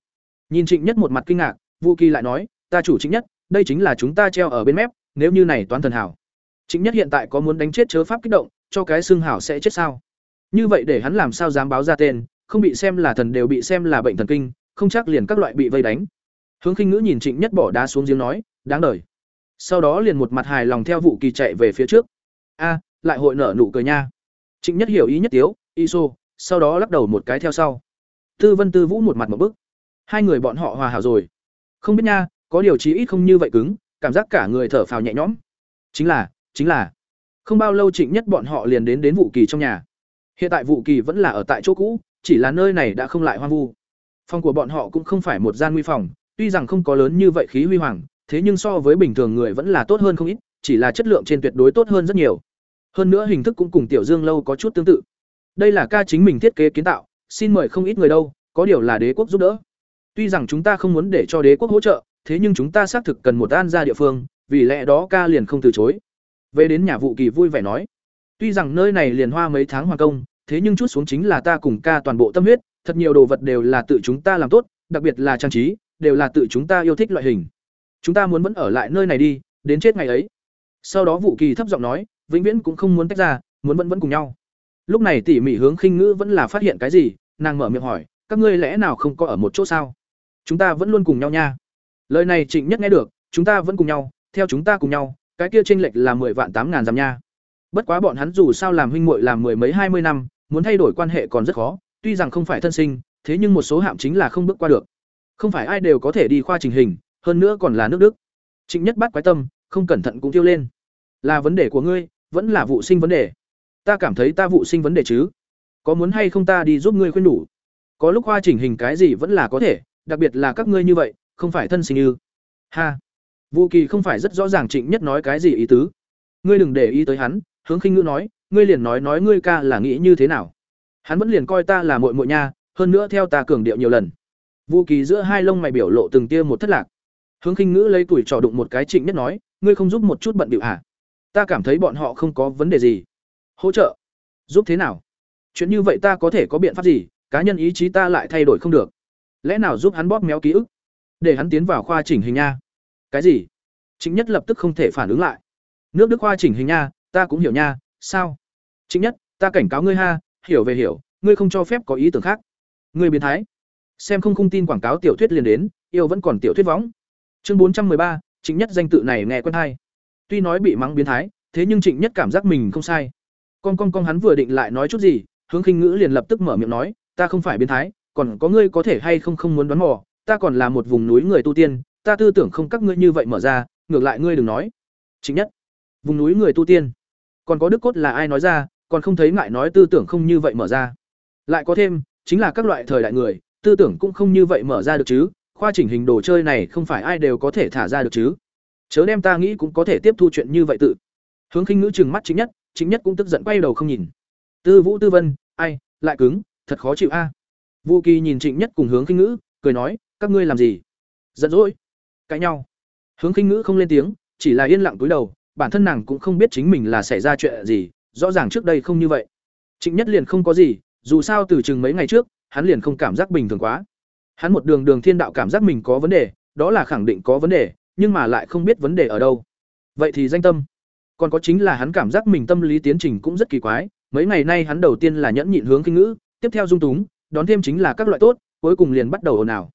Nhìn trịnh nhất một mặt kinh ngạc, vũ kỳ lại nói, ta chủ trịnh nhất đây chính là chúng ta treo ở bên mép nếu như này toán thần hảo Chính nhất hiện tại có muốn đánh chết chớ pháp kích động, cho cái xương hảo sẽ chết sao? Như vậy để hắn làm sao dám báo ra tên, không bị xem là thần đều bị xem là bệnh thần kinh, không chắc liền các loại bị vây đánh. Hướng Khinh Ngữ nhìn Trịnh Nhất bỏ đá xuống giếng nói, đáng đời. Sau đó liền một mặt hài lòng theo vụ kỳ chạy về phía trước. A, lại hội nở nụ cười nha. Trịnh Nhất hiểu ý nhất tiếu, Iso, sau đó lắc đầu một cái theo sau. Tư Vân Tư Vũ một mặt một bức. Hai người bọn họ hòa hảo rồi. Không biết nha, có điều chí ít không như vậy cứng, cảm giác cả người thở phào nhẹ nhõm. Chính là, chính là không bao lâu trịnh nhất bọn họ liền đến đến vụ kỳ trong nhà. Hiện tại vụ kỳ vẫn là ở tại chỗ cũ chỉ là nơi này đã không lại hoang vu. Phòng của bọn họ cũng không phải một gian nguy phòng tuy rằng không có lớn như vậy khí huy hoàng thế nhưng so với bình thường người vẫn là tốt hơn không ít chỉ là chất lượng trên tuyệt đối tốt hơn rất nhiều. Hơn nữa hình thức cũng cùng tiểu dương lâu có chút tương tự. Đây là ca chính mình thiết kế kiến tạo xin mời không ít người đâu có điều là đế quốc giúp đỡ. Tuy rằng chúng ta không muốn để cho đế quốc hỗ trợ thế nhưng chúng ta xác thực cần một an ra địa phương vì lẽ đó ca liền không từ chối về đến nhà vụ kỳ vui vẻ nói Tuy rằng nơi này liền hoa mấy tháng hoàn công, thế nhưng chút xuống chính là ta cùng ca toàn bộ tâm huyết, thật nhiều đồ vật đều là tự chúng ta làm tốt, đặc biệt là trang trí, đều là tự chúng ta yêu thích loại hình. Chúng ta muốn vẫn ở lại nơi này đi, đến chết ngày ấy. Sau đó Vũ Kỳ thấp giọng nói, vĩnh viễn cũng không muốn tách ra, muốn vẫn vẫn cùng nhau. Lúc này tỉ mỉ hướng khinh ngữ vẫn là phát hiện cái gì, nàng mở miệng hỏi, các ngươi lẽ nào không có ở một chỗ sao? Chúng ta vẫn luôn cùng nhau nha. Lời này Trịnh Nhất nghe được, chúng ta vẫn cùng nhau, theo chúng ta cùng nhau, cái kia tranh lệch là mười vạn tám ngàn dặm nha. Bất quá bọn hắn dù sao làm huynh muội làm mười mấy hai mươi năm, muốn thay đổi quan hệ còn rất khó, tuy rằng không phải thân sinh, thế nhưng một số hạm chính là không bước qua được. Không phải ai đều có thể đi khoa trình hình, hơn nữa còn là nước Đức. Trịnh Nhất bắt quái tâm, không cẩn thận cũng tiêu lên. Là vấn đề của ngươi, vẫn là vụ sinh vấn đề. Ta cảm thấy ta vụ sinh vấn đề chứ. Có muốn hay không ta đi giúp ngươi khuyên đủ? Có lúc khoa chỉnh hình cái gì vẫn là có thể, đặc biệt là các ngươi như vậy, không phải thân sinh như. Ha. Vũ Kỳ không phải rất rõ ràng Trịnh Nhất nói cái gì ý tứ. Ngươi đừng để ý tới hắn, hướng khinh ngữ nói, ngươi liền nói nói ngươi ca là nghĩ như thế nào. Hắn vẫn liền coi ta là muội muội nha, hơn nữa theo ta cường điệu nhiều lần. Vũ Kỳ giữa hai lông mày biểu lộ từng tia một thất lạc. Hướng khinh ngữ lấy tuổi trò đụng một cái Trịnh Nhất nói, ngươi không giúp một chút bận điệu hả? Ta cảm thấy bọn họ không có vấn đề gì. Hỗ trợ? Giúp thế nào? Chuyện như vậy ta có thể có biện pháp gì? Cá nhân ý chí ta lại thay đổi không được. Lẽ nào giúp hắn bóp méo ký ức, để hắn tiến vào khoa chỉnh hình nha? Cái gì? Trịnh Nhất lập tức không thể phản ứng lại. Nước Đức khoa chỉnh hình nha, ta cũng hiểu nha, sao? Trịnh Nhất, ta cảnh cáo ngươi ha, hiểu về hiểu, ngươi không cho phép có ý tưởng khác. Ngươi biến thái. Xem không không tin quảng cáo tiểu thuyết liền đến, yêu vẫn còn tiểu thuyết võng. Chương bốn trăm ba, Trịnh Nhất danh tự này nghe quen hay. Tuy nói bị mắng biến thái, thế nhưng Trịnh Nhất cảm giác mình không sai. Con con con hắn vừa định lại nói chút gì, Hướng Khinh Ngữ liền lập tức mở miệng nói, ta không phải biến thái, còn có ngươi có thể hay không không muốn đoán mò, ta còn là một vùng núi người tu tiên, ta tư tưởng không các ngươi như vậy mở ra, ngược lại ngươi đừng nói. Chính Nhất, vùng núi người tu tiên. Còn có đức cốt là ai nói ra, còn không thấy ngại nói tư tưởng không như vậy mở ra. Lại có thêm, chính là các loại thời đại người, tư tưởng cũng không như vậy mở ra được chứ, khoa chỉnh hình đồ chơi này không phải ai đều có thể thả ra được chứ. Chớ đem ta nghĩ cũng có thể tiếp thu chuyện như vậy tự. Hướng Khinh Ngữ trừng mắt chính nhất, chính nhất cũng tức giận quay đầu không nhìn. Tư Vũ Tư Vân, ai, lại cứng, thật khó chịu a. À. Kỳ nhìn Trịnh Nhất cùng Hướng Khinh Ngữ, cười nói, các ngươi làm gì? Giận dỗi, cãi nhau. Hướng Khinh Ngữ không lên tiếng, chỉ là yên lặng cúi đầu, bản thân nàng cũng không biết chính mình là xảy ra chuyện gì, rõ ràng trước đây không như vậy. Trịnh Nhất liền không có gì, dù sao từ chừng mấy ngày trước, hắn liền không cảm giác bình thường quá. Hắn một đường đường thiên đạo cảm giác mình có vấn đề, đó là khẳng định có vấn đề, nhưng mà lại không biết vấn đề ở đâu. Vậy thì danh tâm. Còn có chính là hắn cảm giác mình tâm lý tiến trình cũng rất kỳ quái, mấy ngày nay hắn đầu tiên là nhẫn nhịn hướng kinh ngữ, tiếp theo dung túng, đón thêm chính là các loại tốt, cuối cùng liền bắt đầu ồn ào.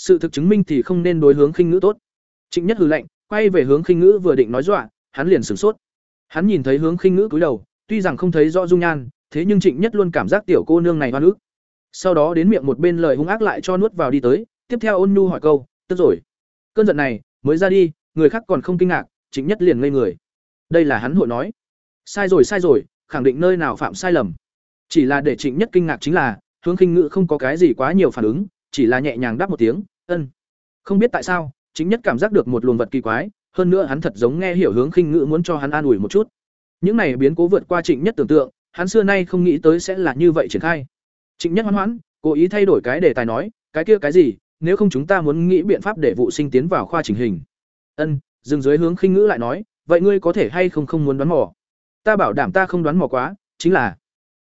Sự thực chứng minh thì không nên đối hướng khinh ngữ tốt. Trịnh Nhất hừ lạnh, quay về hướng khinh ngữ vừa định nói dọa, hắn liền sửng sốt. Hắn nhìn thấy hướng khinh ngữ cúi đầu, tuy rằng không thấy rõ dung nhan, thế nhưng Trịnh Nhất luôn cảm giác tiểu cô nương này hoa ức. Sau đó đến miệng một bên lời hung ác lại cho nuốt vào đi tới, tiếp theo ôn nhu hỏi câu, "Tức rồi?" Cơn giận này, mới ra đi, người khác còn không kinh ngạc, Trịnh Nhất liền ngây người. Đây là hắn hội nói. Sai rồi sai rồi, khẳng định nơi nào phạm sai lầm. Chỉ là để Trịnh Nhất kinh ngạc chính là, Hướng Khinh Ngữ không có cái gì quá nhiều phản ứng, chỉ là nhẹ nhàng đáp một tiếng, "Ân." Không biết tại sao, Chính Nhất cảm giác được một luồng vật kỳ quái, hơn nữa hắn thật giống nghe hiểu Hướng Khinh Ngữ muốn cho hắn an ủi một chút. Những này biến cố vượt qua Trịnh Nhất tưởng tượng, hắn xưa nay không nghĩ tới sẽ là như vậy triển khai. Trịnh Nhất hoan hoãn, cố ý thay đổi cái đề tài nói, "Cái kia cái gì, nếu không chúng ta muốn nghĩ biện pháp để vụ sinh tiến vào khoa chỉnh hình." Ân, dừng dưới hướng khinh ngữ lại nói, "Vậy ngươi có thể hay không không muốn đoán mò?" Ta bảo đảm ta không đoán mò quá, chính là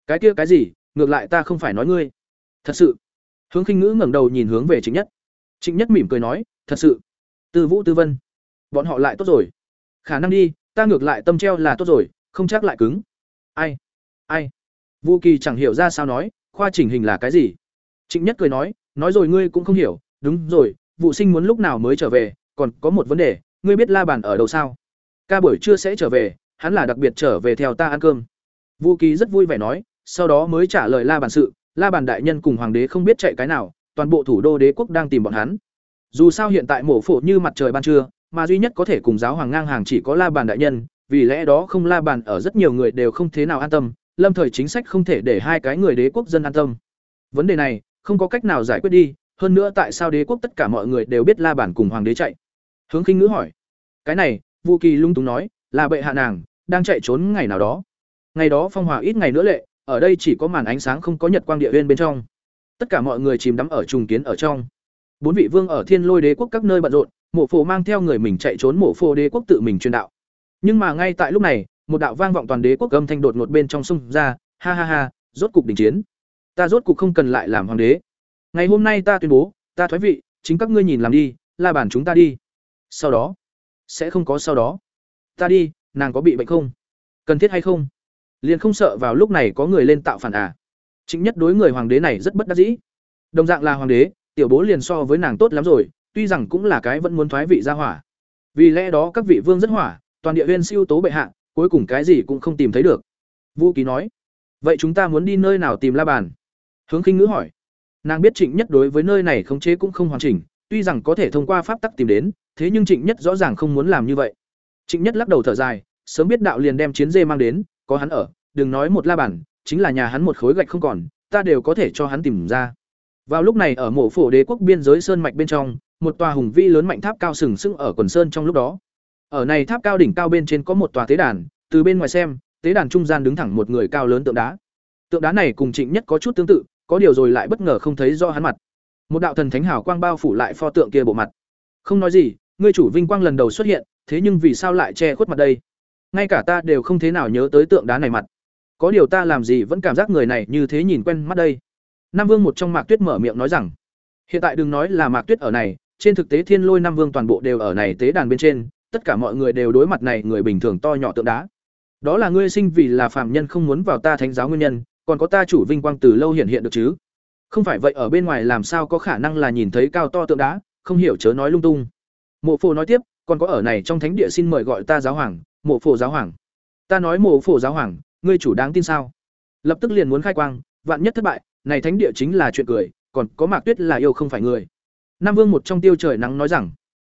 cái kia cái gì, ngược lại ta không phải nói ngươi. Thật sự. Hướng Khinh Ngữ ngẩng đầu nhìn hướng về Trịnh Nhất. Trịnh Nhất mỉm cười nói, "Thật sự." Tư Vũ Tư Vân, bọn họ lại tốt rồi. Khả năng đi, ta ngược lại tâm treo là tốt rồi, không chắc lại cứng. Ai? Ai? Vu Kỳ chẳng hiểu ra sao nói, khoa chỉnh hình là cái gì? Trịnh Nhất cười nói, nói rồi ngươi cũng không hiểu, đúng rồi, vụ sinh muốn lúc nào mới trở về, còn có một vấn đề, ngươi biết La Bàn ở đâu sao? Ca buổi trưa sẽ trở về, hắn là đặc biệt trở về theo ta ăn cơm. Vu Kỳ rất vui vẻ nói, sau đó mới trả lời La Bàn sự, La Bàn đại nhân cùng hoàng đế không biết chạy cái nào, toàn bộ thủ đô đế quốc đang tìm bọn hắn. Dù sao hiện tại mổ phổ như mặt trời ban trưa, mà duy nhất có thể cùng giáo hoàng ngang hàng chỉ có La Bàn đại nhân, vì lẽ đó không La Bàn ở rất nhiều người đều không thế nào an tâm, lâm thời chính sách không thể để hai cái người đế quốc dân an tâm. Vấn đề này không có cách nào giải quyết đi, hơn nữa tại sao đế quốc tất cả mọi người đều biết La bàn cùng hoàng đế chạy? Hướng Khinh Ngữ hỏi. Cái này, Vu Kỳ lung túng nói, là bệ hạ nàng đang chạy trốn ngày nào đó. Ngày đó phong hòa ít ngày nữa lệ, ở đây chỉ có màn ánh sáng không có nhật quang địa viên bên trong. Tất cả mọi người chìm đắm ở trùng kiến ở trong. Bốn vị vương ở Thiên Lôi đế quốc các nơi bận rộn, Mộ Phổ mang theo người mình chạy trốn Mộ Phổ đế quốc tự mình truyền đạo. Nhưng mà ngay tại lúc này, một đạo vang vọng toàn đế quốc âm thanh đột ngột bên trong sông ra ha ha ha rốt cục đình chiến. Ta rốt cục không cần lại làm hoàng đế. Ngày hôm nay ta tuyên bố ta thoái vị chính các ngươi nhìn làm đi la bàn chúng ta đi. Sau đó sẽ không có sau đó. Ta đi nàng có bị bệnh không? Cần thiết hay không? Liền không sợ vào lúc này có người lên tạo phản à? Chính nhất đối người hoàng đế này rất bất đắc dĩ. Đồng dạng là hoàng đế, tiểu bố liền so với nàng tốt lắm rồi, tuy rằng cũng là cái vẫn muốn thoái vị ra hỏa. Vì lẽ đó các vị vương rất hỏa, toàn địa viên siêu tố bệ hạ, cuối cùng cái gì cũng không tìm thấy được. Vũ ký nói, vậy chúng ta muốn đi nơi nào tìm la bàn? Hướng khinh ngữ hỏi. Nàng biết trịnh nhất đối với nơi này khống chế cũng không hoàn chỉnh, tuy rằng có thể thông qua pháp tắc tìm đến, thế nhưng trịnh nhất rõ ràng không muốn làm như vậy. Trịnh nhất lắc đầu thở dài, sớm biết đạo liền đem chiến dê mang đến, có hắn ở, đừng nói một la bàn chính là nhà hắn một khối gạch không còn, ta đều có thể cho hắn tìm ra. Vào lúc này ở mộ phổ đế quốc biên giới sơn mạch bên trong, một tòa hùng vĩ lớn mạnh tháp cao sừng sững ở quần sơn trong lúc đó. Ở này tháp cao đỉnh cao bên trên có một tòa tế đàn, từ bên ngoài xem, tế đàn trung gian đứng thẳng một người cao lớn tượng đá. Tượng đá này cùng trịnh nhất có chút tương tự, có điều rồi lại bất ngờ không thấy do hắn mặt. Một đạo thần thánh hào quang bao phủ lại pho tượng kia bộ mặt. Không nói gì, ngươi chủ vinh quang lần đầu xuất hiện, thế nhưng vì sao lại che khuất mặt đây? Ngay cả ta đều không thế nào nhớ tới tượng đá này mặt có điều ta làm gì vẫn cảm giác người này như thế nhìn quen mắt đây. Nam vương một trong mạc tuyết mở miệng nói rằng, hiện tại đừng nói là mạc tuyết ở này, trên thực tế thiên lôi nam vương toàn bộ đều ở này tế đàn bên trên, tất cả mọi người đều đối mặt này người bình thường to nhỏ tượng đá. Đó là ngươi sinh vì là phạm nhân không muốn vào ta thánh giáo nguyên nhân, còn có ta chủ vinh quang từ lâu hiện hiện được chứ? Không phải vậy, ở bên ngoài làm sao có khả năng là nhìn thấy cao to tượng đá, không hiểu chớ nói lung tung. Mộ phổ nói tiếp, còn có ở này trong thánh địa xin mời gọi ta giáo hoàng, mộ phổ giáo hoàng. Ta nói mộ phổ giáo hoàng ngươi chủ đáng tin sao? Lập tức liền muốn khai quang, vạn nhất thất bại, này thánh địa chính là chuyện cười, còn có mạc tuyết là yêu không phải người. Nam vương một trong tiêu trời nắng nói rằng,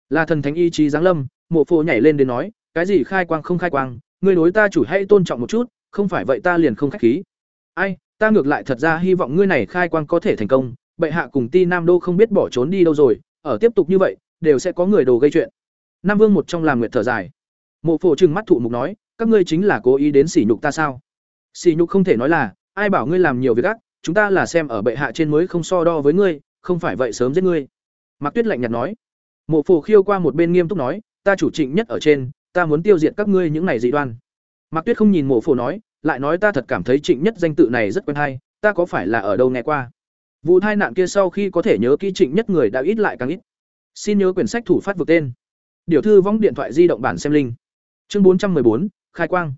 là thần thánh ý chí giáng lâm, mộ phổ nhảy lên đến nói, cái gì khai quang không khai quang, ngươi đối ta chủ hãy tôn trọng một chút, không phải vậy ta liền không khách khí. Ai, ta ngược lại thật ra hy vọng ngươi này khai quang có thể thành công, bệ hạ cùng ti nam đô không biết bỏ trốn đi đâu rồi, ở tiếp tục như vậy, đều sẽ có người đồ gây chuyện. Nam vương một trong làm nguyệt thở dài. Mộ phổ trừng mắt thụ mục nói các ngươi chính là cố ý đến sỉ nhục ta sao? Sỉ nhục không thể nói là, ai bảo ngươi làm nhiều việc ác, chúng ta là xem ở bệ hạ trên mới không so đo với ngươi, không phải vậy sớm giết ngươi. Mạc tuyết lạnh nhạt nói. Mộ phổ khiêu qua một bên nghiêm túc nói, ta chủ trịnh nhất ở trên, ta muốn tiêu diệt các ngươi những này dị đoan. Mạc tuyết không nhìn mộ phổ nói, lại nói, ta thật cảm thấy trịnh nhất danh tự này rất quen hay, ta có phải là ở đâu nghe qua? Vụ tai nạn kia sau khi có thể nhớ kỹ trịnh nhất người đã ít lại càng ít. Xin nhớ quyển sách thủ phát vực tên. Điều thư vong điện thoại di động bản xem linh chương bốn trăm bốn khai quang.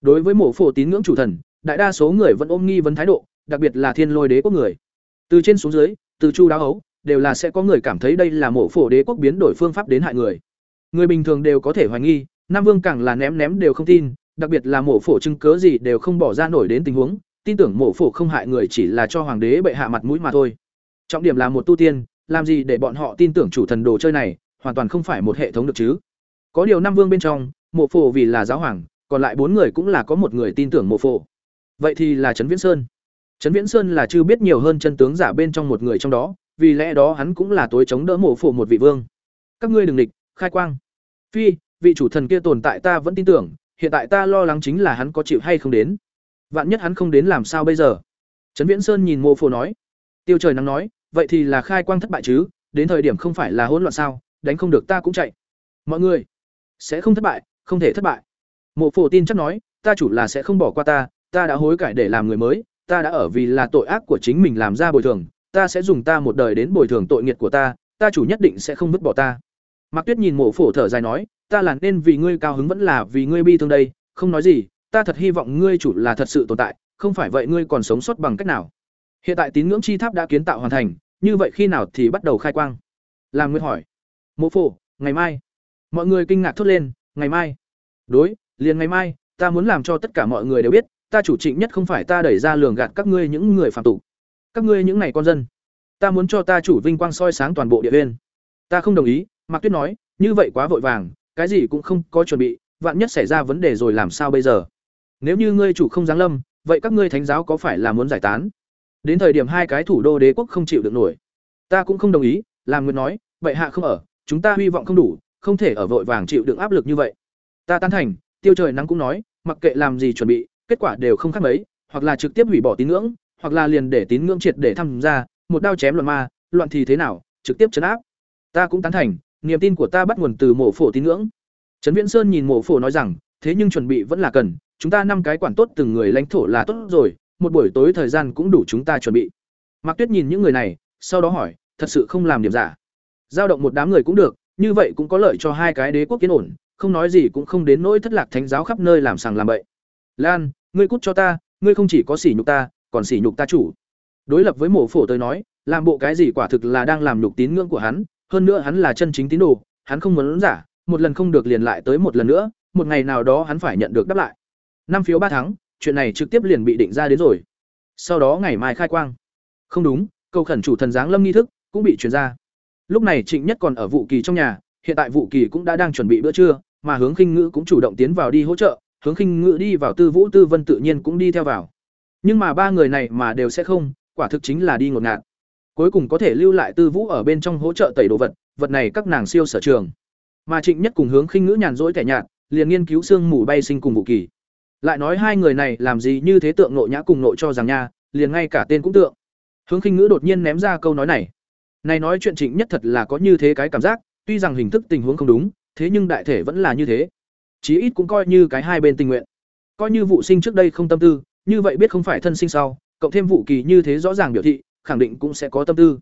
Đối với mộ phổ tín ngưỡng chủ thần, đại đa số người vẫn ôm nghi vấn thái độ, đặc biệt là thiên lôi đế quốc người. Từ trên xuống dưới, từ chu đáo ấu đều là sẽ có người cảm thấy đây là mộ phổ đế quốc biến đổi phương pháp đến hại người. Người bình thường đều có thể hoài nghi, nam vương càng là ném ném đều không tin, đặc biệt là mộ phổ chứng cớ gì đều không bỏ ra nổi đến tình huống, tin tưởng mộ phổ không hại người chỉ là cho hoàng đế bệ hạ mặt mũi mà thôi. Trọng điểm là một tu tiên, làm gì để bọn họ tin tưởng chủ thần đồ chơi này, hoàn toàn không phải một hệ thống được chứ. Có điều năm vương bên trong, mộ phổ vì là giáo hoàng còn lại bốn người cũng là có một người tin tưởng mộ phổ. Vậy thì là trấn viễn sơn. Trấn viễn sơn là chưa biết nhiều hơn chân tướng giả bên trong một người trong đó, vì lẽ đó hắn cũng là tối chống đỡ mộ phổ một vị vương. Các ngươi đừng địch, khai quang. Phi, vị chủ thần kia tồn tại ta vẫn tin tưởng, hiện tại ta lo lắng chính là hắn có chịu hay không đến. Vạn nhất hắn không đến làm sao bây giờ? Trấn viễn sơn nhìn mộ phổ nói. Tiêu trời nắng nói, vậy thì là khai quang thất bại chứ, đến thời điểm không phải là hỗn loạn sao, đánh không được ta cũng chạy. Mọi người, sẽ không thất bại, không thể thất bại mộ phổ tin chắc nói, ta chủ là sẽ không bỏ qua ta ta đã hối cải để làm người mới, ta đã ở vì là tội ác của chính mình làm ra bồi thường, ta sẽ dùng ta một đời đến bồi thường tội nghiệt của ta ta chủ nhất định sẽ không vứt bỏ ta. Mạc tuyết nhìn mộ phổ thở dài nói, ta là nên vì ngươi cao hứng vẫn là vì ngươi bi thương đây, không nói gì, ta thật hy vọng ngươi chủ là thật sự tồn tại, không phải vậy ngươi còn sống sót bằng cách nào. Hiện tại tín ngưỡng chi tháp đã kiến tạo hoàn thành, như vậy khi nào thì bắt đầu khai quang? Làm nguyên hỏi. Mộ phổ, ngày mai. Mọi người kinh ngạc thốt lên, ngày mai? Đối liền ngày mai, ta muốn làm cho tất cả mọi người đều biết, ta chủ trịnh nhất không phải ta đẩy ra lường gạt các ngươi những người phạm tục. Các ngươi những này con dân. Ta muốn cho ta chủ vinh quang soi sáng toàn bộ địa viên ta không đồng ý, mạc tuyết nói, như vậy quá vội vàng, cái gì cũng không có chuẩn bị, vạn nhất xảy ra vấn đề rồi làm sao bây giờ? Nếu như ngươi chủ không giáng lâm, vậy các ngươi thánh giáo có phải là muốn giải tán? Đến thời điểm hai cái thủ đô đế quốc không chịu được nổi. Ta cũng không đồng ý, làm nguyện nói vậy hạ không ở, chúng ta hy vọng không đủ, không thể ở vội vàng chịu đựng áp lực như vậy. Ta tán thành tiêu trời nắng cũng nói, mặc kệ làm gì chuẩn bị, kết quả đều không khác mấy, hoặc là trực tiếp hủy bỏ tín ngưỡng, hoặc là liền để tín ngưỡng triệt để tham gia, một đao chém loạn ma, loạn thì thế nào, trực tiếp chấn áp. Ta cũng tán thành, niềm tin của ta bắt nguồn từ mộ phổ tín ngưỡng. Trấn viễn sơn nhìn mộ phổ nói rằng, thế nhưng chuẩn bị vẫn là cần, chúng ta năm cái quản tốt từng người lãnh thổ là tốt rồi, một buổi tối thời gian cũng đủ chúng ta chuẩn bị. Mạc tuyết nhìn những người này, sau đó hỏi, thật sự không làm điểm giả. Giao động một đám người cũng được, như vậy cũng có lợi cho hai cái đế quốc kiến ổn không nói gì cũng không đến nỗi thất lạc thánh giáo khắp nơi làm sàng làm bậy. Lan, ngươi cút cho ta, ngươi không chỉ có sỉ nhục ta, còn sỉ nhục ta chủ. Đối lập với mổ phổ tới nói, làm bộ cái gì quả thực là đang làm nhục tín ngưỡng của hắn, hơn nữa hắn là chân chính tín đồ, hắn không muốn giả, một lần không được liền lại tới một lần nữa, một ngày nào đó hắn phải nhận được đáp lại. Năm phiếu ba tháng chuyện này trực tiếp liền bị định ra đến rồi. Sau đó ngày mai khai quang. Không đúng câu khẩn chủ thần giáng lâm nghi thức cũng bị truyền ra. Lúc này trịnh nhất còn ở vụ kỳ trong nhà, hiện tại vụ kỳ cũng đã đang chuẩn bị bữa trưa mà hướng khinh ngữ cũng chủ động tiến vào đi hỗ trợ, hướng khinh ngữ đi vào tư vũ tư vân tự nhiên cũng đi theo vào. Nhưng mà ba người này mà đều sẽ không, quả thực chính là đi ngột ngạt. Cuối cùng có thể lưu lại tư vũ ở bên trong hỗ trợ tẩy đồ vật vật này các nàng siêu sở trường. Mà trịnh nhất cùng hướng khinh ngữ nhàn rỗi tẻ nhạt, liền nghiên cứu xương mù bay sinh cùng vũ kỳ. Lại nói hai người này làm gì như thế tượng nội nhã cùng nội cho rằng nha, liền ngay cả tên cũng tượng. Hướng khinh ngữ đột nhiên ném ra câu nói này. Này nói chuyện trịnh nhất thật là có như thế cái cảm giác, tuy rằng hình thức tình huống không đúng thế nhưng đại thể vẫn là như thế. Chí ít cũng coi như cái hai bên tình nguyện. Coi như vụ sinh trước đây không tâm tư như vậy biết không phải thân sinh sau cộng thêm vụ kỳ như thế rõ ràng biểu thị khẳng định cũng sẽ có tâm tư.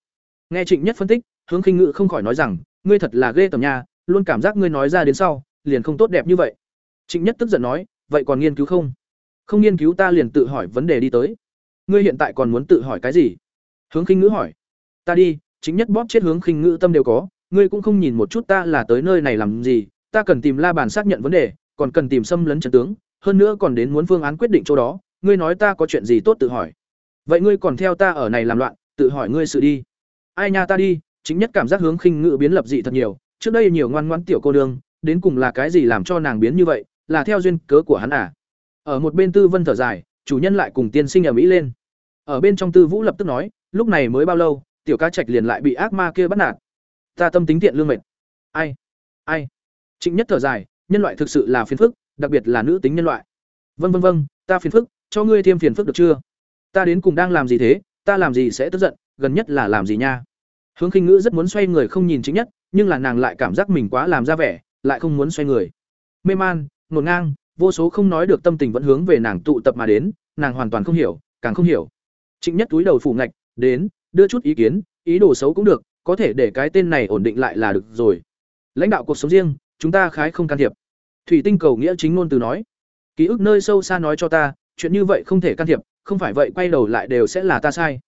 Nghe trịnh nhất phân tích hướng khinh ngữ không khỏi nói rằng ngươi thật là ghê tầm nhà, luôn cảm giác ngươi nói ra đến sau liền không tốt đẹp như vậy. Trịnh nhất tức giận nói vậy còn nghiên cứu không? Không nghiên cứu ta liền tự hỏi vấn đề đi tới. Ngươi hiện tại còn muốn tự hỏi cái gì? Hướng khinh ngữ hỏi. Ta đi chính nhất bóp chết hướng khinh ngữ tâm đều có ngươi cũng không nhìn một chút ta là tới nơi này làm gì, ta cần tìm la bàn xác nhận vấn đề, còn cần tìm xâm lấn trận tướng, hơn nữa còn đến muốn phương án quyết định chỗ đó, ngươi nói ta có chuyện gì tốt tự hỏi. Vậy ngươi còn theo ta ở này làm loạn, tự hỏi ngươi sự đi. Ai nha ta đi, chính nhất cảm giác hướng khinh ngự biến lập dị thật nhiều, trước đây nhiều ngoan ngoãn tiểu cô đương đến cùng là cái gì làm cho nàng biến như vậy, là theo duyên cớ của hắn à. Ở một bên tư vân thở dài, chủ nhân lại cùng tiên sinh ở mỹ lên. Ở bên trong tư vũ lập tức nói, lúc này mới bao lâu, tiểu ca trạch liền lại bị ác ma kia bắt nạt ta tâm tính tiện lương mệt. Ai ai? Trịnh nhất thở dài, nhân loại thực sự là phiền phức, đặc biệt là nữ tính nhân loại. Vân vân vân ta phiền phức, cho ngươi thêm phiền phức được chưa? Ta đến cùng đang làm gì thế? Ta làm gì sẽ tức giận, gần nhất là làm gì nha? Hướng khinh ngữ rất muốn xoay người không nhìn chính nhất, nhưng là nàng lại cảm giác mình quá làm ra vẻ, lại không muốn xoay người. Mê man ngổn ngang, vô số không nói được tâm tình vẫn hướng về nàng tụ tập mà đến, nàng hoàn toàn không hiểu, càng không hiểu. Trịnh nhất túi đầu phủ ngạch, đến, đưa chút ý kiến, ý đồ xấu cũng được có thể để cái tên này ổn định lại là được rồi. Lãnh đạo cuộc sống riêng, chúng ta khái không can thiệp. Thủy tinh cầu nghĩa chính ngôn từ nói, ký ức nơi sâu xa nói cho ta, chuyện như vậy không thể can thiệp, không phải vậy quay đầu lại đều sẽ là ta sai.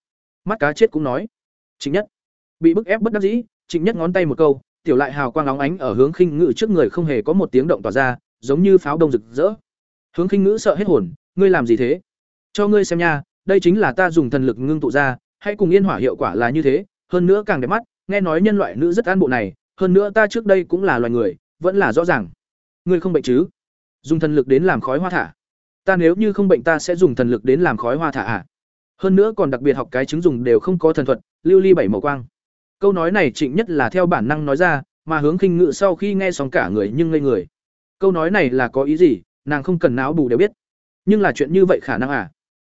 Mắt cá chết cũng nói chính nhất. Bị bức ép bất đắc dĩ, trịnh nhất ngón tay một câu, tiểu lại hào quang óng ánh ở hướng khinh ngự trước người không hề có một tiếng động tỏa ra, giống như pháo đông rực rỡ. Hướng khinh ngữ sợ hết hồn, ngươi làm gì thế? Cho ngươi xem nha, đây chính là ta dùng thần lực ngưng tụ ra, hãy cùng yên hỏa hiệu quả là như thế hơn nữa càng đẹp mắt, nghe nói nhân loại nữ rất an bộ này, hơn nữa ta trước đây cũng là loài người, vẫn là rõ ràng. Ngươi không bệnh chứ? Dùng thần lực đến làm khói hoa thả. Ta nếu như không bệnh ta sẽ dùng thần lực đến làm khói hoa thả à? Hơn nữa còn đặc biệt học cái chứng dùng đều không có thần thuật, lưu ly bảy màu quang. Câu nói này trịnh nhất là theo bản năng nói ra, mà hướng khinh ngự sau khi nghe xong cả người nhưng ngây người. Câu nói này là có ý gì, nàng không cần não bù đều biết. Nhưng là chuyện như vậy khả năng à?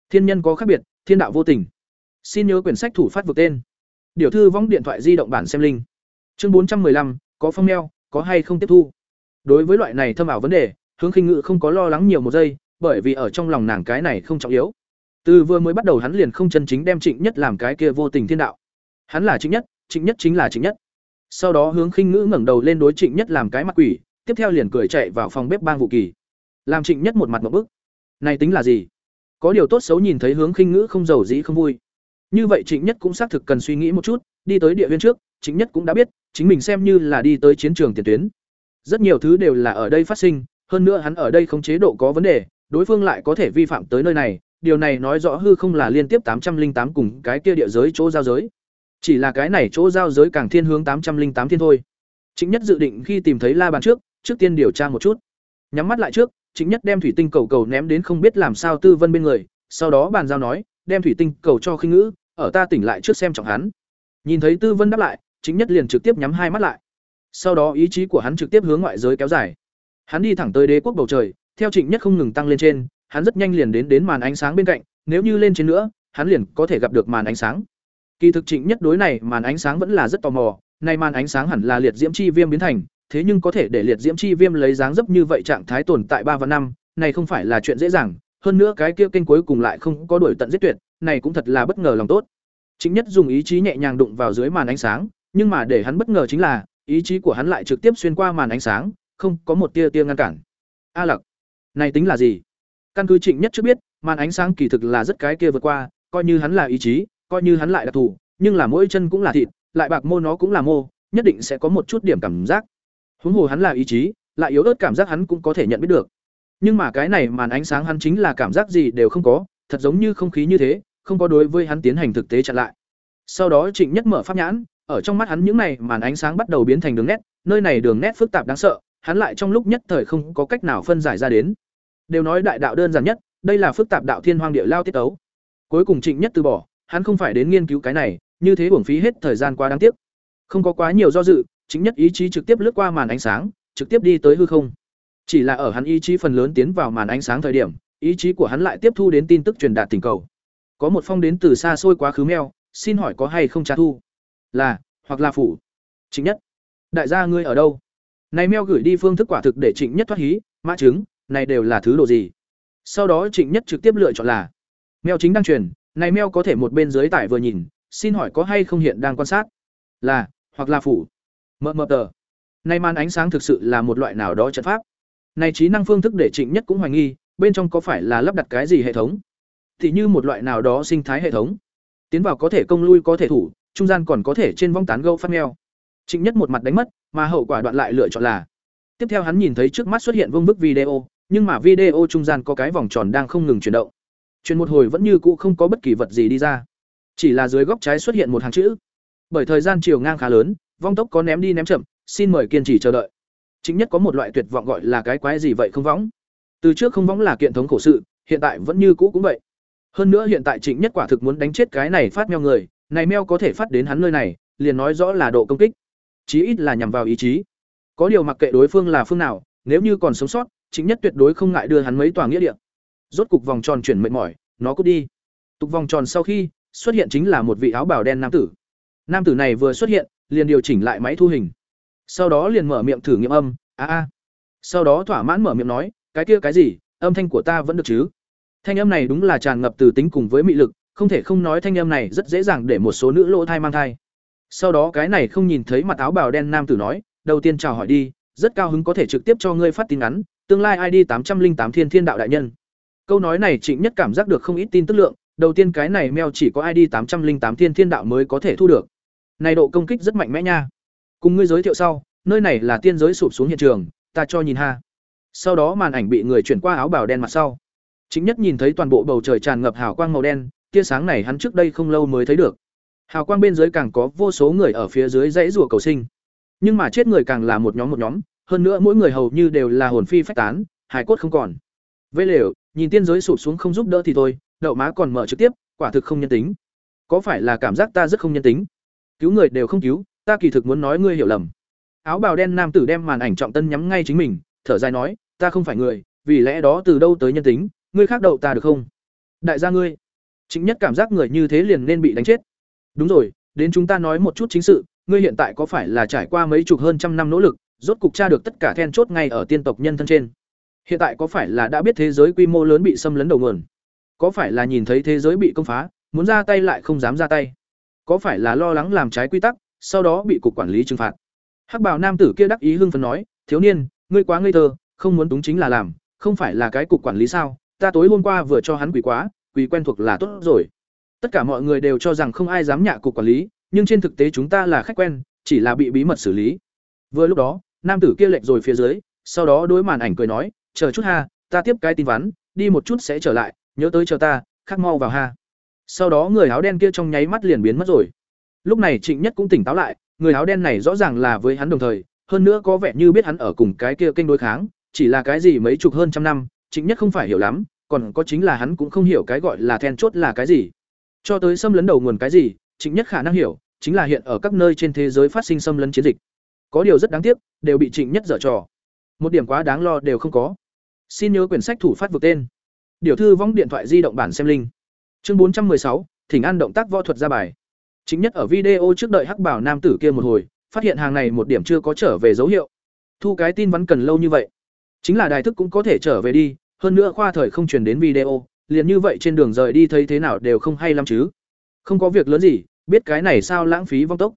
Thiên nhân có khác biệt, thiên đạo vô tình. Xin nhớ quyển sách thủ phát vực tên điều thư vong điện thoại di động bản xem linh chương bốn trăm 415, có phong neo có hay không tiếp thu? Đối với loại này thâm ảo vấn đề hướng khinh ngự không có lo lắng nhiều một giây bởi vì ở trong lòng nàng cái này không trọng yếu. Từ vừa mới bắt đầu hắn liền không chân chính đem trịnh nhất làm cái kia vô tình thiên đạo. Hắn là trịnh nhất trịnh nhất chính là trịnh nhất. Sau đó hướng khinh ngữ ngẩng đầu lên đối trịnh nhất làm cái mặt quỷ tiếp theo liền cười chạy vào phòng bếp bang vụ kỳ. Làm trịnh nhất một mặt một bức. Này tính là gì? Có điều tốt xấu nhìn thấy hướng khinh ngữ không giàu dĩ không vui như vậy trịnh nhất cũng xác thực cần suy nghĩ một chút, đi tới địa viên trước, trịnh nhất cũng đã biết, chính mình xem như là đi tới chiến trường tiền tuyến. Rất nhiều thứ đều là ở đây phát sinh, hơn nữa hắn ở đây không chế độ có vấn đề, đối phương lại có thể vi phạm tới nơi này, điều này nói rõ hư không là liên tiếp tám trăm linh tám cùng cái kia địa giới chỗ giao giới. Chỉ là cái này chỗ giao giới càng thiên hướng tám trăm linh tám thiên thôi. Chính nhất dự định khi tìm thấy la bàn trước trước tiên điều tra một chút. Nhắm mắt lại trước chính nhất đem thủy tinh cầu cầu ném đến không biết làm sao tư vân bên người, sau đó bàn giao nói đem thủy tinh cầu cho khinh ngữ ở ta tỉnh lại trước xem trọng hắn. Nhìn thấy tư vân đáp lại chính nhất liền trực tiếp nhắm hai mắt lại. Sau đó ý chí của hắn trực tiếp hướng ngoại giới kéo dài. Hắn đi thẳng tới đế quốc bầu trời theo trịnh nhất không ngừng tăng lên trên hắn rất nhanh liền đến đến màn ánh sáng bên cạnh nếu như lên trên nữa hắn liền có thể gặp được màn ánh sáng. Kỳ thực trịnh nhất đối này màn ánh sáng vẫn là rất tò mò nay màn ánh sáng hẳn là liệt diễm chi viêm biến thành thế nhưng có thể để liệt diễm chi viêm lấy dáng dấp như vậy trạng thái tồn tại ba và năm, này không phải là chuyện dễ dàng, hơn nữa cái kia kênh cuối cùng lại không có đuổi tận giết tuyệt, này cũng thật là bất ngờ lòng tốt. Chính nhất dùng ý chí nhẹ nhàng đụng vào dưới màn ánh sáng, nhưng mà để hắn bất ngờ chính là, ý chí của hắn lại trực tiếp xuyên qua màn ánh sáng, không có một tia tia ngăn cản. A Lặc, này tính là gì? Căn cứ Trịnh Nhất chưa biết, màn ánh sáng kỳ thực là rất cái kia vượt qua, coi như hắn là ý chí, coi như hắn lại là thủ, nhưng là mỗi chân cũng là thịt, lại bạc mô nó cũng là mô, nhất định sẽ có một chút điểm cảm giác. Huống hồ hắn là ý chí, lại yếu ớt cảm giác hắn cũng có thể nhận biết được. Nhưng mà cái này màn ánh sáng hắn chính là cảm giác gì đều không có, thật giống như không khí như thế, không có đối với hắn tiến hành thực tế chặn lại. Sau đó Trịnh Nhất mở pháp nhãn, ở trong mắt hắn những này màn ánh sáng bắt đầu biến thành đường nét, nơi này đường nét phức tạp đáng sợ, hắn lại trong lúc nhất thời không có cách nào phân giải ra đến. Đều nói đại đạo đơn giản nhất, đây là phức tạp đạo thiên hoang địa lao tiết tấu. Cuối cùng Trịnh Nhất từ bỏ, hắn không phải đến nghiên cứu cái này, như thế uổng phí hết thời gian quá đáng tiếc. Không có quá nhiều do dự, Trịnh Nhất ý chí trực tiếp lướt qua màn ánh sáng, trực tiếp đi tới hư không. Chỉ là ở hắn ý chí phần lớn tiến vào màn ánh sáng thời điểm, ý chí của hắn lại tiếp thu đến tin tức truyền đạt tình cầu. Có một phong đến từ xa xôi quá khứ meo, xin hỏi có hay không trả thu? Là, hoặc là phủ. Chính Nhất, đại gia ngươi ở đâu? Này meo gửi đi phương thức quả thực để Trịnh Nhất thoát hí, mã chứng, này đều là thứ đồ gì? Sau đó Trịnh Nhất trực tiếp lựa chọn là meo chính đang truyền, này meo có thể một bên dưới tải vừa nhìn, xin hỏi có hay không hiện đang quan sát? Là, hoặc là phủ. Mờ mờ tờ. Này màn ánh sáng thực sự là một loại nào đó trận pháp. Này trí năng phương thức để Trịnh Nhất cũng hoài nghi, bên trong có phải là lắp đặt cái gì hệ thống? Thì như một loại nào đó sinh thái hệ thống. Tiến vào có thể công lui có thể thủ, trung gian còn có thể trên vong tán gâu phát meo. Trịnh Nhất một mặt đánh mất, mà hậu quả đoạn lại lựa chọn là. Tiếp theo hắn nhìn thấy trước mắt xuất hiện vương bức video, nhưng mà video trung gian có cái vòng tròn đang không ngừng chuyển động. Chuyển một hồi vẫn như cũ không có bất kỳ vật gì đi ra. Chỉ là dưới góc trái xuất hiện một hàng chữ. Bởi thời gian chiều ngang khá lớn, vong tốc có ném đi ném chậm, xin mời kiên trì chờ đợi. Chính nhất có một loại tuyệt vọng gọi là cái quái gì vậy không võng. Từ trước không võng là kiện thống khổ sự, hiện tại vẫn như cũ cũng vậy. Hơn nữa hiện tại Trịnh Nhất quả thực muốn đánh chết cái này phát meo người, này meo có thể phát đến hắn nơi này, liền nói rõ là độ công kích. Chí ít là nhằm vào ý chí. Có điều mặc kệ đối phương là phương nào, nếu như còn sống sót, Trịnh Nhất tuyệt đối không ngại đưa hắn mấy tòa nghĩa địa. Rốt cục vòng tròn chuyển mệt mỏi, nó cút đi. Tục vòng tròn sau khi, xuất hiện chính là một vị áo bào đen nam tử. Nam tử này vừa xuất hiện, liền điều chỉnh lại máy thu hình. Sau đó liền mở miệng thử nghiệm âm, a a. Sau đó thỏa mãn mở miệng nói, cái kia cái gì, âm thanh của ta vẫn được chứ? Thanh âm này đúng là tràn ngập từ tính cùng với mị lực, không thể không nói thanh âm này rất dễ dàng để một số nữ lỗ thai mang thai. Sau đó cái này không nhìn thấy mặt áo bào đen nam tử nói, đầu tiên chào hỏi đi, rất cao hứng có thể trực tiếp cho ngươi phát tin ngắn, tương lai ID tám trăm linh tám Thiên Thiên Đạo đại nhân. Câu nói này Trịnh Nhất cảm giác được không ít tin tức lượng, đầu tiên cái này meo chỉ có ID tám trăm linh tám Thiên Thiên Đạo mới có thể thu được. Này độ công kích rất mạnh mẽ nha. Cùng ngươi giới thiệu sau, nơi này là tiên giới sụp xuống hiện trường, ta cho nhìn ha. Sau đó màn ảnh bị người chuyển qua áo bào đen mặt sau. Chính nhất nhìn thấy toàn bộ bầu trời tràn ngập hào quang màu đen, tia sáng này hắn trước đây không lâu mới thấy được. Hào quang bên dưới càng có vô số người ở phía dưới dãy rùa cầu sinh. Nhưng mà chết người càng là một nhóm một nhóm, hơn nữa mỗi người hầu như đều là hồn phi phách tán, hải cốt không còn. Vây lều, nhìn tiên giới sụp xuống không giúp đỡ thì thôi, đậu má còn mở trực tiếp, quả thực không nhân tính. Có phải là cảm giác ta rất không nhân tính? Cứu người đều không cứu, ta kỳ thực muốn nói ngươi hiểu lầm. Áo bào đen nam tử đem màn ảnh trọng tân nhắm ngay chính mình, thở dài nói, ta không phải người, vì lẽ đó từ đâu tới nhân tính, ngươi khác đậu ta được không? Đại gia ngươi, chính nhất cảm giác người như thế liền nên bị đánh chết. Đúng rồi, đến chúng ta nói một chút chính sự, ngươi hiện tại có phải là trải qua mấy chục hơn trăm năm nỗ lực, rốt cục tra được tất cả then chốt ngay ở tiên tộc nhân thân trên. Hiện tại có phải là đã biết thế giới quy mô lớn bị xâm lấn đầu nguồn? Có phải là nhìn thấy thế giới bị công phá, muốn ra tay lại không dám ra tay? Có phải là lo lắng làm trái quy tắc, sau đó bị cục quản lý trừng phạt? Hắc bào nam tử kia đắc ý hưng phấn nói, "Thiếu niên, ngươi quá ngây thơ, không muốn túng chính là làm, không phải là cái cục quản lý sao? Ta tối hôm qua vừa cho hắn quỷ quá, quỷ quen thuộc là tốt rồi." Tất cả mọi người đều cho rằng không ai dám nhạ cục quản lý, nhưng trên thực tế chúng ta là khách quen, chỉ là bị bí mật xử lý. Vừa lúc đó, nam tử kia lệch rồi phía dưới, sau đó đối màn ảnh cười nói, "Chờ chút ha, ta tiếp cái tin vắn, đi một chút sẽ trở lại, nhớ tới chờ ta, khắc mau vào ha." Sau đó người áo đen kia trong nháy mắt liền biến mất rồi. Lúc này Trịnh Nhất cũng tỉnh táo lại, người áo đen này rõ ràng là với hắn đồng thời, hơn nữa có vẻ như biết hắn ở cùng cái kia kênh đối kháng, chỉ là cái gì mấy chục hơn trăm năm, Trịnh Nhất không phải hiểu lắm, còn có chính là hắn cũng không hiểu cái gọi là then chốt là cái gì. Cho tới xâm lấn đầu nguồn cái gì, Trịnh Nhất khả năng hiểu, chính là hiện ở các nơi trên thế giới phát sinh xâm lấn chiến dịch. Có điều rất đáng tiếc, đều bị Trịnh Nhất dở trò. Một điểm quá đáng lo đều không có. Xin nhớ quyển sách thủ phát vực tên. Điều thư vong điện thoại di động bản xem linh. Chương bốn trăm sáu, Thỉnh an động tác võ thuật ra bài. Chính nhất ở video trước đợi hắc bảo nam tử kia một hồi, phát hiện hàng này một điểm chưa có trở về dấu hiệu. thu cái tin vắn cần lâu như vậy. Chính là đài thức cũng có thể trở về đi hơn nữa khoa thời không truyền đến video liền như vậy trên đường rời đi thấy thế nào đều không hay lắm chứ. Không có việc lớn gì biết cái này sao lãng phí vong tốc.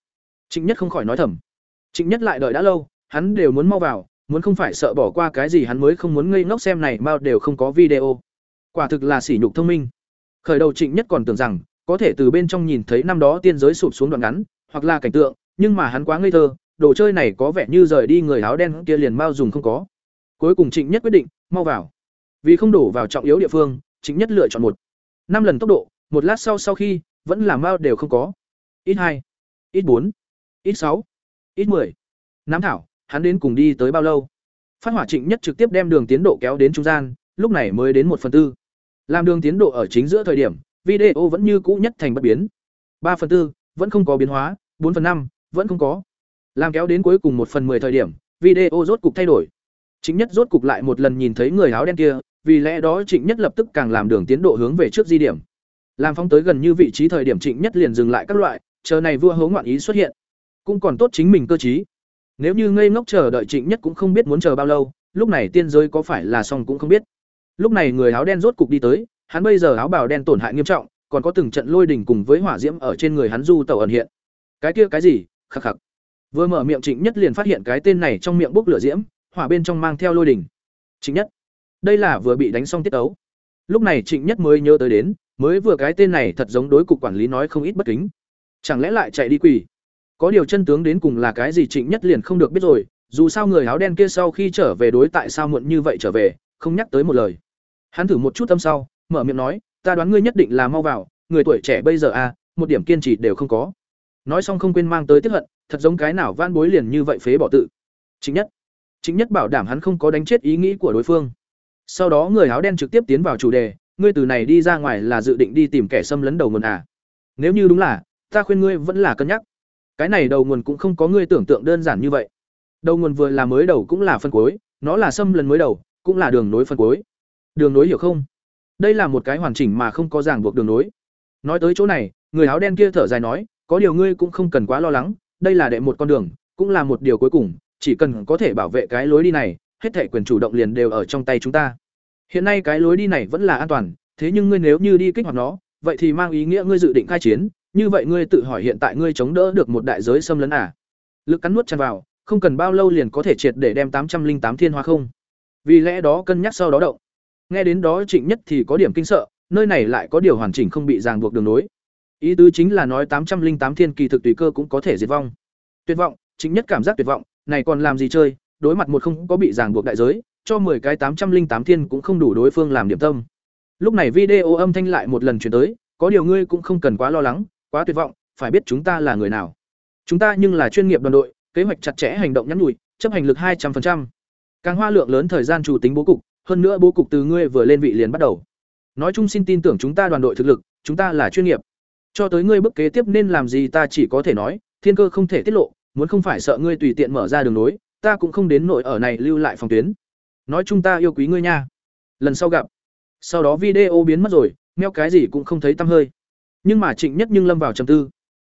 Trịnh nhất không khỏi nói thầm. Trịnh nhất lại đợi đã lâu hắn đều muốn mau vào muốn không phải sợ bỏ qua cái gì hắn mới không muốn ngây ngốc xem này mau đều không có video. Quả thực là sỉ nhục thông minh. Khởi đầu trịnh nhất còn tưởng rằng có thể từ bên trong nhìn thấy năm đó tiên giới sụp xuống đoạn ngắn, hoặc là cảnh tượng, nhưng mà hắn quá ngây thơ, đồ chơi này có vẻ như rời đi người áo đen kia liền mau dùng không có. Cuối cùng trịnh nhất quyết định, mau vào. Vì không đổ vào trọng yếu địa phương, trịnh nhất lựa chọn một. Năm lần tốc độ, một lát sau sau khi, vẫn là mau đều không có. Ít hai, ít bốn, ít sáu, ít mười. Nám thảo, hắn đến cùng đi tới bao lâu? Phát hỏa trịnh nhất trực tiếp đem đường tiến độ kéo đến trung gian, lúc này mới đến một phần tư. Làm đường tiến độ ở chính giữa thời điểm video vẫn như cũ nhất thành bất biến. Ba phần tư, vẫn không có biến hóa. Bốn phần năm, vẫn không có. Làm kéo đến cuối cùng một phần mười thời điểm, video rốt cục thay đổi. Chính nhất rốt cục lại một lần nhìn thấy người áo đen kia, vì lẽ đó trịnh nhất lập tức càng làm đường tiến độ hướng về trước di điểm. Làm phóng tới gần như vị trí thời điểm trịnh nhất liền dừng lại các loại, chờ này vua hố ngoạn ý xuất hiện. Cũng còn tốt chính mình cơ trí. nếu như ngây ngốc chờ đợi trịnh nhất cũng không biết muốn chờ bao lâu, lúc này tiên giới có phải là xong cũng không biết. Lúc này người áo đen rốt cục đi tới hắn bây giờ áo bào đen tổn hại nghiêm trọng, còn có từng trận lôi đỉnh cùng với hỏa diễm ở trên người hắn du tẩu ẩn hiện. Cái kia cái gì? Khắc khắc. Vừa mở miệng trịnh nhất liền phát hiện cái tên này trong miệng bốc lửa diễm, hỏa bên trong mang theo lôi đỉnh trịnh nhất. Đây là vừa bị đánh xong tiết ấu lúc này trịnh nhất mới nhớ tới đến, mới vừa cái tên này thật giống đối cục quản lý nói không ít bất kính. Chẳng lẽ lại chạy đi quỳ? Có điều chân tướng đến cùng là cái gì trịnh nhất liền không được biết rồi, dù sao người áo đen kia sau khi trở về đối tại sao muộn như vậy trở về, không nhắc tới một lời. Hắn thử một chút tâm sau mở miệng nói, ta đoán ngươi nhất định là mau vào, người tuổi trẻ bây giờ à một điểm kiên trì đều không có. Nói xong không quên mang tới tiếp hận, thật giống cái nào van bối liền như vậy phế bỏ tự. Chính nhất chính nhất bảo đảm hắn không có đánh chết ý nghĩ của đối phương. Sau đó người áo đen trực tiếp tiến vào chủ đề, ngươi từ này đi ra ngoài là dự định đi tìm kẻ xâm lấn đầu nguồn à? Nếu như đúng là, ta khuyên ngươi vẫn là cân nhắc. Cái này đầu nguồn cũng không có ngươi tưởng tượng đơn giản như vậy. Đầu nguồn vừa là mới đầu cũng là phân cuối, nó là xâm lấn mới đầu, cũng là đường nối phân cuối. Đường nối hiểu không? Đây là một cái hoàn chỉnh mà không có ràng buộc đường nối. Nói tới chỗ này, người áo đen kia thở dài nói, có điều ngươi cũng không cần quá lo lắng, đây là đệ một con đường, cũng là một điều cuối cùng, chỉ cần có thể bảo vệ cái lối đi này, hết thể quyền chủ động liền đều ở trong tay chúng ta. Hiện nay cái lối đi này vẫn là an toàn, thế nhưng ngươi nếu như đi kích hoạt nó, vậy thì mang ý nghĩa ngươi dự định khai chiến, như vậy ngươi tự hỏi hiện tại ngươi chống đỡ được một đại giới xâm lấn à? Lực cắn nuốt tràn vào, không cần bao lâu liền có thể triệt để đem tám trăm linh tám thiên hoa không. Vì lẽ đó cân nhắc sau đó động nghe đến đó trịnh nhất thì có điểm kinh sợ, nơi này lại có điều hoàn chỉnh không bị ràng buộc đường nối. Ý tứ chính là nói tám trăm linh tám thiên kỳ thực tùy cơ cũng có thể diệt vong. Tuyệt vọng, trịnh nhất cảm giác tuyệt vọng, này còn làm gì chơi, đối mặt một không có bị ràng buộc đại giới, cho 10 cái tám trăm linh tám thiên cũng không đủ đối phương làm điểm tâm. Lúc này video âm thanh lại một lần chuyển tới, có điều ngươi cũng không cần quá lo lắng, quá tuyệt vọng, phải biết chúng ta là người nào. Chúng ta nhưng là chuyên nghiệp đoàn đội, kế hoạch chặt chẽ hành động nhắn nhủi, chấp hành lực hai trăm 200%. càng hoa lượng lớn thời gian chủ tính bố cục hơn nữa bố cục từ ngươi vừa lên vị liền bắt đầu. Nói chung xin tin tưởng chúng ta đoàn đội thực lực, chúng ta là chuyên nghiệp. Cho tới ngươi bước kế tiếp nên làm gì ta chỉ có thể nói, thiên cơ không thể tiết lộ, muốn không phải sợ ngươi tùy tiện mở ra đường nối, ta cũng không đến nội ở này lưu lại phòng tuyến. Nói chúng ta yêu quý ngươi nha. Lần sau gặp. Sau đó video biến mất rồi, meo cái gì cũng không thấy tăm hơi. Nhưng mà trịnh nhất nhưng lâm vào trầm tư.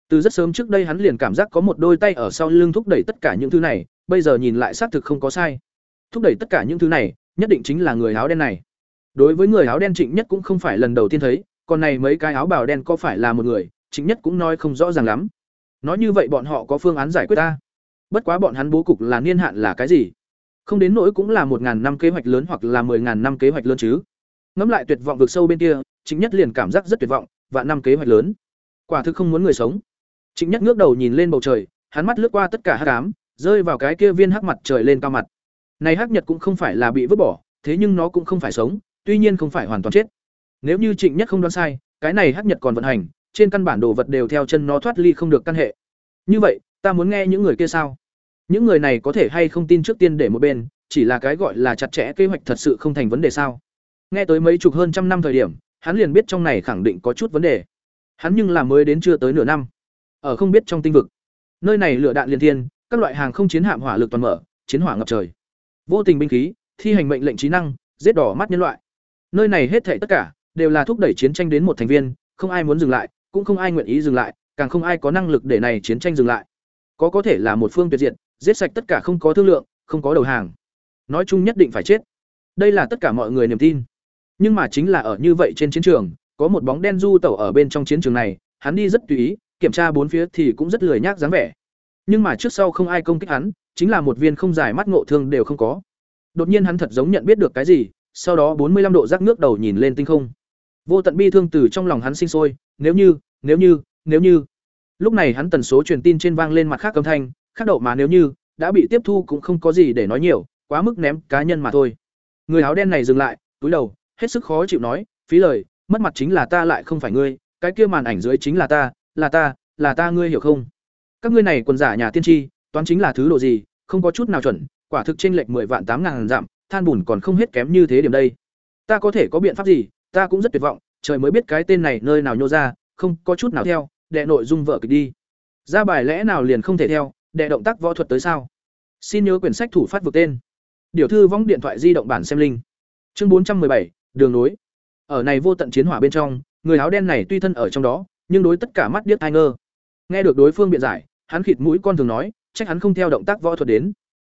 Từ rất sớm trước đây hắn liền cảm giác có một đôi tay ở sau lưng thúc đẩy tất cả những thứ này, bây giờ nhìn lại xác thực không có sai. Thúc đẩy tất cả những thứ này nhất định chính là người áo đen này. Đối với người áo đen trịnh nhất cũng không phải lần đầu tiên thấy, còn này mấy cái áo bào đen có phải là một người, trịnh nhất cũng nói không rõ ràng lắm. Nói như vậy bọn họ có phương án giải quyết ta? Bất quá bọn hắn bố cục là niên hạn là cái gì? Không đến nỗi cũng là một ngàn năm kế hoạch lớn hoặc là mười ngàn năm kế hoạch lớn chứ. Ngẫm lại tuyệt vọng vực sâu bên kia, trịnh nhất liền cảm giác rất tuyệt vọng và năm kế hoạch lớn. Quả thực không muốn người sống. Trịnh nhất ngước đầu nhìn lên bầu trời, hắn mắt lướt qua tất cả hắc ám, rơi vào cái kia viên hắc mặt trời lên cao mặt này hắc nhật cũng không phải là bị vứt bỏ, thế nhưng nó cũng không phải sống, tuy nhiên không phải hoàn toàn chết. Nếu như trịnh nhất không đoán sai, cái này hắc nhật còn vận hành, trên căn bản đồ vật đều theo chân nó thoát ly không được căn hệ. Như vậy, ta muốn nghe những người kia sao? Những người này có thể hay không tin trước tiên để một bên, chỉ là cái gọi là chặt chẽ kế hoạch thật sự không thành vấn đề sao? Nghe tới mấy chục hơn trăm năm thời điểm, hắn liền biết trong này khẳng định có chút vấn đề. Hắn nhưng là mới đến chưa tới nửa năm. Ở không biết trong tinh vực. Nơi này lửa đạn liên thiên, các loại hàng không chiến hạm hỏa lực toàn mở, chiến hỏa ngập trời vô tình binh khí thi hành mệnh lệnh trí năng giết đỏ mắt nhân loại nơi này hết thảy tất cả đều là thúc đẩy chiến tranh đến một thành viên không ai muốn dừng lại cũng không ai nguyện ý dừng lại càng không ai có năng lực để này chiến tranh dừng lại có có thể là một phương tuyệt diệt giết sạch tất cả không có thương lượng không có đầu hàng. Nói chung nhất định phải chết. Đây là tất cả mọi người niềm tin. Nhưng mà chính là ở như vậy trên chiến trường, có một bóng đen du tẩu ở bên trong chiến trường này, hắn đi rất tùy ý, kiểm tra bốn phía thì cũng rất lười nhác dáng vẻ. Nhưng mà trước sau không ai công kích hắn, chính là một viên không dài mắt ngộ thương đều không có. Đột nhiên hắn thật giống nhận biết được cái gì, sau đó bốn mươi lăm độ rắc nước đầu nhìn lên tinh không. Vô tận bi thương từ trong lòng hắn sinh sôi, nếu như, nếu như, nếu như. Lúc này hắn tần số truyền tin trên vang lên mặt khác âm thanh, khác đậu mà nếu như đã bị tiếp thu cũng không có gì để nói nhiều, quá mức ném cá nhân mà thôi. Người áo đen này dừng lại, túi đầu, hết sức khó chịu nói, phí lời, mất mặt chính là ta lại không phải ngươi, cái kia màn ảnh dưới chính là ta, là ta, là ta ngươi hiểu không? Các ngươi này quần giả nhà tiên tri, toán chính là thứ độ gì, không có chút nào chuẩn, quả thực trên lệch mười vạn tám ngàn dặm, than bùn còn không hết kém như thế điểm đây. Ta có thể có biện pháp gì, ta cũng rất tuyệt vọng, trời mới biết cái tên này nơi nào nhô ra, không có chút nào theo, đệ nội dung vợ kịch đi. Ra bài lẽ nào liền không thể theo, đệ động tác võ thuật tới sao? Xin nhớ quyển sách thủ phát vực tên. Điều thư vong điện thoại di động bản xem linh. Chương bốn trăm bảy đường nối. Ở này vô tận chiến hỏa bên trong, người áo đen này tuy thân ở trong đó, nhưng đối tất cả mắt điếc tai ngơ. Nghe được đối phương biện giải, hắn khịt mũi con thường nói, trách hắn không theo động tác võ thuật đến.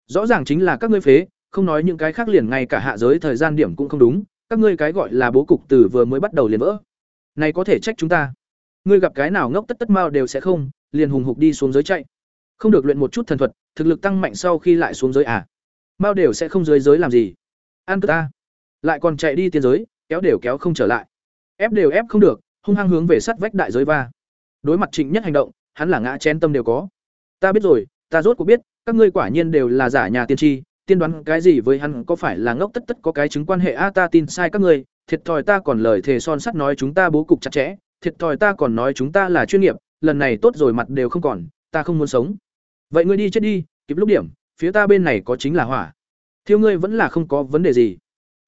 Rõ ràng chính là các ngươi phế, không nói những cái khác liền ngay cả hạ giới thời gian điểm cũng không đúng, các ngươi cái gọi là bố cục từ vừa mới bắt đầu liền vỡ. Này có thể trách chúng ta. Ngươi gặp cái nào ngốc tất tất mau đều sẽ không, liền hùng hục đi xuống giới chạy. Không được luyện một chút thần thuật, thực lực tăng mạnh sau khi lại xuống giới à? Mao đều sẽ không dưới giới làm gì? Ăn ta. Lại còn chạy đi tiên giới, kéo đều kéo không trở lại. Ép đều ép không được, hung hăng hướng về sắt vách đại giới va. Đối mặt Trịnh Nhất hành động, hắn là ngã chén tâm đều có. Ta biết rồi, ta rốt cuộc biết, các ngươi quả nhiên đều là giả nhà tiên tri, tiên đoán cái gì với hắn có phải là ngốc tất tất có cái chứng quan hệ a ta tin sai các ngươi, thiệt thòi ta còn lời thề son sắt nói chúng ta bố cục chặt chẽ, thiệt thòi ta còn nói chúng ta là chuyên nghiệp, lần này tốt rồi mặt đều không còn, ta không muốn sống. Vậy ngươi đi chết đi, kịp lúc điểm, phía ta bên này có chính là hỏa. Thiêu ngươi vẫn là không có vấn đề gì.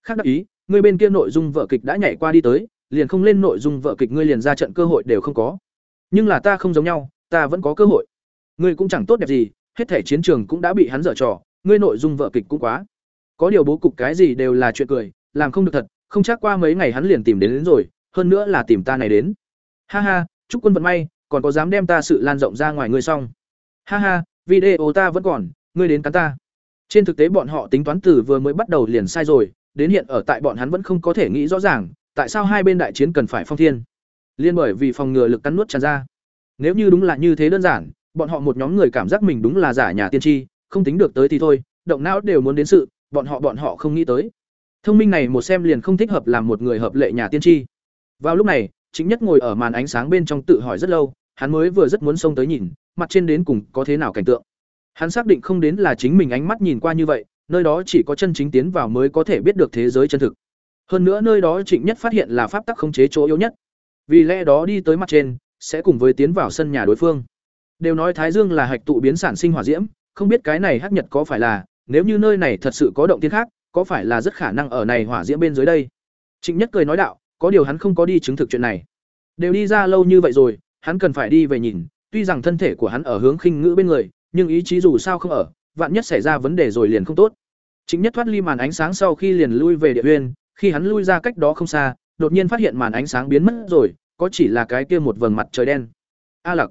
Khác đắc ý, ngươi bên kia nội dung vợ kịch đã nhảy qua đi tới, liền không lên nội dung vợ kịch ngươi liền ra trận cơ hội đều không có. Nhưng là ta không giống nhau, ta vẫn có cơ hội. Ngươi cũng chẳng tốt đẹp gì, hết thể chiến trường cũng đã bị hắn dở trò, ngươi nội dung vợ kịch cũng quá. Có điều bố cục cái gì đều là chuyện cười, làm không được thật, không chắc qua mấy ngày hắn liền tìm đến, đến rồi, hơn nữa là tìm ta này đến. Ha ha, chúc quân vận may, còn có dám đem ta sự lan rộng ra ngoài ngươi xong. Ha ha, video ta vẫn còn, ngươi đến cắn ta. Trên thực tế bọn họ tính toán từ vừa mới bắt đầu liền sai rồi, đến hiện ở tại bọn hắn vẫn không có thể nghĩ rõ ràng, tại sao hai bên đại chiến cần phải phong thiên. Liên bởi vì phòng ngừa lực cắn nuốt tràn ra. Nếu như đúng là như thế đơn giản, bọn họ một nhóm người cảm giác mình đúng là giả nhà tiên tri, không tính được tới thì thôi, động não đều muốn đến sự, bọn họ bọn họ không nghĩ tới. Thông minh này một xem liền không thích hợp làm một người hợp lệ nhà tiên tri. Vào lúc này, chính nhất ngồi ở màn ánh sáng bên trong tự hỏi rất lâu, hắn mới vừa rất muốn xông tới nhìn, mặt trên đến cùng có thế nào cảnh tượng. Hắn xác định không đến là chính mình ánh mắt nhìn qua như vậy, nơi đó chỉ có chân chính tiến vào mới có thể biết được thế giới chân thực. Hơn nữa nơi đó Trịnh Nhất phát hiện là pháp tắc khống chế chỗ yếu nhất. Vì lẽ đó đi tới mặt trên, sẽ cùng với tiến vào sân nhà đối phương. Đều nói Thái Dương là hạch tụ biến sản sinh hỏa diễm, không biết cái này hắc nhật có phải là, nếu như nơi này thật sự có động tiên khác, có phải là rất khả năng ở này hỏa diễm bên dưới đây. Trịnh Nhất cười nói đạo, có điều hắn không có đi chứng thực chuyện này. Đều đi ra lâu như vậy rồi, hắn cần phải đi về nhìn, tuy rằng thân thể của hắn ở hướng khinh ngữ bên người, nhưng ý chí dù sao không ở, vạn nhất xảy ra vấn đề rồi liền không tốt. Chính nhất thoát ly màn ánh sáng sau khi liền lui về địa uyên, khi hắn lui ra cách đó không xa, đột nhiên phát hiện màn ánh sáng biến mất rồi, có chỉ là cái kia một vầng mặt trời đen. A Lặc,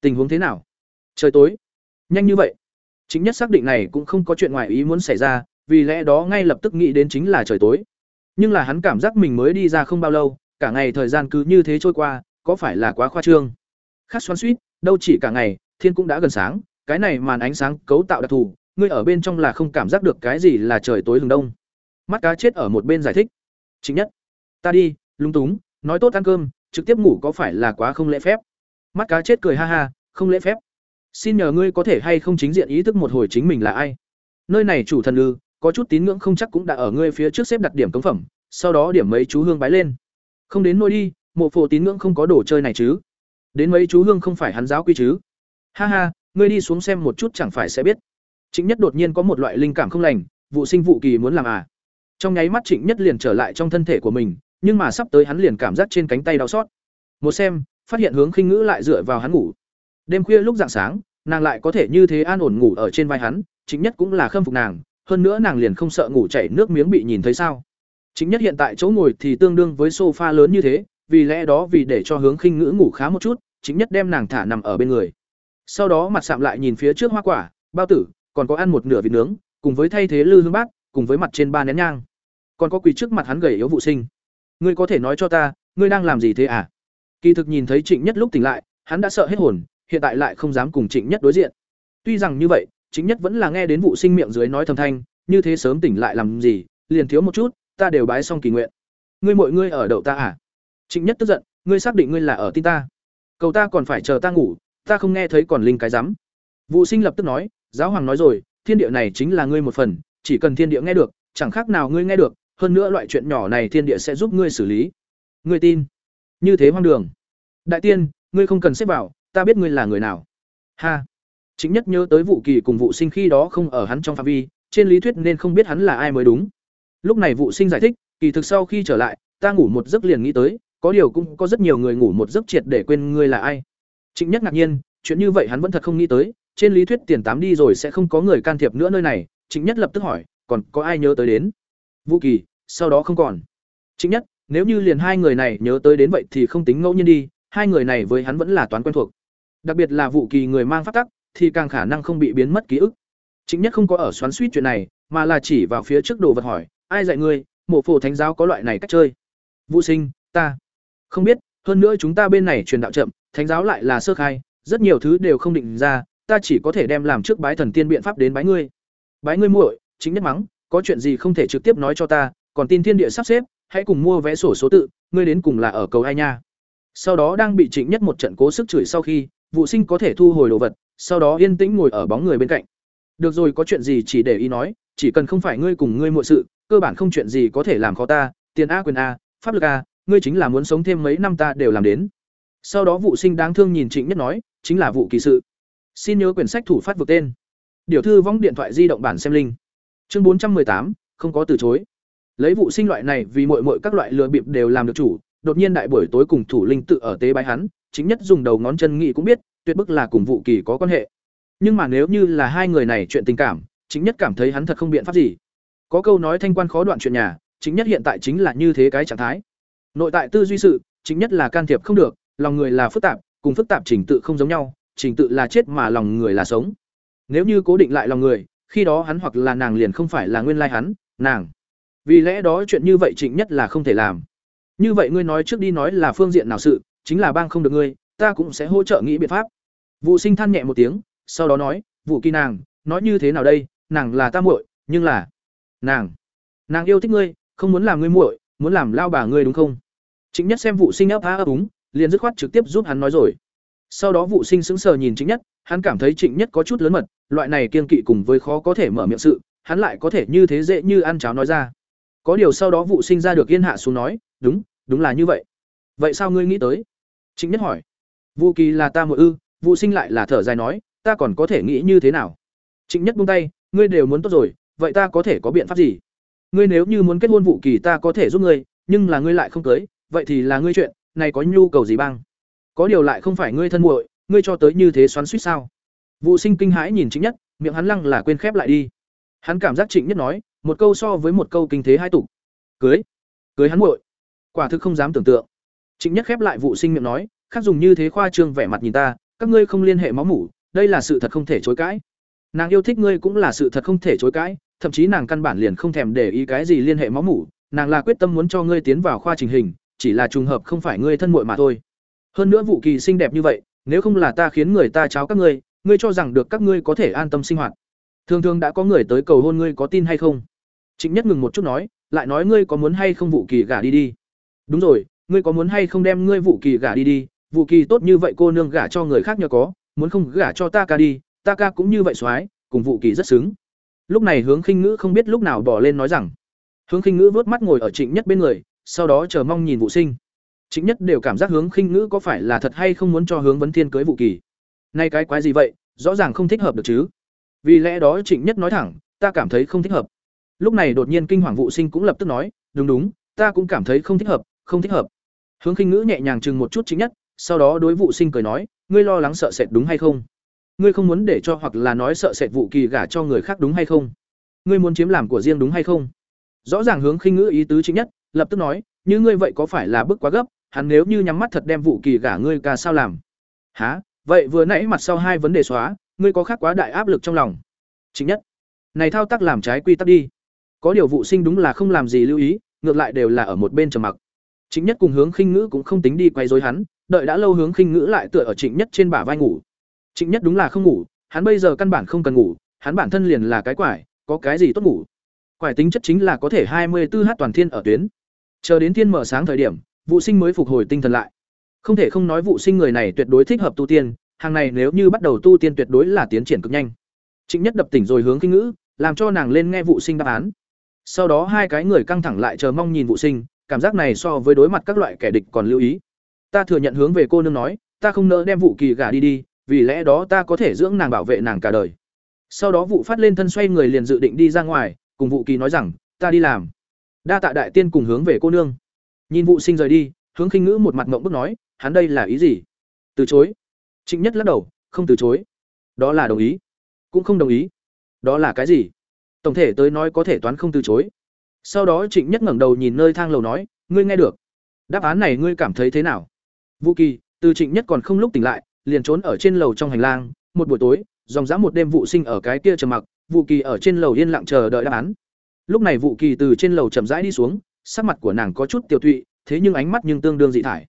tình huống thế nào? Trời tối. Nhanh như vậy. Chính nhất xác định này cũng không có chuyện ngoài ý muốn xảy ra, vì lẽ đó ngay lập tức nghĩ đến chính là trời tối. Nhưng là hắn cảm giác mình mới đi ra không bao lâu, cả ngày thời gian cứ như thế trôi qua, có phải là quá khoa trương? Khát xoắn suýt, đâu chỉ cả ngày, thiên cũng đã gần sáng, cái này màn ánh sáng cấu tạo đặc thù, ngươi ở bên trong là không cảm giác được cái gì là trời tối hừng đông. Mắt cá chết ở một bên giải thích. Chính nhất, ta đi, lung túng, nói tốt ăn cơm, trực tiếp ngủ có phải là quá không lễ phép? Mắt cá chết cười ha ha, không lễ phép. Xin nhờ ngươi có thể hay không chính diện ý thức một hồi chính mình là ai? Nơi này chủ thần ư, có chút tín ngưỡng không chắc cũng đã ở ngươi phía trước xếp đặt điểm cống phẩm, sau đó điểm mấy chú hương bái lên. Không đến nôi đi, mộ phổ tín ngưỡng không có đồ chơi này chứ? Đến mấy chú hương không phải hắn giáo quy chứ? Ha ha, ngươi đi xuống xem một chút chẳng phải sẽ biết. Trịnh Nhất đột nhiên có một loại linh cảm không lành, vụ sinh vụ kỳ muốn làm à. Trong nháy mắt Trịnh Nhất liền trở lại trong thân thể của mình, nhưng mà sắp tới hắn liền cảm giác trên cánh tay đau xót. Một xem, phát hiện hướng khinh ngữ lại dựa vào hắn ngủ. Đêm khuya lúc dạng sáng, nàng lại có thể như thế an ổn ngủ ở trên vai hắn, chính Nhất cũng là khâm phục nàng, hơn nữa nàng liền không sợ ngủ chảy nước miếng bị nhìn thấy sao? Chính Nhất hiện tại chỗ ngồi thì tương đương với sofa lớn như thế, vì lẽ đó vì để cho hướng khinh ngữ ngủ khá một chút, chính Nhất đem nàng thả nằm ở bên người sau đó mặt sạm lại nhìn phía trước hoa quả bao tử còn có ăn một nửa vịt nướng cùng với thay thế lư hương bát cùng với mặt trên ba nén nhang còn có quỳ trước mặt hắn gầy yếu vụ sinh ngươi có thể nói cho ta, ngươi đang làm gì thế à? Kỳ thực nhìn thấy trịnh nhất lúc tỉnh lại, hắn đã sợ hết hồn, hiện tại lại không dám cùng trịnh nhất đối diện. Tuy rằng như vậy, trịnh nhất vẫn là nghe đến vụ sinh miệng dưới nói thầm thanh, như thế sớm tỉnh lại làm gì, liền thiếu một chút, ta đều bái xong kỳ nguyện. Ngươi mọi ngươi ở đậu ta à? Trịnh nhất tức giận, ngươi xác định ngươi là ở tin ta. Cầu ta còn phải chờ ta ngủ, ta không nghe thấy còn linh cái rắm. Vụ sinh lập tức nói, giáo hoàng nói rồi, thiên địa này chính là ngươi một phần, chỉ cần thiên địa nghe được, chẳng khác nào ngươi nghe được hơn nữa loại chuyện nhỏ này thiên địa sẽ giúp ngươi xử lý. Ngươi tin? Như thế hoang đường. Đại tiên, ngươi không cần xếp vào, ta biết ngươi là người nào. Ha. Chính nhất nhớ tới vụ kỳ cùng vụ sinh khi đó không ở hắn trong phạm vi, trên lý thuyết nên không biết hắn là ai mới đúng. Lúc này vụ sinh giải thích, kỳ thực sau khi trở lại, ta ngủ một giấc liền nghĩ tới, có điều cũng có rất nhiều người ngủ một giấc triệt để quên ngươi là ai. Trịnh nhất ngạc nhiên, chuyện như vậy hắn vẫn thật không nghĩ tới, trên lý thuyết tiền tám đi rồi sẽ không có người can thiệp nữa nơi này trịnh nhất lập tức hỏi, còn có ai nhớ tới đến? Vũ kỳ sau đó không còn. Chính nhất, nếu như liền hai người này nhớ tới đến vậy thì không tính ngẫu nhiên đi, hai người này với hắn vẫn là toán quen thuộc. Đặc biệt là vụ kỳ người mang phát tắc, thì càng khả năng không bị biến mất ký ức. Chính nhất không có ở xoắn suýt chuyện này, mà là chỉ vào phía trước đồ vật hỏi, ai dạy ngươi? Mộ phổ thánh giáo có loại này cách chơi? Vũ sinh, ta. Không biết, hơn nữa chúng ta bên này truyền đạo chậm, thánh giáo lại là sơ khai, rất nhiều thứ đều không định ra, ta chỉ có thể đem làm trước bái thần tiên biện pháp đến bái ngươi. Bái ngươi muội? Chính nhất mắng, có chuyện gì không thể trực tiếp nói cho ta còn tin thiên địa sắp xếp, hãy cùng mua vé sổ số tự, ngươi đến cùng là ở cầu ai nha. Sau đó đang bị trịnh nhất một trận cố sức chửi sau khi, vụ sinh có thể thu hồi đồ vật, sau đó yên tĩnh ngồi ở bóng người bên cạnh. Được rồi, có chuyện gì chỉ để ý nói, chỉ cần không phải ngươi cùng ngươi muội sự, cơ bản không chuyện gì có thể làm khó ta, tiền a, quyền a, pháp lực a, ngươi chính là muốn sống thêm mấy năm ta đều làm đến. Sau đó vụ sinh đáng thương nhìn trịnh nhất nói, chính là vụ kỳ sự. Xin nhớ quyển sách thủ phát vực tên. Điều thư vong điện thoại di động bản xem linh chương bốn trăm tám, không có từ chối lấy vụ sinh loại này vì mọi mọi các loại lừa bịp đều làm được chủ, đột nhiên đại buổi tối cùng thủ linh tự ở tế bái hắn, chính nhất dùng đầu ngón chân nghị cũng biết, tuyệt bức là cùng vụ kỳ có quan hệ. Nhưng mà nếu như là hai người này chuyện tình cảm, chính nhất cảm thấy hắn thật không biện pháp gì. Có câu nói thanh quan khó đoạn chuyện nhà, chính nhất hiện tại chính là như thế cái trạng thái. Nội tại tư duy sự, chính nhất là can thiệp không được, lòng người là phức tạp, cùng phức tạp trình tự không giống nhau, trình tự là chết mà lòng người là sống. Nếu như cố định lại lòng người, khi đó hắn hoặc là nàng liền không phải là nguyên lai hắn, nàng vì lẽ đó chuyện như vậy trịnh nhất là không thể làm. Như vậy ngươi nói trước đi nói là phương diện nào sự, chính là bang không được ngươi, ta cũng sẽ hỗ trợ nghĩ biện pháp. Vụ sinh than nhẹ một tiếng, sau đó nói, vụ kỳ nàng, nói như thế nào đây? Nàng là ta muội, nhưng là nàng nàng yêu thích ngươi, không muốn làm ngươi muội, muốn làm lao bà ngươi đúng không? Chính nhất xem vụ sinh ấp á ấp úng, liền dứt khoát trực tiếp giúp hắn nói rồi. Sau đó vụ sinh sững sờ nhìn chính nhất, hắn cảm thấy trịnh nhất có chút lớn mật, loại này kiên kỵ cùng với khó có thể mở miệng sự, hắn lại có thể như thế dễ như ăn cháo nói ra có điều sau đó vụ sinh ra được yên hạ xuống nói, đúng đúng là như vậy. Vậy sao ngươi nghĩ tới? Trịnh nhất hỏi. Vụ kỳ là ta một ư, vụ sinh lại là thở dài nói, ta còn có thể nghĩ như thế nào? Trịnh nhất buông tay, ngươi đều muốn tốt rồi, vậy ta có thể có biện pháp gì? Ngươi nếu như muốn kết hôn vụ kỳ ta có thể giúp ngươi, nhưng là ngươi lại không cưới, vậy thì là ngươi chuyện, này có nhu cầu gì băng có điều lại không phải ngươi thân muội, ngươi cho tới như thế xoắn suýt sao? Vụ sinh kinh hãi nhìn trịnh nhất, miệng hắn lăng là quên khép lại đi. Hắn cảm giác trịnh nhất nói một câu so với một câu kinh thế hai tục. Cưới. Cưới hắn muội. Quả thực không dám tưởng tượng. Trịnh nhất khép lại vụ sinh miệng nói, khác dùng như thế khoa trương vẻ mặt nhìn ta, các ngươi không liên hệ máu mủ, đây là sự thật không thể chối cãi. Nàng yêu thích ngươi cũng là sự thật không thể chối cãi, thậm chí nàng căn bản liền không thèm để ý cái gì liên hệ máu mủ, nàng là quyết tâm muốn cho ngươi tiến vào khoa trình hình, chỉ là trùng hợp không phải ngươi thân muội mà thôi. Hơn nữa vụ kỳ xinh đẹp như vậy, nếu không là ta khiến người ta cháo các ngươi ngươi cho rằng được các ngươi có thể an tâm sinh hoạt. Thường thường đã có người tới cầu hôn ngươi có tin hay không? Trịnh nhất ngừng một chút nói, lại nói ngươi có muốn hay không vụ kỳ gả đi đi? Đúng rồi, ngươi có muốn hay không đem ngươi vụ kỳ gả đi đi? Vụ kỳ tốt như vậy cô nương gả cho người khác nhờ có, muốn không gả cho ta ca đi, ta ca cũng như vậy soái, cùng vụ kỳ rất xứng. Lúc này hướng khinh ngữ không biết lúc nào bỏ lên nói rằng, hướng khinh ngữ vớt mắt ngồi ở trịnh nhất bên người, sau đó chờ mong nhìn vụ sinh. Trịnh nhất đều cảm giác hướng khinh ngữ có phải là thật hay không muốn cho hướng vấn thiên cưới vụ kỳ. Nay cái quái gì vậy, rõ ràng không thích hợp được chứ. Vì lẽ đó trịnh nhất nói thẳng, ta cảm thấy không thích hợp lúc này đột nhiên kinh hoàng vụ sinh cũng lập tức nói, đúng đúng, ta cũng cảm thấy không thích hợp, không thích hợp. Hướng khinh ngữ nhẹ nhàng chừng một chút chính nhất, sau đó đối vụ sinh cười nói, ngươi lo lắng sợ sệt đúng hay không? Ngươi không muốn để cho hoặc là nói sợ sệt vụ kỳ gả cho người khác đúng hay không? Ngươi muốn chiếm làm của riêng đúng hay không? Rõ ràng hướng khinh ngữ ý tứ chính nhất, lập tức nói, như ngươi vậy có phải là bức quá gấp? Hắn nếu như nhắm mắt thật đem vụ kỳ gả ngươi cả sao làm? Há vậy vừa nãy mặt sau hai vấn đề xóa, ngươi có khác quá đại áp lực trong lòng. Chính nhất, này thao tác làm trái quy tắc đi có điều vụ sinh đúng là không làm gì lưu ý, ngược lại đều là ở một bên trầm mặc. Chính nhất cùng hướng khinh ngữ cũng không tính đi quay dối hắn, đợi đã lâu hướng khinh ngữ lại tựa ở trịnh nhất trên bả vai ngủ. Trịnh nhất đúng là không ngủ, hắn bây giờ căn bản không cần ngủ, hắn bản thân liền là cái quải, có cái gì tốt ngủ? Quải tính chất chính là có thể hai mươi 24 h toàn thiên ở tuyến. Chờ đến thiên mở sáng thời điểm, vụ sinh mới phục hồi tinh thần lại. Không thể không nói vụ sinh người này tuyệt đối thích hợp tu tiên, hàng này nếu như bắt đầu tu tiên tuyệt đối là tiến triển cực nhanh. Trịnh nhất đập tỉnh rồi hướng Khinh ngữ, làm cho nàng lên nghe vụ sinh đáp án sau đó hai cái người căng thẳng lại chờ mong nhìn vũ sinh, cảm giác này so với đối mặt các loại kẻ địch còn lưu ý. Ta thừa nhận hướng về cô nương nói, ta không nỡ đem vũ kỳ gả đi đi, vì lẽ đó ta có thể dưỡng nàng bảo vệ nàng cả đời. Sau đó vũ phát lên thân xoay người liền dự định đi ra ngoài, cùng vũ kỳ nói rằng, ta đi làm. Đa tạ đại tiên cùng hướng về cô nương. Nhìn vũ sinh rời đi, hướng khinh ngữ một mặt mộng bức nói, hắn đây là ý gì? Từ chối. Trịnh nhất lắc đầu, không từ chối. Đó là đồng ý. Cũng không đồng ý. Đó là cái gì? Tổng thể tới nói có thể toán không từ chối. Sau đó trịnh nhất ngẩng đầu nhìn nơi thang lầu nói, ngươi nghe được. Đáp án này ngươi cảm thấy thế nào? Vũ kỳ, từ trịnh nhất còn không lúc tỉnh lại, liền trốn ở trên lầu trong hành lang. Một buổi tối, dòng dã một đêm vụ sinh ở cái kia trầm mặc vụ kỳ ở trên lầu yên lặng chờ đợi đáp án. Lúc này vụ kỳ từ trên lầu chậm rãi đi xuống, sắc mặt của nàng có chút tiêu tụy, thế nhưng ánh mắt nhưng tương đương dị thải.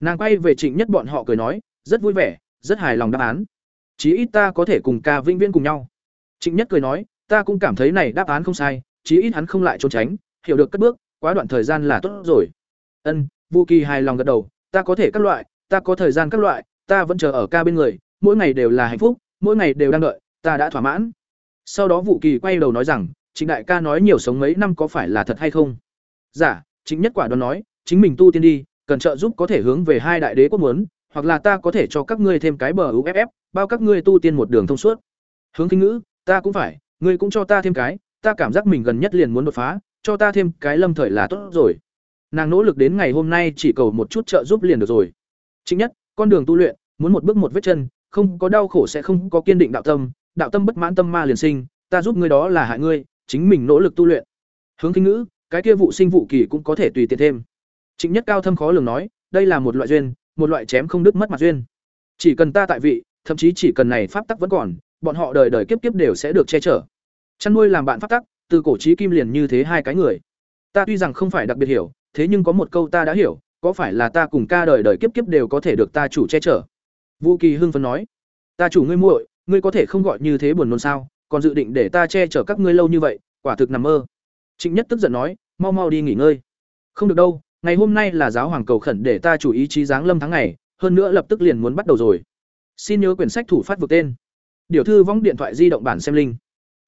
Nàng quay về trịnh nhất bọn họ cười nói, rất vui vẻ, rất hài lòng đáp án. Chí ít ta có thể cùng ca vĩnh viễn cùng nhau. Trịnh nhất cười nói ta cũng cảm thấy này đáp án không sai chí ít hắn không lại trốn tránh hiểu được cất bước quá đoạn thời gian là tốt rồi. Ân vu kỳ hài lòng gật đầu ta có thể các loại ta có thời gian các loại ta vẫn chờ ở ca bên người mỗi ngày đều là hạnh phúc mỗi ngày đều đang đợi ta đã thỏa mãn. Sau đó vụ kỳ quay đầu nói rằng trịnh đại ca nói nhiều sống mấy năm có phải là thật hay không? Giả dạ, chính nhất quả đoán nói chính mình tu tiên đi cần trợ giúp có thể hướng về hai đại đế quốc muốn hoặc là ta có thể cho các ngươi thêm cái bờ uff bao các ngươi tu tiên một đường thông suốt. Hướng kinh ngữ ta cũng phải ngươi cũng cho ta thêm cái, ta cảm giác mình gần nhất liền muốn đột phá, cho ta thêm cái lâm thời là tốt rồi. Nàng nỗ lực đến ngày hôm nay chỉ cầu một chút trợ giúp liền được rồi. Chính nhất, con đường tu luyện, muốn một bước một vết chân, không có đau khổ sẽ không có kiên định đạo tâm đạo tâm bất mãn tâm ma liền sinh, ta giúp ngươi đó là hại ngươi, chính mình nỗ lực tu luyện. Hướng kinh ngữ, cái kia vụ sinh vụ kỳ cũng có thể tùy tiện thêm. Chính nhất cao thâm khó lường nói, đây là một loại duyên, một loại chém không đứt mất mặt duyên. Chỉ cần ta tại vị, thậm chí chỉ cần này pháp tắc vẫn còn bọn họ đời đời kiếp kiếp đều sẽ được che chở. Chăn nuôi làm bạn pháp tắc, từ cổ trí kim liền như thế hai cái người. Ta tuy rằng không phải đặc biệt hiểu, thế nhưng có một câu ta đã hiểu, có phải là ta cùng ca đời đời kiếp kiếp đều có thể được ta chủ che chở? Vũ kỳ hưng phấn nói. Ta chủ ngươi muội, ngươi có thể không gọi như thế buồn nôn sao, còn dự định để ta che chở các ngươi lâu như vậy, quả thực nằm mơ. Trịnh nhất tức giận nói, mau mau đi nghỉ ngơi. Không được đâu, ngày hôm nay là giáo hoàng cầu khẩn để ta chủ ý chí giáng lâm tháng ngày, hơn nữa lập tức liền muốn bắt đầu rồi. Xin nhớ quyển sách thủ phát vực tên điều thư vong điện thoại di động bản xem linh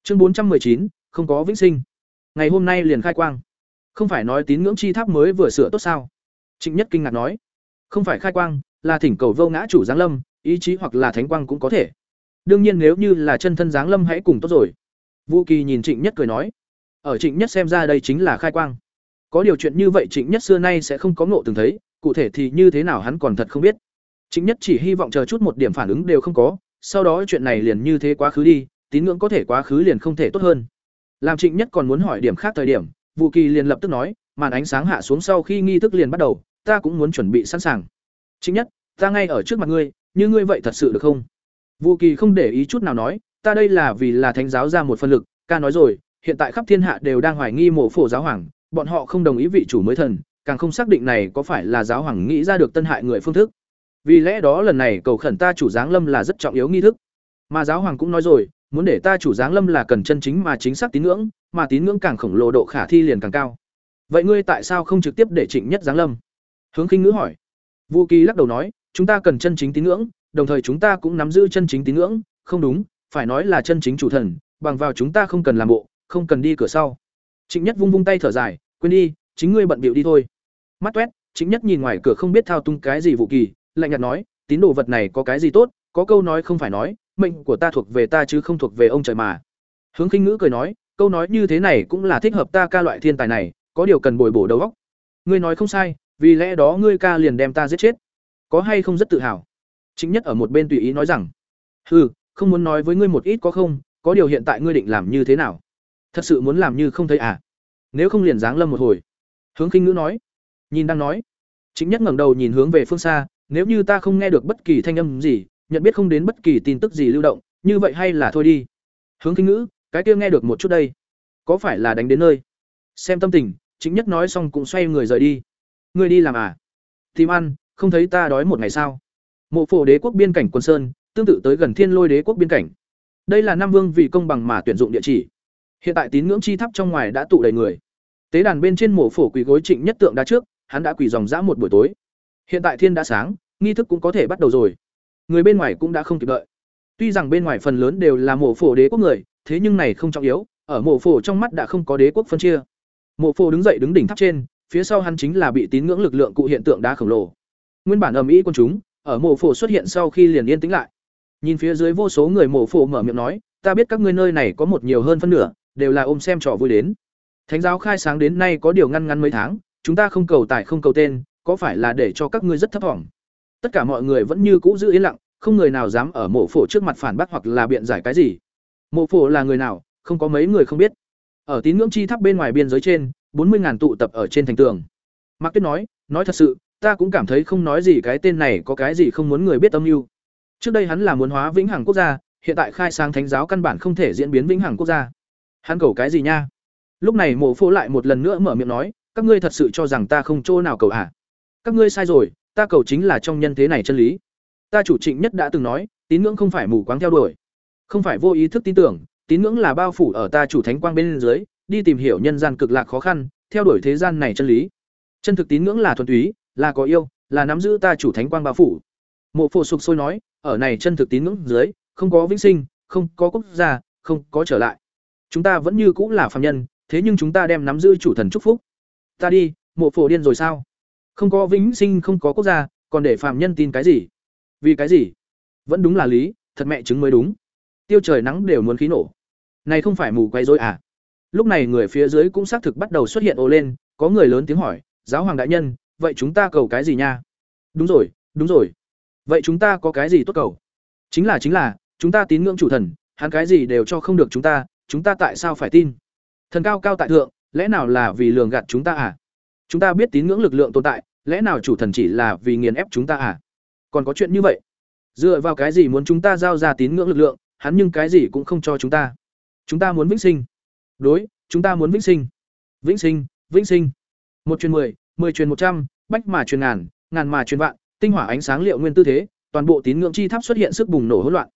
chương bốn trăm chín, không có vĩnh sinh. Ngày hôm nay liền khai quang. Không phải nói tín ngưỡng chi tháp mới vừa sửa tốt sao? Trịnh nhất kinh ngạc nói. Không phải khai quang, là thỉnh cầu vô ngã chủ giáng lâm, ý chí hoặc là thánh quang cũng có thể. Đương nhiên nếu như là chân thân giáng lâm hãy cùng tốt rồi. Vũ kỳ nhìn trịnh nhất cười nói. Ở trịnh nhất xem ra đây chính là khai quang. Có điều chuyện như vậy trịnh nhất xưa nay sẽ không có ngộ từng thấy, cụ thể thì như thế nào hắn còn thật không biết. Trịnh nhất chỉ hy vọng chờ chút một điểm phản ứng đều không có sau đó chuyện này liền như thế quá khứ đi, tín ngưỡng có thể quá khứ liền không thể tốt hơn. Làm trịnh nhất còn muốn hỏi điểm khác thời điểm vụ kỳ liền lập tức nói, màn ánh sáng hạ xuống sau khi nghi thức liền bắt đầu, ta cũng muốn chuẩn bị sẵn sàng. Trịnh nhất, ta ngay ở trước mặt ngươi, như ngươi vậy thật sự được không? Vụ kỳ không để ý chút nào nói, ta đây là vì là thánh giáo ra một phân lực, ca nói rồi, hiện tại khắp thiên hạ đều đang hoài nghi mộ phổ giáo hoàng, bọn họ không đồng ý vị chủ mới thần, càng không xác định này có phải là giáo hoàng nghĩ ra được tân hại người phương thức vì lẽ đó lần này cầu khẩn ta chủ giáng lâm là rất trọng yếu nghi thức. Mà giáo hoàng cũng nói rồi, muốn để ta chủ giáng lâm là cần chân chính mà chính xác tín ngưỡng, mà tín ngưỡng càng khổng lồ độ khả thi liền càng cao. Vậy ngươi tại sao không trực tiếp để trịnh nhất giáng lâm? Hướng khinh ngữ hỏi. Vũ kỳ lắc đầu nói, chúng ta cần chân chính tín ngưỡng, đồng thời chúng ta cũng nắm giữ chân chính tín ngưỡng, không đúng, phải nói là chân chính chủ thần, bằng vào chúng ta không cần làm bộ, không cần đi cửa sau. Trịnh nhất vung vung tay thở dài, quên đi, chính ngươi bận bịu đi thôi. Mắt toét trịnh nhất nhìn ngoài cửa không biết thao tung cái gì vũ kỳ lạnh nhạt nói, tín đồ vật này có cái gì tốt, có câu nói không phải nói, mệnh của ta thuộc về ta chứ không thuộc về ông trời mà. Hướng khinh ngữ cười nói, câu nói như thế này cũng là thích hợp ta ca loại thiên tài này, có điều cần bồi bổ đầu óc. Ngươi nói không sai, vì lẽ đó ngươi ca liền đem ta giết chết. Có hay không rất tự hào? Chính nhất ở một bên tùy ý nói rằng, hừ, không muốn nói với ngươi một ít có không, có điều hiện tại ngươi định làm như thế nào? Thật sự muốn làm như không thấy à? Nếu không liền giáng lâm một hồi. Hướng khinh ngữ nói, nhìn đang nói. Chính nhất ngẩng đầu nhìn hướng về phương xa nếu như ta không nghe được bất kỳ thanh âm gì, nhận biết không đến bất kỳ tin tức gì lưu động, như vậy hay là thôi đi. Hướng kinh ngữ, cái kia nghe được một chút đây. Có phải là đánh đến nơi? Xem tâm tình chính nhất nói xong cũng xoay người rời đi. Ngươi đi làm à? Tìm ăn, không thấy ta đói một ngày sao? Mộ phổ đế quốc biên cảnh quân sơn, tương tự tới gần thiên lôi đế quốc biên cảnh. Đây là nam vương vì công bằng mà tuyển dụng địa chỉ. Hiện tại tín ngưỡng chi tháp trong ngoài đã tụ đầy người. Tế đàn bên trên mộ phổ quỳ gối trịnh nhất tượng đá trước, hắn đã quỳ dòng dã một buổi tối hiện tại thiên đã sáng, nghi thức cũng có thể bắt đầu rồi. Người bên ngoài cũng đã không kịp đợi. Tuy rằng bên ngoài phần lớn đều là mộ phổ đế quốc người, thế nhưng này không trọng yếu, ở mộ phổ trong mắt đã không có đế quốc phân chia. Mộ phổ đứng dậy đứng đỉnh tháp trên, phía sau hắn chính là bị tín ngưỡng lực lượng cụ hiện tượng đá khổng lồ. Nguyên bản ầm ĩ quân chúng, ở mộ phổ xuất hiện sau khi liền yên tĩnh lại. Nhìn phía dưới vô số người mộ phổ mở miệng nói, ta biết các ngươi nơi này có một nhiều hơn phân nửa, đều là ôm xem trò vui đến. Thánh giáo khai sáng đến nay có điều ngăn ngăn mấy tháng, chúng ta không cầu tài không cầu tên có phải là để cho các ngươi rất thấp thỏm tất cả mọi người vẫn như cũ giữ yên lặng, không người nào dám ở mộ phổ trước mặt phản bác hoặc là biện giải cái gì. Mộ phổ là người nào, không có mấy người không biết. Ở tín ngưỡng chi tháp bên ngoài biên giới trên, bốn mươi ngàn tụ tập ở trên thành tường. Mạc tuyết nói nói thật sự, ta cũng cảm thấy không nói gì cái tên này có cái gì không muốn người biết âm mưu. Trước đây hắn là muốn hóa vĩnh hằng quốc gia, hiện tại khai sáng thánh giáo căn bản không thể diễn biến vĩnh hằng quốc gia. Hắn cầu cái gì nha? Lúc này mộ phổ lại một lần nữa mở miệng nói, các ngươi thật sự cho rằng ta không chỗ nào cầu hả? Các ngươi sai rồi, ta cầu chính là trong nhân thế này chân lý. Ta chủ trịnh nhất đã từng nói, tín ngưỡng không phải mù quáng theo đuổi. Không phải vô ý thức tin tưởng, tín ngưỡng là bao phủ ở ta chủ thánh quang bên dưới, đi tìm hiểu nhân gian cực lạc khó khăn, theo đuổi thế gian này chân lý. Chân thực tín ngưỡng là thuần túy, là có yêu, là nắm giữ ta chủ thánh quang bao phủ. Mộ phổ sục sôi nói, ở này chân thực tín ngưỡng dưới, không có vĩnh sinh, không có quốc gia, không có trở lại. Chúng ta vẫn như cũng là phạm nhân, thế nhưng chúng ta đem nắm giữ chủ thần chúc phúc. Ta đi, mộ phổ điên rồi sao? Không có vĩnh sinh không có quốc gia, còn để phạm nhân tin cái gì? Vì cái gì? Vẫn đúng là lý, thật mẹ chứng mới đúng. Tiêu trời nắng đều muốn khí nổ. Này không phải mù quay dối à? Lúc này người phía dưới cũng xác thực bắt đầu xuất hiện ồ lên, có người lớn tiếng hỏi, giáo hoàng đại nhân, vậy chúng ta cầu cái gì nha? Đúng rồi đúng rồi. Vậy chúng ta có cái gì tốt cầu? Chính là chính là, chúng ta tín ngưỡng chủ thần, hắn cái gì đều cho không được chúng ta chúng ta tại sao phải tin? Thần cao cao tại thượng, lẽ nào là vì lường gạt chúng ta à? Chúng ta biết tín ngưỡng lực lượng tồn tại, lẽ nào chủ thần chỉ là vì nghiền ép chúng ta à? Còn có chuyện như vậy. Dựa vào cái gì muốn chúng ta giao ra tín ngưỡng lực lượng, hắn nhưng cái gì cũng không cho chúng ta. Chúng ta muốn vĩnh sinh. Đối, chúng ta muốn vĩnh sinh. Vĩnh sinh vĩnh sinh. Một truyền mười mười truyền một trăm, bách mà truyền ngàn ngàn mà truyền vạn, tinh hỏa ánh sáng liệu nguyên tư thế, toàn bộ tín ngưỡng chi tháp xuất hiện sức bùng nổ hỗn loạn.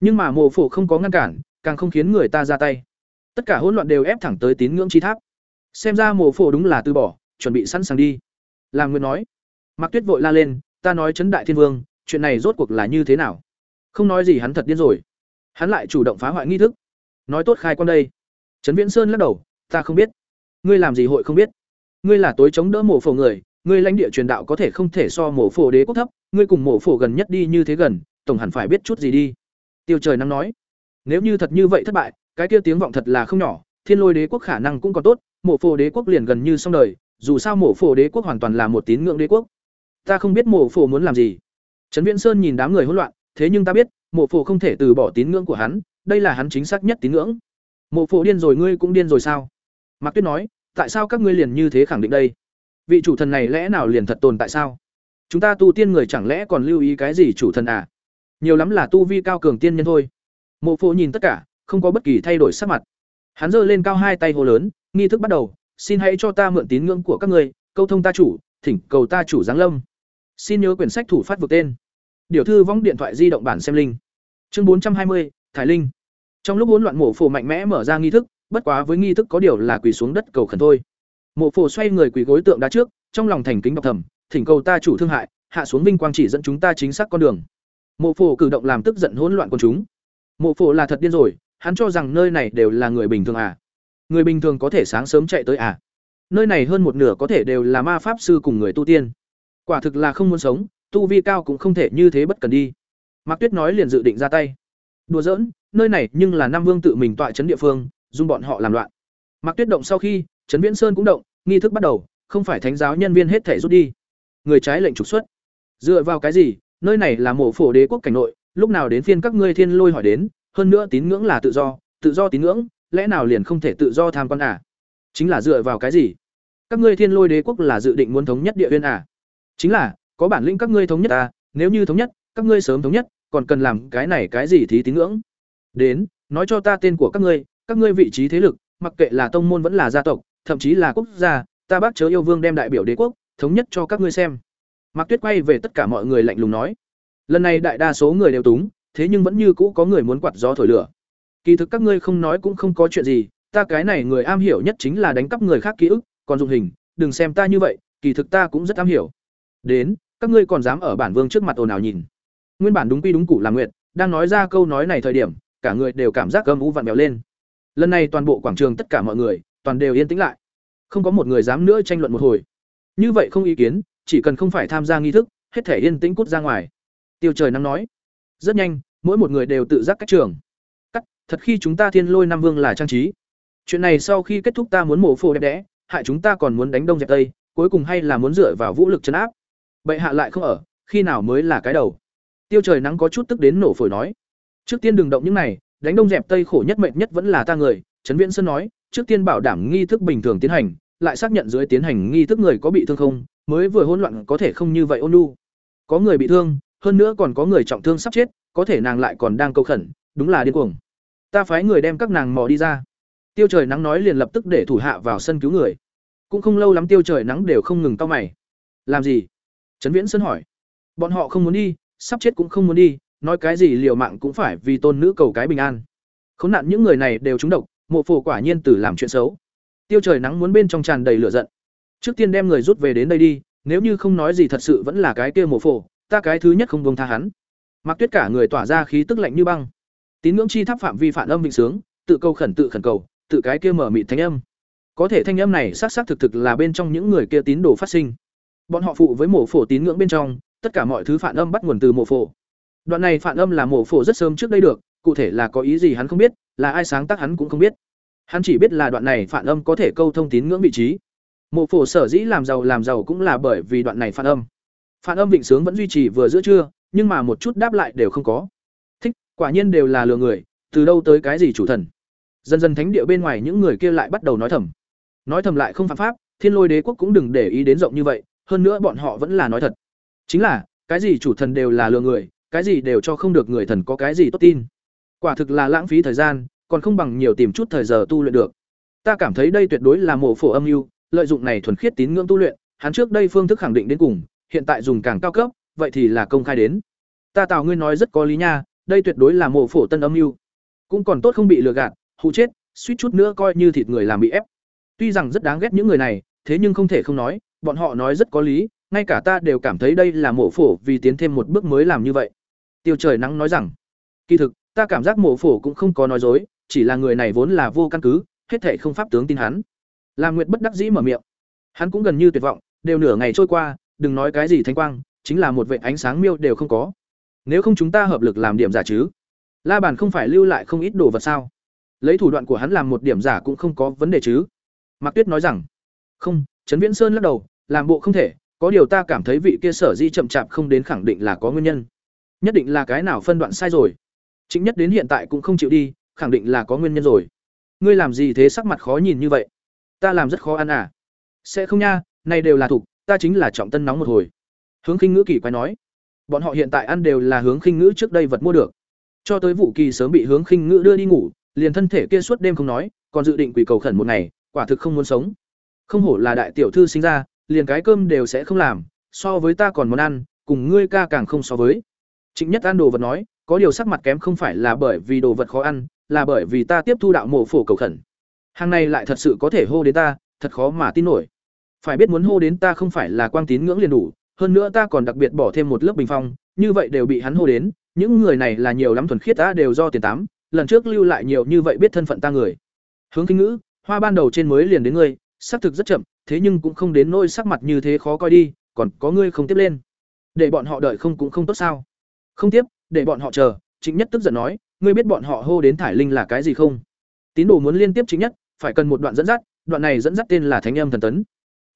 Nhưng mà mộ phổ không có ngăn cản, càng không khiến người ta ra tay. Tất cả hỗn loạn đều ép thẳng tới tín ngưỡng chi tháp. Xem ra mộ phổ đúng là từ bỏ chuẩn bị sẵn sàng đi. Làm nguyên nói. Mặc tuyết vội la lên, ta nói chấn đại thiên vương, chuyện này rốt cuộc là như thế nào? Không nói gì hắn thật điên rồi. Hắn lại chủ động phá hoại nghi thức. Nói tốt khai con đây. Trấn viễn sơn lắc đầu, ta không biết. Ngươi làm gì hội không biết? Ngươi là tối chống đỡ mộ phổ người, ngươi lãnh địa truyền đạo có thể không thể so mộ phổ đế quốc thấp, ngươi cùng mộ phổ gần nhất đi như thế gần, tổng hẳn phải biết chút gì đi. Tiêu trời nắng nói. Nếu như thật như vậy thất bại, cái kia tiếng vọng thật là không nhỏ, thiên lôi đế quốc khả năng cũng còn tốt mộ phổ đế quốc liền gần như xong đời dù sao mộ phổ đế quốc hoàn toàn là một tín ngưỡng đế quốc. Ta không biết mộ phổ muốn làm gì. Trấn viễn sơn nhìn đám người hỗn loạn, thế nhưng ta biết, mộ phổ không thể từ bỏ tín ngưỡng của hắn, đây là hắn chính xác nhất tín ngưỡng. Mộ phổ điên rồi, ngươi cũng điên rồi sao? Mạc tuyết nói, tại sao các ngươi liền như thế khẳng định đây? Vị chủ thần này lẽ nào liền thật tồn tại sao? Chúng ta tu tiên người chẳng lẽ còn lưu ý cái gì chủ thần à? Nhiều lắm là tu vi cao cường tiên nhân thôi. Mộ phổ nhìn tất cả, không có bất kỳ thay đổi sắc mặt. Hắn giơ lên cao hai tay hô lớn, nghi thức bắt đầu xin hãy cho ta mượn tín ngưỡng của các ngươi, câu thông ta chủ, thỉnh cầu ta chủ giáng lâm. Xin nhớ quyển sách thủ phát vực tên. Điều thư vong điện thoại di động bản xem linh. Chương bốn trăm hai mươi Thái linh. Trong lúc hỗn loạn, mộ phổ mạnh mẽ mở ra nghi thức, bất quá với nghi thức có điều là quỳ xuống đất cầu khẩn thôi. Mộ phổ xoay người quỳ gối tượng đá trước, trong lòng thành kính đọc thầm, thỉnh cầu ta chủ thương hại, hạ xuống vinh quang chỉ dẫn chúng ta chính xác con đường. Mộ phổ cử động làm tức giận hỗn loạn con chúng. Mộ phổ là thật điên rồi, hắn cho rằng nơi này đều là người bình thường à? Người bình thường có thể sáng sớm chạy tới à? Nơi này hơn một nửa có thể đều là ma pháp sư cùng người tu tiên. Quả thực là không muốn sống, tu vi cao cũng không thể như thế bất cần đi. Mạc tuyết nói liền dự định ra tay. Đùa giỡn, nơi này nhưng là nam vương tự mình tọa chấn địa phương, dùng bọn họ làm loạn. Mạc tuyết động sau khi, trấn viễn sơn cũng động, nghi thức bắt đầu, không phải thánh giáo nhân viên hết thể rút đi. Người trái lệnh trục xuất. Dựa vào cái gì, nơi này là mộ phổ đế quốc cảnh nội, lúc nào đến phiên các ngươi thiên lôi hỏi đến, hơn nữa tín ngưỡng là tự do tự do tín ngưỡng lẽ nào liền không thể tự do tham quan à chính là dựa vào cái gì các ngươi thiên lôi đế quốc là dự định muốn thống nhất địa nguyên à chính là có bản lĩnh các ngươi thống nhất à nếu như thống nhất các ngươi sớm thống nhất còn cần làm cái này cái gì thí tín ngưỡng đến nói cho ta tên của các ngươi các ngươi vị trí thế lực, mặc kệ là tông môn vẫn là gia tộc, thậm chí là quốc gia, ta bác chớ yêu vương đem đại biểu đế quốc, thống nhất cho các ngươi xem. Mạc Tuyết quay về tất cả mọi người lạnh lùng nói. Lần này đại đa số người đều túng, thế nhưng vẫn như cũ có người muốn quạt gió thổi lửa. Kỳ thực các ngươi không nói cũng không có chuyện gì, ta cái này người am hiểu nhất chính là đánh cắp người khác ký ức, còn dụng hình, đừng xem ta như vậy, kỳ thực ta cũng rất am hiểu. Đến, các ngươi còn dám ở bản vương trước mặt ồn ào nhìn. Nguyên bản đúng quy đúng củ là nguyệt, đang nói ra câu nói này thời điểm, cả người đều cảm giác gầm u vặn vẹo lên. Lần này toàn bộ quảng trường tất cả mọi người, toàn đều yên tĩnh lại. Không có một người dám nữa tranh luận một hồi. Như vậy không ý kiến, chỉ cần không phải tham gia nghi thức, hết thể yên tĩnh cút ra ngoài. Tiêu Trời nắng nói. Rất nhanh, mỗi một người đều tự giác cách trường. Thật khi chúng ta Thiên Lôi Nam Vương là trang trí. Chuyện này sau khi kết thúc ta muốn mổ phô đẹp đẽ, hại chúng ta còn muốn đánh đông dẹp tây, cuối cùng hay là muốn dựa vào vũ lực trấn áp. Bệ hạ lại không ở, khi nào mới là cái đầu? Tiêu Trời nắng có chút tức đến nổ phổi nói. Trước tiên đừng động những này, đánh đông dẹp tây khổ nhất mệnh nhất vẫn là ta người, Trấn Viễn Sơn nói, trước tiên bảo đảm nghi thức bình thường tiến hành, lại xác nhận dưới tiến hành nghi thức người có bị thương không, mới vừa hỗn loạn có thể không như vậy ôn lu Có người bị thương, hơn nữa còn có người trọng thương sắp chết, có thể nàng lại còn đang cầu khẩn, đúng là điên cuồng. Ta phái người đem các nàng mò đi ra. Tiêu Trời nắng nói liền lập tức để thủ hạ vào sân cứu người. Cũng không lâu lắm Tiêu Trời nắng đều không ngừng tao mày. Làm gì? Trấn Viễn Sơn hỏi. Bọn họ không muốn đi, sắp chết cũng không muốn đi, nói cái gì liều mạng cũng phải vì tôn nữ cầu cái bình an. Khốn nạn những người này đều trúng độc, mộ phổ quả nhiên tử làm chuyện xấu. Tiêu Trời nắng muốn bên trong tràn đầy lửa giận. Trước tiên đem người rút về đến đây đi, nếu như không nói gì thật sự vẫn là cái kia mộ phổ, ta cái thứ nhất không buông tha hắn. Mặc Tuyết cả người tỏa ra khí tức lạnh như băng. Tín ngưỡng chi tháp phạm vi phản âm vịnh sướng, tự câu khẩn tự khẩn cầu, tự cái kia mở mịt thanh âm. Có thể thanh âm này xác xác thực thực là bên trong những người kia tín đồ phát sinh. Bọn họ phụ với mộ phổ tín ngưỡng bên trong, tất cả mọi thứ phản âm bắt nguồn từ mộ phổ. Đoạn này phản âm là mộ phổ rất sớm trước đây được, cụ thể là có ý gì hắn không biết, là ai sáng tác hắn cũng không biết. Hắn chỉ biết là đoạn này phản âm có thể câu thông tín ngưỡng vị trí. Mộ phổ sở dĩ làm giàu làm giàu cũng là bởi vì đoạn này phản âm. Phản âm vịnh sướng vẫn duy trì vừa giữa trưa, nhưng mà một chút đáp lại đều không có. Quả nhiên đều là lừa người, từ đâu tới cái gì chủ thần. Dần dần thánh địa bên ngoài những người kia lại bắt đầu nói thầm. Nói thầm lại không phạm pháp, Thiên Lôi Đế quốc cũng đừng để ý đến rộng như vậy, hơn nữa bọn họ vẫn là nói thật. Chính là, cái gì chủ thần đều là lừa người, cái gì đều cho không được người thần có cái gì tốt tin. Quả thực là lãng phí thời gian, còn không bằng nhiều tìm chút thời giờ tu luyện được. Ta cảm thấy đây tuyệt đối là mổ phổ âm mưu, lợi dụng này thuần khiết tín ngưỡng tu luyện, hắn trước đây phương thức khẳng định đến cùng, hiện tại dùng càng cao cấp, vậy thì là công khai đến. Ta Tào ngươi nói rất có lý nha, đây tuyệt đối là mộ phổ tân âm mưu. Cũng còn tốt không bị lừa gạt, hụ chết, suýt chút nữa coi như thịt người làm bị ép. Tuy rằng rất đáng ghét những người này, thế nhưng không thể không nói, bọn họ nói rất có lý, ngay cả ta đều cảm thấy đây là mộ phổ vì tiến thêm một bước mới làm như vậy. Tiêu Trời Nắng nói rằng, kỳ thực, ta cảm giác mộ phổ cũng không có nói dối, chỉ là người này vốn là vô căn cứ, hết thể không pháp tướng tin hắn. Lam Nguyệt bất đắc dĩ mở miệng. Hắn cũng gần như tuyệt vọng, đều nửa ngày trôi qua, đừng nói cái gì thánh quang, chính là một vệt ánh sáng miêu đều không có. Nếu không chúng ta hợp lực làm điểm giả chứ? La Bàn không phải lưu lại không ít đồ vật sao? Lấy thủ đoạn của hắn làm một điểm giả cũng không có vấn đề chứ? Mạc Tuyết nói rằng, không, Trấn Viễn Sơn lắc đầu, làm bộ không thể, có điều ta cảm thấy vị kia sở di chậm chạp không đến khẳng định là có nguyên nhân. Nhất định là cái nào phân đoạn sai rồi. Chính nhất đến hiện tại cũng không chịu đi, khẳng định là có nguyên nhân rồi. Ngươi làm gì thế sắc mặt khó nhìn như vậy? Ta làm rất khó ăn à? Sẽ không nha, này đều là thủ, ta chính là trọng tân nóng một hồi. Hướng Khinh Ngữ kỳ quái nói, bọn họ hiện tại ăn đều là hướng Khinh Ngữ trước đây vật mua được. Cho tới vụ kỳ sớm bị hướng Khinh Ngữ đưa đi ngủ, liền thân thể kia suốt đêm không nói, còn dự định quỷ cầu khẩn một ngày, quả thực không muốn sống. Không hổ là đại tiểu thư sinh ra, liền cái cơm đều sẽ không làm, so với ta còn muốn ăn, cùng ngươi ca càng không so với. Trịnh Nhất ăn đồ vật nói, có điều sắc mặt kém không phải là bởi vì đồ vật khó ăn, là bởi vì ta tiếp thu đạo mộ phổ cầu khẩn. Hàng này lại thật sự có thể hô đến ta, thật khó mà tin nổi. Phải biết muốn hô đến ta không phải là quang tín ngưỡng liền đủ, hơn nữa ta còn đặc biệt bỏ thêm một lớp bình phong, như vậy đều bị hắn hô đến, những người này là nhiều lắm thuần khiết ta đều do tiền tám, lần trước lưu lại nhiều như vậy biết thân phận ta người. Hướng kinh ngữ, hoa ban đầu trên mới liền đến ngươi, sắc thực rất chậm, thế nhưng cũng không đến nỗi sắc mặt như thế khó coi đi, còn có ngươi không tiếp lên. Để bọn họ đợi không cũng không tốt sao? Không tiếp, để bọn họ chờ, Trịnh Nhất tức giận nói, ngươi biết bọn họ hô đến thải linh là cái gì không? Tín đồ muốn liên tiếp Trịnh Nhất, phải cần một đoạn dẫn dắt, đoạn này dẫn dắt tên là Thánh Âm Thần Tấn.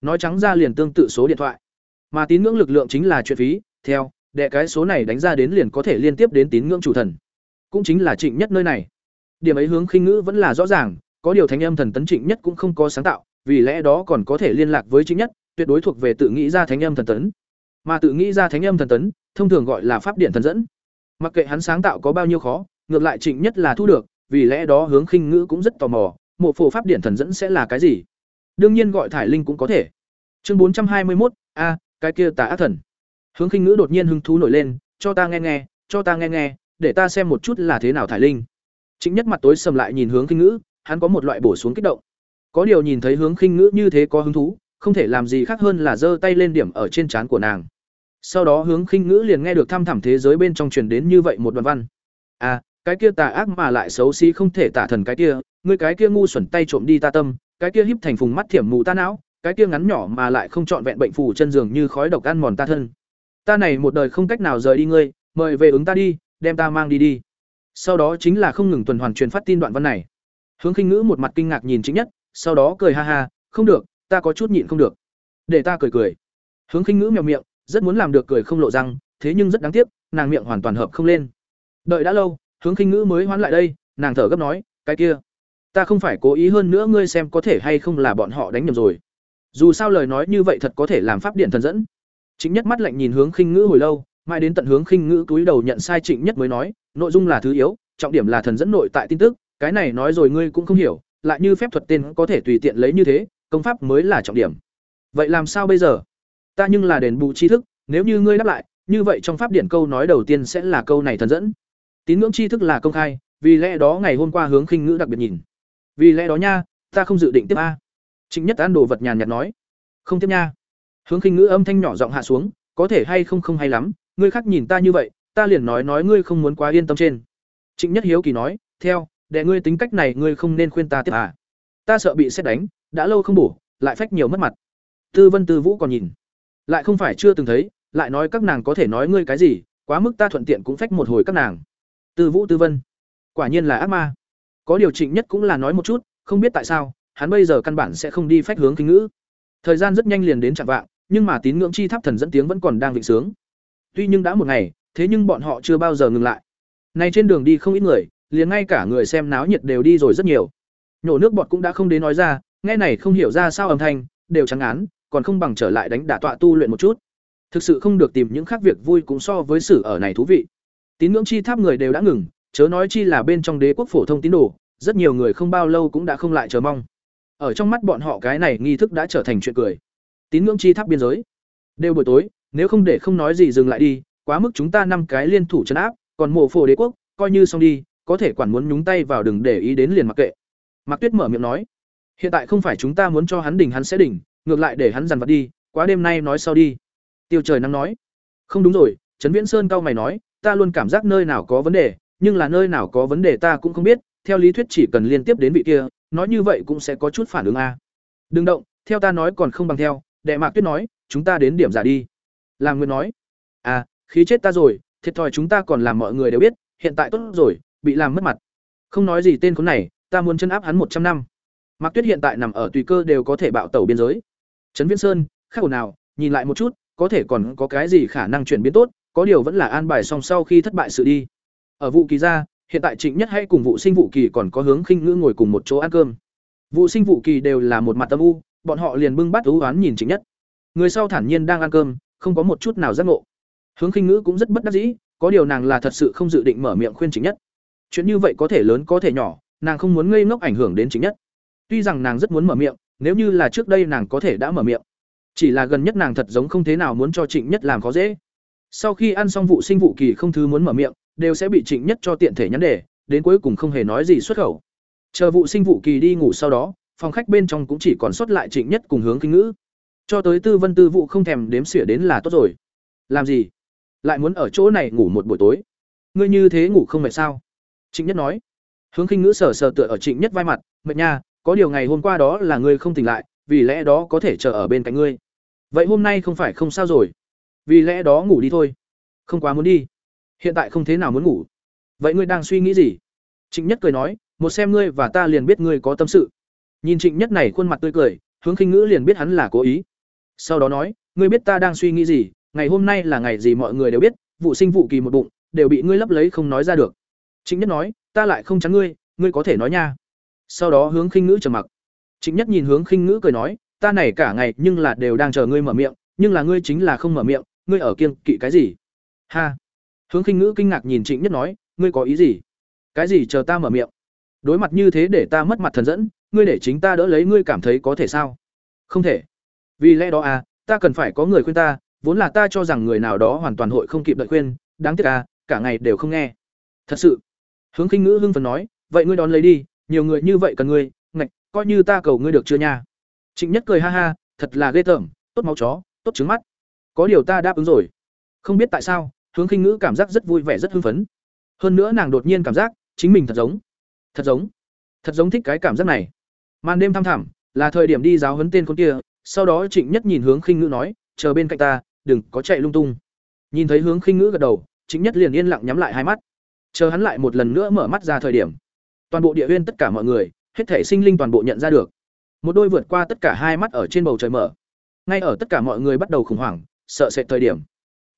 Nói trắng ra liền tương tự số điện thoại. Mà tín ngưỡng lực lượng chính là chuyện phí, theo, đệ cái số này đánh ra đến liền có thể liên tiếp đến tín ngưỡng chủ thần. Cũng chính là Trịnh Nhất nơi này. Điểm ấy hướng khinh ngữ vẫn là rõ ràng, có điều Thánh Âm Thần Tấn Trịnh Nhất cũng không có sáng tạo, vì lẽ đó còn có thể liên lạc với Trịnh Nhất, tuyệt đối thuộc về tự nghĩ ra Thánh Âm Thần Tấn. Mà tự nghĩ ra Thánh Âm Thần Tấn, thông thường gọi là pháp điện thần dẫn. Mặc kệ hắn sáng tạo có bao nhiêu khó, ngược lại Trịnh Nhất là thu được, vì lẽ đó hướng khinh ngữ cũng rất tò mò mộ phổ pháp điển thần dẫn sẽ là cái gì đương nhiên gọi thải linh cũng có thể chương bốn trăm hai mươi một a cái kia tà ác thần. Hướng khinh ngữ đột nhiên hứng thú nổi lên, cho ta nghe nghe, cho ta nghe nghe, để ta xem một chút là thế nào thải linh. Chính nhất mặt tối sầm lại nhìn hướng khinh ngữ, hắn có một loại bổ xuống kích động. Có điều nhìn thấy hướng khinh ngữ như thế có hứng thú, không thể làm gì khác hơn là giơ tay lên điểm ở trên trán của nàng. Sau đó hướng khinh ngữ liền nghe được thăm thẳm thế giới bên trong truyền đến như vậy một đoạn văn. À cái kia tà ác mà lại xấu xí không thể tả thần cái kia, ngươi cái kia ngu xuẩn tay trộm đi ta tâm, cái kia híp thành phùng mắt thiểm mù ta não cái kia ngắn nhỏ mà lại không trọn vẹn bệnh phù chân giường như khói độc ăn mòn ta thân. Ta này một đời không cách nào rời đi ngươi, mời về ứng ta đi, đem ta mang đi đi. Sau đó chính là không ngừng tuần hoàn truyền phát tin đoạn văn này. Hướng khinh ngữ một mặt kinh ngạc nhìn chính nhất, sau đó cười ha ha, không được, ta có chút nhịn không được. Để ta cười cười. Hướng khinh ngữ mèo miệng, rất muốn làm được cười không lộ răng, thế nhưng rất đáng tiếc, nàng miệng hoàn toàn hợp không lên. Đợi đã lâu, hướng khinh ngữ mới hoán lại đây, nàng thở gấp nói, cái kia, ta không phải cố ý hơn nữa ngươi xem có thể hay không là bọn họ đánh nhầm rồi dù sao lời nói như vậy thật có thể làm pháp điện thần dẫn. Chính nhất mắt lạnh nhìn hướng khinh ngữ hồi lâu, mãi đến tận hướng khinh ngữ túi đầu nhận sai trịnh nhất mới nói, nội dung là thứ yếu, trọng điểm là thần dẫn nội tại tin tức, cái này nói rồi ngươi cũng không hiểu, lại như phép thuật tên có thể tùy tiện lấy như thế, công pháp mới là trọng điểm. Vậy làm sao bây giờ? Ta nhưng là đền bù tri thức, nếu như ngươi đáp lại, như vậy trong pháp điển câu nói đầu tiên sẽ là câu này thần dẫn. Tín ngưỡng tri thức là công khai, vì lẽ đó ngày hôm qua hướng khinh ngữ đặc biệt nhìn. Vì lẽ đó nha, ta không dự định tiếp a trịnh nhất An đồ vật nhàn nhạt nói, không tiếp nha. Hướng khinh ngữ âm thanh nhỏ giọng hạ xuống, có thể hay không không hay lắm, ngươi khác nhìn ta như vậy, ta liền nói nói ngươi không muốn quá yên tâm trên. Trịnh nhất hiếu kỳ nói, theo, để ngươi tính cách này ngươi không nên khuyên ta tiếp à. Ta sợ bị xét đánh, đã lâu không bổ, lại phách nhiều mất mặt. Tư vân tư vũ còn nhìn, lại không phải chưa từng thấy, lại nói các nàng có thể nói ngươi cái gì, quá mức ta thuận tiện cũng phách một hồi các nàng. Tư vũ tư vân, quả nhiên là ác ma. Có điều trịnh nhất cũng là nói một chút, không biết tại sao hắn bây giờ căn bản sẽ không đi phách hướng kinh ngữ. Thời gian rất nhanh liền đến chặng vạng, nhưng mà tín ngưỡng chi tháp thần dẫn tiếng vẫn còn đang vịnh sướng. Tuy nhưng đã một ngày, thế nhưng bọn họ chưa bao giờ ngừng lại. Nay trên đường đi không ít người, liền ngay cả người xem náo nhiệt đều đi rồi rất nhiều. Nhổ nước bọt cũng đã không đến nói ra, nghe này không hiểu ra sao âm thanh, đều trắng án, còn không bằng trở lại đánh đả tọa tu luyện một chút. Thực sự không được tìm những khác việc vui cũng so với sử ở này thú vị. Tín ngưỡng chi tháp người đều đã ngừng, chớ nói chi là bên trong đế quốc phổ thông tín đồ, rất nhiều người không bao lâu cũng đã không lại chờ mong ở trong mắt bọn họ cái này nghi thức đã trở thành chuyện cười. Tín ngưỡng chi tháp biên giới. Đều buổi tối, nếu không để không nói gì dừng lại đi, quá mức chúng ta năm cái liên thủ chấn áp, còn mộ phổ đế quốc, coi như xong đi, có thể quản muốn nhúng tay vào đừng để ý đến liền mặc kệ. Mạc tuyết mở miệng nói, hiện tại không phải chúng ta muốn cho hắn đỉnh hắn sẽ đỉnh, ngược lại để hắn dằn vặt đi, quá đêm nay nói sau đi. Tiêu trời nắng nói, không đúng rồi, trấn viễn sơn cao mày nói, ta luôn cảm giác nơi nào có vấn đề, nhưng là nơi nào có vấn đề ta cũng không biết, theo lý thuyết chỉ cần liên tiếp đến vị kia nói như vậy cũng sẽ có chút phản ứng a. Đừng động, theo ta nói còn không bằng theo, đệ mạc tuyết nói, chúng ta đến điểm giả đi. Làm nguyên nói à khí chết ta rồi, thiệt thòi chúng ta còn làm mọi người đều biết, hiện tại tốt rồi, bị làm mất mặt. Không nói gì tên khốn này, ta muốn chân áp hắn một trăm năm. Mạc tuyết hiện tại nằm ở tùy cơ đều có thể bạo tẩu biên giới. Trấn viễn sơn, khác ổn nào nhìn lại một chút, có thể còn có cái gì khả năng chuyển biến tốt, có điều vẫn là an bài song sau khi thất bại sự đi. Ở vụ kỳ ra hiện tại trịnh nhất hay cùng vụ sinh vụ kỳ còn có hướng khinh ngữ ngồi cùng một chỗ ăn cơm. Vụ sinh vụ kỳ đều là một mặt tâm u, bọn họ liền bưng bắt ú oán nhìn trịnh nhất. Người sau thản nhiên đang ăn cơm, không có một chút nào giác ngộ. Hướng khinh ngữ cũng rất bất đắc dĩ, có điều nàng là thật sự không dự định mở miệng khuyên trịnh nhất. Chuyện như vậy có thể lớn có thể nhỏ, nàng không muốn ngây ngốc ảnh hưởng đến trịnh nhất. Tuy rằng nàng rất muốn mở miệng, nếu như là trước đây nàng có thể đã mở miệng. Chỉ là gần nhất nàng thật giống không thế nào muốn cho trịnh nhất làm khó dễ. Sau khi ăn xong vụ sinh vụ kỳ không thứ muốn mở miệng đều sẽ bị trịnh nhất cho tiện thể nhắn đề, đến cuối cùng không hề nói gì xuất khẩu. Chờ vụ sinh vụ kỳ đi ngủ sau đó, phòng khách bên trong cũng chỉ còn sót lại trịnh nhất cùng hướng kinh ngữ. Cho tới tư vân tư vụ không thèm đếm xỉa đến là tốt rồi. Làm gì? Lại muốn ở chỗ này ngủ một buổi tối. Ngươi như thế ngủ không mệt sao? Trịnh nhất nói. Hướng khinh ngữ sờ sờ tựa ở trịnh nhất vai mặt, mệt nha, có điều ngày hôm qua đó là ngươi không tỉnh lại, vì lẽ đó có thể chờ ở bên cạnh ngươi. Vậy hôm nay không phải không sao rồi. Vì lẽ đó ngủ đi thôi. Không quá muốn đi hiện tại không thế nào muốn ngủ. Vậy ngươi đang suy nghĩ gì? Trịnh nhất cười nói, một xem ngươi và ta liền biết ngươi có tâm sự. Nhìn trịnh nhất này khuôn mặt tươi cười, hướng khinh ngữ liền biết hắn là cố ý. Sau đó nói, ngươi biết ta đang suy nghĩ gì? Ngày hôm nay là ngày gì mọi người đều biết, vụ sinh vụ kỳ một bụng, đều bị ngươi lấp lấy không nói ra được. Trịnh nhất nói, ta lại không chắn ngươi ngươi có thể nói nha. Sau đó hướng khinh ngữ trầm mặc. Trịnh nhất nhìn hướng khinh ngữ cười nói, ta này cả ngày nhưng là đều đang chờ ngươi mở miệng, nhưng là ngươi chính là không mở miệng, ngươi ở kiêng kỵ cái gì? Ha! Hướng khinh ngữ kinh ngạc nhìn trịnh nhất nói, ngươi có ý gì? Cái gì chờ ta mở miệng? Đối mặt như thế để ta mất mặt thần dẫn, ngươi để chính ta đỡ lấy ngươi cảm thấy có thể sao? Không thể. Vì lẽ đó à ta cần phải có người khuyên ta, vốn là ta cho rằng người nào đó hoàn toàn hội không kịp đợi khuyên, đáng tiếc à cả ngày đều không nghe. Thật sự? Hướng khinh ngữ hưng phấn nói, vậy ngươi đón lấy đi, nhiều người như vậy cần ngươi, ngạch, coi như ta cầu ngươi được chưa nha? Trịnh nhất cười ha ha, thật là ghê tởm, tốt máu chó, tốt trứng mắt. Có điều ta đáp ứng rồi. Không biết tại sao hướng khinh ngữ cảm giác rất vui vẻ, rất hưng phấn. Hơn nữa nàng đột nhiên cảm giác chính mình thật giống. Thật giống. Thật giống thích cái cảm giác này. Màn đêm thăm thẳm, là thời điểm đi giáo huấn tên con kia, sau đó trịnh nhất nhìn hướng khinh ngữ nói, chờ bên cạnh ta, đừng có chạy lung tung. Nhìn thấy hướng khinh ngữ gật đầu, trịnh nhất liền yên lặng nhắm lại hai mắt. Chờ hắn lại một lần nữa mở mắt ra thời điểm, toàn bộ địa huyên tất cả mọi người, hết thể sinh linh toàn bộ nhận ra được. Một đôi vượt qua tất cả hai mắt ở trên bầu trời mở. Ngay ở tất cả mọi người bắt đầu khủng hoảng, sợ sệt thời điểm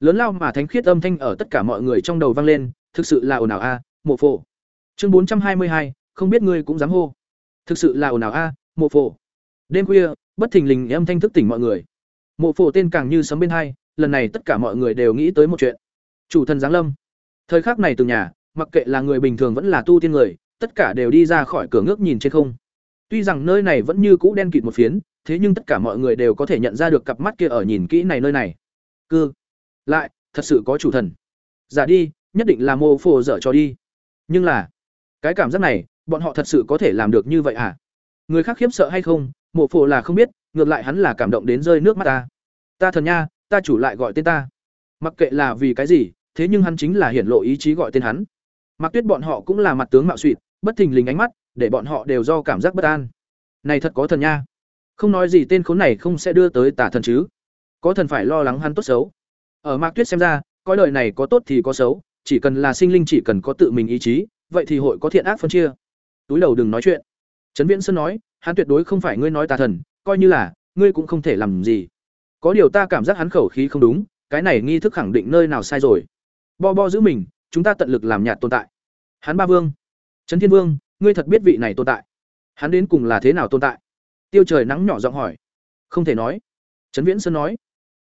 lớn lao mà thánh khiết âm thanh ở tất cả mọi người trong đầu vang lên, thực sự là ồn ào a à, mộ phổ. Chương bốn trăm hai mươi hai, không biết ngươi cũng dám hô. Thực sự là ồn ào a à, mộ phổ. Đêm khuya, bất thình lình âm thanh thức tỉnh mọi người. Mộ phổ tên càng như sấm bên hai, lần này tất cả mọi người đều nghĩ tới một chuyện. Chủ thần giáng lâm. Thời khắc này từ nhà, mặc kệ là người bình thường vẫn là tu tiên người, tất cả đều đi ra khỏi cửa ngước nhìn trên không. Tuy rằng nơi này vẫn như cũ đen kịt một phiến, thế nhưng tất cả mọi người đều có thể nhận ra được cặp mắt kia ở nhìn kỹ này nơi này. Cư lại, thật sự có chủ thần. Giả đi, nhất định là mô phổ dở cho đi. Nhưng là, cái cảm giác này, bọn họ thật sự có thể làm được như vậy à? Người khác khiếp sợ hay không, mộ phổ là không biết, ngược lại hắn là cảm động đến rơi nước mắt ta. Ta thần nha, ta chủ lại gọi tên ta. Mặc kệ là vì cái gì, thế nhưng hắn chính là hiển lộ ý chí gọi tên hắn. Mặc tuyết bọn họ cũng là mặt tướng mạo suỵt bất thình lình ánh mắt, để bọn họ đều do cảm giác bất an. Này thật có thần nha. Không nói gì tên khốn này không sẽ đưa tới tả thần chứ. Có thần phải lo lắng hắn tốt xấu ở mạc tuyết xem ra coi đời này có tốt thì có xấu, chỉ cần là sinh linh chỉ cần có tự mình ý chí, vậy thì hội có thiện ác phân chia. Túi đầu đừng nói chuyện. Trấn viễn sơn nói, hắn tuyệt đối không phải ngươi nói tà thần, coi như là, ngươi cũng không thể làm gì. Có điều ta cảm giác hắn khẩu khí không đúng, cái này nghi thức khẳng định nơi nào sai rồi. Bo bo giữ mình, chúng ta tận lực làm nhạt tồn tại. Hắn ba vương. Trấn thiên vương, ngươi thật biết vị này tồn tại. Hắn đến cùng là thế nào tồn tại? Tiêu trời nắng nhỏ giọng hỏi. Không thể nói. Trấn viễn sơn nói.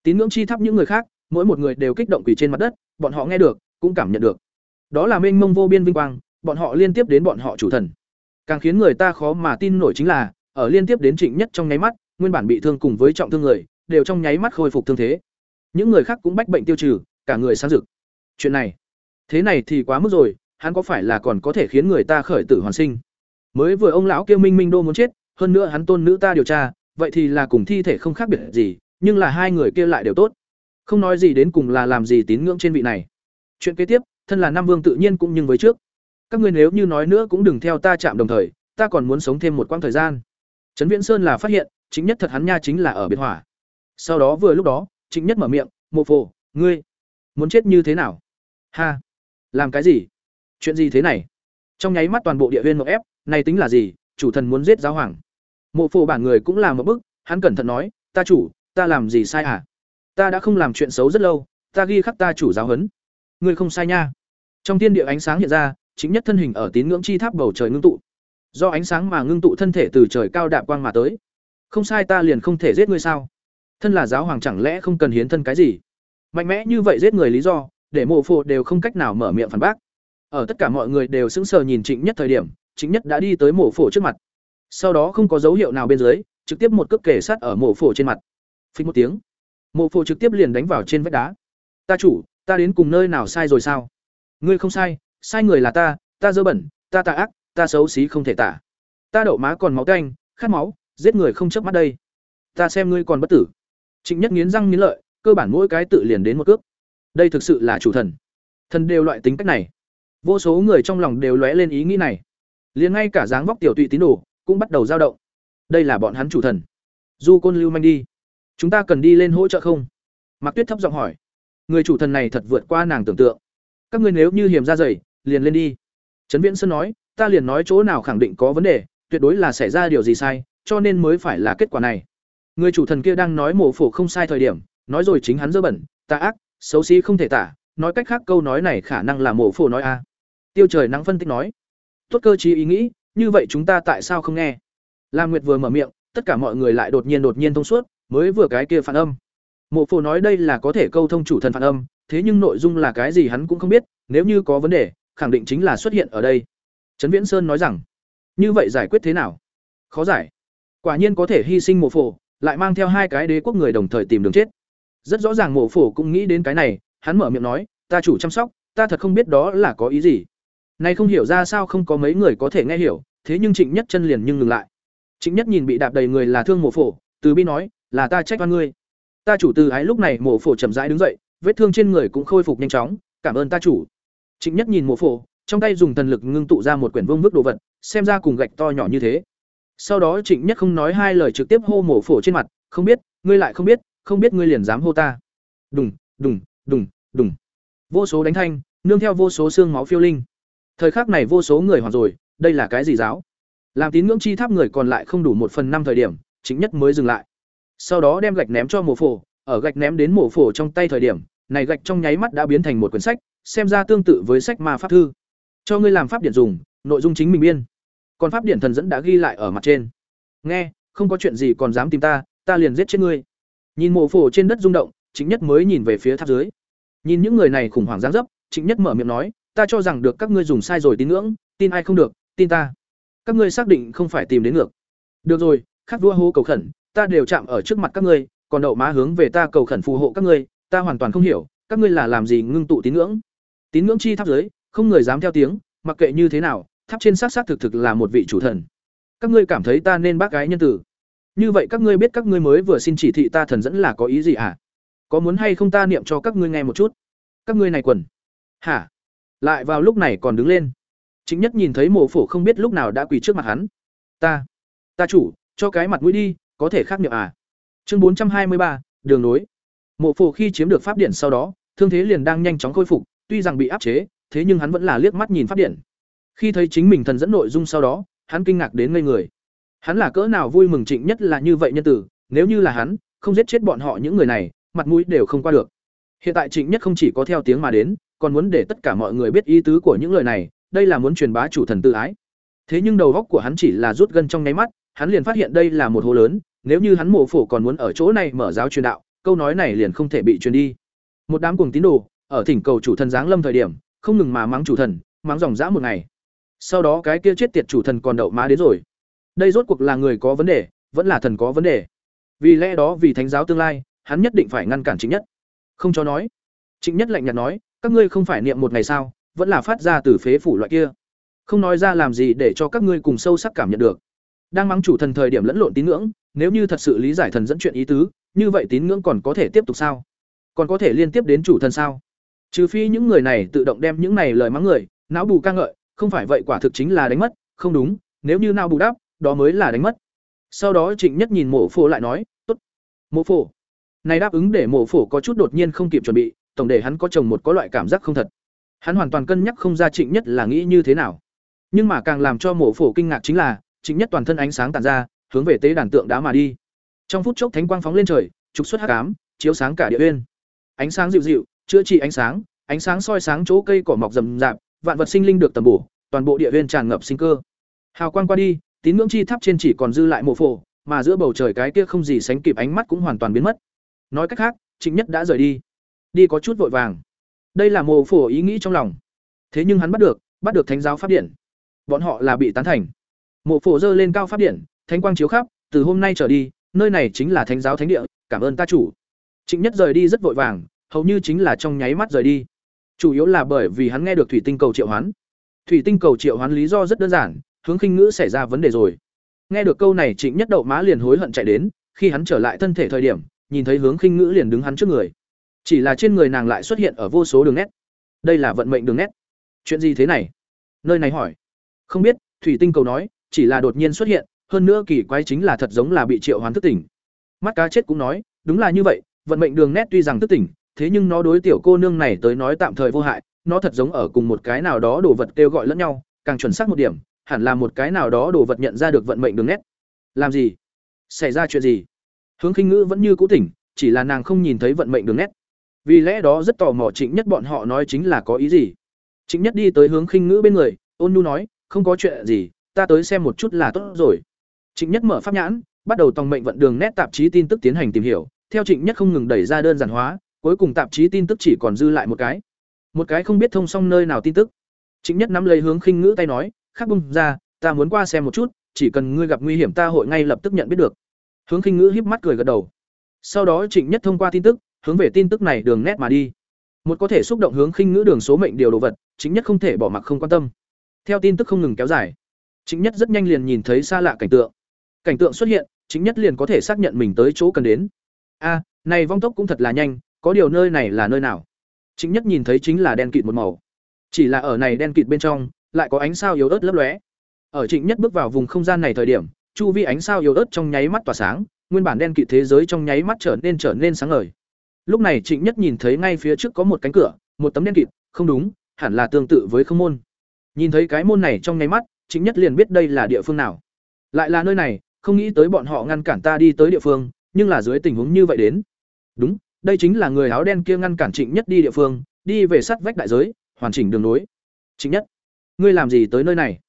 Tín ngưỡng chi thắp những người khác mỗi một người đều kích động quỳ trên mặt đất, bọn họ nghe được, cũng cảm nhận được. Đó là mênh mông vô biên vinh quang, bọn họ liên tiếp đến bọn họ chủ thần. Càng khiến người ta khó mà tin nổi chính là, ở liên tiếp đến trịnh nhất trong nháy mắt, nguyên bản bị thương cùng với trọng thương người, đều trong nháy mắt khôi phục thương thế. Những người khác cũng bách bệnh tiêu trừ, cả người sáng rực. Chuyện này, thế này thì quá mức rồi, hắn có phải là còn có thể khiến người ta khởi tử hoàn sinh? Mới vừa ông lão kêu minh minh đô muốn chết, hơn nữa hắn tôn nữ ta điều tra, vậy thì là cùng thi thể không khác biệt gì, nhưng là hai người kia lại đều tốt không nói gì đến cùng là làm gì tín ngưỡng trên vị này. Chuyện kế tiếp, thân là nam vương tự nhiên cũng nhưng với trước. Các ngươi nếu như nói nữa cũng đừng theo ta chạm đồng thời, ta còn muốn sống thêm một quãng thời gian. Trấn viễn sơn là phát hiện, chính nhất thật hắn nha chính là ở biệt hỏa sau đó vừa lúc đó, chính nhất mở miệng, mộ phổ, ngươi muốn chết như thế nào? Ha, làm cái gì? Chuyện gì thế này? Trong nháy mắt toàn bộ địa viên mộng ép, này tính là gì? Chủ thần muốn giết giáo hoàng. Mộ phổ bản người cũng là một bức, hắn cẩn thận nói, ta chủ, ta làm gì sai à ta đã không làm chuyện xấu rất lâu, ta ghi khắc ta chủ giáo huấn. Ngươi không sai nha. Trong thiên địa ánh sáng hiện ra, chính nhất thân hình ở tín ngưỡng chi tháp bầu trời ngưng tụ. Do ánh sáng mà ngưng tụ thân thể từ trời cao đạp quang mà tới. Không sai ta liền không thể giết ngươi sao? Thân là giáo hoàng chẳng lẽ không cần hiến thân cái gì? Mạnh mẽ như vậy giết người lý do, để mộ phụ đều không cách nào mở miệng phản bác. Ở tất cả mọi người đều sững sờ nhìn trịnh nhất thời điểm, trịnh nhất đã đi tới mộ phổ trước mặt. Sau đó không có dấu hiệu nào bên dưới, trực tiếp một cước kể sát ở mộ phổ trên mặt. Phích một tiếng mộ phổ trực tiếp liền đánh vào trên vách đá. Ta chủ, ta đến cùng nơi nào sai rồi sao? Ngươi không sai sai người là ta ta dơ bẩn, ta tà ác, ta xấu xí không thể tả. Ta đậu má còn máu canh khát máu, giết người không chớp mắt đây. Ta xem ngươi còn bất tử. Trịnh nhất nghiến răng nghiến lợi, cơ bản mỗi cái tự liền đến một cước. Đây thực sự là chủ thần. Thần đều loại tính cách này. Vô số người trong lòng đều lóe lên ý nghĩ này. Liền ngay cả dáng vóc tiểu tụy tín đồ cũng bắt đầu dao động. Đây là bọn hắn chủ thần. Du côn lưu manh đi chúng ta cần đi lên hỗ trợ không? Mạc tuyết thấp giọng hỏi. Người chủ thần này thật vượt qua nàng tưởng tượng. Các ngươi nếu như hiểm ra dày liền lên đi. Trấn viễn sơn nói, ta liền nói chỗ nào khẳng định có vấn đề, tuyệt đối là xảy ra điều gì sai, cho nên mới phải là kết quả này. Người chủ thần kia đang nói mổ phổ không sai thời điểm, nói rồi chính hắn dơ bẩn tà ác, xấu xí không thể tả, nói cách khác câu nói này khả năng là mổ phổ nói a. Tiêu trời nắng phân tích nói, tốt cơ chí ý nghĩ, như vậy chúng ta tại sao không nghe? Lam nguyệt vừa mở miệng, tất cả mọi người lại đột nhiên đột nhiên thông suốt mới vừa cái kia phản âm. Mộ phổ nói đây là có thể câu thông chủ thần phản âm, thế nhưng nội dung là cái gì hắn cũng không biết, nếu như có vấn đề, khẳng định chính là xuất hiện ở đây. Trấn viễn sơn nói rằng, như vậy giải quyết thế nào? Khó giải. Quả nhiên có thể hy sinh mộ phổ, lại mang theo hai cái đế quốc người đồng thời tìm đường chết. Rất rõ ràng mộ phổ cũng nghĩ đến cái này, hắn mở miệng nói, ta chủ chăm sóc, ta thật không biết đó là có ý gì. Này không hiểu ra sao không có mấy người có thể nghe hiểu, thế nhưng trịnh nhất chân liền nhưng ngừng lại. Trịnh nhất nhìn bị đạp đầy người là thương mộ phổ, từ bi nói là ta trách oan ngươi. Ta chủ từ ái lúc này mổ phổ chậm rãi đứng dậy, vết thương trên người cũng khôi phục nhanh chóng, cảm ơn ta chủ. Trịnh nhất nhìn mổ phổ, trong tay dùng thần lực ngưng tụ ra một quyển vương bức đồ vật, xem ra cùng gạch to nhỏ như thế. Sau đó trịnh nhất không nói hai lời trực tiếp hô mổ phổ trên mặt, không biết, ngươi lại không biết không biết ngươi liền dám hô ta. Đùng đùng đùng đùng. Vô số đánh thanh, nương theo vô số xương máu phiêu linh. Thời khắc này vô số người hoảng rồi, đây là cái gì giáo? Làm tín ngưỡng chi tháp người còn lại không đủ một phần năm thời điểm chính nhất mới dừng lại sau đó đem gạch ném cho mộ phổ, ở gạch ném đến mộ phổ trong tay thời điểm, này gạch trong nháy mắt đã biến thành một quyển sách, xem ra tương tự với sách ma pháp thư. Cho ngươi làm pháp điện dùng, nội dung chính mình biên. Còn pháp điện thần dẫn đã ghi lại ở mặt trên. Nghe, không có chuyện gì còn dám tìm ta ta liền giết chết ngươi. Nhìn mộ phổ trên đất rung động chính nhất mới nhìn về phía tháp dưới. Nhìn những người này khủng hoảng giáng dấp chính nhất mở miệng nói, ta cho rằng được các ngươi dùng sai rồi tín ngưỡng, tin ai không được, tin ta. Các ngươi xác định không phải tìm đến ngược. Được rồi, khắc vua hô cầu khẩn ta đều chạm ở trước mặt các ngươi, còn đậu má hướng về ta cầu khẩn phù hộ các ngươi, ta hoàn toàn không hiểu, các ngươi là làm gì ngưng tụ tín ngưỡng. Tín ngưỡng chi tháp dưới không người dám theo tiếng, mặc kệ như thế nào, tháp trên xác xác thực thực là một vị chủ thần. Các ngươi cảm thấy ta nên bác gái nhân tử. Như vậy các ngươi biết các ngươi mới vừa xin chỉ thị ta thần dẫn là có ý gì à? Có muốn hay không ta niệm cho các ngươi nghe một chút? Các ngươi này quần. Hả? Lại vào lúc này còn đứng lên. Chính nhất nhìn thấy mộ phổ không biết lúc nào đã quỳ trước mặt hắn. Ta. Ta chủ, cho cái mặt mũi đi có thể khác niệm à. Chương bốn trăm hai mươi ba, đường nối. Mộ phổ khi chiếm được pháp điện sau đó, thương thế liền đang nhanh chóng khôi phục, tuy rằng bị áp chế, thế nhưng hắn vẫn là liếc mắt nhìn pháp điện. Khi thấy chính mình thần dẫn nội dung sau đó, hắn kinh ngạc đến ngây người. Hắn là cỡ nào vui mừng trịnh nhất là như vậy nhân tử, nếu như là hắn, không giết chết bọn họ những người này, mặt mũi đều không qua được. Hiện tại trịnh nhất không chỉ có theo tiếng mà đến, còn muốn để tất cả mọi người biết ý tứ của những lời này, đây là muốn truyền bá chủ thần tự ái. Thế nhưng đầu góc của hắn chỉ là rút gân trong nháy mắt hắn liền phát hiện đây là một hố lớn, nếu như hắn mộ phổ còn muốn ở chỗ này mở giáo truyền đạo, câu nói này liền không thể bị truyền đi. Một đám cuồng tín đồ, ở thỉnh cầu chủ thần giáng lâm thời điểm, không ngừng mà mắng chủ thần, mắng dòng dã một ngày. Sau đó cái kia chết tiệt chủ thần còn đậu má đến rồi. Đây rốt cuộc là người có vấn đề, vẫn là thần có vấn đề. Vì lẽ đó vì thánh giáo tương lai, hắn nhất định phải ngăn cản chính nhất. Không cho nói. Chính nhất lạnh nhạt nói, các ngươi không phải niệm một ngày sao, vẫn là phát ra từ phế phủ loại kia. Không nói ra làm gì để cho các ngươi cùng sâu sắc cảm nhận được đang mắng chủ thần thời điểm lẫn lộn tín ngưỡng, nếu như thật sự lý giải thần dẫn chuyện ý tứ, như vậy tín ngưỡng còn có thể tiếp tục sao? Còn có thể liên tiếp đến chủ thần sao? Trừ phi những người này tự động đem những này lời mắng người, não bù ca ngợi, không phải vậy quả thực chính là đánh mất, không đúng, nếu như não bù đáp, đó mới là đánh mất. Sau đó trịnh nhất nhìn mộ phổ lại nói, tốt, mộ phổ. Này đáp ứng để mộ phổ có chút đột nhiên không kịp chuẩn bị, tổng để hắn có chồng một có loại cảm giác không thật. Hắn hoàn toàn cân nhắc không ra trịnh nhất là nghĩ như thế nào. Nhưng mà càng làm cho mộ phổ kinh ngạc chính là chính nhất toàn thân ánh sáng tàn ra hướng về tế đàn tượng đá mà đi. Trong phút chốc thánh quang phóng lên trời trục xuất hắc ám chiếu sáng cả địa uyên. Ánh sáng dịu dịu chữa trị ánh sáng ánh sáng soi sáng chỗ cây cỏ mọc rậm rạp vạn vật sinh linh được tầm bổ toàn bộ địa uyên tràn ngập sinh cơ. Hào quang qua đi tín ngưỡng chi tháp trên chỉ còn dư lại mộ phổ mà giữa bầu trời cái kia không gì sánh kịp ánh mắt cũng hoàn toàn biến mất. Nói cách khác trịnh nhất đã rời đi. Đi có chút vội vàng. Đây là mộ phổ ý nghĩ trong lòng. Thế nhưng hắn bắt được bắt được thánh giáo pháp điển, bọn họ là bị tán thành mộ phổ dơ lên cao pháp điện thánh quang chiếu khắp, từ hôm nay trở đi, nơi này chính là thánh giáo thánh địa, cảm ơn ta chủ. Trịnh nhất rời đi rất vội vàng, hầu như chính là trong nháy mắt rời đi. Chủ yếu là bởi vì hắn nghe được thủy tinh cầu triệu hoán. Thủy tinh cầu triệu hoán lý do rất đơn giản, hướng khinh ngữ xảy ra vấn đề rồi. Nghe được câu này, trịnh nhất đậu má liền hối hận chạy đến, khi hắn trở lại thân thể thời điểm, nhìn thấy hướng khinh ngữ liền đứng hắn trước người. Chỉ là trên người nàng lại xuất hiện ở vô số đường nét. Đây là vận mệnh đường nét. Chuyện gì thế này? Nơi này hỏi. Không biết, thủy tinh cầu nói chỉ là đột nhiên xuất hiện, hơn nữa kỳ quái chính là thật giống là bị triệu hoán thức tỉnh. Mắt cá chết cũng nói, đúng là như vậy, vận mệnh đường nét tuy rằng thức tỉnh, thế nhưng nó đối tiểu cô nương này tới nói tạm thời vô hại, nó thật giống ở cùng một cái nào đó đồ vật kêu gọi lẫn nhau, càng chuẩn xác một điểm, hẳn là một cái nào đó đồ vật nhận ra được vận mệnh đường nét. Làm gì? Xảy ra chuyện gì? Hướng khinh ngữ vẫn như cũ tỉnh, chỉ là nàng không nhìn thấy vận mệnh đường nét. Vì lẽ đó rất tò mò trịnh nhất bọn họ nói chính là có ý gì. Trịnh nhất đi tới hướng khinh ngữ bên người, ôn nhu nói, không có chuyện gì ta tới xem một chút là tốt rồi. Trịnh nhất mở pháp nhãn, bắt đầu tòng mệnh vận đường nét tạp chí tin tức tiến hành tìm hiểu. Theo trịnh nhất không ngừng đẩy ra đơn giản hóa, cuối cùng tạp chí tin tức chỉ còn dư lại một cái. Một cái không biết thông xong nơi nào tin tức. Trịnh nhất nắm lấy hướng khinh ngữ tay nói, khắc bung ra, ta muốn qua xem một chút, chỉ cần ngươi gặp nguy hiểm ta hội ngay lập tức nhận biết được. Hướng khinh ngữ híp mắt cười gật đầu. Sau đó trịnh nhất thông qua tin tức, hướng về tin tức này đường nét mà đi. Một có thể xúc động hướng khinh ngữ đường số mệnh điều đồ vật chính nhất không thể bỏ mặc không quan tâm. Theo tin tức không ngừng kéo dài chính nhất rất nhanh liền nhìn thấy xa lạ cảnh tượng. Cảnh tượng xuất hiện, chính nhất liền có thể xác nhận mình tới chỗ cần đến. A, này vong tốc cũng thật là nhanh, có điều nơi này là nơi nào? Chính nhất nhìn thấy chính là đen kịt một màu. Chỉ là ở này đen kịt bên trong, lại có ánh sao yếu ớt lấp lóe. Ở trịnh nhất bước vào vùng không gian này thời điểm, chu vi ánh sao yếu ớt trong nháy mắt tỏa sáng, nguyên bản đen kịt thế giới trong nháy mắt trở nên trở nên sáng ngời. Lúc này trịnh nhất nhìn thấy ngay phía trước có một cánh cửa, một tấm đen kịt, không đúng, hẳn là tương tự với không môn. Nhìn thấy cái môn này trong nháy mắt Chính nhất liền biết đây là địa phương nào. Lại là nơi này, không nghĩ tới bọn họ ngăn cản ta đi tới địa phương, nhưng là dưới tình huống như vậy đến. Đúng, đây chính là người áo đen kia ngăn cản trịnh nhất đi địa phương, đi về sắt vách đại giới, hoàn chỉnh đường nối. Trịnh nhất, ngươi làm gì tới nơi này?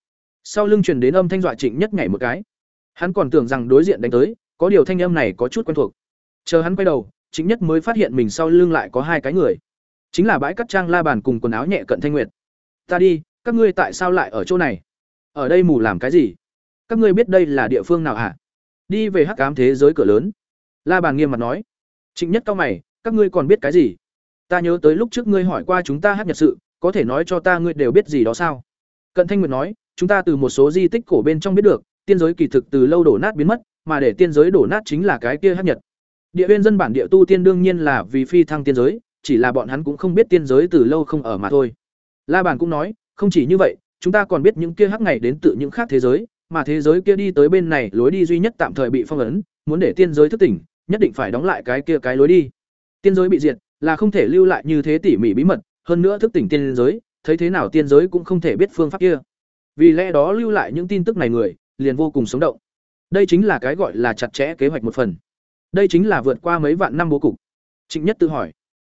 Sau lưng truyền đến âm thanh dọa trịnh nhất nhảy một cái. Hắn còn tưởng rằng đối diện đánh tới, có điều thanh âm này có chút quen thuộc. Chờ hắn quay đầu, trịnh nhất mới phát hiện mình sau lưng lại có hai cái người. Chính là bãi cắt trang la bàn cùng quần áo nhẹ cận thanh nguyệt. Ta đi, các ngươi tại sao lại ở chỗ này? Ở đây mù làm cái gì? Các ngươi biết đây là địa phương nào hả? Đi về hắc cám thế giới cửa lớn. La bàn nghiêm mặt nói. Trịnh nhất cao mày, các ngươi còn biết cái gì? Ta nhớ tới lúc trước ngươi hỏi qua chúng ta hát nhật sự, có thể nói cho ta ngươi đều biết gì đó sao? Cận thanh nguyệt nói, chúng ta từ một số di tích cổ bên trong biết được, tiên giới kỳ thực từ lâu đổ nát biến mất, mà để tiên giới đổ nát chính là cái kia hát nhật địa viên dân bản địa tu tiên đương nhiên là vì phi thăng tiên giới, chỉ là bọn hắn cũng không biết tiên giới từ lâu không ở mà thôi. La bàn cũng nói, không chỉ như vậy chúng ta còn biết những kia hắc ngày đến từ những khác thế giới, mà thế giới kia đi tới bên này, lối đi duy nhất tạm thời bị phong ấn, muốn để tiên giới thức tỉnh, nhất định phải đóng lại cái kia cái lối đi. Tiên giới bị diệt, là không thể lưu lại như thế tỉ mỉ bí mật, hơn nữa thức tỉnh tiên giới, thấy thế nào tiên giới cũng không thể biết phương pháp kia. Vì lẽ đó lưu lại những tin tức này người, liền vô cùng sống động. Đây chính là cái gọi là chặt chẽ kế hoạch một phần. Đây chính là vượt qua mấy vạn năm bố cục. Trịnh nhất tự hỏi,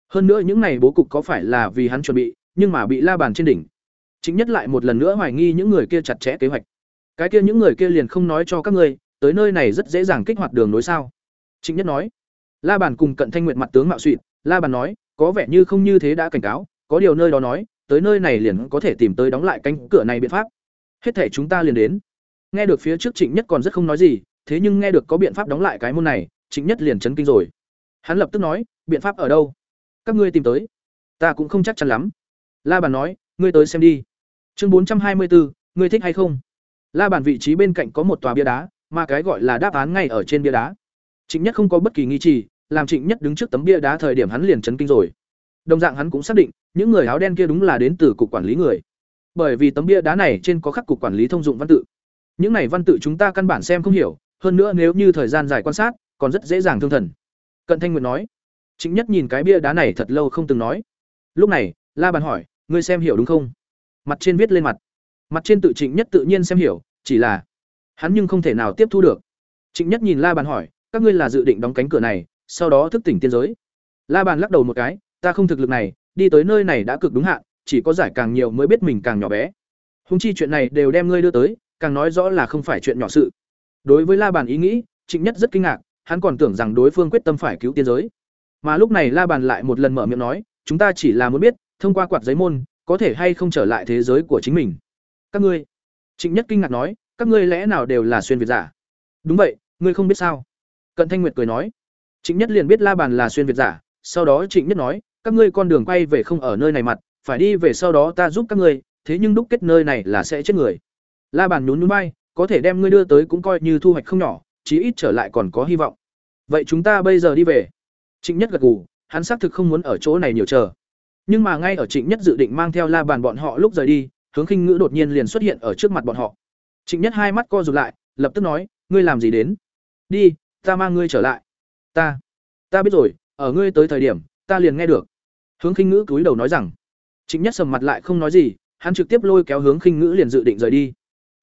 hơn nữa những này bố cục có phải là vì hắn chuẩn bị, nhưng mà bị la bàn trên đỉnh chính nhất lại một lần nữa hoài nghi những người kia chặt chẽ kế hoạch. Cái kia những người kia liền không nói cho các ngươi, tới nơi này rất dễ dàng kích hoạt đường nối sao? Chính nhất nói. La bàn cùng cận thanh nguyện mặt tướng mạo suy la bàn nói, có vẻ như không như thế đã cảnh cáo, có điều nơi đó nói, tới nơi này liền có thể tìm tới đóng lại cánh cửa này biện pháp. Hết thể chúng ta liền đến. Nghe được phía trước trịnh nhất còn rất không nói gì, thế nhưng nghe được có biện pháp đóng lại cái môn này, trịnh nhất liền chấn kinh rồi. Hắn lập tức nói, biện pháp ở đâu? Các ngươi tìm tới. Ta cũng không chắc chắn lắm. La bàn nói, ngươi tới xem đi chương bốn trăm hai mươi bốn ngươi thích hay không? La bàn vị trí bên cạnh có một tòa bia đá, mà cái gọi là đáp án ngay ở trên bia đá. Trịnh nhất không có bất kỳ nghi trì, làm trịnh nhất đứng trước tấm bia đá thời điểm hắn liền chấn kinh rồi. Đồng dạng hắn cũng xác định, những người áo đen kia đúng là đến từ cục quản lý người. Bởi vì tấm bia đá này trên có khắc cục quản lý thông dụng văn tự. Những này văn tự chúng ta căn bản xem không hiểu, hơn nữa nếu như thời gian dài quan sát, còn rất dễ dàng thương thần. Cận thanh nguyệt nói. Chính nhất nhìn cái bia đá này thật lâu không từng nói. Lúc này, la bàn hỏi, ngươi xem hiểu đúng không? Mặt trên viết lên mặt. Mặt trên tự trịnh nhất tự nhiên xem hiểu, chỉ là hắn nhưng không thể nào tiếp thu được. Trịnh nhất nhìn la bàn hỏi, các ngươi là dự định đóng cánh cửa này, sau đó thức tỉnh tiên giới? La bàn lắc đầu một cái, ta không thực lực này, đi tới nơi này đã cực đúng hạn, chỉ có giải càng nhiều mới biết mình càng nhỏ bé. Húng chi chuyện này đều đem ngươi đưa tới, càng nói rõ là không phải chuyện nhỏ sự. Đối với la bàn ý nghĩ, trịnh nhất rất kinh ngạc, hắn còn tưởng rằng đối phương quyết tâm phải cứu tiên giới. Mà lúc này la bàn lại một lần mở miệng nói, chúng ta chỉ là muốn biết, thông qua quạt giấy môn có thể hay không trở lại thế giới của chính mình? Các ngươi. Trịnh nhất kinh ngạc nói, các ngươi lẽ nào đều là xuyên việt giả? Đúng vậy, ngươi không biết sao? Cận thanh nguyệt cười nói, trịnh nhất liền biết la bàn là xuyên việt giả, sau đó trịnh nhất nói, các ngươi con đường quay về không ở nơi này mặt, phải đi về sau đó ta giúp các ngươi, thế nhưng đúc kết nơi này là sẽ chết người. La bàn nhún nhún bay có thể đem ngươi đưa tới cũng coi như thu hoạch không nhỏ, chí ít trở lại còn có hy vọng. Vậy chúng ta bây giờ đi về. Trịnh nhất gật gù, hắn xác thực không muốn ở chỗ này nhiều chờ nhưng mà ngay ở trịnh nhất dự định mang theo la bàn bọn họ lúc rời đi, hướng khinh ngữ đột nhiên liền xuất hiện ở trước mặt bọn họ. Trịnh nhất hai mắt co rụt lại, lập tức nói, ngươi làm gì đến? Đi, ta mang ngươi trở lại. Ta ta biết rồi, ở ngươi tới thời điểm, ta liền nghe được. Hướng khinh ngữ cúi đầu nói rằng. Trịnh nhất sầm mặt lại không nói gì, hắn trực tiếp lôi kéo hướng khinh ngữ liền dự định rời đi.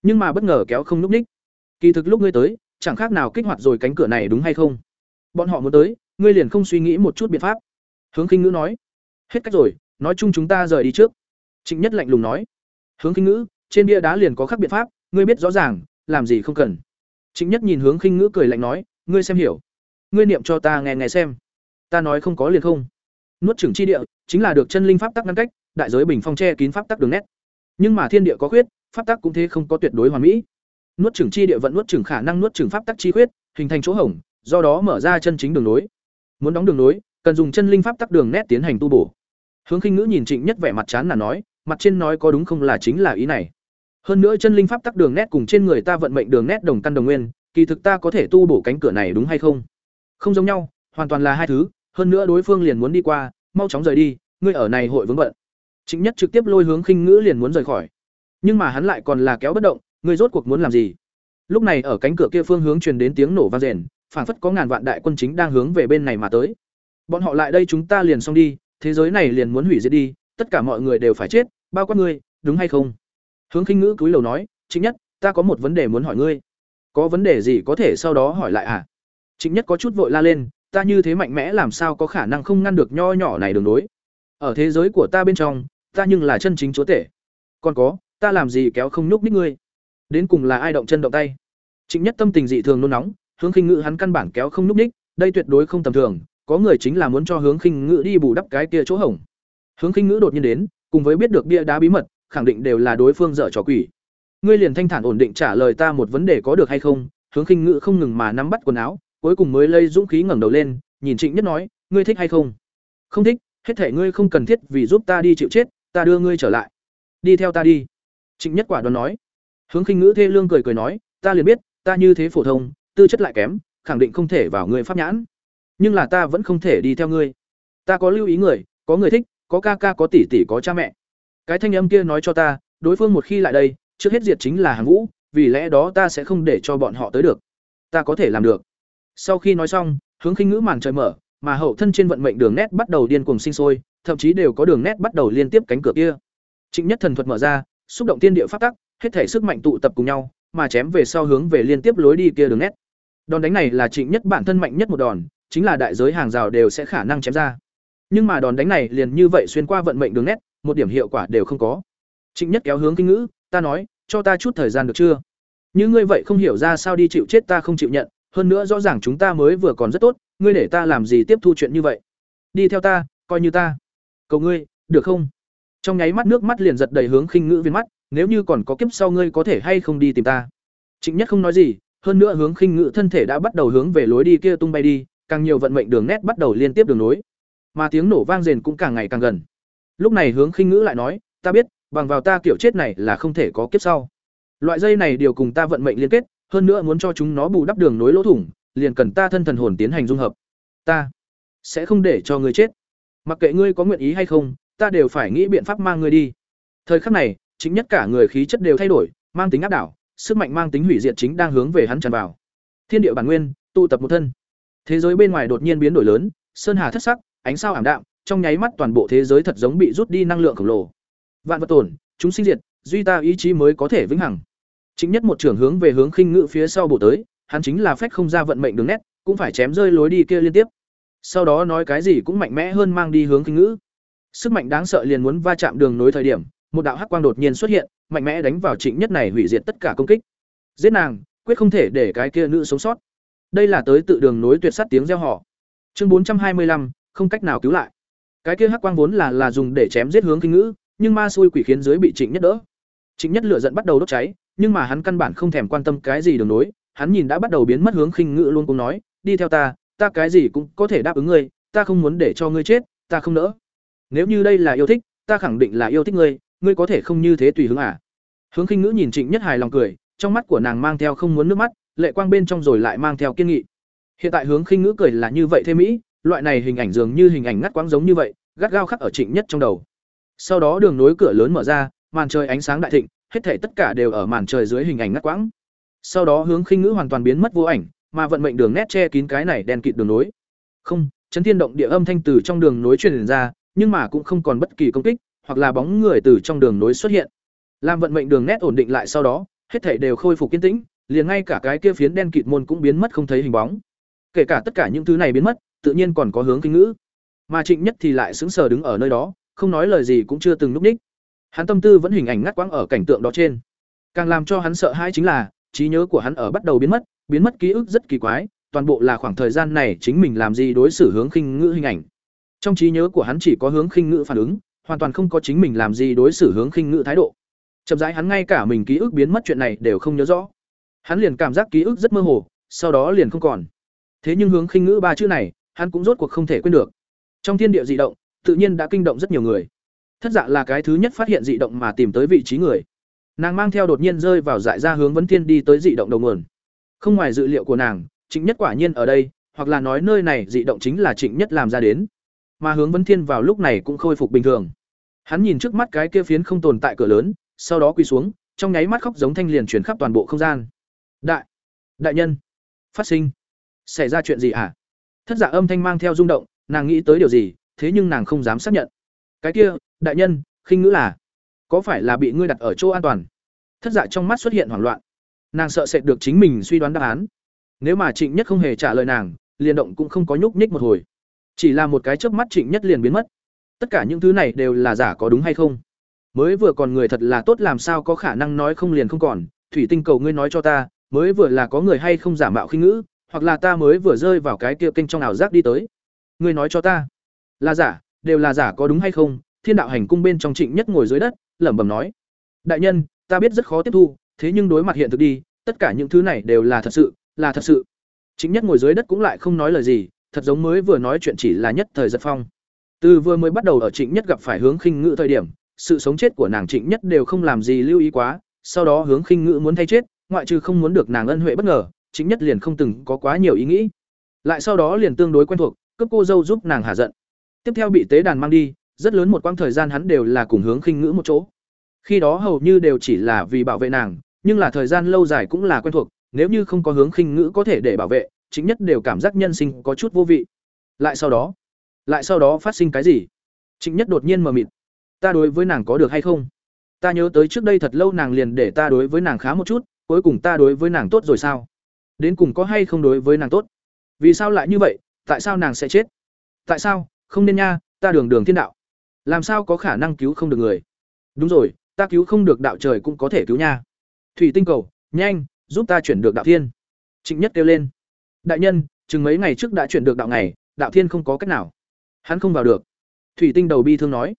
Nhưng mà bất ngờ kéo không lúc ních. Kỳ thực lúc ngươi tới, chẳng khác nào kích hoạt rồi cánh cửa này đúng hay không? Bọn họ muốn tới, ngươi liền không suy nghĩ một chút biện pháp. Hướng khinh ngữ nói hết cách rồi nói chung chúng ta rời đi trước. Trịnh nhất lạnh lùng nói. Hướng khinh ngữ trên bia đá liền có khác biện pháp ngươi biết rõ ràng làm gì không cần. Trịnh nhất nhìn hướng khinh ngữ cười lạnh nói ngươi xem hiểu. Ngươi niệm cho ta nghe nghe xem. Ta nói không có liền không. Nuốt trưởng chi địa chính là được chân linh pháp tắc ngăn cách đại giới bình phong che kín pháp tắc đường nét. Nhưng mà thiên địa có khuyết pháp tắc cũng thế không có tuyệt đối hoàn mỹ. Nuốt chửng chi địa vận nuốt chửng khả năng nuốt chửng pháp tắc chi khuyết, hình thành chỗ hổng, do đó mở ra chân chính đường nối. Muốn đóng đường nối, cần dùng chân linh pháp tắc đường nét tiến hành tu bổ. Hướng Khinh Ngữ nhìn Trịnh Nhất vẻ mặt chán là nói, mặt trên nói có đúng không là chính là ý này. Hơn nữa chân linh pháp tắc đường nét cùng trên người ta vận mệnh đường nét đồng căn đồng nguyên, kỳ thực ta có thể tu bổ cánh cửa này đúng hay không? Không giống nhau, hoàn toàn là hai thứ, hơn nữa đối phương liền muốn đi qua, mau chóng rời đi, ngươi ở này hội vướng bận. Trịnh Nhất trực tiếp lôi hướng Khinh Ngữ liền muốn rời khỏi. Nhưng mà hắn lại còn là kéo bất động, ngươi rốt cuộc muốn làm gì? Lúc này ở cánh cửa kia phương hướng truyền đến tiếng nổ vang rền, phảng phất có ngàn vạn đại quân chính đang hướng về bên này mà tới. Bọn họ lại đây chúng ta liền xong đi, thế giới này liền muốn hủy diệt đi, tất cả mọi người đều phải chết, bao quát ngươi, đúng hay không? Hướng Khinh Ngữ cúi đầu nói, chính Nhất, ta có một vấn đề muốn hỏi ngươi." "Có vấn đề gì có thể sau đó hỏi lại à?" Chính Nhất có chút vội la lên, "Ta như thế mạnh mẽ làm sao có khả năng không ngăn được nho nhỏ này đường đối? Ở thế giới của ta bên trong, ta nhưng là chân chính chúa tể. Còn có, ta làm gì kéo không nhúc nhích ngươi? Đến cùng là ai động chân động tay?" Trịnh Nhất tâm tình dị thường nôn nóng, hướng khinh ngữ hắn căn bản kéo không nhúc nhích, đây tuyệt đối không tầm thường, có người chính là muốn cho hướng khinh ngữ đi bù đắp cái kia chỗ hổng. Hướng khinh ngữ đột nhiên đến, cùng với biết được bia đá bí mật, khẳng định đều là đối phương dở trò quỷ. Ngươi liền thanh thản ổn định trả lời ta một vấn đề có được hay không? Hướng khinh ngữ không ngừng mà nắm bắt quần áo, cuối cùng mới lây dũng khí ngẩng đầu lên, nhìn Trịnh Nhất nói, ngươi thích hay không? Không thích, hết thể ngươi không cần thiết vì giúp ta đi chịu chết, ta đưa ngươi trở lại. Đi theo ta đi. Trịnh Nhất quả đoán nói. Hướng khinh ngữ thê lương cười cười nói, ta liền biết, ta như thế phổ thông, tư chất lại kém, khẳng định không thể vào ngươi pháp nhãn. Nhưng là ta vẫn không thể đi theo ngươi. Ta có lưu ý người, có người thích, có ca ca có tỷ tỷ có cha mẹ. Cái thanh âm kia nói cho ta, đối phương một khi lại đây, trước hết diệt chính là hàng vũ, vì lẽ đó ta sẽ không để cho bọn họ tới được. Ta có thể làm được. Sau khi nói xong, hướng khinh ngữ màn trời mở, mà hậu thân trên vận mệnh đường nét bắt đầu điên cuồng sinh sôi, thậm chí đều có đường nét bắt đầu liên tiếp cánh cửa kia. Trịnh Nhất thần thuật mở ra, xúc động tiên địa pháp tắc, hết thể sức mạnh tụ tập cùng nhau, mà chém về sau hướng về liên tiếp lối đi kia đường nét. Đòn đánh này là Trịnh Nhất bản thân mạnh nhất một đòn, chính là đại giới hàng rào đều sẽ khả năng chém ra. Nhưng mà đòn đánh này liền như vậy xuyên qua vận mệnh đường nét, một điểm hiệu quả đều không có. Trịnh Nhất kéo hướng kinh ngữ, ta nói, cho ta chút thời gian được chưa? Như ngươi vậy không hiểu ra sao đi chịu chết ta không chịu nhận, hơn nữa rõ ràng chúng ta mới vừa còn rất tốt, ngươi để ta làm gì tiếp thu chuyện như vậy? Đi theo ta, coi như ta. Cầu ngươi, được không? Trong nháy mắt nước mắt liền giật đầy hướng khinh ngữ viên mắt, nếu như còn có kiếp sau ngươi có thể hay không đi tìm ta. Trịnh Nhất không nói gì, hơn nữa hướng khinh ngữ thân thể đã bắt đầu hướng về lối đi kia tung bay đi, càng nhiều vận mệnh đường nét bắt đầu liên tiếp đường nối. Mà tiếng nổ vang rền cũng càng ngày càng gần. Lúc này hướng khinh ngữ lại nói, ta biết, bằng vào ta kiểu chết này là không thể có kiếp sau. Loại dây này điều cùng ta vận mệnh liên kết, hơn nữa muốn cho chúng nó bù đắp đường nối lỗ thủng, liền cần ta thân thần hồn tiến hành dung hợp. Ta sẽ không để cho ngươi chết. Mặc kệ ngươi có nguyện ý hay không, ta đều phải nghĩ biện pháp mang ngươi đi. Thời khắc này, chính nhất cả người khí chất đều thay đổi, mang tính áp đảo, sức mạnh mang tính hủy diệt chính đang hướng về hắn tràn vào. Thiên địa bản nguyên, tụ tập một thân. Thế giới bên ngoài đột nhiên biến đổi lớn, sơn hà thất sắc, ánh sao ảm đạm, trong nháy mắt toàn bộ thế giới thật giống bị rút đi năng lượng khổng lồ. Vạn vật tổn, chúng sinh diệt, duy ta ý chí mới có thể vĩnh hằng. Chính nhất một trưởng hướng về hướng khinh ngự phía sau bổ tới, hắn chính là phách không ra vận mệnh đường nét, cũng phải chém rơi lối đi kia liên tiếp. Sau đó nói cái gì cũng mạnh mẽ hơn mang đi hướng khinh ngữ. Sức mạnh đáng sợ liền muốn va chạm đường nối thời điểm, một đạo hắc quang đột nhiên xuất hiện, mạnh mẽ đánh vào Trịnh Nhất này hủy diệt tất cả công kích. Giết nàng, quyết không thể để cái kia nữ sống sót. Đây là tới tự đường nối tuyệt sắt tiếng reo hò. Chương bốn trăm hai mươi lăm không cách nào cứu lại. Cái kia hắc quang vốn là là dùng để chém giết hướng kinh ngữ, nhưng ma xui quỷ khiến dưới bị Trịnh Nhất đỡ. Trịnh Nhất lửa giận bắt đầu đốt cháy, nhưng mà hắn căn bản không thèm quan tâm cái gì đường nối, hắn nhìn đã bắt đầu biến mất hướng khinh ngữ luôn cũng nói, đi theo ta, ta cái gì cũng có thể đáp ứng ngươi, ta không muốn để cho ngươi chết, ta không nỡ. Nếu như đây là yêu thích, ta khẳng định là yêu thích ngươi, ngươi có thể không như thế tùy hứng à? Hướng Khinh Ngữ nhìn Trịnh Nhất hài lòng cười, trong mắt của nàng mang theo không muốn nước mắt, lệ quang bên trong rồi lại mang theo kiên nghị. Hiện tại Hướng Khinh Ngữ cười là như vậy thế mỹ, loại này hình ảnh dường như hình ảnh ngắt quãng giống như vậy, gắt gao khắc ở Trịnh Nhất trong đầu. Sau đó đường nối cửa lớn mở ra, màn trời ánh sáng đại thịnh, hết thảy tất cả đều ở màn trời dưới hình ảnh ngắt quãng. Sau đó Hướng Khinh Ngữ hoàn toàn biến mất vô ảnh, mà vận mệnh đường nét che kín cái này đen kịt đường nối. Không, chấn thiên động địa âm thanh từ trong đường nối truyền ra, nhưng mà cũng không còn bất kỳ công kích, hoặc là bóng người từ trong đường nối xuất hiện. Làm vận mệnh đường nét ổn định lại sau đó, hết thảy đều khôi phục kiên tĩnh, liền ngay cả cái kia phiến đen kịt môn cũng biến mất không thấy hình bóng. Kể cả tất cả những thứ này biến mất, tự nhiên còn có hướng kinh ngữ. Mà Trịnh Nhất thì lại sững sờ đứng ở nơi đó, không nói lời gì cũng chưa từng lúc ních. Hắn tâm tư vẫn hình ảnh ngắt quãng ở cảnh tượng đó trên. Càng làm cho hắn sợ hãi chính là, trí nhớ của hắn ở bắt đầu biến mất, biến mất ký ức rất kỳ quái, toàn bộ là khoảng thời gian này chính mình làm gì đối xử hướng khinh ngữ hình ảnh. Trong trí nhớ của hắn chỉ có hướng khinh ngữ phản ứng, hoàn toàn không có chính mình làm gì đối xử hướng khinh ngữ thái độ chậm rãi hắn ngay cả mình ký ức biến mất chuyện này đều không nhớ rõ hắn liền cảm giác ký ức rất mơ hồ, sau đó liền không còn. Thế nhưng hướng khinh ngữ ba chữ này, hắn cũng rốt cuộc không thể quên được. Trong thiên địa dị động, tự nhiên đã kinh động rất nhiều người. Thất dạ là cái thứ nhất phát hiện dị động mà tìm tới vị trí người. Nàng mang theo đột nhiên rơi vào dại ra hướng vấn thiên đi tới dị động đầu nguồn. Không ngoài dự liệu của nàng, trịnh nhất quả nhiên ở đây, hoặc là nói nơi này dị động chính là trịnh nhất làm ra đến. Mà hướng vấn thiên vào lúc này cũng khôi phục bình thường. Hắn nhìn trước mắt cái kia phiến không tồn tại cửa lớn, sau đó quỳ xuống, trong nháy mắt khóc giống thanh liền chuyển khắp toàn bộ không gian đại đại nhân, phát sinh, xảy ra chuyện gì hả? À? thất giả âm thanh mang theo rung động, nàng nghĩ tới điều gì, thế nhưng nàng không dám xác nhận. Cái kia, đại nhân, khinh ngữ là, có phải là bị ngươi đặt ở chỗ an toàn? Thất dạ trong mắt xuất hiện hoảng loạn. Nàng sợ sệt được chính mình suy đoán đáp án. Nếu mà trịnh nhất không hề trả lời nàng, liền động cũng không có nhúc nhích một hồi. Chỉ là một cái chớp mắt trịnh nhất liền biến mất. Tất cả những thứ này đều là giả có đúng hay không? Mới vừa còn người thật là tốt làm sao có khả năng nói không liền không còn. Thủy tinh cầu ngươi nói cho ta mới vừa là có người hay không giả mạo khinh ngữ, hoặc là ta mới vừa rơi vào cái kia kênh trong ảo giác đi tới. Ngươi nói cho ta. Là giả, đều là giả có đúng hay không? Thiên đạo hành cung bên trong trịnh nhất ngồi dưới đất, lẩm bẩm nói. Đại nhân, ta biết rất khó tiếp thu, thế nhưng đối mặt hiện thực đi, tất cả những thứ này đều là thật sự, là thật sự. Chính nhất ngồi dưới đất cũng lại không nói lời gì, thật giống mới vừa nói chuyện chỉ là nhất thời giật phong. Từ vừa mới bắt đầu ở trịnh nhất gặp phải hướng khinh ngự thời điểm, sự sống chết của nàng trịnh nhất đều không làm gì lưu ý quá, sau đó hướng khinh ngự muốn thay chết ngoại trừ không muốn được nàng ân huệ bất ngờ, chính nhất liền không từng có quá nhiều ý nghĩ. Lại sau đó liền tương đối quen thuộc cướp cô dâu giúp nàng hạ giận. Tiếp theo bị tế đàn mang đi, rất lớn một quãng thời gian hắn đều là cùng hướng khinh ngữ một chỗ. Khi đó hầu như đều chỉ là vì bảo vệ nàng, nhưng là thời gian lâu dài cũng là quen thuộc, nếu như không có hướng khinh ngữ có thể để bảo vệ, chính nhất đều cảm giác nhân sinh có chút vô vị. Lại sau đó, lại sau đó phát sinh cái gì? Chính nhất đột nhiên mờ mịt. Ta đối với nàng có được hay không? Ta nhớ tới trước đây thật lâu nàng liền để ta đối với nàng khá một chút cuối cùng ta đối với nàng tốt rồi sao? Đến cùng có hay không đối với nàng tốt? Vì sao lại như vậy? Tại sao nàng sẽ chết? Tại sao? Không nên nha, ta đường đường thiên đạo. Làm sao có khả năng cứu không được người? Đúng rồi, ta cứu không được đạo trời cũng có thể cứu nha. Thủy tinh cầu, nhanh, giúp ta chuyển được đạo thiên. Trịnh nhất kêu lên. Đại nhân, chừng mấy ngày trước đã chuyển được đạo này đạo thiên không có cách nào. Hắn không vào được. Thủy tinh đầu bi thương nói.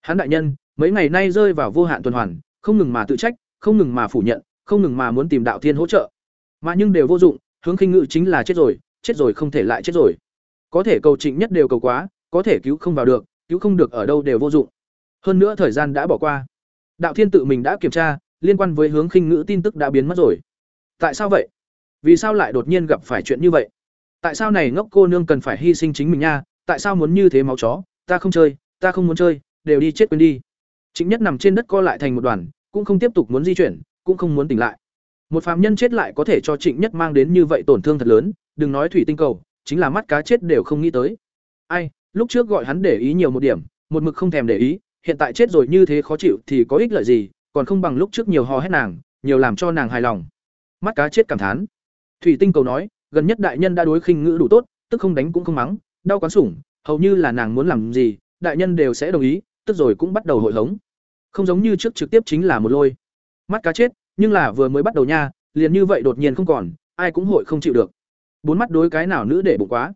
Hắn đại nhân, mấy ngày nay rơi vào vô hạn tuần hoàn, không ngừng mà tự trách, không ngừng mà phủ nhận không ngừng mà muốn tìm đạo thiên hỗ trợ. Mà nhưng đều vô dụng, hướng khinh ngự chính là chết rồi chết rồi không thể lại chết rồi. Có thể cầu trịnh nhất đều cầu quá, có thể cứu không vào được, cứu không được ở đâu đều vô dụng. Hơn nữa thời gian đã bỏ qua. Đạo thiên tự mình đã kiểm tra, liên quan với hướng khinh ngữ tin tức đã biến mất rồi. Tại sao vậy? Vì sao lại đột nhiên gặp phải chuyện như vậy? Tại sao này ngốc cô nương cần phải hy sinh chính mình nha? Tại sao muốn như thế máu chó? Ta không chơi, ta không muốn chơi, đều đi chết quên đi. Chính nhất nằm trên đất co lại thành một đoàn, cũng không tiếp tục muốn di chuyển cũng không muốn tỉnh lại. Một phàm nhân chết lại có thể cho trịnh nhất mang đến như vậy tổn thương thật lớn, đừng nói thủy tinh cầu, chính là mắt cá chết đều không nghĩ tới. Ai, lúc trước gọi hắn để ý nhiều một điểm, một mực không thèm để ý, hiện tại chết rồi như thế khó chịu thì có ích lợi gì, còn không bằng lúc trước nhiều hò hét nàng, nhiều làm cho nàng hài lòng. Mắt cá chết cảm thán. Thủy tinh cầu nói, gần nhất đại nhân đã đối khinh ngữ đủ tốt, tức không đánh cũng không mắng, đau quán sủng, hầu như là nàng muốn làm gì, đại nhân đều sẽ đồng ý, tức rồi cũng bắt đầu hội hống. Không giống như trước trực tiếp chính là một lôi mắt cá chết, nhưng là vừa mới bắt đầu nha, liền như vậy đột nhiên không còn, ai cũng hội không chịu được. Bốn mắt đối cái nào nữ để bụng quá?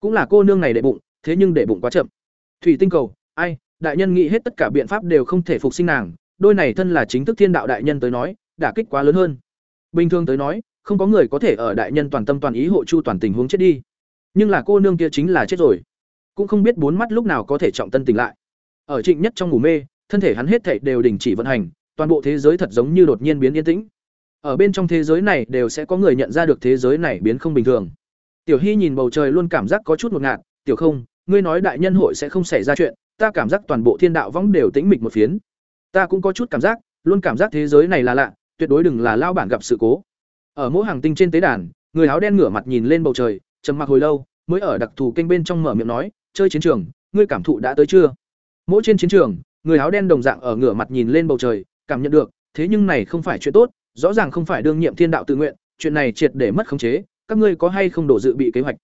Cũng là cô nương này để bụng, thế nhưng để bụng quá chậm. Thủy tinh cầu, ai, đại nhân nghĩ hết tất cả biện pháp đều không thể phục sinh nàng, đôi này thân là chính thức thiên đạo đại nhân tới nói, đả kích quá lớn hơn. Bình thường tới nói, không có người có thể ở đại nhân toàn tâm toàn ý hộ chu toàn tình huống chết đi. Nhưng là cô nương kia chính là chết rồi. Cũng không biết bốn mắt lúc nào có thể trọng tân tỉnh lại. Ở trịnh nhất trong ngủ mê, thân thể hắn hết thảy đều đình chỉ vận hành toàn bộ thế giới thật giống như đột nhiên biến yên tĩnh. Ở bên trong thế giới này đều sẽ có người nhận ra được thế giới này biến không bình thường. Tiểu hy nhìn bầu trời luôn cảm giác có chút ngột ngạt, tiểu không, ngươi nói đại nhân hội sẽ không xảy ra chuyện, ta cảm giác toàn bộ thiên đạo võng đều tĩnh mịch một phiến. Ta cũng có chút cảm giác, luôn cảm giác thế giới này là lạ, tuyệt đối đừng là lao bản gặp sự cố. Ở mỗi hàng tinh trên tế đàn, người áo đen ngửa mặt nhìn lên bầu trời, trầm mặc hồi lâu, mới ở đặc thù kênh bên trong mở miệng nói, chơi chiến trường, ngươi cảm thụ đã tới chưa? Mỗi trên chiến trường, người áo đen đồng dạng ở ngửa mặt nhìn lên bầu trời cảm nhận được, thế nhưng này không phải chuyện tốt, rõ ràng không phải đương nhiệm thiên đạo tự nguyện, chuyện này triệt để mất khống chế, các ngươi có hay không đổ dự bị kế hoạch?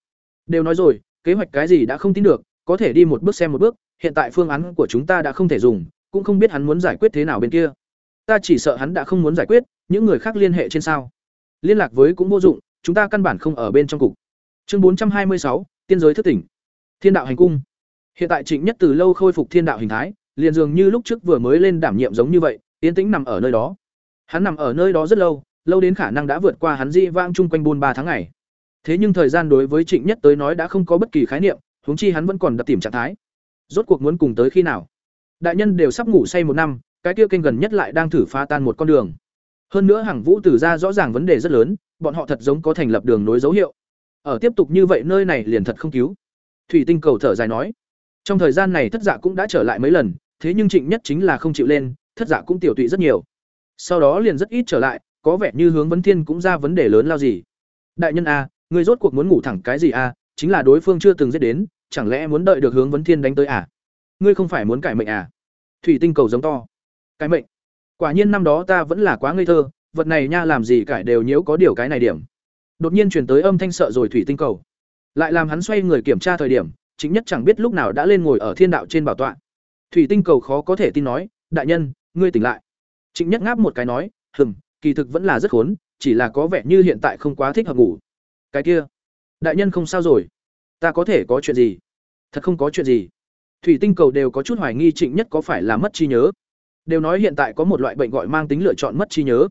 Đều nói rồi, kế hoạch cái gì đã không tin được, có thể đi một bước xem một bước, hiện tại phương án của chúng ta đã không thể dùng, cũng không biết hắn muốn giải quyết thế nào bên kia. Ta chỉ sợ hắn đã không muốn giải quyết, những người khác liên hệ trên sao. Liên lạc với cũng vô dụng, chúng ta căn bản không ở bên trong cục. Chương bốn trăm hai mươi sáu, tiên giới thất tỉnh. Thiên đạo hành cung. Hiện tại trịnh nhất từ lâu khôi phục thiên đạo hình thái, liền dường như lúc trước vừa mới lên đảm nhiệm giống như vậy yên tĩnh nằm ở nơi đó. Hắn nằm ở nơi đó rất lâu lâu đến khả năng đã vượt qua hắn di vãng chung quanh buôn ba tháng ngày. Thế nhưng thời gian đối với trịnh nhất tới nói đã không có bất kỳ khái niệm, huống chi hắn vẫn còn đặt tìm trạng thái. Rốt cuộc muốn cùng tới khi nào? Đại nhân đều sắp ngủ say một năm, cái kia kênh gần nhất lại đang thử phá tan một con đường. Hơn nữa hàng vũ tử ra rõ ràng vấn đề rất lớn, bọn họ thật giống có thành lập đường nối dấu hiệu. Ở tiếp tục như vậy nơi này liền thật không cứu. Thủy tinh cầu thở dài nói, trong thời gian này thất dạ cũng đã trở lại mấy lần, thế nhưng trịnh nhất chính là không chịu lên thất giả cũng tiểu tụy rất nhiều. Sau đó liền rất ít trở lại, có vẻ như hướng vấn thiên cũng ra vấn đề lớn lao gì. Đại nhân a người rốt cuộc muốn ngủ thẳng cái gì a chính là đối phương chưa từng giết đến, chẳng lẽ muốn đợi được hướng vấn thiên đánh tới à? Ngươi không phải muốn cải mệnh à? Thủy tinh cầu giống to. Cái mệnh. Quả nhiên năm đó ta vẫn là quá ngây thơ, vật này nha làm gì cải đều nhiễu có điều cái này điểm. Đột nhiên truyền tới âm thanh sợ rồi thủy tinh cầu. Lại làm hắn xoay người kiểm tra thời điểm, chính nhất chẳng biết lúc nào đã lên ngồi ở thiên đạo trên bảo tọa. Thủy tinh cầu khó có thể tin nói, đại nhân ngươi tỉnh lại. Trịnh nhất ngáp một cái nói, hừm, kỳ thực vẫn là rất khốn, chỉ là có vẻ như hiện tại không quá thích hợp ngủ. Cái kia, đại nhân không sao rồi. Ta có thể có chuyện gì? Thật không có chuyện gì. Thủy tinh cầu đều có chút hoài nghi trịnh nhất có phải là mất trí nhớ. Đều nói hiện tại có một loại bệnh gọi mang tính lựa chọn mất trí nhớ.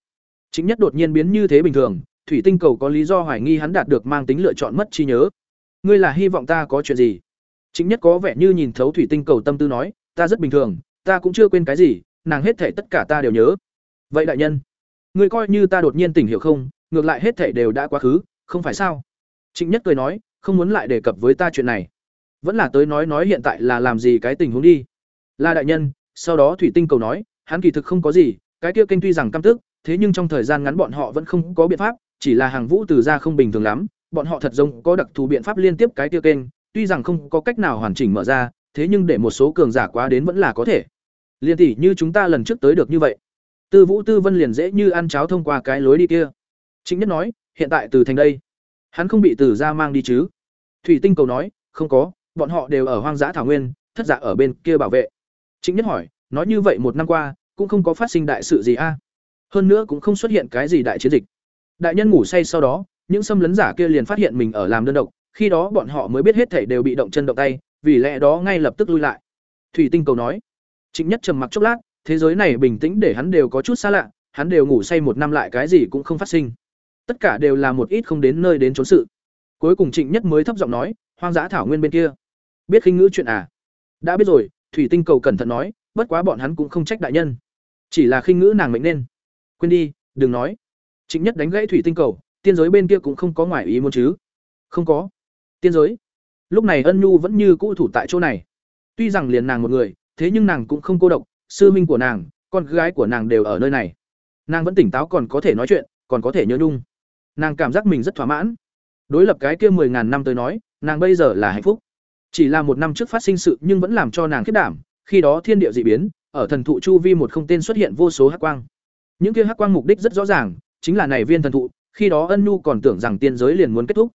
Trịnh nhất đột nhiên biến như thế bình thường, thủy tinh cầu có lý do hoài nghi hắn đạt được mang tính lựa chọn mất trí nhớ. Ngươi là hy vọng ta có chuyện gì? Trịnh nhất có vẻ như nhìn thấu thủy tinh cầu tâm tư nói, ta rất bình thường, ta cũng chưa quên cái gì nàng hết thể tất cả ta đều nhớ. Vậy đại nhân, ngươi coi như ta đột nhiên tỉnh hiểu không, ngược lại hết thể đều đã quá khứ, không phải sao? Trịnh nhất cười nói, không muốn lại đề cập với ta chuyện này. Vẫn là tới nói nói hiện tại là làm gì cái tình huống đi. Là đại nhân, sau đó thủy tinh cầu nói, hắn kỳ thực không có gì, cái kia kênh tuy rằng căm tức, thế nhưng trong thời gian ngắn bọn họ vẫn không có biện pháp, chỉ là hàng vũ từ ra không bình thường lắm, bọn họ thật giống có đặc thù biện pháp liên tiếp cái kia kênh, tuy rằng không có cách nào hoàn chỉnh mở ra, thế nhưng để một số cường giả quá đến vẫn là có thể liên tỷ như chúng ta lần trước tới được như vậy. Tư vũ tư vân liền dễ như ăn cháo thông qua cái lối đi kia. Chính nhất nói, hiện tại từ thành đây. Hắn không bị từ ra mang đi chứ. Thủy tinh cầu nói, không có, bọn họ đều ở hoang dã thảo nguyên, thất giả dạ ở bên kia bảo vệ. Chính nhất hỏi, nói như vậy một năm qua, cũng không có phát sinh đại sự gì a? Hơn nữa cũng không xuất hiện cái gì đại chiến dịch. Đại nhân ngủ say sau đó, những xâm lấn giả kia liền phát hiện mình ở làm đơn độc, khi đó bọn họ mới biết hết thể đều bị động chân động tay, vì lẽ đó ngay lập tức lui lại. Thủy tinh cầu nói trịnh nhất trầm mặc chốc lát, thế giới này bình tĩnh để hắn đều có chút xa lạ, hắn đều ngủ say một năm lại cái gì cũng không phát sinh. Tất cả đều là một ít không đến nơi đến trốn sự. Cuối cùng trịnh nhất mới thấp giọng nói, hoang dã thảo nguyên bên kia. Biết khinh ngữ chuyện à? Đã biết rồi, thủy tinh cầu cẩn thận nói, bất quá bọn hắn cũng không trách đại nhân. Chỉ là khinh ngữ nàng mệnh nên. Quên đi, đừng nói. Trịnh nhất đánh gãy thủy tinh cầu, tiên giới bên kia cũng không có ngoại ý muốn chứ? Không có. Tiên giới? Lúc này ân nhu vẫn như cũ thủ tại chỗ này. Tuy rằng liền nàng một người thế nhưng nàng cũng không cô độc, sư minh của nàng, con gái của nàng đều ở nơi này. Nàng vẫn tỉnh táo còn có thể nói chuyện, còn có thể nhớ nhung. Nàng cảm giác mình rất thỏa mãn. Đối lập cái kia mười ngàn năm tới nói, nàng bây giờ là hạnh phúc. Chỉ là một năm trước phát sinh sự nhưng vẫn làm cho nàng khiết đảm, khi đó thiên địa dị biến, ở thần thụ chu vi một không tên xuất hiện vô số hắc quang. Những kia hắc quang mục đích rất rõ ràng, chính là này viên thần thụ, khi đó ân nhu còn tưởng rằng tiên giới liền muốn kết thúc.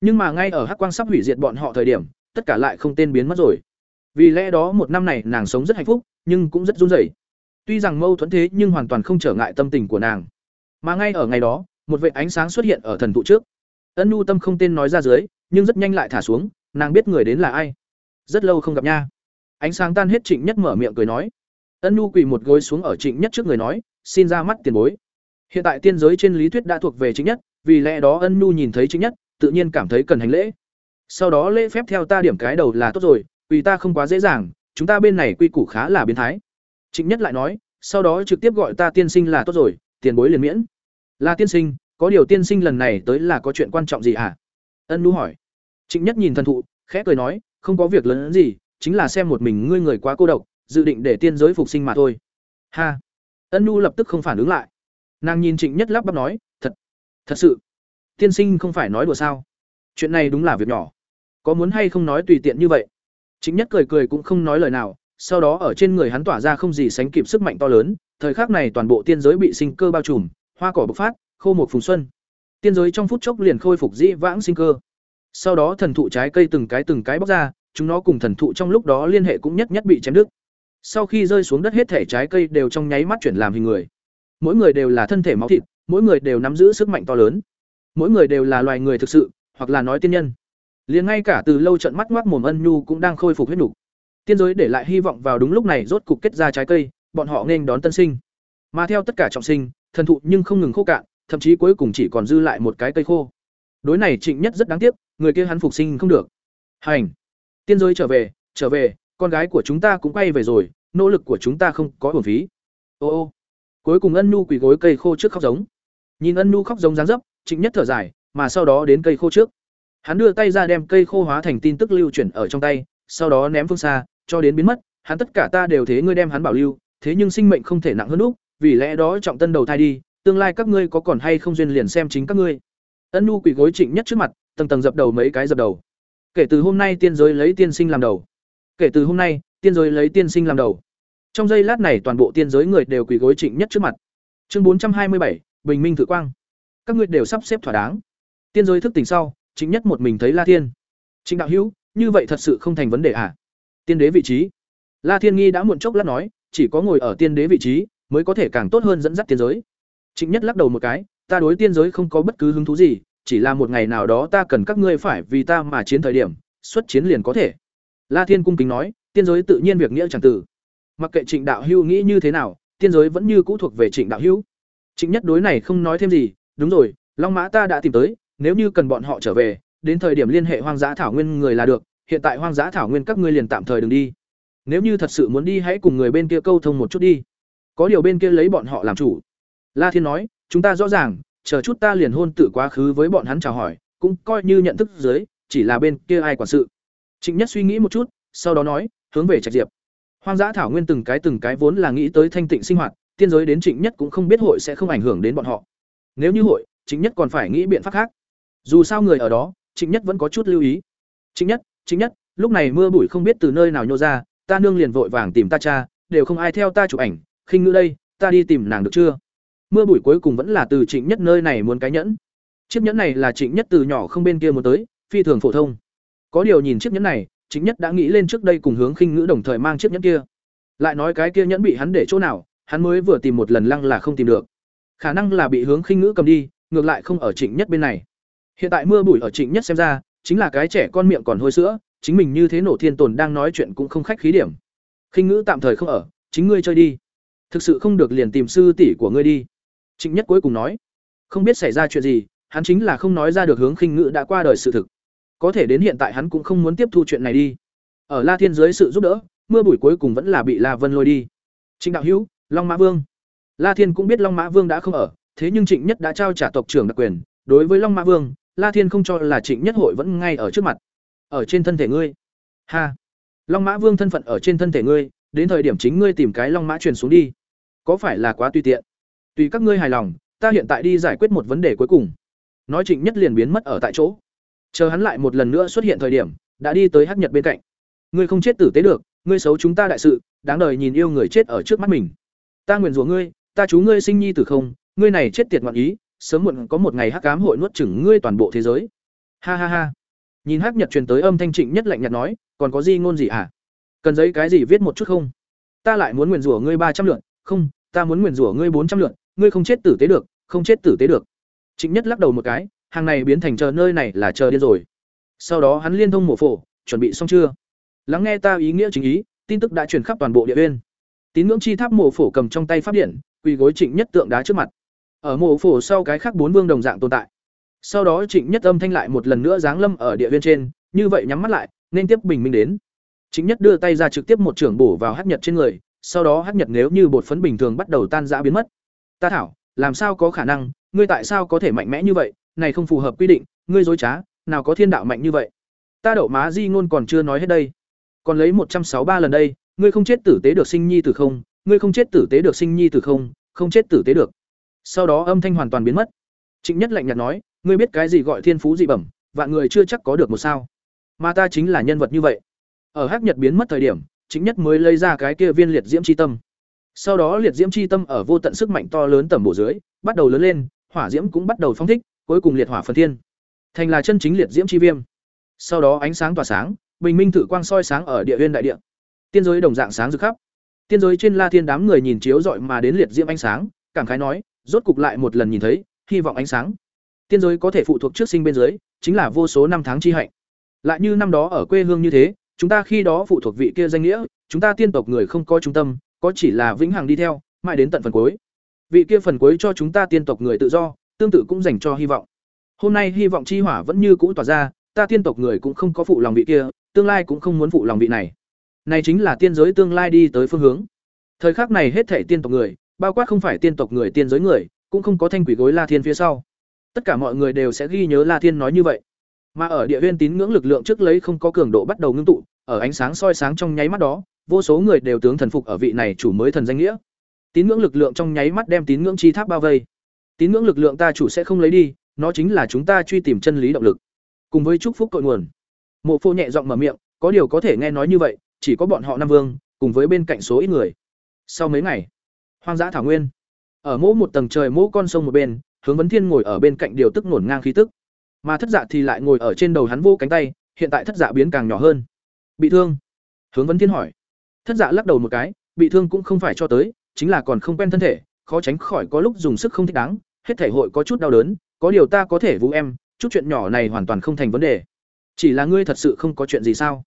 Nhưng mà ngay ở hắc quang sắp hủy diệt bọn họ thời điểm, tất cả lại không tên biến mất rồi vì lẽ đó một năm này nàng sống rất hạnh phúc, nhưng cũng rất run rẩy. Tuy rằng mâu thuẫn thế nhưng hoàn toàn không trở ngại tâm tình của nàng. Mà ngay ở ngày đó, một vệt ánh sáng xuất hiện ở thần thụ trước. Ân nhu tâm không tên nói ra dưới, nhưng rất nhanh lại thả xuống, nàng biết người đến là ai. Rất lâu không gặp nha. Ánh sáng tan hết trịnh nhất mở miệng cười nói. Ân nhu quỳ một gối xuống ở trịnh nhất trước người nói, xin ra mắt tiền bối. Hiện tại tiên giới trên lý thuyết đã thuộc về trịnh nhất, vì lẽ đó ân nhu nhìn thấy trịnh nhất, tự nhiên cảm thấy cần hành lễ. Sau đó lễ phép theo ta điểm cái đầu là tốt rồi quỳ ta không quá dễ dàng, chúng ta bên này quy củ khá là biến thái. Trịnh nhất lại nói, sau đó trực tiếp gọi ta tiên sinh là tốt rồi, tiền bối liền miễn. Là tiên sinh, có điều tiên sinh lần này tới là có chuyện quan trọng gì hả? Ân nu hỏi. Trịnh nhất nhìn thần thụ, khẽ cười nói, không có việc lớn gì, chính là xem một mình ngươi người quá cô độc, dự định để tiên giới phục sinh mà thôi. Ha. Ân nu lập tức không phản ứng lại. Nàng nhìn trịnh nhất lắp bắp nói, thật thật sự. Tiên sinh không phải nói đùa sao? Chuyện này đúng là việc nhỏ. Có muốn hay không nói tùy tiện như vậy? Chính nhất cười cười cũng không nói lời nào, sau đó ở trên người hắn tỏa ra không gì sánh kịp sức mạnh to lớn, thời khắc này toàn bộ tiên giới bị sinh cơ bao trùm, hoa cỏ bộc phát, khô một phùng xuân. Tiên giới trong phút chốc liền khôi phục dĩ vãng sinh cơ. Sau đó thần thụ trái cây từng cái từng cái bóc ra, chúng nó cùng thần thụ trong lúc đó liên hệ cũng nhất nhất bị chém đứt. Sau khi rơi xuống đất hết thể trái cây đều trong nháy mắt chuyển làm hình người. Mỗi người đều là thân thể máu thịt, mỗi người đều nắm giữ sức mạnh to lớn. Mỗi người đều là loài người thực sự, hoặc là nói tiên nhân liền ngay cả từ lâu trận mắt ngoác mồm ân nhu cũng đang khôi phục huyết nhục tiên giới để lại hy vọng vào đúng lúc này rốt cục kết ra trái cây bọn họ nên đón tân sinh Mà theo tất cả trọng sinh, thần thụ nhưng không ngừng khô cạn, thậm chí cuối cùng chỉ còn dư lại một cái cây khô. Đối này Trịnh Nhất rất đáng tiếc, người kia hắn phục sinh không được. Hành, tiên giới trở về, trở về, con gái của chúng ta cũng quay về rồi, nỗ lực của chúng ta không có hồn phí. Ô ô. Cuối cùng Ân Nhu quỳ gối cây khô trước khóc giống. Nhìn Ân Nhu khóc giống dáng dấp, Trịnh Nhất thở dài, mà sau đó đến cây khô trước. Hắn đưa tay ra đem cây khô hóa thành tin tức lưu chuyển ở trong tay, sau đó ném phương xa, cho đến biến mất, hắn tất cả ta đều thế ngươi đem hắn bảo lưu, thế nhưng sinh mệnh không thể nặng hơn lúc, vì lẽ đó trọng tân đầu thai đi, tương lai các ngươi có còn hay không duyên liền xem chính các ngươi. Ân Nhu quỳ gối Trịnh Nhất trước mặt, tầng tầng dập đầu mấy cái dập đầu. Kể từ hôm nay tiên giới lấy tiên sinh làm đầu. Kể từ hôm nay, tiên giới lấy tiên sinh làm đầu. Trong giây lát này toàn bộ tiên giới người đều quỳ gối Trịnh Nhất trước mặt. Chương bốn trăm hai mươi bảy, Bình Minh thử quang. Các ngươi đều sắp xếp thỏa đáng. Tiên giới thức tỉnh sau, chính Nhất một mình thấy La Thiên. Trịnh đạo hữu, như vậy thật sự không thành vấn đề à? Tiên đế vị trí. La Thiên Nghi đã muộn chốc lát nói, chỉ có ngồi ở tiên đế vị trí mới có thể càng tốt hơn dẫn dắt tiên giới. Trịnh Nhất lắc đầu một cái, ta đối tiên giới không có bất cứ hứng thú gì, chỉ là một ngày nào đó ta cần các ngươi phải vì ta mà chiến thời điểm, xuất chiến liền có thể. La Thiên cung kính nói, tiên giới tự nhiên việc nghĩa chẳng tử. Mặc kệ Trịnh đạo hữu nghĩ như thế nào, tiên giới vẫn như cũ thuộc về Trịnh đạo hữu. Trịnh Nhất đối này không nói thêm gì, đúng rồi, Long Mã ta đã tìm tới, nếu như cần bọn họ trở về, đến thời điểm liên hệ hoang dã thảo nguyên người là được, hiện tại hoang dã thảo nguyên các ngươi liền tạm thời đừng đi. Nếu như thật sự muốn đi hãy cùng người bên kia câu thông một chút đi. Có điều bên kia lấy bọn họ làm chủ. La Thiên nói, chúng ta rõ ràng, chờ chút ta liền hôn tự quá khứ với bọn hắn chào hỏi, cũng coi như nhận thức dưới, chỉ là bên kia ai quản sự. Trịnh Nhất suy nghĩ một chút, sau đó nói, hướng về Trạch Diệp. Hoang dã thảo nguyên từng cái từng cái vốn là nghĩ tới thanh tịnh sinh hoạt, tiên giới đến Trịnh Nhất cũng không biết hội sẽ không ảnh hưởng đến bọn họ. Nếu như hội, Trịnh Nhất còn phải nghĩ biện pháp khác. Dù sao người ở đó, Trịnh Nhất vẫn có chút lưu ý. Trịnh Nhất, Trịnh Nhất, lúc này mưa bụi không biết từ nơi nào nhô ra, ta nương liền vội vàng tìm ta cha, đều không ai theo ta chụp ảnh, khinh ngữ đây, ta đi tìm nàng được chưa? Mưa bụi cuối cùng vẫn là từ Trịnh Nhất nơi này muốn cái nhẫn. Chiếc nhẫn này là Trịnh Nhất từ nhỏ không bên kia muốn tới, phi thường phổ thông. Có điều nhìn chiếc nhẫn này, Trịnh Nhất đã nghĩ lên trước đây cùng hướng khinh ngữ đồng thời mang chiếc nhẫn kia. Lại nói cái kia nhẫn bị hắn để chỗ nào, hắn mới vừa tìm một lần lăng là không tìm được. Khả năng là bị hướng khinh ngữ cầm đi, ngược lại không ở Trịnh Nhất bên này. Hiện tại mưa bụi ở Trịnh Nhất xem ra, chính là cái trẻ con miệng còn hôi sữa, chính mình như thế nổ thiên tồn đang nói chuyện cũng không khách khí điểm. Khinh ngữ tạm thời không ở, chính ngươi chơi đi. Thực sự không được liền tìm sư tỷ của ngươi đi. Trịnh Nhất cuối cùng nói, không biết xảy ra chuyện gì, hắn chính là không nói ra được hướng khinh ngữ đã qua đời sự thực. Có thể đến hiện tại hắn cũng không muốn tiếp thu chuyện này đi. Ở La Thiên dưới sự giúp đỡ, mưa bụi cuối cùng vẫn là bị La Vân lôi đi. Trịnh đạo hữu, Long Mã Vương. La Thiên cũng biết Long Mã Vương đã không ở, thế nhưng Trịnh Nhất đã trao trả tộc trưởng đặc quyền, đối với Long Mã Vương, La Thiên không cho là Trịnh Nhất hội vẫn ngay ở trước mặt. Ở trên thân thể ngươi. Ha. Long Mã Vương thân phận ở trên thân thể ngươi, đến thời điểm chính ngươi tìm cái Long Mã truyền xuống đi. Có phải là quá tùy tiện? Tùy các ngươi hài lòng, ta hiện tại đi giải quyết một vấn đề cuối cùng. Nói Trịnh Nhất liền biến mất ở tại chỗ. Chờ hắn lại một lần nữa xuất hiện thời điểm, đã đi tới Hắc Nhật bên cạnh. Ngươi không chết tử tế được, ngươi xấu chúng ta đại sự, đáng đời nhìn yêu người chết ở trước mắt mình. Ta nguyện rủa ngươi, ta chú ngươi sinh nhi tử không, ngươi này chết tiệt ngoạn ý, sớm muộn có một ngày hắc ám hội nuốt chửng ngươi toàn bộ thế giới. Ha ha ha. Nhìn Hắc Nhật truyền tới âm thanh Trịnh Nhất lạnh nhạt nói, còn có gì ngôn gì hả? Cần giấy cái gì viết một chút không? Ta lại muốn nguyền rủa ngươi ba trăm lượt, không, ta muốn nguyền rủa ngươi bốn trăm lượt, ngươi không chết tử tế được, không chết tử tế được. Trịnh Nhất lắc đầu một cái, hàng này biến thành chờ nơi này là chờ điên rồi. Sau đó hắn liên thông mổ phổ, chuẩn bị xong chưa? Lắng nghe ta ý nghĩa chính ý, tin tức đã truyền khắp toàn bộ địa uyên. Tín ngưỡng chi tháp mổ phổ cầm trong tay pháp điện, quỳ gối Trịnh Nhất tượng đá trước mặt. Ở mộ phổ sau cái khác bốn vương đồng dạng tồn tại. Sau đó Trịnh Nhất âm thanh lại một lần nữa giáng lâm ở địa viên trên, như vậy nhắm mắt lại, nên tiếp bình minh đến. Trịnh Nhất đưa tay ra trực tiếp một trưởng bổ vào hắc nhật trên người, sau đó hắc nhật nếu như bột phấn bình thường bắt đầu tan rã biến mất. Ta thảo, làm sao có khả năng, ngươi tại sao có thể mạnh mẽ như vậy, này không phù hợp quy định, ngươi dối trá, nào có thiên đạo mạnh như vậy. Ta đậu má di ngôn còn chưa nói hết đây. Còn lấy một trăm sáu ba lần đây, ngươi không chết tử tế được sinh nhi tử không, ngươi không chết tử tế được sinh nhi tử không, không chết tử tế được. Sau đó âm thanh hoàn toàn biến mất. Trịnh Nhất lạnh nhạt nói, ngươi biết cái gì gọi thiên phú dị bẩm, vạn người chưa chắc có được một sao. Mà ta chính là nhân vật như vậy. Ở Hắc Nhật biến mất thời điểm, Trịnh Nhất mới lấy ra cái kia viên liệt diễm chi tâm. Sau đó liệt diễm chi tâm ở vô tận sức mạnh to lớn tầm bổ dưới, bắt đầu lớn lên, hỏa diễm cũng bắt đầu phóng thích, cuối cùng liệt hỏa phần thiên. Thành là chân chính liệt diễm chi viêm. Sau đó ánh sáng tỏa sáng, bình minh thử quang soi sáng ở địa nguyên đại địa. Tiên giới đồng dạng sáng rực khắp. Tiên giới trên La Thiên đám người nhìn chiếu dọi mà đến liệt diễm ánh sáng, cảm khái nói, rốt cục lại một lần nhìn thấy, hy vọng ánh sáng. Tiên giới có thể phụ thuộc trước sinh bên dưới, chính là vô số năm tháng chi hạnh. Lại như năm đó ở quê hương như thế, chúng ta khi đó phụ thuộc vị kia danh nghĩa, chúng ta tiên tộc người không có trung tâm, có chỉ là vĩnh hằng đi theo, mãi đến tận phần cuối. vị kia phần cuối cho chúng ta tiên tộc người tự do tương tự cũng dành cho hy vọng hôm nay hy vọng chi hỏa vẫn như cũ tỏa ra ta tiên tộc người cũng không có phụ lòng vị kia tương lai cũng không muốn phụ lòng vị này này chính là tiên giới tương lai đi tới phương hướng thời khắc này hết thảy tiên tộc người bao quát không phải tiên tộc người tiên giới người, cũng không có thanh quỷ gối la thiên phía sau. Tất cả mọi người đều sẽ ghi nhớ la thiên nói như vậy. Mà ở địa viên tín ngưỡng lực lượng trước lấy không có cường độ bắt đầu ngưng tụ, ở ánh sáng soi sáng trong nháy mắt đó, vô số người đều tướng thần phục ở vị này chủ mới thần danh nghĩa. Tín ngưỡng lực lượng trong nháy mắt đem tín ngưỡng chi tháp bao vây. Tín ngưỡng lực lượng ta chủ sẽ không lấy đi, nó chính là chúng ta truy tìm chân lý động lực. Cùng với chúc phúc cội nguồn. Mộ phô nhẹ giọng mở miệng, có điều có thể nghe nói như vậy, chỉ có bọn họ nam vương, cùng với bên cạnh số ít người. Sau mấy ngày hoang dã thảo nguyên. Ở mỗ một tầng trời mỗ con sông một bên, hướng vấn thiên ngồi ở bên cạnh điều tức nổn ngang khí tức. Mà thất dạ thì lại ngồi ở trên đầu hắn vô cánh tay, hiện tại thất dạ biến càng nhỏ hơn. Bị thương? Hướng vấn thiên hỏi. Thất dạ lắc đầu một cái, bị thương cũng không phải cho tới, chính là còn không quen thân thể, khó tránh khỏi có lúc dùng sức không thích đáng, hết thể hội có chút đau đớn, có điều ta có thể vũ em, chút chuyện nhỏ này hoàn toàn không thành vấn đề. Chỉ là ngươi thật sự không có chuyện gì sao?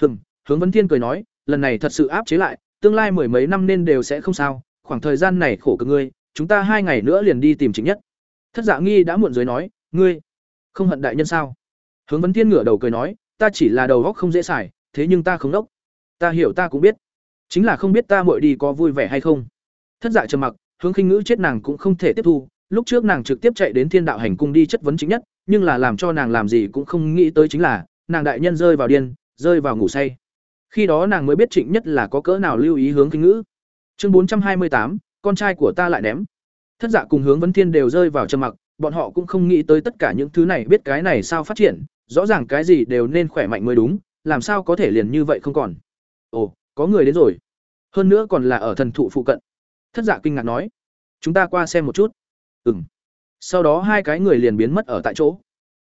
Hừm, hướng vấn thiên cười nói, lần này thật sự áp chế lại, tương lai mười mấy năm nên đều sẽ không sao khoảng thời gian này khổ cực ngươi, chúng ta hai ngày nữa liền đi tìm chính nhất. Thất dạ nghi đã muộn dưới nói, ngươi không hận đại nhân sao? Hướng vấn thiên ngửa đầu cười nói, ta chỉ là đầu góc không dễ xài, thế nhưng ta không đốc. Ta hiểu ta cũng biết. Chính là không biết ta muội đi có vui vẻ hay không. Thất dạ trầm mặc, hướng khinh ngữ chết nàng cũng không thể tiếp thu. Lúc trước nàng trực tiếp chạy đến thiên đạo hành cung đi chất vấn chính nhất, nhưng là làm cho nàng làm gì cũng không nghĩ tới chính là, nàng đại nhân rơi vào điên, rơi vào ngủ say. Khi đó nàng mới biết trịnh nhất là có cỡ nào lưu ý hướng khinh ngữ chương bốn trăm hai mươi tám, con trai của ta lại ném. Thất dạ cùng hướng vấn thiên đều rơi vào trầm mặc, bọn họ cũng không nghĩ tới tất cả những thứ này biết cái này sao phát triển, rõ ràng cái gì đều nên khỏe mạnh mới đúng, làm sao có thể liền như vậy không còn. Ồ, có người đến rồi. Hơn nữa còn là ở thần thụ phụ cận. Thất dạ kinh ngạc nói. Chúng ta qua xem một chút. Ừ m sau đó hai cái người liền biến mất ở tại chỗ.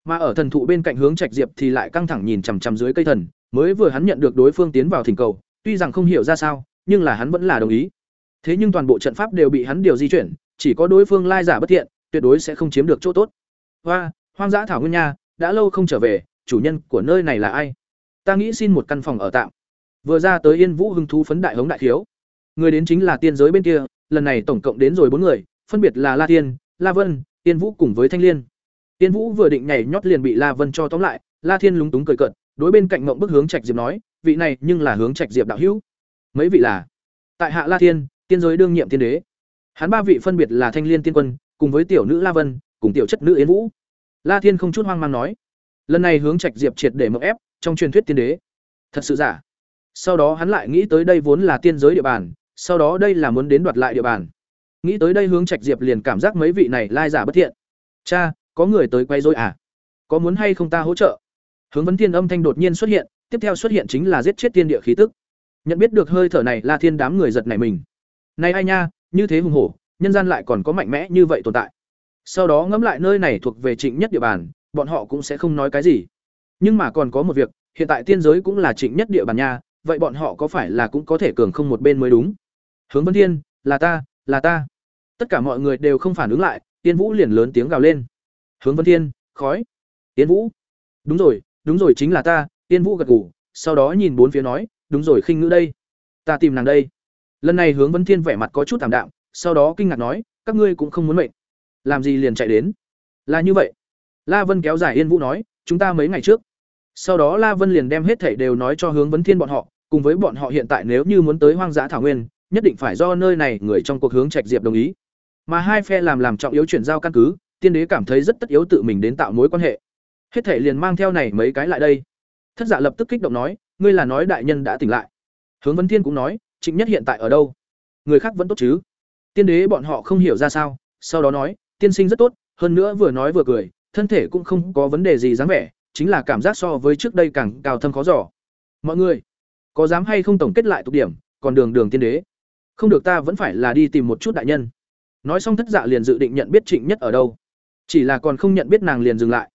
Mà ở thần thụ bên cạnh hướng trạch diệp thì lại căng thẳng nhìn chằm chằm dưới cây thần, mới vừa hắn nhận được đối phương tiến vào thỉnh cầu, tuy rằng không hiểu ra sao, nhưng là hắn vẫn là đồng ý thế nhưng toàn bộ trận pháp đều bị hắn điều di chuyển, chỉ có đối phương lai giả bất thiện, tuyệt đối sẽ không chiếm được chỗ tốt. Hoa, hoang dã thảo nguyên nha, đã lâu không trở về, chủ nhân của nơi này là ai? Ta nghĩ xin một căn phòng ở tạm. Vừa ra tới yên vũ hưng thú phấn đại hống đại thiếu người đến chính là tiên giới bên kia, lần này tổng cộng đến rồi bốn người, phân biệt là la tiên la vân, yên vũ cùng với thanh liên. Yên vũ vừa định nhảy nhót liền bị la vân cho tóm lại, la thiên lúng túng cười cợt, đối bên cạnh mộng bức hướng trạch diệp nói, vị này nhưng là hướng trạch diệp đạo hữu. Mấy vị là? Tại hạ la thiên tiên giới đương nhiệm tiên đế. Hắn ba vị phân biệt là thanh liên tiên quân, cùng với tiểu nữ la vân, cùng tiểu chất nữ yến vũ. La thiên không chút hoang mang nói, lần này hướng trạch diệp triệt để mậu ép trong truyền thuyết tiên đế. Thật sự giả. Sau đó hắn lại nghĩ tới đây vốn là tiên giới địa bàn, sau đó đây là muốn đến đoạt lại địa bàn. Nghĩ tới đây hướng trạch diệp liền cảm giác mấy vị này lai giả bất thiện. Cha, có người tới quay rồi à? Có muốn hay không ta hỗ trợ? Hướng vấn thiên âm thanh đột nhiên xuất hiện, tiếp theo xuất hiện chính là giết chết tiên địa khí tức. Nhận biết được hơi thở này, La thiên đám người giật này mình này ai nha, như thế hùng hổ, nhân gian lại còn có mạnh mẽ như vậy tồn tại. Sau đó ngẫm lại nơi này thuộc về trịnh nhất địa bàn, bọn họ cũng sẽ không nói cái gì. Nhưng mà còn có một việc, hiện tại tiên giới cũng là trịnh nhất địa bàn nha, vậy bọn họ có phải là cũng có thể cường không một bên mới đúng? Hướng vân thiên, là ta là ta. Tất cả mọi người đều không phản ứng lại tiên vũ liền lớn tiếng gào lên. Hướng vân thiên, khói. Tiên vũ. Đúng rồi đúng rồi chính là ta tiên vũ gật gù, sau đó nhìn bốn phía nói, đúng rồi khinh ngữ đây. Ta tìm nàng đây lần này hướng vân thiên vẻ mặt có chút thảm đạm, sau đó kinh ngạc nói, các ngươi cũng không muốn mệnh. Làm gì liền chạy đến? Là như vậy. La vân kéo dài yên vũ nói, chúng ta mấy ngày trước. Sau đó la vân liền đem hết thảy đều nói cho hướng vấn thiên bọn họ, cùng với bọn họ hiện tại nếu như muốn tới hoang dã thảo nguyên, nhất định phải do nơi này người trong cuộc hướng trạch diệp đồng ý. Mà hai phe làm làm trọng yếu chuyển giao căn cứ, tiên đế cảm thấy rất tất yếu tự mình đến tạo mối quan hệ. Hết thảy liền mang theo này mấy cái lại đây. Thất giả dạ lập tức kích động nói, ngươi là nói đại nhân đã tỉnh lại. Hướng vấn thiên cũng nói trịnh nhất hiện tại ở đâu? Người khác vẫn tốt chứ? Tiên đế bọn họ không hiểu ra sao, sau đó nói, tiên sinh rất tốt, hơn nữa vừa nói vừa cười, thân thể cũng không có vấn đề gì dáng vẻ, chính là cảm giác so với trước đây càng cao thâm khó giỏ mọi người, có dám hay không tổng kết lại tục điểm, còn đường đường tiên đế? Không được ta vẫn phải là đi tìm một chút đại nhân. Nói xong thất dạ liền dự định nhận biết trịnh nhất ở đâu. Chỉ là còn không nhận biết nàng liền dừng lại.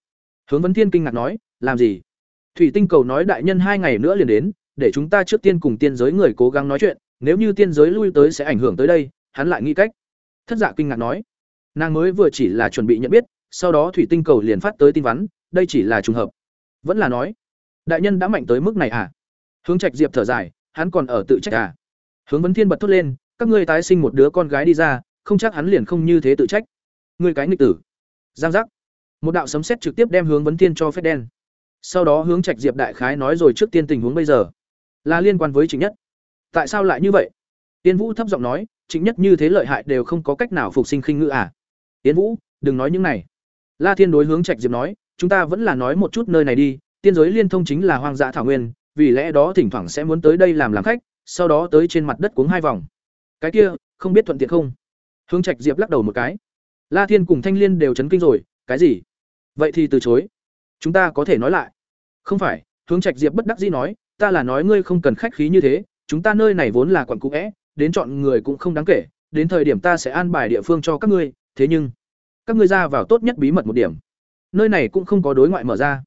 Hướng vấn thiên kinh ngạc nói, làm gì? Thủy tinh cầu nói đại nhân hai ngày nữa liền đến để chúng ta trước tiên cùng tiên giới người cố gắng nói chuyện, nếu như tiên giới lui tới sẽ ảnh hưởng tới đây, hắn lại nghĩ cách. Thất dạ kinh ngạc nói. Nàng mới vừa chỉ là chuẩn bị nhận biết, sau đó thủy tinh cầu liền phát tới tin vắn, đây chỉ là trùng hợp. Vẫn là nói, đại nhân đã mạnh tới mức này à? Hướng trạch diệp thở dài, hắn còn ở tự trách à? Hướng vấn thiên bật thốt lên, các ngươi tái sinh một đứa con gái đi ra, không chắc hắn liền không như thế tự trách. Người cái nghịch tử. Giang giác. Một đạo sấm sét trực tiếp đem hướng vấn thiên cho phép đen. Sau đó hướng trạch diệp đại khái nói rồi trước tiên tình huống bây giờ là liên quan với chính nhất. Tại sao lại như vậy? Tiến vũ thấp giọng nói chính nhất như thế lợi hại đều không có cách nào phục sinh khinh ngữ à? Tiến vũ, đừng nói những này. La thiên đối hướng trạch diệp nói, chúng ta vẫn là nói một chút nơi này đi, tiên giới liên thông chính là hoang dã thảo nguyên, vì lẽ đó thỉnh thoảng sẽ muốn tới đây làm làm khách, sau đó tới trên mặt đất cuống hai vòng. Cái kia, không biết thuận tiện không? Hướng trạch diệp lắc đầu một cái. La thiên cùng thanh liên đều chấn kinh rồi, cái gì? Vậy thì từ chối. Chúng ta có thể nói lại. Không phải, hướng trạch diệp bất đắc dĩ nói ta là nói ngươi không cần khách khí như thế chúng ta nơi này vốn là quận cũ é, đến chọn người cũng không đáng kể đến thời điểm ta sẽ an bài địa phương cho các ngươi thế nhưng các ngươi ra vào tốt nhất bí mật một điểm. Nơi này cũng không có đối ngoại mở ra.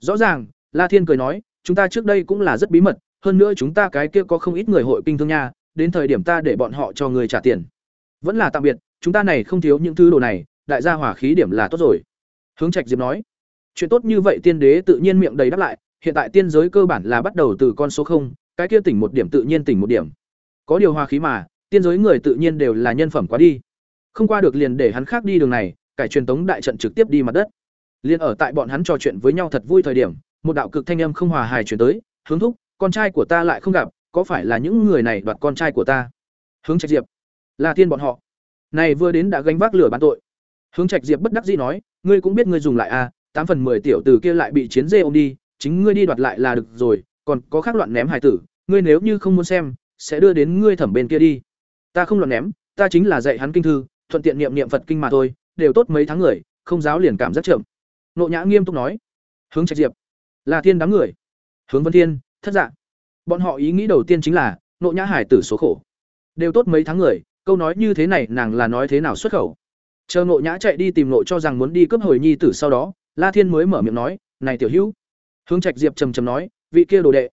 Rõ ràng la thiên cười nói chúng ta trước đây cũng là rất bí mật hơn nữa chúng ta cái kia có không ít người hội kinh thương nha đến thời điểm ta để bọn họ cho người trả tiền. Vẫn là tạm biệt chúng ta này không thiếu những thứ đồ này đại gia hỏa khí điểm là tốt rồi. Hướng trạch diệp nói chuyện tốt như vậy tiên đế tự nhiên miệng đầy đáp lại hiện tại tiên giới cơ bản là bắt đầu từ con số không cái kia tỉnh một điểm tự nhiên tỉnh một điểm. Có điều hòa khí mà tiên giới người tự nhiên đều là nhân phẩm quá đi. Không qua được liền để hắn khác đi đường này cải truyền tống đại trận trực tiếp đi mặt đất. Liền ở tại bọn hắn trò chuyện với nhau thật vui thời điểm một đạo cực thanh âm không hòa hài truyền tới hướng thúc con trai của ta lại không gặp có phải là những người này đoạt con trai của ta? Hướng trạch diệp là tiên bọn họ. Này vừa đến đã gánh vác lửa bán tội. Hướng trạch diệp bất đắc dĩ nói ngươi cũng biết ngươi dùng lại a à, tám phần mười tiểu tử kia lại bị chiến dê ôm đi chính ngươi đi đoạt lại là được rồi, còn có khác loạn ném hải tử, ngươi nếu như không muốn xem, sẽ đưa đến ngươi thẩm bên kia đi. Ta không loạn ném, ta chính là dạy hắn kinh thư, thuận tiện niệm niệm phật kinh mà thôi, đều tốt mấy tháng người, không giáo liền cảm rất chậm. Nộ nhã nghiêm túc nói. Hướng trạch diệp. Là thiên đám người. Hướng vân thiên, thất dạng bọn họ ý nghĩ đầu tiên chính là, nộ nhã hải tử số khổ. Đều tốt mấy tháng người, câu nói như thế này nàng là nói thế nào xuất khẩu? Chờ nộ nhã chạy đi tìm nộ cho rằng muốn đi cướp hồi nhi tử sau đó, la thiên mới mở miệng nói, này tiểu hữu hướng trạch diệp trầm trầm nói, vị kia đồ đệ.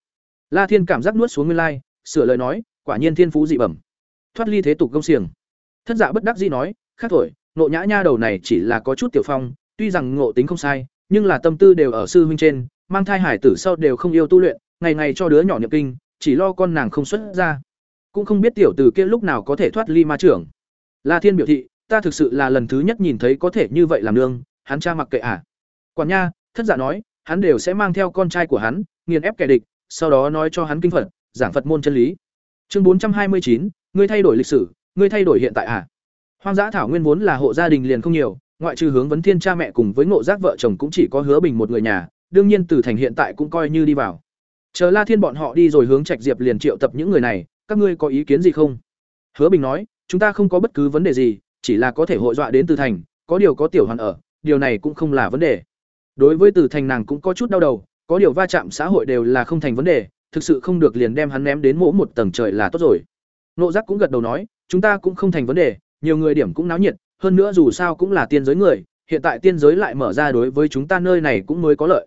La thiên cảm giác nuốt xuống nguyên lai, sửa lời nói, quả nhiên thiên phú dị bẩm. Thoát ly thế tục công xiềng. Thất dạ bất đắc dĩ nói, khác thổi nộ nhã nha đầu này chỉ là có chút tiểu phong, tuy rằng ngộ tính không sai, nhưng là tâm tư đều ở sư huynh trên, mang thai hải tử sau đều không yêu tu luyện, ngày ngày cho đứa nhỏ nhập kinh, chỉ lo con nàng không xuất ra. Cũng không biết tiểu tử kia lúc nào có thể thoát ly ma trưởng. La thiên biểu thị, ta thực sự là lần thứ nhất nhìn thấy có thể như vậy làm nương, hắn cha mặc kệ à. Quản nha, thất giả nói hắn đều sẽ mang theo con trai của hắn, nghiền ép kẻ địch, sau đó nói cho hắn kinh phật, giảng phật môn chân lý. Chương bốn trăm hai mươi chín, ngươi thay đổi lịch sử, ngươi thay đổi hiện tại à? Hoang dã thảo nguyên vốn là hộ gia đình liền không nhiều, ngoại trừ hướng vấn thiên cha mẹ cùng với ngộ giác vợ chồng cũng chỉ có hứa bình một người nhà, đương nhiên từ thành hiện tại cũng coi như đi vào. Chờ la thiên bọn họ đi rồi hướng trạch diệp liền triệu tập những người này, các ngươi có ý kiến gì không? Hứa bình nói, chúng ta không có bất cứ vấn đề gì, chỉ là có thể hội dọa đến từ thành, có điều có tiểu hoàn ở, điều này cũng không là vấn đề đối với từ thành nàng cũng có chút đau đầu, có điều va chạm xã hội đều là không thành vấn đề, thực sự không được liền đem hắn ném đến mỗ một tầng trời là tốt rồi. Nộ giác cũng gật đầu nói, chúng ta cũng không thành vấn đề, nhiều người điểm cũng náo nhiệt, hơn nữa dù sao cũng là tiên giới người, hiện tại tiên giới lại mở ra đối với chúng ta nơi này cũng mới có lợi.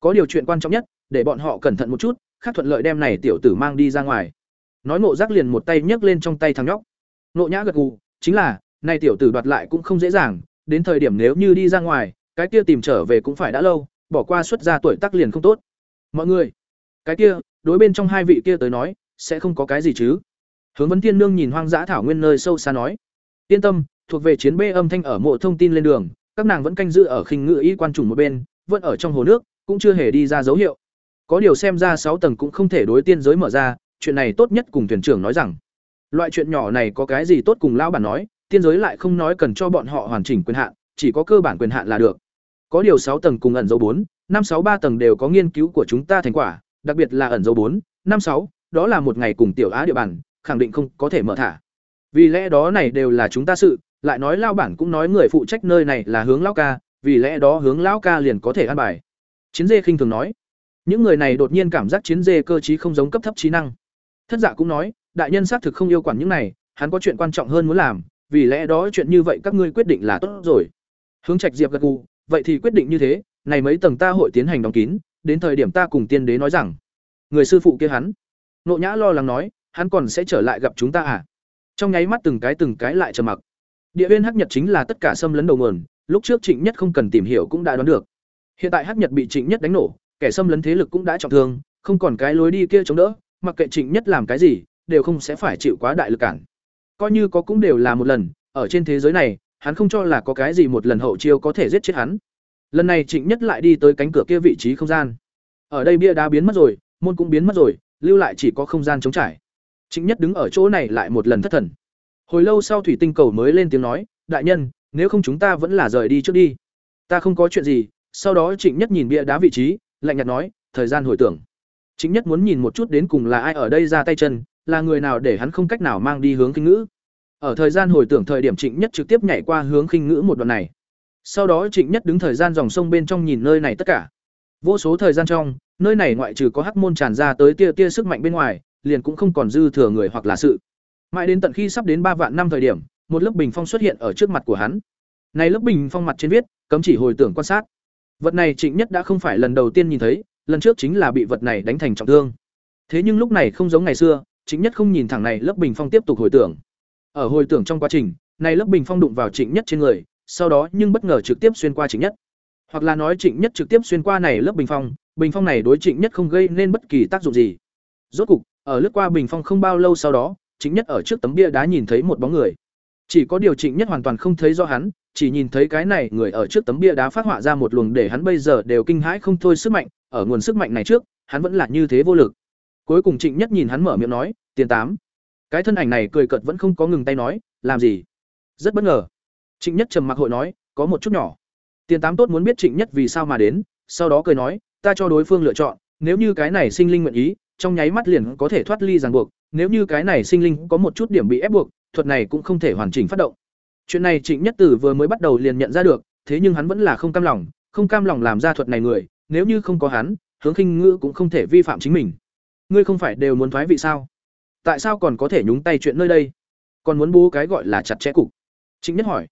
Có điều chuyện quan trọng nhất, để bọn họ cẩn thận một chút, khác thuận lợi đem này tiểu tử mang đi ra ngoài. Nói nộ giác liền một tay nhấc lên trong tay thằng nhóc. Nộ nhã gật gù, chính là, này tiểu tử đoạt lại cũng không dễ dàng, đến thời điểm nếu như đi ra ngoài cái kia tìm trở về cũng phải đã lâu, bỏ qua xuất ra tuổi tác liền không tốt. Mọi người, cái kia, đối bên trong hai vị kia tới nói, sẽ không có cái gì chứ? Hướng vấn tiên nương nhìn hoang dã thảo nguyên nơi sâu xa nói. Yên tâm, thuộc về chiến bê âm thanh ở mộ thông tin lên đường, các nàng vẫn canh giữ ở khinh ngự y quan trùng một bên, vẫn ở trong hồ nước, cũng chưa hề đi ra dấu hiệu. Có điều xem ra sáu tầng cũng không thể đối tiên giới mở ra, chuyện này tốt nhất cùng thuyền trưởng nói rằng. Loại chuyện nhỏ này có cái gì tốt cùng lão bản nói, tiên giới lại không nói cần cho bọn họ hoàn chỉnh quyền hạn, chỉ có cơ bản quyền hạn là được có điều sáu tầng cùng ẩn dấu bốn, năm sáu ba tầng đều có nghiên cứu của chúng ta thành quả, đặc biệt là ẩn dấu bốn, năm sáu, đó là một ngày cùng tiểu á địa bàn, khẳng định không có thể mở thả. Vì lẽ đó này đều là chúng ta sự, lại nói lao bản cũng nói người phụ trách nơi này là hướng lão ca, vì lẽ đó hướng lão ca liền có thể an bài. Chiến dê khinh thường nói. Những người này đột nhiên cảm giác chiến dê cơ trí không giống cấp thấp trí năng. Thất dạ cũng nói, đại nhân xác thực không yêu quản những này, hắn có chuyện quan trọng hơn muốn làm, vì lẽ đó chuyện như vậy các ngươi quyết định là tốt rồi. Hướng trạch diệp gật gù vậy thì quyết định như thế này mấy tầng ta hội tiến hành đóng kín đến thời điểm ta cùng tiên đế nói rằng người sư phụ kia hắn. Nộ nhã lo lắng nói hắn còn sẽ trở lại gặp chúng ta à? Trong nháy mắt từng cái từng cái lại trầm mặc. Địa viên hắc nhật chính là tất cả xâm lấn đầu nguồn lúc trước trịnh nhất không cần tìm hiểu cũng đã đoán được. Hiện tại hắc nhật bị trịnh nhất đánh nổ kẻ xâm lấn thế lực cũng đã trọng thương không còn cái lối đi kia chống đỡ mặc kệ trịnh nhất làm cái gì đều không sẽ phải chịu quá đại lực cản. Coi như có cũng đều là một lần ở trên thế giới này, hắn không cho là có cái gì một lần hậu chiêu có thể giết chết hắn. Lần này Trịnh Nhất lại đi tới cánh cửa kia vị trí không gian. Ở đây bia đá biến mất rồi, môn cũng biến mất rồi, lưu lại chỉ có không gian trống trải. Trịnh Nhất đứng ở chỗ này lại một lần thất thần. Hồi lâu sau thủy tinh cầu mới lên tiếng nói, "Đại nhân, nếu không chúng ta vẫn là rời đi trước đi." "Ta không có chuyện gì." Sau đó Trịnh Nhất nhìn bia đá vị trí, lạnh nhạt nói, "Thời gian hồi tưởng." Trịnh Nhất muốn nhìn một chút đến cùng là ai ở đây ra tay chân, là người nào để hắn không cách nào mang đi hướng kinh ngữ. Ở thời gian hồi tưởng thời điểm Trịnh Nhất trực tiếp nhảy qua hướng kinh ngữ một đoạn này. Sau đó Trịnh Nhất đứng thời gian dòng sông bên trong nhìn nơi này tất cả. Vô số thời gian trong, nơi này ngoại trừ có hắc môn tràn ra tới tia tia sức mạnh bên ngoài, liền cũng không còn dư thừa người hoặc là sự. Mãi đến tận khi sắp đến ba vạn năm thời điểm, một lớp bình phong xuất hiện ở trước mặt của hắn. Này lớp bình phong mặt trên viết, cấm chỉ hồi tưởng quan sát. Vật này Trịnh Nhất đã không phải lần đầu tiên nhìn thấy, lần trước chính là bị vật này đánh thành trọng thương. Thế nhưng lúc này không giống ngày xưa, Trịnh Nhất không nhìn thẳng này lớp bình phong tiếp tục hồi tưởng. Ở hồi tưởng trong quá trình, này lớp bình phong đụng vào Trịnh Nhất trên người, sau đó nhưng bất ngờ trực tiếp xuyên qua Trịnh Nhất. Hoặc là nói Trịnh Nhất trực tiếp xuyên qua này lớp bình phong, bình phong này đối Trịnh Nhất không gây nên bất kỳ tác dụng gì. Rốt cục, ở lướt qua bình phong không bao lâu sau đó, Trịnh Nhất ở trước tấm bia đá nhìn thấy một bóng người. Chỉ có điều Trịnh Nhất hoàn toàn không thấy do hắn, chỉ nhìn thấy cái này người ở trước tấm bia đá phát họa ra một luồng để hắn bây giờ đều kinh hãi không thôi sức mạnh, ở nguồn sức mạnh này trước, hắn vẫn là như thế vô lực. Cuối cùng Trịnh Nhất nhìn hắn mở miệng nói, "Tiền tám." Cái thân ảnh này cười cợt vẫn không có ngừng tay nói, "Làm gì?" Rất bất ngờ. Trịnh Nhất trầm mặc hội nói, "Có một chút nhỏ." Tiền tám tốt muốn biết Trịnh Nhất vì sao mà đến, sau đó cười nói, "Ta cho đối phương lựa chọn, nếu như cái này sinh linh nguyện ý, trong nháy mắt liền có thể thoát ly ràng buộc, nếu như cái này sinh linh có một chút điểm bị ép buộc, thuật này cũng không thể hoàn chỉnh phát động." Chuyện này Trịnh Nhất Tử vừa mới bắt đầu liền nhận ra được, thế nhưng hắn vẫn là không cam lòng, không cam lòng làm ra thuật này người, nếu như không có hắn, Hướng Khinh Ngữ cũng không thể vi phạm chính mình. Ngươi không phải đều muốn thoái vị sao? Tại sao còn có thể nhúng tay chuyện nơi đây? Còn muốn bố cái gọi là chặt chẽ cục. Chính Nhất hỏi.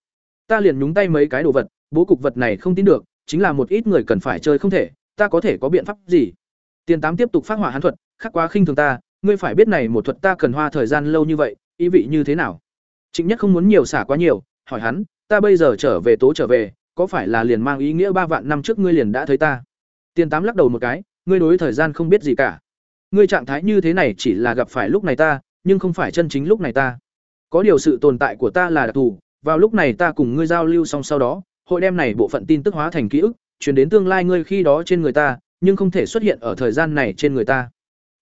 Ta liền nhúng tay mấy cái đồ vật, bố cục vật này không tin được, chính là một ít người cần phải chơi không thể, ta có thể có biện pháp gì? Tiền Tám tiếp tục phát hỏa hán thuật, khắc quá khinh thường ta, ngươi phải biết này một thuật ta cần hoa thời gian lâu như vậy, ý vị như thế nào? Chính Nhất không muốn nhiều xả quá nhiều, hỏi hắn, ta bây giờ trở về tố trở về, có phải là liền mang ý nghĩa ba vạn năm trước ngươi liền đã thấy ta? Tiền Tám lắc đầu một cái, ngươi đối thời gian không biết gì cả. Ngươi trạng thái như thế này chỉ là gặp phải lúc này ta, nhưng không phải chân chính lúc này ta. Có điều sự tồn tại của ta là đặc thù, vào lúc này ta cùng ngươi giao lưu xong sau đó, hội đem này bộ phận tin tức hóa thành ký ức, truyền đến tương lai ngươi khi đó trên người ta, nhưng không thể xuất hiện ở thời gian này trên người ta.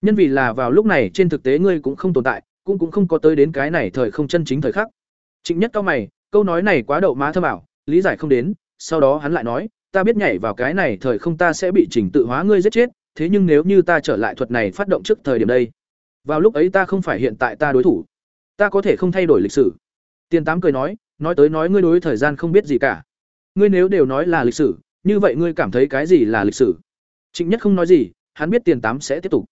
Nhân vì là vào lúc này trên thực tế ngươi cũng không tồn tại, cũng cũng không có tới đến cái này thời không chân chính thời khắc. Trịnh Nhất cao mày, câu nói này quá đậu má thơ bảo, lý giải không đến, sau đó hắn lại nói, ta biết nhảy vào cái này thời không ta sẽ bị trình tự hóa ngươi giết chết, thế nhưng nếu như ta trở lại thuật này phát động trước thời điểm đây, vào lúc ấy ta không phải hiện tại ta đối thủ, ta có thể không thay đổi lịch sử. Tiền Tám cười nói, nói tới nói ngươi đối thời gian không biết gì cả. Ngươi nếu đều nói là lịch sử, như vậy ngươi cảm thấy cái gì là lịch sử? Trịnh Nhất không nói gì, hắn biết Tiền Tám sẽ tiếp tục.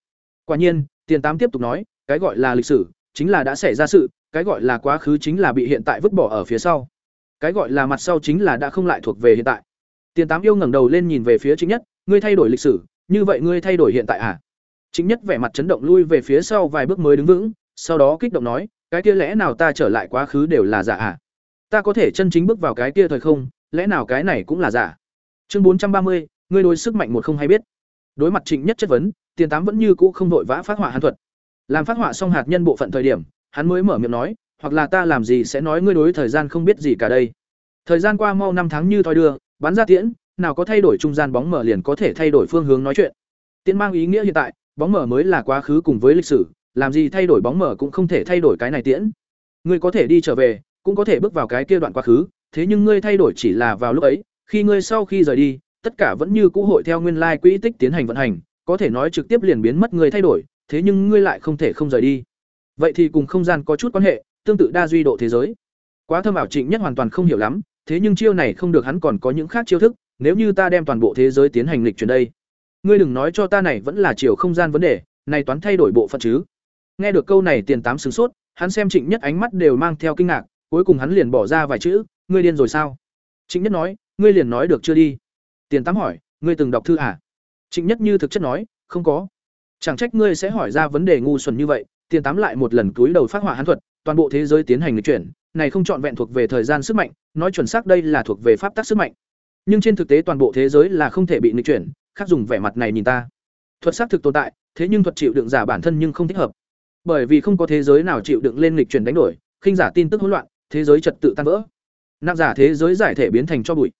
Quả nhiên, Tiền Tám tiếp tục nói, cái gọi là lịch sử chính là đã xảy ra sự, cái gọi là quá khứ chính là bị hiện tại vứt bỏ ở phía sau. Cái gọi là mặt sau chính là đã không lại thuộc về hiện tại. Tiền Tám yêu ngẩng đầu lên nhìn về phía Trịnh Nhất, ngươi thay đổi lịch sử, như vậy ngươi thay đổi hiện tại à? chính Nhất vẻ mặt chấn động lui về phía sau vài bước mới đứng vững, sau đó kích động nói, cái kia lẽ nào ta trở lại quá khứ đều là giả à? Ta có thể chân chính bước vào cái kia thời không, lẽ nào cái này cũng là giả? Chương bốn trăm ba mươi, ngươi đối sức mạnh một không hay biết. Đối mặt Trịnh Nhất chất vấn, Tiền Tám vẫn như cũ không đội vã phát họa hàn thuật. Làm phát họa xong hạt nhân bộ phận thời điểm, hắn mới mở miệng nói, hoặc là ta làm gì sẽ nói ngươi đối thời gian không biết gì cả đây. Thời gian qua mau năm tháng như thoi đưa, bắn ra tiễn, nào có thay đổi trung gian bóng mở liền có thể thay đổi phương hướng nói chuyện. Tiễn mang ý nghĩa hiện tại, bóng mở mới là quá khứ cùng với lịch sử, làm gì thay đổi bóng mở cũng không thể thay đổi cái này tiễn. Ngươi có thể đi trở về, cũng có thể bước vào cái kia đoạn quá khứ, thế nhưng ngươi thay đổi chỉ là vào lúc ấy, khi ngươi sau khi rời đi, tất cả vẫn như cũ hội theo nguyên lai quỹ tích tiến hành vận hành, có thể nói trực tiếp liền biến mất ngươi thay đổi, thế nhưng ngươi lại không thể không rời đi. Vậy thì cùng không gian có chút quan hệ, tương tự đa duy độ thế giới. Quá thâm ảo Trịnh Nhất hoàn toàn không hiểu lắm, thế nhưng chiêu này không được hắn còn có những khác chiêu thức, nếu như ta đem toàn bộ thế giới tiến hành lịch chuyển đây, ngươi đừng nói cho ta này vẫn là chiều không gian vấn đề, này toán thay đổi bộ phận chứ. Nghe được câu này tiền tám sửng sốt, hắn xem trịnh nhất ánh mắt đều mang theo kinh ngạc, cuối cùng hắn liền bỏ ra vài chữ, ngươi điên rồi sao? Trịnh nhất nói, ngươi liền nói được chưa đi? Tiền tám hỏi, ngươi từng đọc thư à? Trịnh nhất như thực chất nói, không có. Chẳng trách ngươi sẽ hỏi ra vấn đề ngu xuẩn như vậy, tiền tám lại một lần cúi đầu phát hỏa hắn thuật, toàn bộ thế giới tiến hành lịch chuyển, này không trọn vẹn thuộc về thời gian sức mạnh, nói chuẩn xác đây là thuộc về pháp tắc sức mạnh nhưng trên thực tế toàn bộ thế giới là không thể bị nghịch chuyển, khác dùng vẻ mặt này nhìn ta. Thuật xác thực tồn tại, thế nhưng thuật chịu đựng giả bản thân nhưng không thích hợp. Bởi vì không có thế giới nào chịu đựng lên nghịch chuyển đánh đổi, khinh giả tin tức hỗn loạn, thế giới trật tự tan vỡ. Nạp giả thế giới giải thể biến thành cho bụi.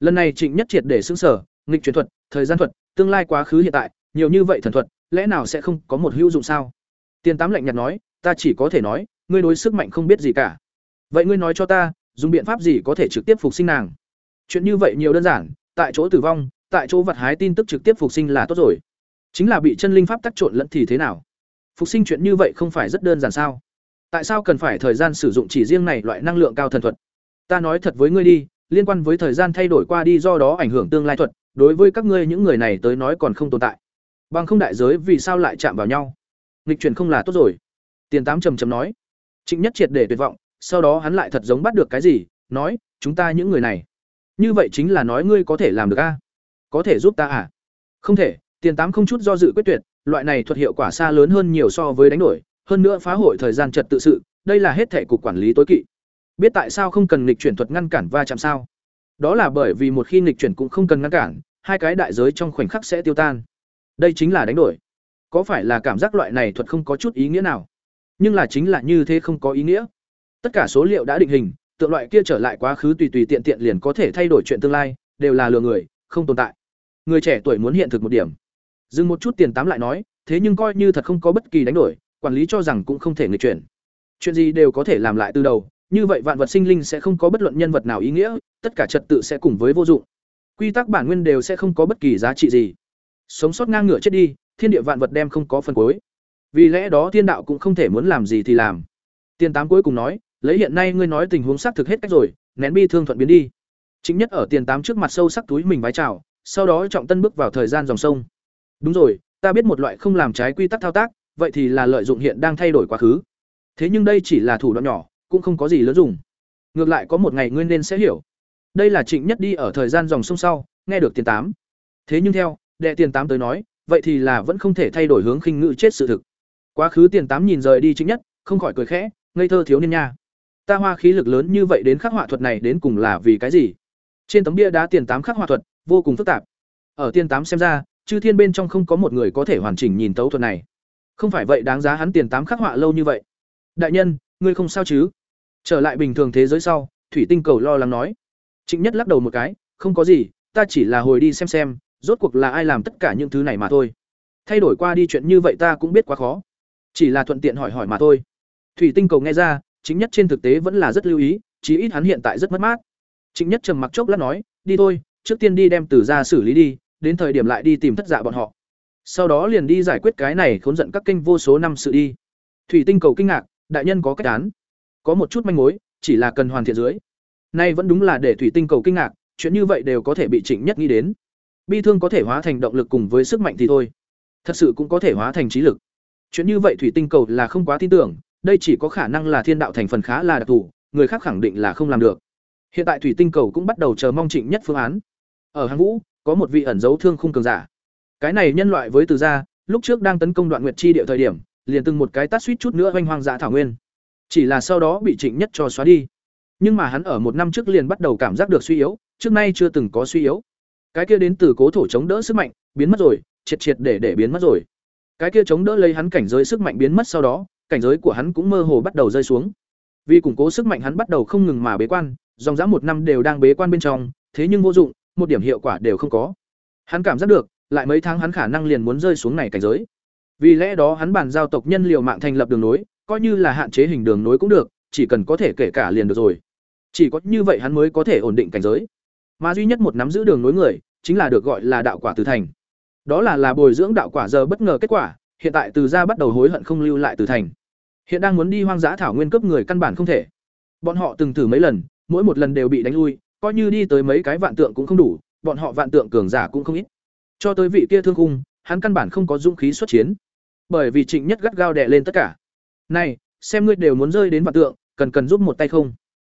Lần này trịnh nhất triệt để xứng sở nghịch chuyển thuật, thời gian thuật, tương lai quá khứ hiện tại, nhiều như vậy thần thuật, lẽ nào sẽ không có một hữu dụng sao? Tiền tám lạnh nhạt nói, ta chỉ có thể nói, ngươi đối sức mạnh không biết gì cả. Vậy ngươi nói cho ta, dùng biện pháp gì có thể trực tiếp phục sinh nàng? Chuyện như vậy nhiều đơn giản, tại chỗ tử vong, tại chỗ vật hái tin tức trực tiếp phục sinh là tốt rồi. Chính là bị chân linh pháp tắc trộn lẫn thì thế nào? Phục sinh chuyện như vậy không phải rất đơn giản sao? Tại sao cần phải thời gian sử dụng chỉ riêng này loại năng lượng cao thần thuật? Ta nói thật với ngươi đi, liên quan với thời gian thay đổi qua đi do đó ảnh hưởng tương lai thuật, đối với các ngươi những người này tới nói còn không tồn tại. Bằng không đại giới vì sao lại chạm vào nhau? Nghịch chuyển không là tốt rồi. Tiền tám trầm trầm nói. Trịnh nhất triệt để tuyệt vọng, sau đó hắn lại thật giống bắt được cái gì, nói, chúng ta những người này như vậy chính là nói ngươi có thể làm được a? Có thể giúp ta à? Không thể, tiền tám không chút do dự quyết tuyệt, loại này thuật hiệu quả xa lớn hơn nhiều so với đánh đổi, hơn nữa phá hội thời gian trật tự sự, đây là hết thể cục quản lý tối kỵ. Biết tại sao không cần nghịch chuyển thuật ngăn cản va chạm sao? Đó là bởi vì một khi nghịch chuyển cũng không cần ngăn cản, hai cái đại giới trong khoảnh khắc sẽ tiêu tan. Đây chính là đánh đổi. Có phải là cảm giác loại này thuật không có chút ý nghĩa nào? Nhưng là chính là như thế không có ý nghĩa. Tất cả số liệu đã định hình tượng loại kia trở lại quá khứ tùy tùy tiện tiện liền có thể thay đổi chuyện tương lai, đều là lừa người, không tồn tại. Người trẻ tuổi muốn hiện thực một điểm. Dừng một chút tiền tám lại nói, thế nhưng coi như thật không có bất kỳ đánh đổi, quản lý cho rằng cũng không thể người chuyển. Chuyện gì đều có thể làm lại từ đầu, như vậy vạn vật sinh linh sẽ không có bất luận nhân vật nào ý nghĩa, tất cả trật tự sẽ cùng với vô dụng. Quy tắc bản nguyên đều sẽ không có bất kỳ giá trị gì. Sống sót ngang ngửa chết đi, thiên địa vạn vật đem không có phần cuối. Vì lẽ đó thiên đạo cũng không thể muốn làm gì thì làm. Tiền tám cuối cùng nói lấy hiện nay ngươi nói tình huống xác thực hết cách rồi, nén bi thương thuận biến đi. Chính nhất ở tiền tám trước mặt sâu sắc túi mình vái chào, sau đó trọng tân bước vào thời gian dòng sông. Đúng rồi, ta biết một loại không làm trái quy tắc thao tác, vậy thì là lợi dụng hiện đang thay đổi quá khứ. Thế nhưng đây chỉ là thủ đoạn nhỏ, cũng không có gì lớn dùng. Ngược lại có một ngày ngươi nên sẽ hiểu. Đây là trịnh nhất đi ở thời gian dòng sông sau, nghe được tiền tám. Thế nhưng theo, đệ tiền tám tới nói, vậy thì là vẫn không thể thay đổi hướng khinh ngự chết sự thực. Quá khứ tiền tám nhìn rời đi trịnh nhất, không khỏi cười khẽ, ngây thơ thiếu niên nha ta hoa khí lực lớn như vậy đến khắc họa thuật này đến cùng là vì cái gì? Trên tấm bia đá tiền tám khắc họa thuật, vô cùng phức tạp. Ở tiền tám xem ra, chư thiên bên trong không có một người có thể hoàn chỉnh nhìn tấu thuật này. Không phải vậy đáng giá hắn tiền tám khắc họa lâu như vậy. Đại nhân, ngươi không sao chứ? Trở lại bình thường thế giới sau, thủy tinh cầu lo lắng nói. Trịnh nhất lắc đầu một cái, không có gì, ta chỉ là hồi đi xem xem, rốt cuộc là ai làm tất cả những thứ này mà thôi. Thay đổi qua đi chuyện như vậy ta cũng biết quá khó. Chỉ là thuận tiện hỏi hỏi mà thôi. Thủy tinh cầu nghe ra chính nhất trên thực tế vẫn là rất lưu ý, chí ít hắn hiện tại rất mất mát. Chính nhất trầm mặc chốc lát nói, đi thôi, trước tiên đi đem tử ra xử lý đi, đến thời điểm lại đi tìm thất dạ bọn họ. Sau đó liền đi giải quyết cái này khốn giận các kênh vô số năm sự đi. Thủy tinh cầu kinh ngạc, đại nhân có cách án. Có một chút manh mối, chỉ là cần hoàn thiện dưới. Nay vẫn đúng là để thủy tinh cầu kinh ngạc, chuyện như vậy đều có thể bị trịnh nhất nghĩ đến. Bi thương có thể hóa thành động lực cùng với sức mạnh thì thôi. Thật sự cũng có thể hóa thành trí lực. Chuyện như vậy thủy tinh cầu là không quá tin tưởng đây chỉ có khả năng là thiên đạo thành phần khá là đặc thù, người khác khẳng định là không làm được. Hiện tại thủy tinh cầu cũng bắt đầu chờ mong trịnh nhất phương án. Ở hàng vũ, có một vị ẩn dấu thương khung cường giả. Cái này nhân loại với từ gia, lúc trước đang tấn công đoạn nguyệt chi địa thời điểm, liền từng một cái tát suýt chút nữa oanh hoang dã thảo nguyên. Chỉ là sau đó bị trịnh nhất cho xóa đi. Nhưng mà hắn ở một năm trước liền bắt đầu cảm giác được suy yếu, trước nay chưa từng có suy yếu. Cái kia đến từ cố thổ chống đỡ sức mạnh, biến mất rồi, triệt triệt để để biến mất rồi. Cái kia chống đỡ lấy hắn cảnh giới sức mạnh biến mất sau đó cảnh giới của hắn cũng mơ hồ bắt đầu rơi xuống. Vì củng cố sức mạnh hắn bắt đầu không ngừng mà bế quan, dòng dã một năm đều đang bế quan bên trong, thế nhưng vô dụng, một điểm hiệu quả đều không có. Hắn cảm giác được, lại mấy tháng hắn khả năng liền muốn rơi xuống này cảnh giới. Vì lẽ đó hắn bàn giao tộc nhân liều mạng thành lập đường nối, coi như là hạn chế hình đường nối cũng được, chỉ cần có thể kể cả liền được rồi. Chỉ có như vậy hắn mới có thể ổn định cảnh giới. Mà duy nhất một nắm giữ đường nối người, chính là được gọi là đạo quả từ thành. Đó là là bồi dưỡng đạo quả giờ bất ngờ kết quả, hiện tại từ gia bắt đầu hối hận không lưu lại từ thành hiện đang muốn đi hoang dã thảo nguyên cấp người căn bản không thể. Bọn họ từng thử mấy lần, mỗi một lần đều bị đánh lui, coi như đi tới mấy cái vạn tượng cũng không đủ, bọn họ vạn tượng cường giả cũng không ít. Cho tới vị kia thương cung hắn căn bản không có dũng khí xuất chiến. Bởi vì trịnh nhất gắt gao đè lên tất cả. Này, xem ngươi đều muốn rơi đến vạn tượng, cần cần giúp một tay không?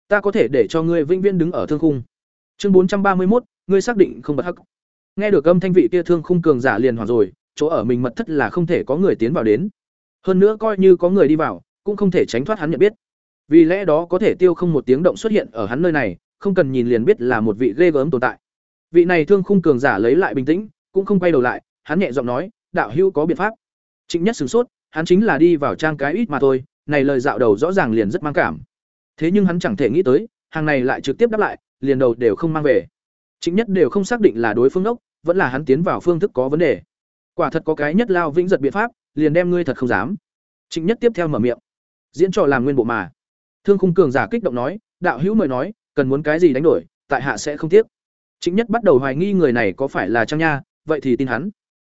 Ta có thể để cho ngươi vĩnh viễn đứng ở thương khung. Chương bốn trăm ba mươi một ngươi xác định không bật hắc. Nghe được âm thanh vị kia thương khung cường giả liền hoàn rồi, chỗ ở mình mật thất là không thể có người tiến vào đến hơn nữa coi như có người đi vào, cũng không thể tránh thoát hắn nhận biết. Vì lẽ đó có thể tiêu không một tiếng động xuất hiện ở hắn nơi này, không cần nhìn liền biết là một vị ghê gớm tồn tại. Vị này thương khung cường giả lấy lại bình tĩnh, cũng không quay đầu lại, hắn nhẹ giọng nói, đạo hữu có biện pháp. Trịnh nhất sửng sốt, hắn chính là đi vào trang cái ít mà thôi, này lời dạo đầu rõ ràng liền rất mang cảm. Thế nhưng hắn chẳng thể nghĩ tới, hàng này lại trực tiếp đáp lại, liền đầu đều không mang về. Chính nhất đều không xác định là đối phương ốc vẫn là hắn tiến vào phương thức có vấn đề. Quả thật có cái nhất lao vĩnh giật biện pháp liền đem ngươi thật không dám. Trịnh nhất tiếp theo mở miệng. Diễn trò làm nguyên bộ mà. Thương khung cường giả kích động nói, đạo hữu mời nói, cần muốn cái gì đánh đổi, tại hạ sẽ không tiếc. Trịnh nhất bắt đầu hoài nghi người này có phải là trang nha, vậy thì tin hắn.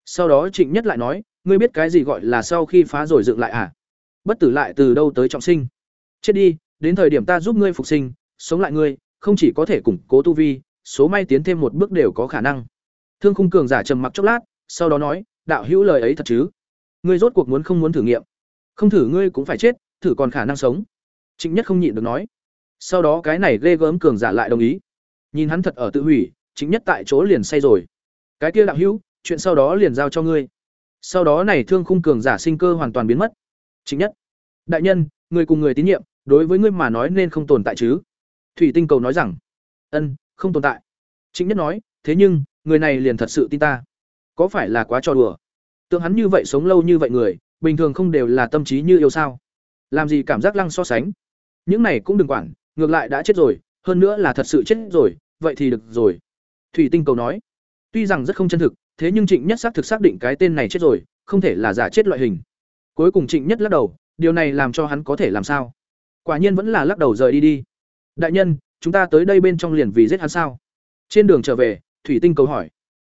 Sau đó trịnh nhất lại nói, ngươi biết cái gì gọi là sau khi phá rồi dựng lại à? Bất tử lại từ đâu tới trọng sinh? Chết đi, đến thời điểm ta giúp ngươi phục sinh, sống lại ngươi, không chỉ có thể củng cố tu vi, số may tiến thêm một bước đều có khả năng. Thương khung cường giả trầm mặc chốc lát, sau đó nói, đạo hữu lời ấy thật chứ? Ngươi rốt cuộc muốn không muốn thử nghiệm. Không thử ngươi cũng phải chết, thử còn khả năng sống. Trịnh nhất không nhịn được nói. Sau đó cái này ghê gớm cường giả lại đồng ý. Nhìn hắn thật ở tự hủy, trịnh nhất tại chỗ liền say rồi. Cái kia đạo hữu, chuyện sau đó liền giao cho ngươi. Sau đó này thương khung cường giả sinh cơ hoàn toàn biến mất. Trịnh nhất. Đại nhân, người cùng người tín nhiệm, đối với ngươi mà nói nên không tồn tại chứ? Thủy tinh cầu nói rằng. Ân, không tồn tại. Trịnh nhất nói, thế nhưng, người này liền thật sự tin ta. Có phải là quá trò đùa? Tượng hắn như vậy sống lâu như vậy người, bình thường không đều là tâm trí như yêu sao? Làm gì cảm giác lăng so sánh? Những này cũng đừng quản, ngược lại đã chết rồi, hơn nữa là thật sự chết rồi, vậy thì được rồi. Thủy tinh cầu nói, tuy rằng rất không chân thực, thế nhưng trịnh nhất xác thực xác định cái tên này chết rồi, không thể là giả chết loại hình. Cuối cùng trịnh nhất lắc đầu, điều này làm cho hắn có thể làm sao? Quả nhiên vẫn là lắc đầu rời đi đi. Đại nhân, chúng ta tới đây bên trong liền vì giết hắn sao? Trên đường trở về, thủy tinh cầu hỏi,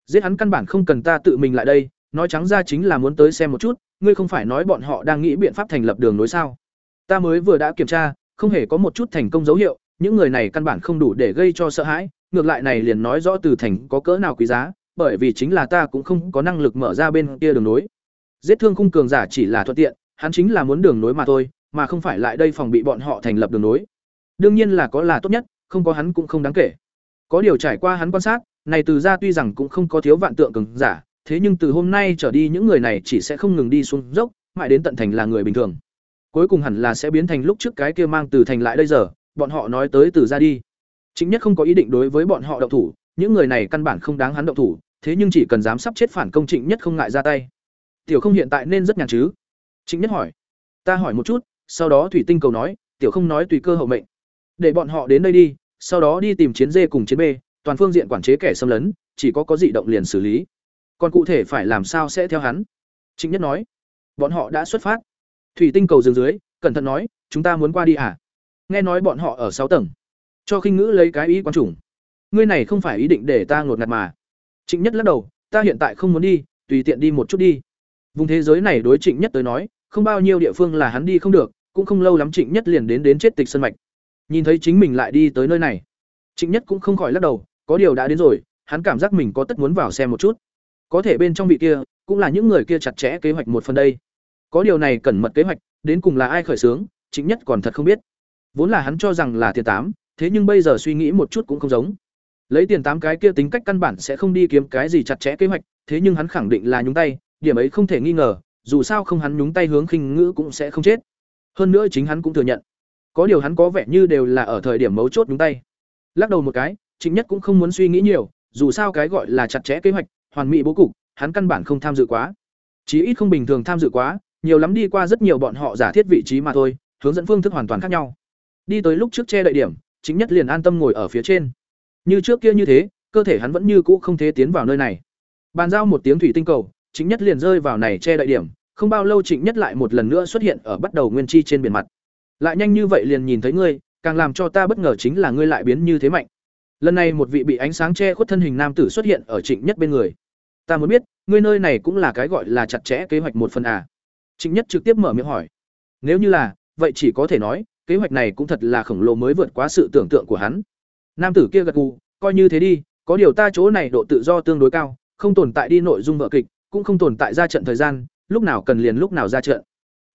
giết hắn căn bản không cần ta tự mình lại đây nói trắng ra chính là muốn tới xem một chút, ngươi không phải nói bọn họ đang nghĩ biện pháp thành lập đường nối sao? Ta mới vừa đã kiểm tra, không hề có một chút thành công dấu hiệu, những người này căn bản không đủ để gây cho sợ hãi, ngược lại này liền nói rõ từ thành có cỡ nào quý giá, bởi vì chính là ta cũng không có năng lực mở ra bên kia đường nối. Giết thương khung cường giả chỉ là thuận tiện, hắn chính là muốn đường nối mà thôi, mà không phải lại đây phòng bị bọn họ thành lập đường nối. Đương nhiên là có là tốt nhất, không có hắn cũng không đáng kể. Có điều trải qua hắn quan sát, này từ ra tuy rằng cũng không có thiếu vạn tượng cường giả thế nhưng từ hôm nay trở đi những người này chỉ sẽ không ngừng đi xuống dốc, mãi đến tận thành là người bình thường. Cuối cùng hẳn là sẽ biến thành lúc trước cái kia mang từ thành lại đây giờ, bọn họ nói tới từ ra đi. Chính nhất không có ý định đối với bọn họ động thủ, những người này căn bản không đáng hắn động thủ, thế nhưng chỉ cần dám sắp chết phản công trịnh nhất không ngại ra tay. Tiểu không hiện tại nên rất nhàn chứ? Trịnh nhất hỏi. Ta hỏi một chút, sau đó thủy tinh cầu nói, tiểu không nói tùy cơ hậu mệnh. Để bọn họ đến đây đi, sau đó đi tìm chiến dê cùng chiến b toàn phương diện quản chế kẻ xâm lấn, chỉ có có dị động liền xử lý còn cụ thể phải làm sao sẽ theo hắn? Trịnh nhất nói. Bọn họ đã xuất phát. Thủy tinh cầu dừng dưới, cẩn thận nói, chúng ta muốn qua đi à? Nghe nói bọn họ ở sáu tầng. Cho khinh ngữ lấy cái ý quan chủng. Ngươi này không phải ý định để ta ngột ngạt mà. Trịnh nhất lắc đầu, ta hiện tại không muốn đi, tùy tiện đi một chút đi. Vùng thế giới này đối trịnh nhất tới nói, không bao nhiêu địa phương là hắn đi không được, cũng không lâu lắm trịnh nhất liền đến đến chết tịch sân mạch. Nhìn thấy chính mình lại đi tới nơi này, trịnh nhất cũng không khỏi lắc đầu, có điều đã đến rồi, hắn cảm giác mình có tất muốn vào xem một chút có thể bên trong vị kia, cũng là những người kia chặt chẽ kế hoạch một phần đây. Có điều này cẩn mật kế hoạch, đến cùng là ai khởi xướng chính nhất còn thật không biết. Vốn là hắn cho rằng là tiền tám, thế nhưng bây giờ suy nghĩ một chút cũng không giống. Lấy tiền tám cái kia tính cách căn bản sẽ không đi kiếm cái gì chặt chẽ kế hoạch, thế nhưng hắn khẳng định là nhúng tay, điểm ấy không thể nghi ngờ, dù sao không hắn nhúng tay hướng khinh ngữ cũng sẽ không chết. Hơn nữa chính hắn cũng thừa nhận. Có điều hắn có vẻ như đều là ở thời điểm mấu chốt nhúng tay. Lắc đầu một cái chính nhất cũng không muốn suy nghĩ nhiều, dù sao cái gọi là chặt chẽ kế hoạch hoàn mỹ bố cục, hắn căn bản không tham dự quá. Chí ít không bình thường tham dự quá, nhiều lắm đi qua rất nhiều bọn họ giả thiết vị trí mà thôi, hướng dẫn phương thức hoàn toàn khác nhau. Đi tới lúc trước che đậy điểm, chính nhất liền an tâm ngồi ở phía trên. Như trước kia như thế, cơ thể hắn vẫn như cũ không thể tiến vào nơi này. Bàn giao một tiếng thủy tinh cầu, chính nhất liền rơi vào này che đậy điểm, không bao lâu trịnh nhất lại một lần nữa xuất hiện ở bắt đầu nguyên chi trên biển mặt. Lại nhanh như vậy liền nhìn thấy ngươi, càng làm cho ta bất ngờ chính là ngươi lại biến như thế mạnh. Lần này một vị bị ánh sáng che khuất thân hình nam tử xuất hiện ở trịnh nhất bên người ta muốn biết, ngươi nơi này cũng là cái gọi là chặt chẽ kế hoạch một phần à? Trịnh nhất trực tiếp mở miệng hỏi. Nếu như là, vậy chỉ có thể nói, kế hoạch này cũng thật là khổng lồ mới vượt quá sự tưởng tượng của hắn. Nam tử kia gật gù, coi như thế đi, có điều ta chỗ này độ tự do tương đối cao, không tồn tại đi nội dung vợ kịch, cũng không tồn tại ra trận thời gian, lúc nào cần liền lúc nào ra trận.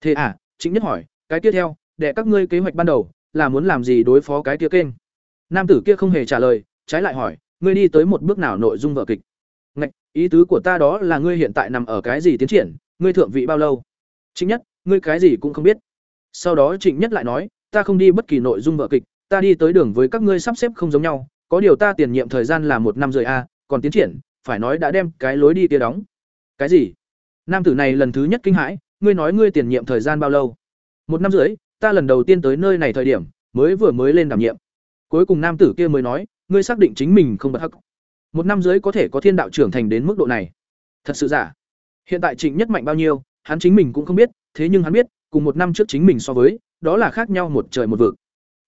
Thế à chính nhất hỏi, cái tiếp theo, để các ngươi kế hoạch ban đầu, là muốn làm gì đối phó cái kia kênh? Nam tử kia không hề trả lời, trái lại hỏi, ngươi đi tới một bước nào nội dung vợ kịch? Ý tứ của ta đó là ngươi hiện tại nằm ở cái gì tiến triển ngươi thượng vị bao lâu? Chính nhất ngươi cái gì cũng không biết. Sau đó trịnh nhất lại nói ta không đi bất kỳ nội dung vợ kịch ta đi tới đường với các ngươi sắp xếp không giống nhau có điều ta tiền nhiệm thời gian là một năm rưỡi a còn tiến triển phải nói đã đem cái lối đi kia đóng. Cái gì? Nam tử này lần thứ nhất kinh hãi ngươi nói ngươi tiền nhiệm thời gian bao lâu? Một năm rưỡi ta lần đầu tiên tới nơi này thời điểm mới vừa mới lên đảm nhiệm. Cuối cùng nam tử kia mới nói, ngươi xác định chính mình không bật hắc. Một năm dưới có thể có thiên đạo trưởng thành đến mức độ này. Thật sự giả. Hiện tại Trịnh Nhất mạnh bao nhiêu, hắn chính mình cũng không biết, thế nhưng hắn biết, cùng một năm trước chính mình so với, đó là khác nhau một trời một vực.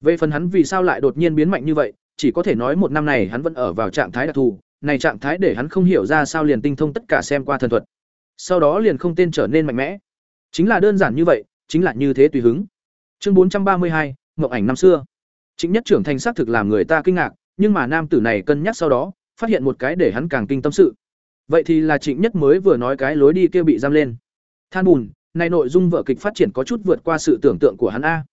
Về phần hắn vì sao lại đột nhiên biến mạnh như vậy, chỉ có thể nói một năm này hắn vẫn ở vào trạng thái đặc thù, này trạng thái để hắn không hiểu ra sao liền tinh thông tất cả xem qua thần thuật. Sau đó liền không tên trở nên mạnh mẽ. Chính là đơn giản như vậy, chính là như thế tùy hứng. Chương bốn trăm ba mươi hai, Mộng ảnh năm xưa. Chính nhất trưởng thành xác thực làm người ta kinh ngạc, nhưng mà nam tử này cân nhắc sau đó, phát hiện một cái để hắn càng kinh tâm sự. Vậy thì là Trịnh Nhất mới vừa nói cái lối đi kia bị giam lên. Than bùn, này nội dung vở kịch phát triển có chút vượt qua sự tưởng tượng của hắn a.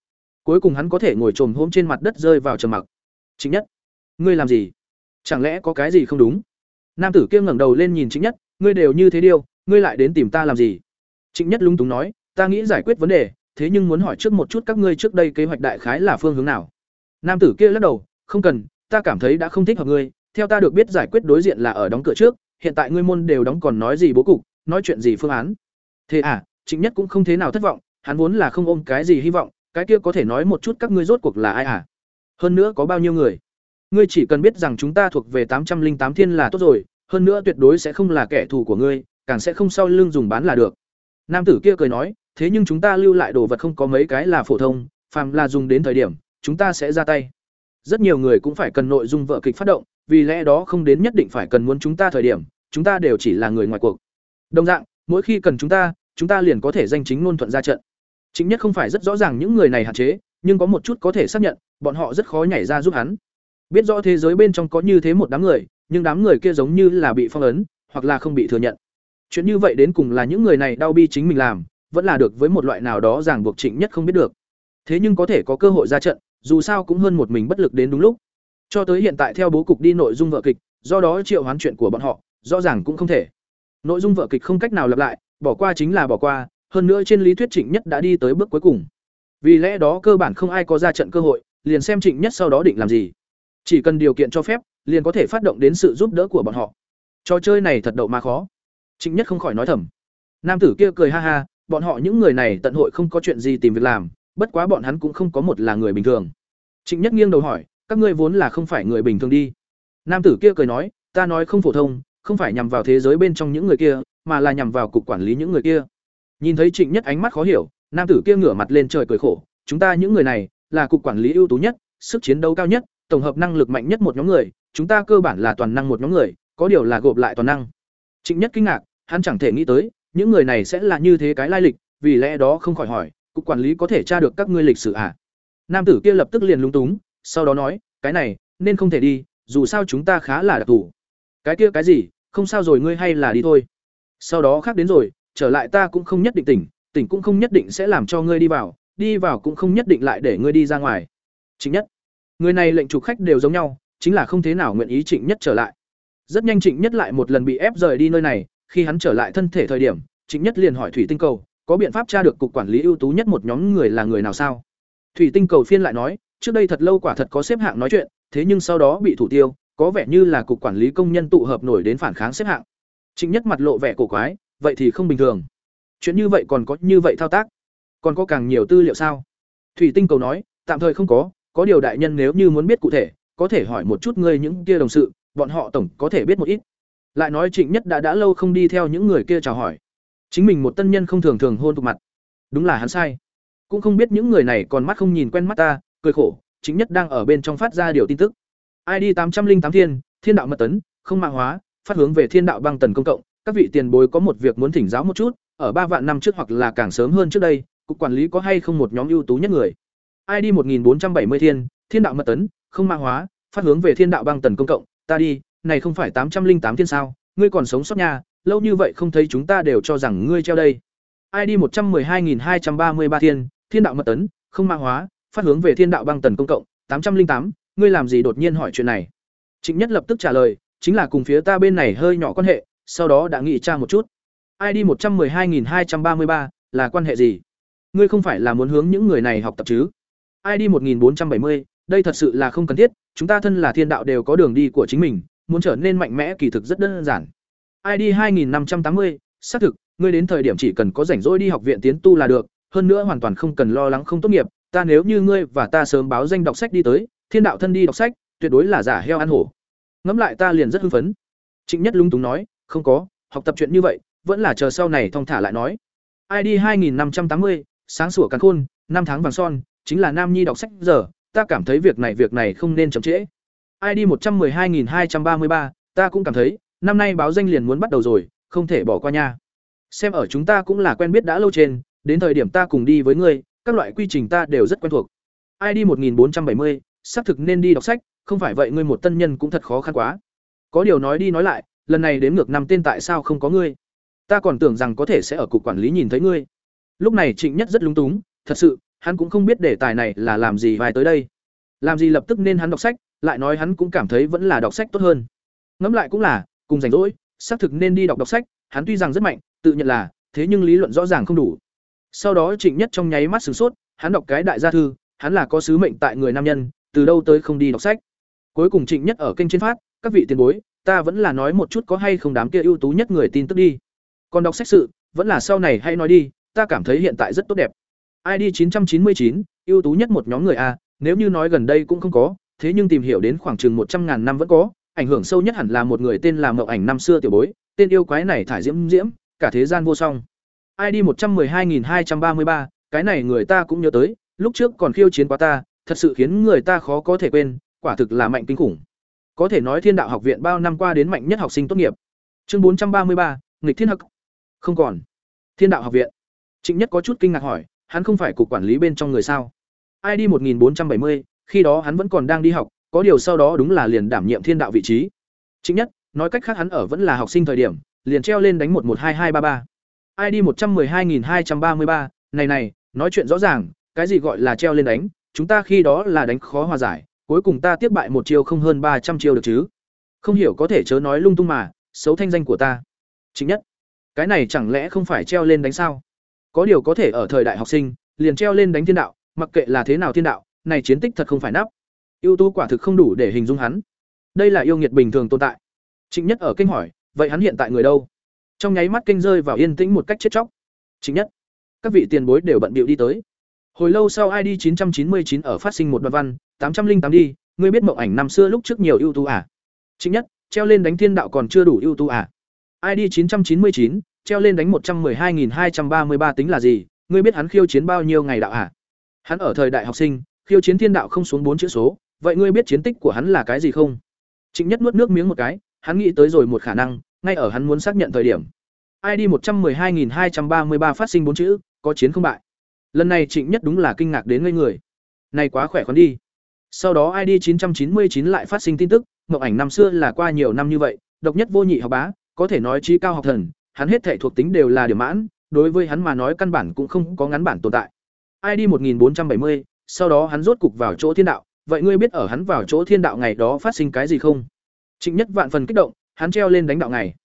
Cuối cùng hắn có thể ngồi trồm hôm trên mặt đất rơi vào trầm mặc. Trịnh Nhất, ngươi làm gì? Chẳng lẽ có cái gì không đúng? Nam tử kia ngẩng đầu lên nhìn Trịnh Nhất, ngươi đều như thế điều, ngươi lại đến tìm ta làm gì? Trịnh Nhất lung túng nói, ta nghĩ giải quyết vấn đề, thế nhưng muốn hỏi trước một chút các ngươi trước đây kế hoạch đại khái là phương hướng nào? Nam tử kia lắc đầu, không cần, ta cảm thấy đã không thích hợp ngươi, theo ta được biết giải quyết đối diện là ở đóng cửa trước, hiện tại ngươi môn đều đóng còn nói gì bố cục, nói chuyện gì phương án. Thế à, Trịnh Nhất cũng không thế nào thất vọng, hắn vốn là không ôm cái gì hy vọng, cái kia có thể nói một chút các ngươi rốt cuộc là ai à? Hơn nữa có bao nhiêu người? Ngươi chỉ cần biết rằng chúng ta thuộc về tám trăm linh tám thiên là tốt rồi, hơn nữa tuyệt đối sẽ không là kẻ thù của ngươi, càng sẽ không sau lưng dùng bán là được. Nam tử kia cười nói, thế nhưng chúng ta lưu lại đồ vật không có mấy cái là phổ thông, phàm là dùng đến thời điểm, chúng ta sẽ ra tay. Rất nhiều người cũng phải cần nội dung vợ kịch phát động, vì lẽ đó không đến nhất định phải cần muốn chúng ta thời điểm, chúng ta đều chỉ là người ngoài cuộc. Đồng dạng, mỗi khi cần chúng ta, chúng ta liền có thể danh chính ngôn thuận ra trận. Chính nhất không phải rất rõ ràng những người này hạn chế, nhưng có một chút có thể xác nhận, bọn họ rất khó nhảy ra giúp hắn. Biết rõ thế giới bên trong có như thế một đám người, nhưng đám người kia giống như là bị phong ấn, hoặc là không bị thừa nhận. Chuyện như vậy đến cùng là những người này đau bi chính mình làm, vẫn là được với một loại nào đó ràng buộc Trịnh Nhất không biết được. Thế nhưng có thể có cơ hội ra trận, dù sao cũng hơn một mình bất lực đến đúng lúc. Cho tới hiện tại theo bố cục đi nội dung vở kịch, do đó triệu hoán chuyện của bọn họ, rõ ràng cũng không thể. Nội dung vở kịch không cách nào lặp lại, bỏ qua chính là bỏ qua, hơn nữa trên lý thuyết Trịnh Nhất đã đi tới bước cuối cùng. Vì lẽ đó cơ bản không ai có ra trận cơ hội, liền xem Trịnh Nhất sau đó định làm gì. Chỉ cần điều kiện cho phép, liền có thể phát động đến sự giúp đỡ của bọn họ. Trò chơi này thật đậu mà khó. Trịnh Nhất không khỏi nói thầm. Nam tử kia cười ha ha, bọn họ những người này tận hội không có chuyện gì tìm việc làm, bất quá bọn hắn cũng không có một là người bình thường. Trịnh Nhất nghiêng đầu hỏi, các ngươi vốn là không phải người bình thường đi. Nam tử kia cười nói, ta nói không phổ thông, không phải nhằm vào thế giới bên trong những người kia, mà là nhằm vào cục quản lý những người kia. Nhìn thấy Trịnh Nhất ánh mắt khó hiểu, nam tử kia ngửa mặt lên trời cười khổ, chúng ta những người này là cục quản lý ưu tú nhất, sức chiến đấu cao nhất, tổng hợp năng lực mạnh nhất một nhóm người, chúng ta cơ bản là toàn năng một nhóm người, có điều là gộp lại toàn năng. Trịnh Nhất kinh ngạc, hắn chẳng thể nghĩ tới, những người này sẽ là như thế cái lai lịch, vì lẽ đó không khỏi hỏi, cục quản lý có thể tra được các ngươi lịch sử à? Nam tử kia lập tức liền lúng túng, sau đó nói, cái này nên không thể đi, dù sao chúng ta khá là đặc thù. Cái kia cái gì, không sao rồi ngươi hay là đi thôi. Sau đó khác đến rồi, trở lại ta cũng không nhất định tỉnh, tỉnh cũng không nhất định sẽ làm cho ngươi đi vào, đi vào cũng không nhất định lại để ngươi đi ra ngoài. chính Nhất, người này lệnh chủ khách đều giống nhau, chính là không thế nào nguyện ý Trịnh Nhất trở lại. Rất nhanh Trịnh Nhất lại một lần bị ép rời đi nơi này, khi hắn trở lại thân thể thời điểm, Trịnh Nhất liền hỏi Thủy Tinh Cầu, có biện pháp tra được cục quản lý ưu tú nhất một nhóm người là người nào sao? Thủy Tinh Cầu phiên lại nói, trước đây thật lâu quả thật có xếp hạng nói chuyện, thế nhưng sau đó bị thủ tiêu, có vẻ như là cục quản lý công nhân tụ hợp nổi đến phản kháng xếp hạng. Trịnh Nhất mặt lộ vẻ cổ quái, vậy thì không bình thường. Chuyện như vậy còn có như vậy thao tác, còn có càng nhiều tư liệu sao? Thủy Tinh Cầu nói, tạm thời không có, có điều đại nhân nếu như muốn biết cụ thể, có thể hỏi một chút ngươi những kia đồng sự, bọn họ tổng có thể biết một ít. Lại nói Trịnh Nhất đã đã lâu không đi theo những người kia chào hỏi. Chính mình một tân nhân không thường thường hôn tục mặt. Đúng là hắn sai. Cũng không biết những người này còn mắt không nhìn quen mắt ta, cười khổ, chính nhất đang ở bên trong phát ra điều tin tức. ID tám trăm linh tám thiên, thiên đạo mật tấn, không mạng hóa, phát hướng về thiên đạo băng tần công cộng, các vị tiền bối có một việc muốn thỉnh giáo một chút, ở ba vạn năm trước hoặc là càng sớm hơn trước đây, cục quản lý có hay không một nhóm ưu tú nhất người. ID một nghìn bốn trăm bảy mươi thiên, thiên đạo mật tấn, không mạng hóa, phát hướng về thiên đạo băng tần công cộng, ta đi, này không phải tám trăm linh tám thiên sao, ngươi còn sống sót nha, lâu như vậy không thấy chúng ta đều cho rằng ngươi treo đây. ID một trăm hai nghìn hai trăm ba mươi ba thiên, thiên đạo mật tấn, không mạng hóa, phát hướng về thiên đạo băng tần công cộng, tám trăm linh tám, ngươi làm gì đột nhiên hỏi chuyện này? Trịnh nhất lập tức trả lời, chính là cùng phía ta bên này hơi nhỏ quan hệ, sau đó đã nghị tra một chút. Id một trăm hai nghìn hai trăm ba mươi ba, là quan hệ gì? Ngươi không phải là muốn hướng những người này học tập chứ? Id một nghìn bốn trăm bảy mươi, đây thật sự là không cần thiết, chúng ta thân là thiên đạo đều có đường đi của chính mình, muốn trở nên mạnh mẽ kỳ thực rất đơn giản. Id hai nghìn năm trăm tám mươi, xác thực, ngươi đến thời điểm chỉ cần có rảnh rỗi đi học viện tiến tu là được, hơn nữa hoàn toàn không cần lo lắng không tốt nghiệp ta nếu như ngươi và ta sớm báo danh đọc sách đi tới thiên đạo thân đi đọc sách tuyệt đối là giả heo ăn hổ. Ngẫm lại ta liền rất hưng phấn. Trịnh nhất lung túng nói không có học tập chuyện như vậy vẫn là chờ sau này thong thả lại nói. Id 2580, sáng sủa cắn khôn năm tháng vàng son chính là nam nhi đọc sách giờ ta cảm thấy việc này việc này không nên chậm trễ. Id 112233, ta cũng cảm thấy năm nay báo danh liền muốn bắt đầu rồi không thể bỏ qua nha. Xem ở chúng ta cũng là quen biết đã lâu trên đến thời điểm ta cùng đi với ngươi các loại quy trình ta đều rất quen thuộc. Id 1470, xác thực nên đi đọc sách không phải vậy ngươi một tân nhân cũng thật khó khăn quá. Có điều nói đi nói lại lần này đến ngược năm tên tại sao không có ngươi? Ta còn tưởng rằng có thể sẽ ở cục quản lý nhìn thấy ngươi. Lúc này trịnh nhất rất lúng túng thật sự hắn cũng không biết đề tài này là làm gì vài tới đây. Làm gì lập tức nên hắn đọc sách lại nói hắn cũng cảm thấy vẫn là đọc sách tốt hơn. Ngẫm lại cũng là cùng rảnh rỗi xác thực nên đi đọc đọc sách hắn tuy rằng rất mạnh tự nhận là thế nhưng lý luận rõ ràng không đủ sau đó trịnh nhất trong nháy mắt sửng sốt hắn đọc cái đại gia thư hắn là có sứ mệnh tại người nam nhân từ đâu tới không đi đọc sách. Cuối cùng trịnh nhất ở kênh trên phát các vị tiền bối ta vẫn là nói một chút có hay không đám kia ưu tú nhất người tin tức đi. Còn đọc sách sự vẫn là sau này hay nói đi ta cảm thấy hiện tại rất tốt đẹp. Id 999, ưu tú nhất một nhóm người a nếu như nói gần đây cũng không có thế nhưng tìm hiểu đến khoảng chừng một trăm ngàn năm vẫn có ảnh hưởng sâu nhất hẳn là một người tên là Mộng ảnh năm xưa tiểu bối tên yêu quái này thải diễm diễm cả thế gian vô song. ID 112.233, cái này người ta cũng nhớ tới, lúc trước còn khiêu chiến quá ta, thật sự khiến người ta khó có thể quên, quả thực là mạnh kinh khủng. Có thể nói Thiên Đạo Học viện bao năm qua đến mạnh nhất học sinh tốt nghiệp. Chương 433, nghịch thiên học. Không còn. Thiên Đạo Học viện. Trịnh Nhất có chút kinh ngạc hỏi, hắn không phải cục quản lý bên trong người sao? ID 1470, khi đó hắn vẫn còn đang đi học, có điều sau đó đúng là liền đảm nhiệm Thiên Đạo vị trí. Trịnh Nhất, nói cách khác hắn ở vẫn là học sinh thời điểm, liền treo lên đánh 112233 id một trăm m ư ơ i hai nghìn hai trăm ba mươi ba? Này này, nói chuyện rõ ràng, cái gì gọi là treo lên đánh? Chúng ta khi đó là đánh khó hòa giải, cuối cùng ta tiếp bại một chiêu không hơn ba trăm chiêu được chứ? Không hiểu có thể chớ nói lung tung mà, xấu thanh danh của ta. Chính nhất, cái này chẳng lẽ không phải treo lên đánh sao? Có điều có thể ở thời đại học sinh, liền treo lên đánh thiên đạo, mặc kệ là thế nào thiên đạo, này chiến tích thật không phải nắp. Ưu tú quả thực không đủ để hình dung hắn. Đây là yêu nghiệt bình thường tồn tại. Trịnh nhất ở kinh hỏi, vậy hắn hiện tại người đâu? Trong nháy mắt kinh rơi vào yên tĩnh một cách chết chóc. Chính nhất, các vị tiền bối đều bận bịu đi tới. Hồi lâu sau id 999 ở phát sinh một đoạn văn, tám trăm linh tám đi, ngươi biết mộng ảnh năm xưa lúc trước nhiều ưu tú à? Chính nhất, treo lên đánh thiên đạo còn chưa đủ ưu tú à? Id chín trăm chín mươi chín, treo lên đánh một trăm hai nghìn hai trăm ba mươi ba tính là gì? Ngươi biết hắn khiêu chiến bao nhiêu ngày đạo à? Hắn ở thời đại học sinh, khiêu chiến thiên đạo không xuống bốn chữ số, vậy ngươi biết chiến tích của hắn là cái gì không? Trịnh nhất nuốt nước miếng một cái, hắn nghĩ tới rồi một khả năng ngay ở hắn muốn xác nhận thời điểm id một trăm hai nghìn hai trăm ba mươi ba phát sinh bốn chữ có chiến không bại lần này trịnh nhất đúng là kinh ngạc đến ngây người này quá khỏe khoắn đi sau đó ID 999 lại phát sinh tin tức, Ngọc Ảnh năm xưa là qua nhiều năm như vậy, độc nhất vô nhị học bá, có thể nói trí cao học thần, hắn hết thể thuộc tính đều là điểm mãn, đối với hắn mà nói căn bản cũng không có ngắn bản tồn tại. ID 1470, sau đó hắn rốt cục vào chỗ thiên đạo, vậy ngươi biết ở hắn vào chỗ thiên đạo ngày đó phát sinh cái gì không? Trịnh Nhất vạn phần kích động, hắn treo lên đánh đạo ngày.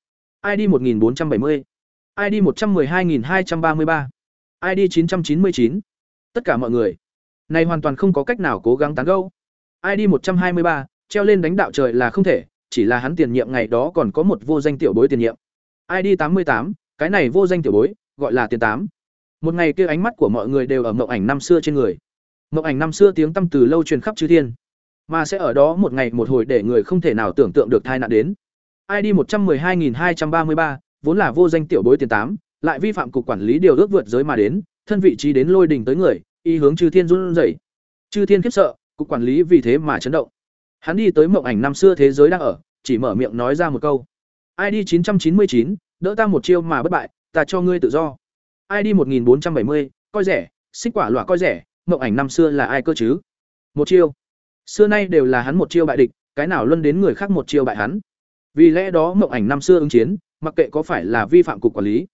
ID 1470, ID 112233, ID 999. Tất cả mọi người này hoàn toàn không có cách nào cố gắng tán gẫu. ID 123, treo lên đánh đạo trời là không thể, chỉ là hắn tiền nhiệm ngày đó còn có một vô danh tiểu bối tiền nhiệm. ID 88, cái này vô danh tiểu bối, gọi là tiền tám. Một ngày kia ánh mắt của mọi người đều ở mộng ảnh năm xưa trên người. Mộng ảnh năm xưa tiếng tăm từ lâu truyền khắp chư thiên, mà sẽ ở đó một ngày một hồi để người không thể nào tưởng tượng được tai nạn đến. ID 112233, vốn là vô danh tiểu bối tiền tám, lại vi phạm cục quản lý điều ước vượt giới mà đến, thân vị trí đến lôi đỉnh tới người, y hướng chư thiên run rẩy. Chư thiên khiếp sợ cục quản lý vì thế mà chấn động. Hắn đi tới mộng ảnh năm xưa thế giới đang ở chỉ mở miệng nói ra một câu. Id 999, đỡ ta một chiêu mà bất bại ta cho ngươi tự do. Id 1470, coi rẻ xích quả lỏa coi rẻ mộng ảnh năm xưa là ai cơ chứ? Một chiêu. Xưa nay đều là hắn một chiêu bại địch cái nào luân đến người khác một chiêu bại hắn? Vì lẽ đó mộng ảnh năm xưa ứng chiến mặc kệ có phải là vi phạm cục quản lý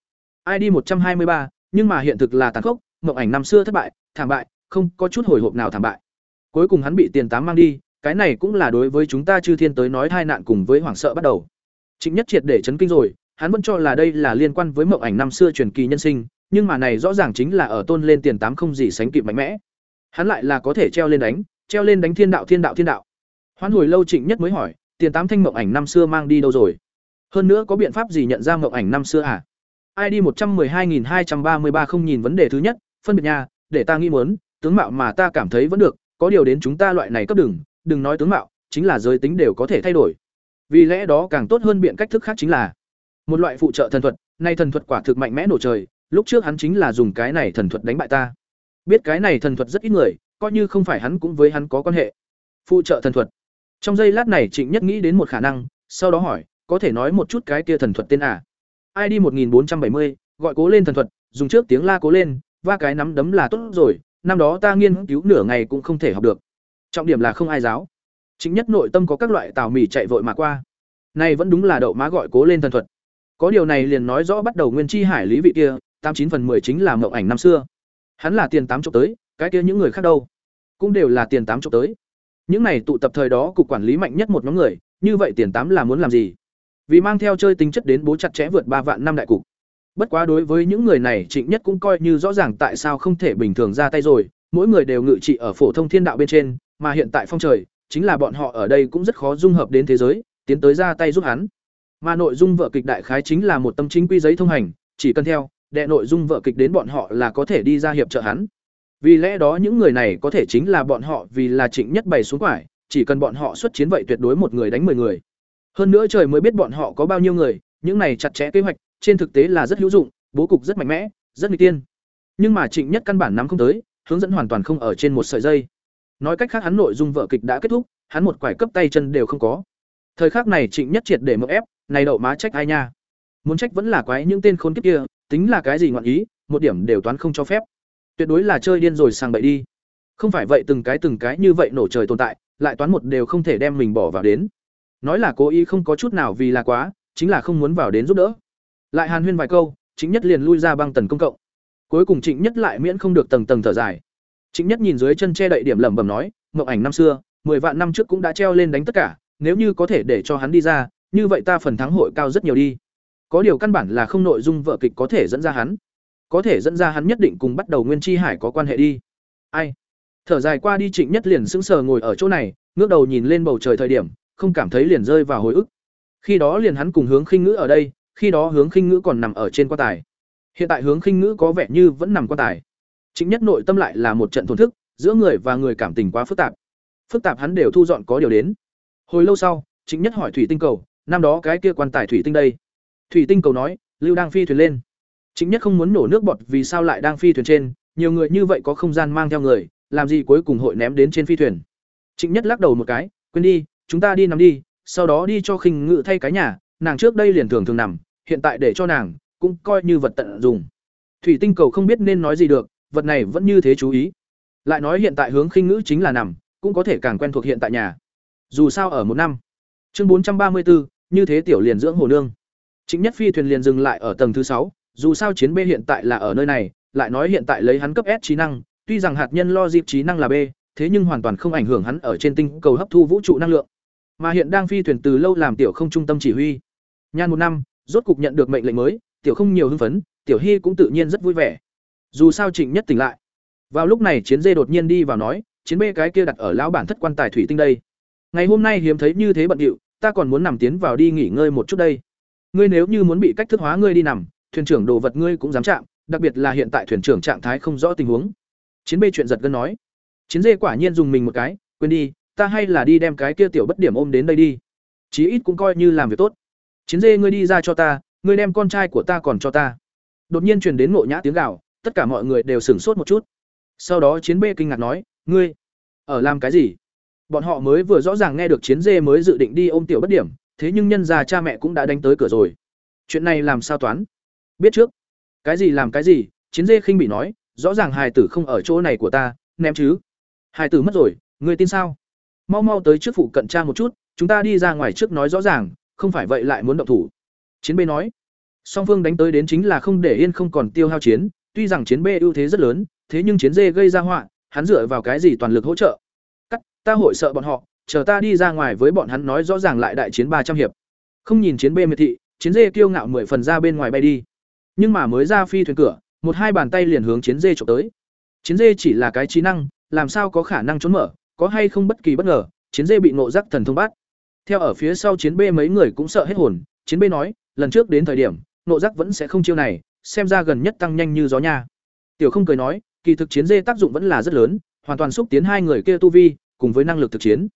id 123, nhưng mà hiện thực là tàn khốc mộng ảnh năm xưa thất bại thảm bại, không có chút hồi hộp nào thảm bại. Cuối cùng hắn bị tiền tám mang đi, cái này cũng là đối với chúng ta chư thiên tới nói hai nạn cùng với hoảng sợ bắt đầu. Trịnh Nhất triệt để chấn kinh rồi, hắn vẫn cho là đây là liên quan với mộng ảnh năm xưa truyền kỳ nhân sinh, nhưng mà này rõ ràng chính là ở tôn lên tiền tám không gì sánh kịp mạnh mẽ. Hắn lại là có thể treo lên đánh, treo lên đánh thiên đạo thiên đạo thiên đạo. Hoán hồi lâu Trịnh Nhất mới hỏi, tiền tám thanh mộng ảnh năm xưa mang đi đâu rồi? Hơn nữa có biện pháp gì nhận ra mộng ảnh năm xưa à? ID một trăm hai nghìn hai trăm ba mươi ba không nhìn vấn đề thứ nhất, phân biệt nha, để ta nghĩ muốn, tướng mạo mà ta cảm thấy vẫn được, có điều đến chúng ta loại này cấp đừng, đừng nói tướng mạo, chính là giới tính đều có thể thay đổi. Vì lẽ đó càng tốt hơn biện cách thức khác chính là một loại phụ trợ thần thuật, nay thần thuật quả thực mạnh mẽ nổ trời, lúc trước hắn chính là dùng cái này thần thuật đánh bại ta. Biết cái này thần thuật rất ít người, coi như không phải hắn cũng với hắn có quan hệ. Phụ trợ thần thuật. Trong giây lát này Trịnh Nhất nghĩ đến một khả năng, sau đó hỏi, có thể nói một chút cái kia thần thuật tên à? ID 1470, gọi cố lên thần thuật, dùng trước tiếng la cố lên, va cái nắm đấm là tốt rồi, năm đó ta nghiên cứu nửa ngày cũng không thể học được. Trọng điểm là không ai giáo. Chính nhất nội tâm có các loại tào mì chạy vội mà qua. nay vẫn đúng là đậu má gọi cố lên thần thuật. Có điều này liền nói rõ bắt đầu nguyên chi hải lý vị kia, tám chín phần 10 chính là mộng ảnh năm xưa. Hắn là tiền tám chục tới, cái kia những người khác đâu, cũng đều là tiền tám chục tới. Những này tụ tập thời đó cục quản lý mạnh nhất một nhóm người, như vậy tiền tám là muốn làm gì? Vì mang theo chơi tính chất đến bố chặt chẽ vượt ba vạn năm đại cục. Bất quá đối với những người này Trịnh Nhất cũng coi như rõ ràng tại sao không thể bình thường ra tay rồi, mỗi người đều ngự trị ở phổ thông thiên đạo bên trên, mà hiện tại phong trời, chính là bọn họ ở đây cũng rất khó dung hợp đến thế giới, tiến tới ra tay giúp hắn. Mà nội dung vở kịch đại khái chính là một tâm chính quy giấy thông hành, chỉ cần theo, đệ nội dung vở kịch đến bọn họ là có thể đi ra hiệp trợ hắn. Vì lẽ đó những người này có thể chính là bọn họ vì là Trịnh Nhất bày xuống quải, chỉ cần bọn họ xuất chiến vậy tuyệt đối một người đánh 10 người. Hơn nữa trời mới biết bọn họ có bao nhiêu người, những này chặt chẽ kế hoạch, trên thực tế là rất hữu dụng, bố cục rất mạnh mẽ, rất nguy tiên. Nhưng mà Trịnh Nhất căn bản nắm không tới, hướng dẫn hoàn toàn không ở trên một sợi dây. Nói cách khác hắn nội dung vở kịch đã kết thúc, hắn một quải cấp tay chân đều không có. Thời khắc này Trịnh Nhất triệt để mở ép, này đậu má trách ai nha. Muốn trách vẫn là quái những tên khốn kiếp kia, tính là cái gì ngọn ý, một điểm đều toán không cho phép. Tuyệt đối là chơi điên rồi sang bậy đi. Không phải vậy từng cái từng cái như vậy nổ trời tồn tại, lại toán một đều không thể đem mình bỏ vào đến. Nói là cố ý không có chút nào vì là quá, chính là không muốn vào đến giúp đỡ. Lại hàn huyên vài câu, Trịnh Nhất liền lui ra băng tần công cộng. Cuối cùng Trịnh Nhất lại miễn không được tầng tầng thở dài. Trịnh Nhất nhìn dưới chân che đậy điểm lẩm bẩm nói, "Mộng ảnh năm xưa, mười vạn năm trước cũng đã treo lên đánh tất cả, nếu như có thể để cho hắn đi ra, như vậy ta phần thắng hội cao rất nhiều đi." Có điều căn bản là không nội dung vợ kịch có thể dẫn ra hắn. Có thể dẫn ra hắn nhất định cùng bắt đầu Nguyên Chi Hải có quan hệ đi. Ai? Thở dài qua đi Trịnh Nhất liền sững sờ ngồi ở chỗ này, ngước đầu nhìn lên bầu trời thời điểm, không cảm thấy liền rơi vào hồi ức. Khi đó liền hắn cùng hướng khinh ngữ ở đây, khi đó hướng khinh ngữ còn nằm ở trên quan tài. Hiện tại hướng khinh ngữ có vẻ như vẫn nằm quan tài. Chính nhất nội tâm lại là một trận thổn thức, giữa người và người cảm tình quá phức tạp. Phức tạp hắn đều thu dọn có điều đến. Hồi lâu sau, chính nhất hỏi thủy tinh cầu, năm đó cái kia quan tài thủy tinh đây. Thủy tinh cầu nói, Lưu đang phi thuyền lên. Chính nhất không muốn nổ nước bọt vì sao lại đang phi thuyền trên, nhiều người như vậy có không gian mang theo người, làm gì cuối cùng hội ném đến trên phi thuyền. Chính Nhất lắc đầu một cái, quên đi, chúng ta đi nằm đi, sau đó đi cho khinh ngự thay cái nhà, nàng trước đây liền thường thường nằm, hiện tại để cho nàng, cũng coi như vật tận dụng. Thủy tinh cầu không biết nên nói gì được, vật này vẫn như thế chú ý. Lại nói hiện tại hướng khinh ngữ chính là nằm, cũng có thể càng quen thuộc hiện tại nhà. Dù sao ở một năm. Chương bốn trăm ba mươi 434, như thế tiểu liền dưỡng hồ nương. Chính nhất phi thuyền liền dừng lại ở tầng thứ sáu, dù sao chiến B hiện tại là ở nơi này, lại nói hiện tại lấy hắn cấp S trí năng, tuy rằng hạt nhân lo dịp trí năng là B, thế nhưng hoàn toàn không ảnh hưởng hắn ở trên tinh cầu hấp thu vũ trụ năng lượng. Mà hiện đang phi thuyền từ lâu làm tiểu không trung tâm chỉ huy. Nhan một năm, rốt cục nhận được mệnh lệnh mới, tiểu không nhiều hưng phấn, tiểu hy cũng tự nhiên rất vui vẻ. Dù sao Trịnh Nhất tỉnh lại. Vào lúc này chiến dê đột nhiên đi vào nói, chiến bê cái kia đặt ở lão bản thất quan tài thủy tinh đây. Ngày hôm nay hiếm thấy như thế bận điệu, ta còn muốn nằm tiến vào đi nghỉ ngơi một chút đây. Ngươi nếu như muốn bị cách thức hóa ngươi đi nằm, thuyền trưởng đồ vật ngươi cũng dám chạm, đặc biệt là hiện tại thuyền trưởng trạng thái không rõ tình huống. Chiến bê chuyện giật gân nói. Chiến dê quả nhiên dùng mình một cái, quên đi, ta hay là đi đem cái kia tiểu bất điểm ôm đến đây đi. Chí ít cũng coi như làm việc tốt. Chiến dê ngươi đi ra cho ta, ngươi đem con trai của ta còn cho ta. Đột nhiên truyền đến ngộ nhã tiếng gào, tất cả mọi người đều sửng sốt một chút. Sau đó chiến bê kinh ngạc nói, ngươi ở làm cái gì? Bọn họ mới vừa rõ ràng nghe được chiến dê mới dự định đi ôm tiểu bất điểm, thế nhưng nhân già cha mẹ cũng đã đánh tới cửa rồi. Chuyện này làm sao toán? Biết trước. Cái gì làm cái gì? Chiến dê khinh bị nói, rõ ràng hài tử không ở chỗ này của ta, ném chứ. Hài tử mất rồi, người tin sao? Mau mau tới trước phụ cận tra một chút, chúng ta đi ra ngoài trước nói rõ ràng, không phải vậy lại muốn động thủ. Chiến bê nói. Song phương đánh tới đến chính là không để yên không còn tiêu hao chiến, tuy rằng chiến bê ưu thế rất lớn, thế nhưng chiến dê gây ra họa, hắn dựa vào cái gì toàn lực hỗ trợ? Cắt, ta hội sợ bọn họ, chờ ta đi ra ngoài với bọn hắn nói rõ ràng lại đại chiến ba trăm hiệp. Không nhìn chiến bê miệt thị, chiến dê kiêu ngạo mười phần ra bên ngoài bay đi. Nhưng mà mới ra phi thuyền cửa, một hai bàn tay liền hướng chiến dê trộm tới. Chiến dê chỉ là cái trí năng, làm sao có khả năng trốn mở, có hay không bất kỳ bất ngờ, chiến dê bị nộ giác thần thông bắt. Theo ở phía sau chiến bê mấy người cũng sợ hết hồn, chiến bê nói, lần trước đến thời điểm, nộ giác vẫn sẽ không chiêu này, xem ra gần nhất tăng nhanh như gió nha. Tiểu không cười nói, kỳ thực chiến dê tác dụng vẫn là rất lớn hoàn toàn xúc tiến hai người kia tu vi cùng với năng lực thực chiến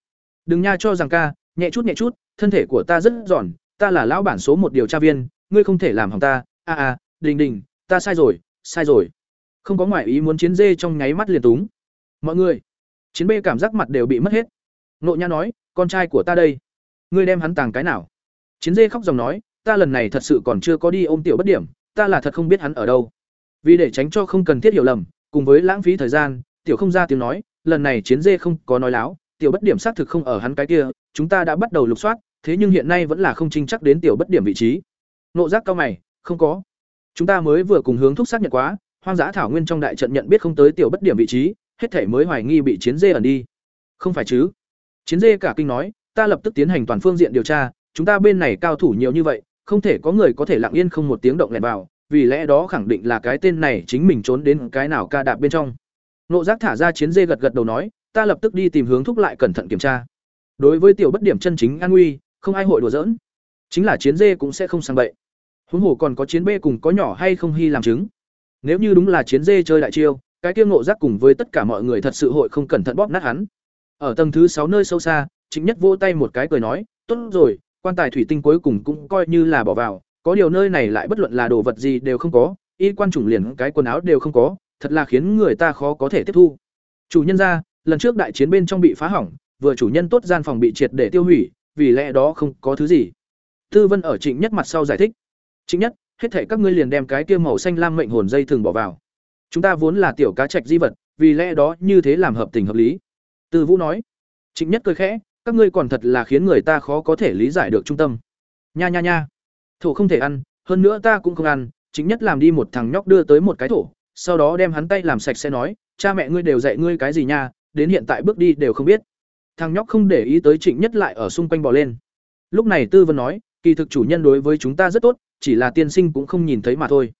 đừng nha cho rằng ca nhẹ chút nhẹ chút thân thể của ta rất giòn ta là lão bản số một điều tra viên ngươi không thể làm hỏng ta a a đình đình, ta sai rồi sai rồi. Không có ngoại ý muốn chiến dê trong nháy mắt liền túng. Mọi người, chiến bê cảm giác mặt đều bị mất hết. Nộ nha nói, con trai của ta đây. Ngươi đem hắn tàng cái nào? Chiến dê khóc dòng nói, ta lần này thật sự còn chưa có đi ôm tiểu bất điểm, ta là thật không biết hắn ở đâu. Vì để tránh cho không cần thiết hiểu lầm, cùng với lãng phí thời gian, tiểu không ra tiếng nói, lần này chiến dê không có nói láo, tiểu bất điểm xác thực không ở hắn cái kia, chúng ta đã bắt đầu lục soát, thế nhưng hiện nay vẫn là không trinh chắc đến tiểu bất điểm vị trí. Nộ giác cao mày, không có chúng ta mới vừa cùng hướng thúc xác nhận quá, hoang dã thảo nguyên trong đại trận nhận biết không tới tiểu bất điểm vị trí, hết thể mới hoài nghi bị chiến dê ẩn đi. Không phải chứ? Chiến dê cả kinh nói, ta lập tức tiến hành toàn phương diện điều tra, chúng ta bên này cao thủ nhiều như vậy, không thể có người có thể lặng yên không một tiếng động lẻn vào, vì lẽ đó khẳng định là cái tên này chính mình trốn đến cái nào ca đạp bên trong. Nộ giác thả ra chiến dê gật gật đầu nói, ta lập tức đi tìm hướng thúc lại cẩn thận kiểm tra. Đối với tiểu bất điểm chân chính an nguy, không ai hội đùa giỡn. Chính là chiến dê cũng sẽ không sang bậy huống hồ còn có chiến b cùng có nhỏ hay không hy làm chứng. Nếu như đúng là chiến dê chơi đại chiêu, cái kia ngộ giác cùng với tất cả mọi người thật sự hội không cẩn thận bóp nát hắn. Ở tầng thứ sáu nơi sâu xa chính nhất vỗ tay một cái cười nói, tốt rồi, quan tài thủy tinh cuối cùng cũng coi như là bỏ vào, có điều nơi này lại bất luận là đồ vật gì đều không có, y quan chủng liền cái quần áo đều không có, thật là khiến người ta khó có thể tiếp thu. Chủ nhân ra, lần trước đại chiến bên trong bị phá hỏng, vừa chủ nhân tốt gian phòng bị triệt để tiêu hủy, vì lẽ đó không có thứ gì. Tư vân ở trịnh nhất mặt sau giải thích. Chính nhất, hết thể các ngươi liền đem cái kia màu xanh lam mệnh hồn dây thường bỏ vào. Chúng ta vốn là tiểu cá trạch di vật, vì lẽ đó như thế làm hợp tình hợp lý. Tư vũ nói. Chính nhất cười khẽ, các ngươi còn thật là khiến người ta khó có thể lý giải được trung tâm. Nha nha nha. Thổ không thể ăn, hơn nữa ta cũng không ăn. Chính nhất làm đi một thằng nhóc đưa tới một cái thổ, sau đó đem hắn tay làm sạch sẽ nói, cha mẹ ngươi đều dạy ngươi cái gì nha, đến hiện tại bước đi đều không biết. Thằng nhóc không để ý tới trịnh nhất lại ở xung quanh bò lên. Lúc này tư vân nói, kỳ thực chủ nhân đối với chúng ta rất tốt chỉ là tiên sinh cũng không nhìn thấy mà thôi.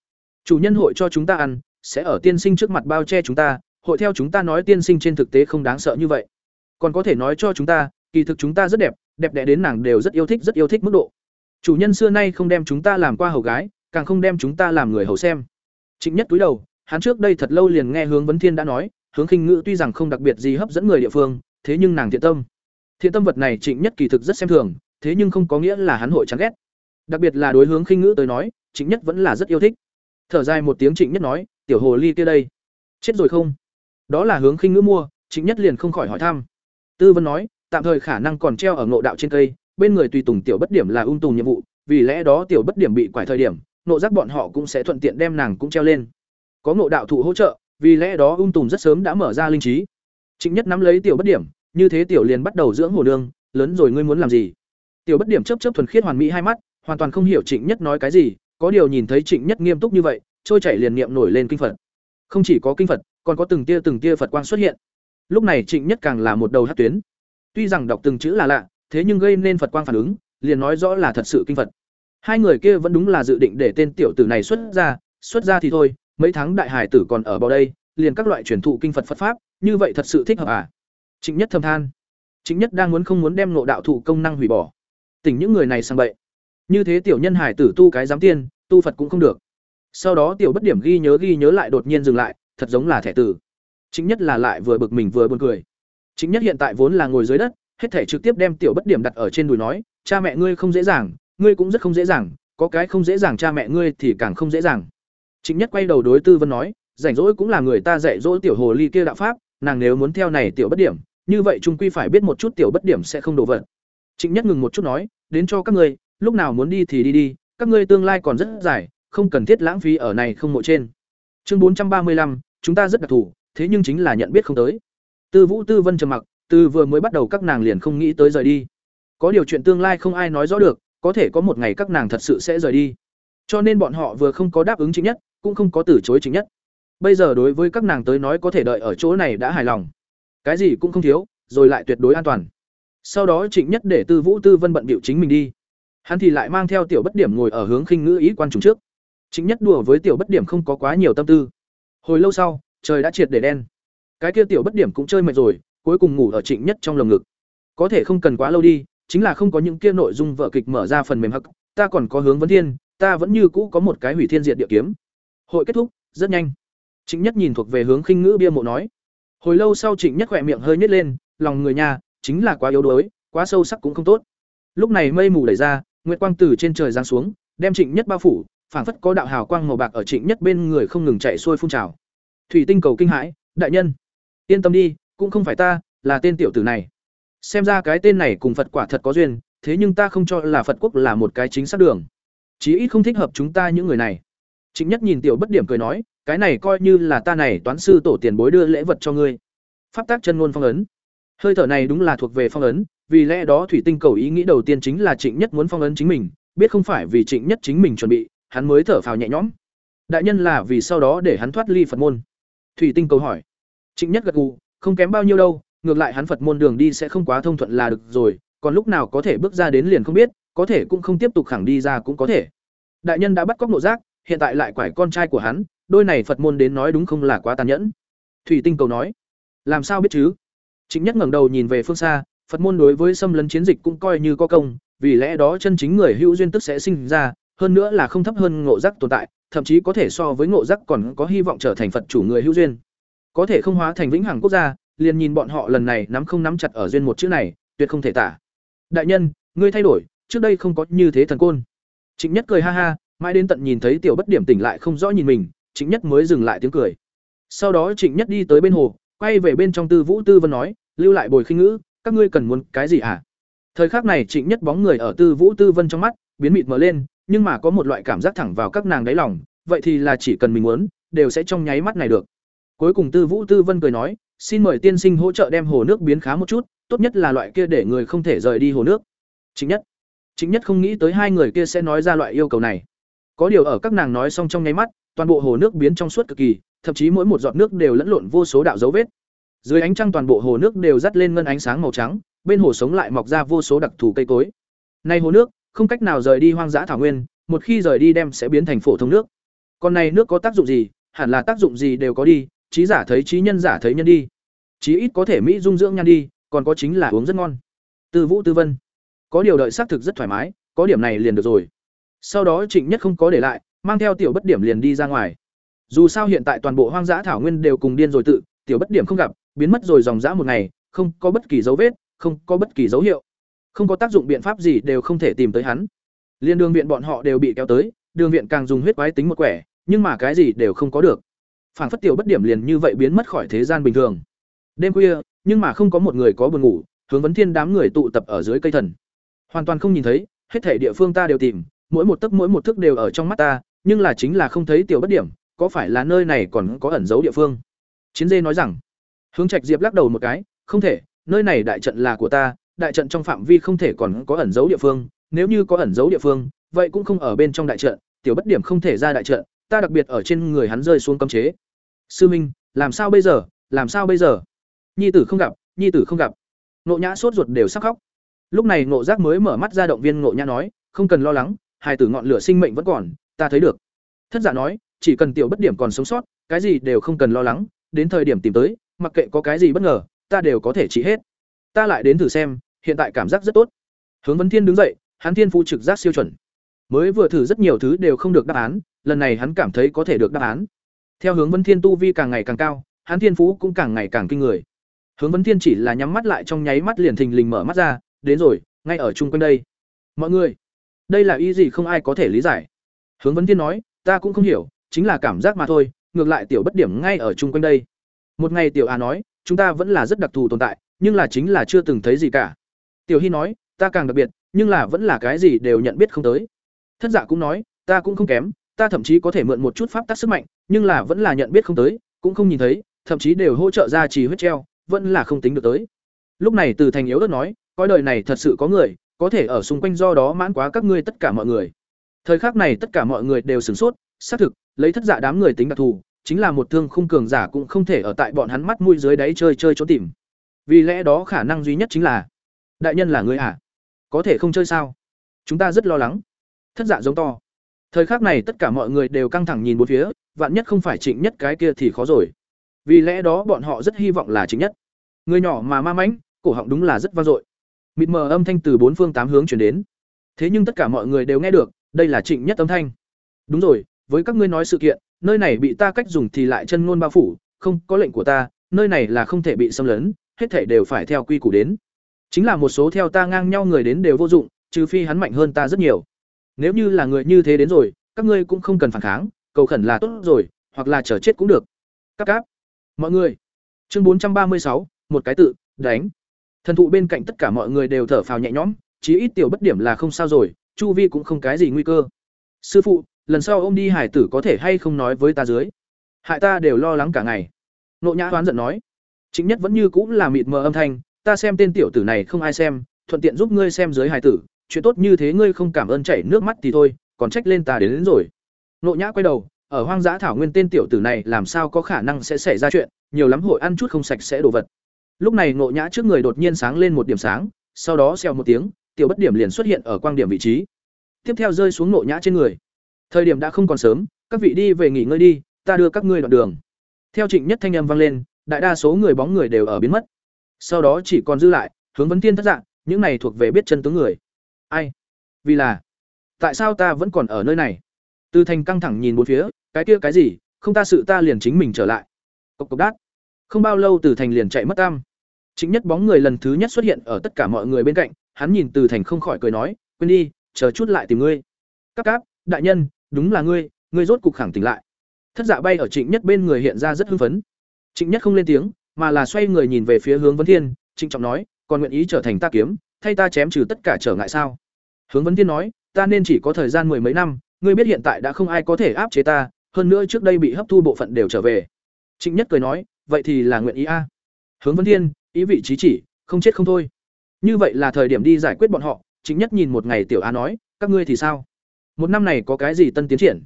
Chủ nhân hội cho chúng ta ăn, sẽ ở tiên sinh trước mặt bao che chúng ta, hội theo chúng ta nói tiên sinh trên thực tế không đáng sợ như vậy. Còn có thể nói cho chúng ta, kỳ thực chúng ta rất đẹp đẹp đẽ đến nàng đều rất yêu thích, rất yêu thích mức độ. Chủ nhân xưa nay không đem chúng ta làm qua hầu gái, càng không đem chúng ta làm người hầu xem. Trịnh nhất túi đầu, hắn trước đây thật lâu liền nghe hướng vấn thiên đã nói, hướng khinh ngữ tuy rằng không đặc biệt gì hấp dẫn người địa phương, thế nhưng nàng thiện tâm. Thiện tâm vật này trịnh nhất kỳ thực rất xem thường, thế nhưng không có nghĩa là hắn hội chán ghét đặc biệt là đối hướng khinh ngữ tới nói, trịnh nhất vẫn là rất yêu thích. Thở dài một tiếng trịnh nhất nói, tiểu hồ ly kia đây, chết rồi không? Đó là hướng khinh ngữ mua, trịnh nhất liền không khỏi hỏi thăm. Tư vân nói, tạm thời khả năng còn treo ở ngộ đạo trên cây, bên người tùy tùng tiểu bất điểm là ung tùng nhiệm vụ, vì lẽ đó tiểu bất điểm bị quải thời điểm nộ giác bọn họ cũng sẽ thuận tiện đem nàng cũng treo lên. Có ngộ đạo thụ hỗ trợ, vì lẽ đó ung tùng rất sớm đã mở ra linh trí. Trịnh nhất nắm lấy tiểu bất điểm, như thế tiểu liền bắt đầu dưỡng hồ nương, lớn rồi ngươi muốn làm gì? Tiểu bất điểm chấp chấp thuần khiết hoàn mỹ hai mắt hoàn toàn không hiểu trịnh nhất nói cái gì, có điều nhìn thấy trịnh nhất nghiêm túc như vậy, trôi chảy liền niệm nổi lên kinh phật. Không chỉ có kinh phật, còn có từng tia từng tia phật quang xuất hiện. Lúc này trịnh nhất càng là một đầu hát tuyến. Tuy rằng đọc từng chữ là lạ, thế nhưng gây nên phật quang phản ứng, liền nói rõ là thật sự kinh phật. Hai người kia vẫn đúng là dự định để tên tiểu tử này xuất ra xuất ra thì thôi, mấy tháng đại hải tử còn ở bao đây, liền các loại truyền thụ kinh phật phật pháp, như vậy thật sự thích hợp à? Trịnh nhất thầm than. Trịnh nhất đang muốn không muốn đem ngộ đạo thụ công năng hủy bỏ. Tỉnh những người này sang bậy như thế tiểu nhân hải tử tu cái giám tiên, tu phật cũng không được. Sau đó tiểu bất điểm ghi nhớ ghi nhớ lại đột nhiên dừng lại, thật giống là thẻ tử. Chính nhất là lại vừa bực mình vừa buồn cười. Chính nhất hiện tại vốn là ngồi dưới đất, hết thể trực tiếp đem tiểu bất điểm đặt ở trên đùi nói, cha mẹ ngươi không dễ dàng, ngươi cũng rất không dễ dàng, có cái không dễ dàng cha mẹ ngươi thì càng không dễ dàng. Chính nhất quay đầu đối tư vân nói, rảnh rỗi cũng là người ta dạy dỗ tiểu hồ ly kia đạo pháp, nàng nếu muốn theo này tiểu bất điểm, như vậy trung quy phải biết một chút tiểu bất điểm sẽ không đổ vật trịnh nhất ngừng một chút nói, đến cho các ngươi lúc nào muốn đi thì đi đi các ngươi tương lai còn rất dài không cần thiết lãng phí ở này không mộ trên. Chương bốn trăm ba mươi lăm chúng ta rất đặc thủ, thế nhưng chính là nhận biết không tới. Tư vũ tư vân trầm mặc từ vừa mới bắt đầu các nàng liền không nghĩ tới rời đi. Có điều chuyện tương lai không ai nói rõ được có thể có một ngày các nàng thật sự sẽ rời đi. Cho nên bọn họ vừa không có đáp ứng chính nhất cũng không có từ chối chính nhất. Bây giờ đối với các nàng tới nói có thể đợi ở chỗ này đã hài lòng. Cái gì cũng không thiếu rồi lại tuyệt đối an toàn. Sau đó trịnh nhất để tư vũ tư vân bận bịu chính mình đi hắn thì lại mang theo tiểu bất điểm ngồi ở hướng khinh ngữ ý quan trùng trước. Chính nhất đùa với tiểu bất điểm không có quá nhiều tâm tư. Hồi lâu sau trời đã triệt để đen. Cái kia tiểu bất điểm cũng chơi mệt rồi cuối cùng ngủ ở trịnh nhất trong lồng ngực. Có thể không cần quá lâu đi chính là không có những kia nội dung vợ kịch mở ra phần mềm hắc ta còn có hướng vấn thiên ta vẫn như cũ có một cái hủy thiên diệt địa kiếm. Hội kết thúc rất nhanh. Trịnh Nhất nhìn thuộc về hướng khinh ngữ bia mộ nói. Hồi lâu sau Trịnh Nhất khỏe miệng hơi nhếch lên, lòng người nhà, chính là quá yếu đuối, quá sâu sắc cũng không tốt. Lúc này mây mù đẩy ra, nguyệt quang từ trên trời giáng xuống, đem Trịnh Nhất bao phủ, phảng phất có đạo hào quang màu bạc ở Trịnh Nhất bên người không ngừng chạy xuôi phun trào. Thủy Tinh cầu kinh hãi, đại nhân, yên tâm đi, cũng không phải ta, là tên tiểu tử này. Xem ra cái tên này cùng Phật quả thật có duyên, thế nhưng ta không cho là Phật quốc là một cái chính xác đường. Chí ít không thích hợp chúng ta những người này. Trịnh Nhất nhìn tiểu bất điểm cười nói, cái này coi như là ta này toán sư tổ tiền bối đưa lễ vật cho ngươi. Pháp tác chân ngôn phong ấn. Hơi thở này đúng là thuộc về phong ấn, vì lẽ đó thủy tinh cầu ý nghĩ đầu tiên chính là Trịnh Nhất muốn phong ấn chính mình, biết không phải vì Trịnh Nhất chính mình chuẩn bị, hắn mới thở phào nhẹ nhõm. Đại nhân là vì sau đó để hắn thoát ly Phật môn. Thủy tinh cầu hỏi. Trịnh Nhất gật gù, không kém bao nhiêu đâu, ngược lại hắn Phật môn đường đi sẽ không quá thông thuận là được rồi, còn lúc nào có thể bước ra đến liền không biết, có thể cũng không tiếp tục khẳng đi ra cũng có thể. Đại nhân đã bắt cóc nộ giác, hiện tại lại quải con trai của hắn, đôi này Phật môn đến nói đúng không là quá tàn nhẫn. Thủy Tinh cầu nói, làm sao biết chứ? Trịnh Nhất ngẩng đầu nhìn về phương xa, Phật môn đối với xâm lấn chiến dịch cũng coi như có công, vì lẽ đó chân chính người hữu duyên tức sẽ sinh ra, hơn nữa là không thấp hơn ngộ giác tồn tại, thậm chí có thể so với ngộ giác còn có hy vọng trở thành Phật chủ người hữu duyên. Có thể không hóa thành vĩnh hằng quốc gia, liền nhìn bọn họ lần này nắm không nắm chặt ở duyên một chữ này, tuyệt không thể tả. Đại nhân, ngươi thay đổi, trước đây không có như thế thần côn. Trịnh Nhất cười ha ha, mãi đến tận nhìn thấy tiểu bất điểm tỉnh lại không rõ nhìn mình, Trịnh Nhất mới dừng lại tiếng cười. Sau đó Trịnh Nhất đi tới bên hồ, quay về bên trong Tư Vũ Tư Vân nói, lưu lại bồi khinh ngữ, các ngươi cần muốn cái gì hả? Thời khắc này Trịnh Nhất bóng người ở Tư Vũ Tư Vân trong mắt, biến mịt mở lên, nhưng mà có một loại cảm giác thẳng vào các nàng đáy lòng, vậy thì là chỉ cần mình muốn, đều sẽ trong nháy mắt này được. Cuối cùng Tư Vũ Tư Vân cười nói, xin mời tiên sinh hỗ trợ đem hồ nước biến khá một chút, tốt nhất là loại kia để người không thể rời đi hồ nước. Trịnh Nhất, Trịnh Nhất không nghĩ tới hai người kia sẽ nói ra loại yêu cầu này. Có điều ở các nàng nói xong trong nháy mắt, toàn bộ hồ nước biến trong suốt cực kỳ, thậm chí mỗi một giọt nước đều lẫn lộn vô số đạo dấu vết. Dưới ánh trăng toàn bộ hồ nước đều dắt lên ngân ánh sáng màu trắng, bên hồ sống lại mọc ra vô số đặc thù cây cối. Nay hồ nước, không cách nào rời đi hoang dã thảo nguyên, một khi rời đi đem sẽ biến thành phổ thông nước. Còn này nước có tác dụng gì? Hẳn là tác dụng gì đều có đi, trí giả thấy trí nhân giả thấy nhân đi. Chí ít có thể mỹ dung dưỡng nhan đi, còn có chính là uống rất ngon. Từ Vũ Tư Vân, có điều đợi xác thực rất thoải mái, có điểm này liền được rồi. Sau đó Trịnh Nhất không có để lại, mang theo tiểu bất điểm liền đi ra ngoài. Dù sao hiện tại toàn bộ hoang dã thảo nguyên đều cùng điên rồi tự, tiểu bất điểm không gặp, biến mất rồi dòng dã một ngày, không có bất kỳ dấu vết, không có bất kỳ dấu hiệu. Không có tác dụng biện pháp gì đều không thể tìm tới hắn. Liên đường viện bọn họ đều bị kéo tới, đường viện càng dùng huyết quái tính một quẻ, nhưng mà cái gì đều không có được. Phản phất tiểu bất điểm liền như vậy biến mất khỏi thế gian bình thường. Đêm khuya, nhưng mà không có một người có buồn ngủ, hướng vấn thiên đám người tụ tập ở dưới cây thần. Hoàn toàn không nhìn thấy, hết thể địa phương ta đều tìm, mỗi một tấc mỗi một thức đều ở trong mắt ta, nhưng là chính là không thấy tiểu bất điểm, có phải là nơi này còn có ẩn dấu địa phương? Chiến Dê nói rằng. Hướng Trạch Diệp lắc đầu một cái, không thể, nơi này đại trận là của ta, đại trận trong phạm vi không thể còn có ẩn dấu địa phương, nếu như có ẩn dấu địa phương, vậy cũng không ở bên trong đại trận, tiểu bất điểm không thể ra đại trận, ta đặc biệt ở trên người hắn rơi xuống cấm chế. Sư Minh, làm sao bây giờ? Làm sao bây giờ? Nhi tử không gặp, nhi tử không gặp. Ngộ Nhã sốt ruột đều sắc khóc. Lúc này Ngộ Giác mới mở mắt ra động viên Ngộ Nhã nói, không cần lo lắng, hai tử ngọn lửa sinh mệnh vẫn còn, ta thấy được. Thất giả nói, chỉ cần tiểu bất điểm còn sống sót, cái gì đều không cần lo lắng, đến thời điểm tìm tới, mặc kệ có cái gì bất ngờ, ta đều có thể trị hết. Ta lại đến thử xem, hiện tại cảm giác rất tốt. Hướng Vấn Thiên đứng dậy, hắn thiên phu trực giác siêu chuẩn. Mới vừa thử rất nhiều thứ đều không được đáp án, lần này hắn cảm thấy có thể được đáp án. Theo hướng Vấn Thiên tu vi càng ngày càng cao, hắn thiên phú cũng càng ngày càng kinh người. Hướng Vấn Thiên chỉ là nhắm mắt lại trong nháy mắt liền thình lình mở mắt ra, đến rồi, ngay ở chung quanh đây. Mọi người, đây là ý gì không ai có thể lý giải. Hướng Vấn Thiên nói, ta cũng không hiểu, chính là cảm giác mà thôi, ngược lại tiểu bất điểm ngay ở chung quanh đây. Một ngày tiểu A nói, chúng ta vẫn là rất đặc thù tồn tại, nhưng là chính là chưa từng thấy gì cả. Tiểu Hy nói, ta càng đặc biệt, nhưng là vẫn là cái gì đều nhận biết không tới. Thất giả cũng nói, ta cũng không kém, ta thậm chí có thể mượn một chút pháp tắc sức mạnh, nhưng là vẫn là nhận biết không tới, cũng không nhìn thấy, thậm chí đều hỗ trợ ra trì huyết treo, vẫn là không tính được tới. Lúc này Từ Thành yếu đất nói, coi đời này thật sự có người, có thể ở xung quanh do đó mãn quá các ngươi tất cả mọi người. Thời khắc này tất cả mọi người đều sửng sốt, xác thực, lấy thất giả đám người tính đặc thù, chính là một thương khung cường giả cũng không thể ở tại bọn hắn mắt mũi dưới đáy chơi chơi trốn tìm. Vì lẽ đó khả năng duy nhất chính là đại nhân là người à? Có thể không chơi sao? Chúng ta rất lo lắng. Thất dạ giống to. Thời khắc này tất cả mọi người đều căng thẳng nhìn bốn phía, vạn nhất không phải Trịnh Nhất cái kia thì khó rồi. Vì lẽ đó bọn họ rất hy vọng là Trịnh Nhất. Người nhỏ mà ma mãnh, cổ họng đúng là rất vang dội. Mịt mờ âm thanh từ bốn phương tám hướng truyền đến. Thế nhưng tất cả mọi người đều nghe được, đây là Trịnh Nhất âm thanh. Đúng rồi, với các ngươi nói sự kiện, nơi này bị ta cách dùng thì lại chân ngôn bao phủ, không, có lệnh của ta, nơi này là không thể bị xâm lấn, hết thảy đều phải theo quy củ đến. Chính là một số theo ta ngang nhau người đến đều vô dụng, trừ phi hắn mạnh hơn ta rất nhiều. Nếu như là người như thế đến rồi, các ngươi cũng không cần phản kháng, cầu khẩn là tốt rồi, hoặc là chờ chết cũng được. Các cáp. Mọi người. Chương bốn trăm ba mươi sáu, một cái tự, đánh. Thần thụ bên cạnh tất cả mọi người đều thở phào nhẹ nhõm, chí ít tiểu bất điểm là không sao rồi, chu vi cũng không cái gì nguy cơ. Sư phụ, lần sau ôm đi hải tử có thể hay không nói với ta dưới? Hại ta đều lo lắng cả ngày. Nộ Nhã toán giận nói. Chính nhất vẫn như cũng là mịt mờ âm thanh, ta xem tên tiểu tử này không ai xem, thuận tiện giúp ngươi xem dưới hải tử, chuyện tốt như thế ngươi không cảm ơn chảy nước mắt thì thôi, còn trách lên ta đến, đến rồi. Nộ Nhã quay đầu, ở hoang dã thảo nguyên tên tiểu tử này làm sao có khả năng sẽ xảy ra chuyện, nhiều lắm hội ăn chút không sạch sẽ đồ vật. Lúc này Nộ Nhã trước người đột nhiên sáng lên một điểm sáng, sau đó xèo một tiếng, tiểu bất điểm liền xuất hiện ở quang điểm vị trí. Tiếp theo rơi xuống Nộ Nhã trên người. Thời điểm đã không còn sớm, các vị đi về nghỉ ngơi đi, ta đưa các ngươi đoạn đường. Theo Trịnh Nhất thanh âm vang lên, đại đa số người bóng người đều ở biến mất. Sau đó chỉ còn dư lại, hướng vấn Thiên thất dạng, những này thuộc về biết chân tướng người. Ai? Vì là, tại sao ta vẫn còn ở nơi này? Từ Thành căng thẳng nhìn bốn phía, cái kia cái gì, không ta sự ta liền chính mình trở lại. Cộc cộc đát. Không bao lâu Từ Thành liền chạy mất tam. Chính nhất bóng người lần thứ nhất xuất hiện ở tất cả mọi người bên cạnh, hắn nhìn Từ Thành không khỏi cười nói, "Quên đi, chờ chút lại tìm ngươi." Các cáp, đại nhân, đúng là ngươi, ngươi rốt cục khẳng tỉnh lại. Thất Dạ bay ở Trịnh Nhất bên người hiện ra rất hưng phấn. Trịnh Nhất không lên tiếng, mà là xoay người nhìn về phía Hướng Vấn Thiên, trịnh trọng nói, "Còn nguyện ý trở thành ta kiếm, thay ta chém trừ tất cả trở ngại sao?" Hướng Vấn Thiên nói, "Ta nên chỉ có thời gian mười mấy năm, ngươi biết hiện tại đã không ai có thể áp chế ta, hơn nữa trước đây bị hấp thu bộ phận đều trở về." Trịnh Nhất cười nói, "Vậy thì là nguyện ý a." Hướng Vấn Thiên, ý vị trí chỉ, không chết không thôi. Như vậy là thời điểm đi giải quyết bọn họ, Trịnh Nhất nhìn một ngày tiểu A nói, "Các ngươi thì sao? Một năm này có cái gì tân tiến triển?"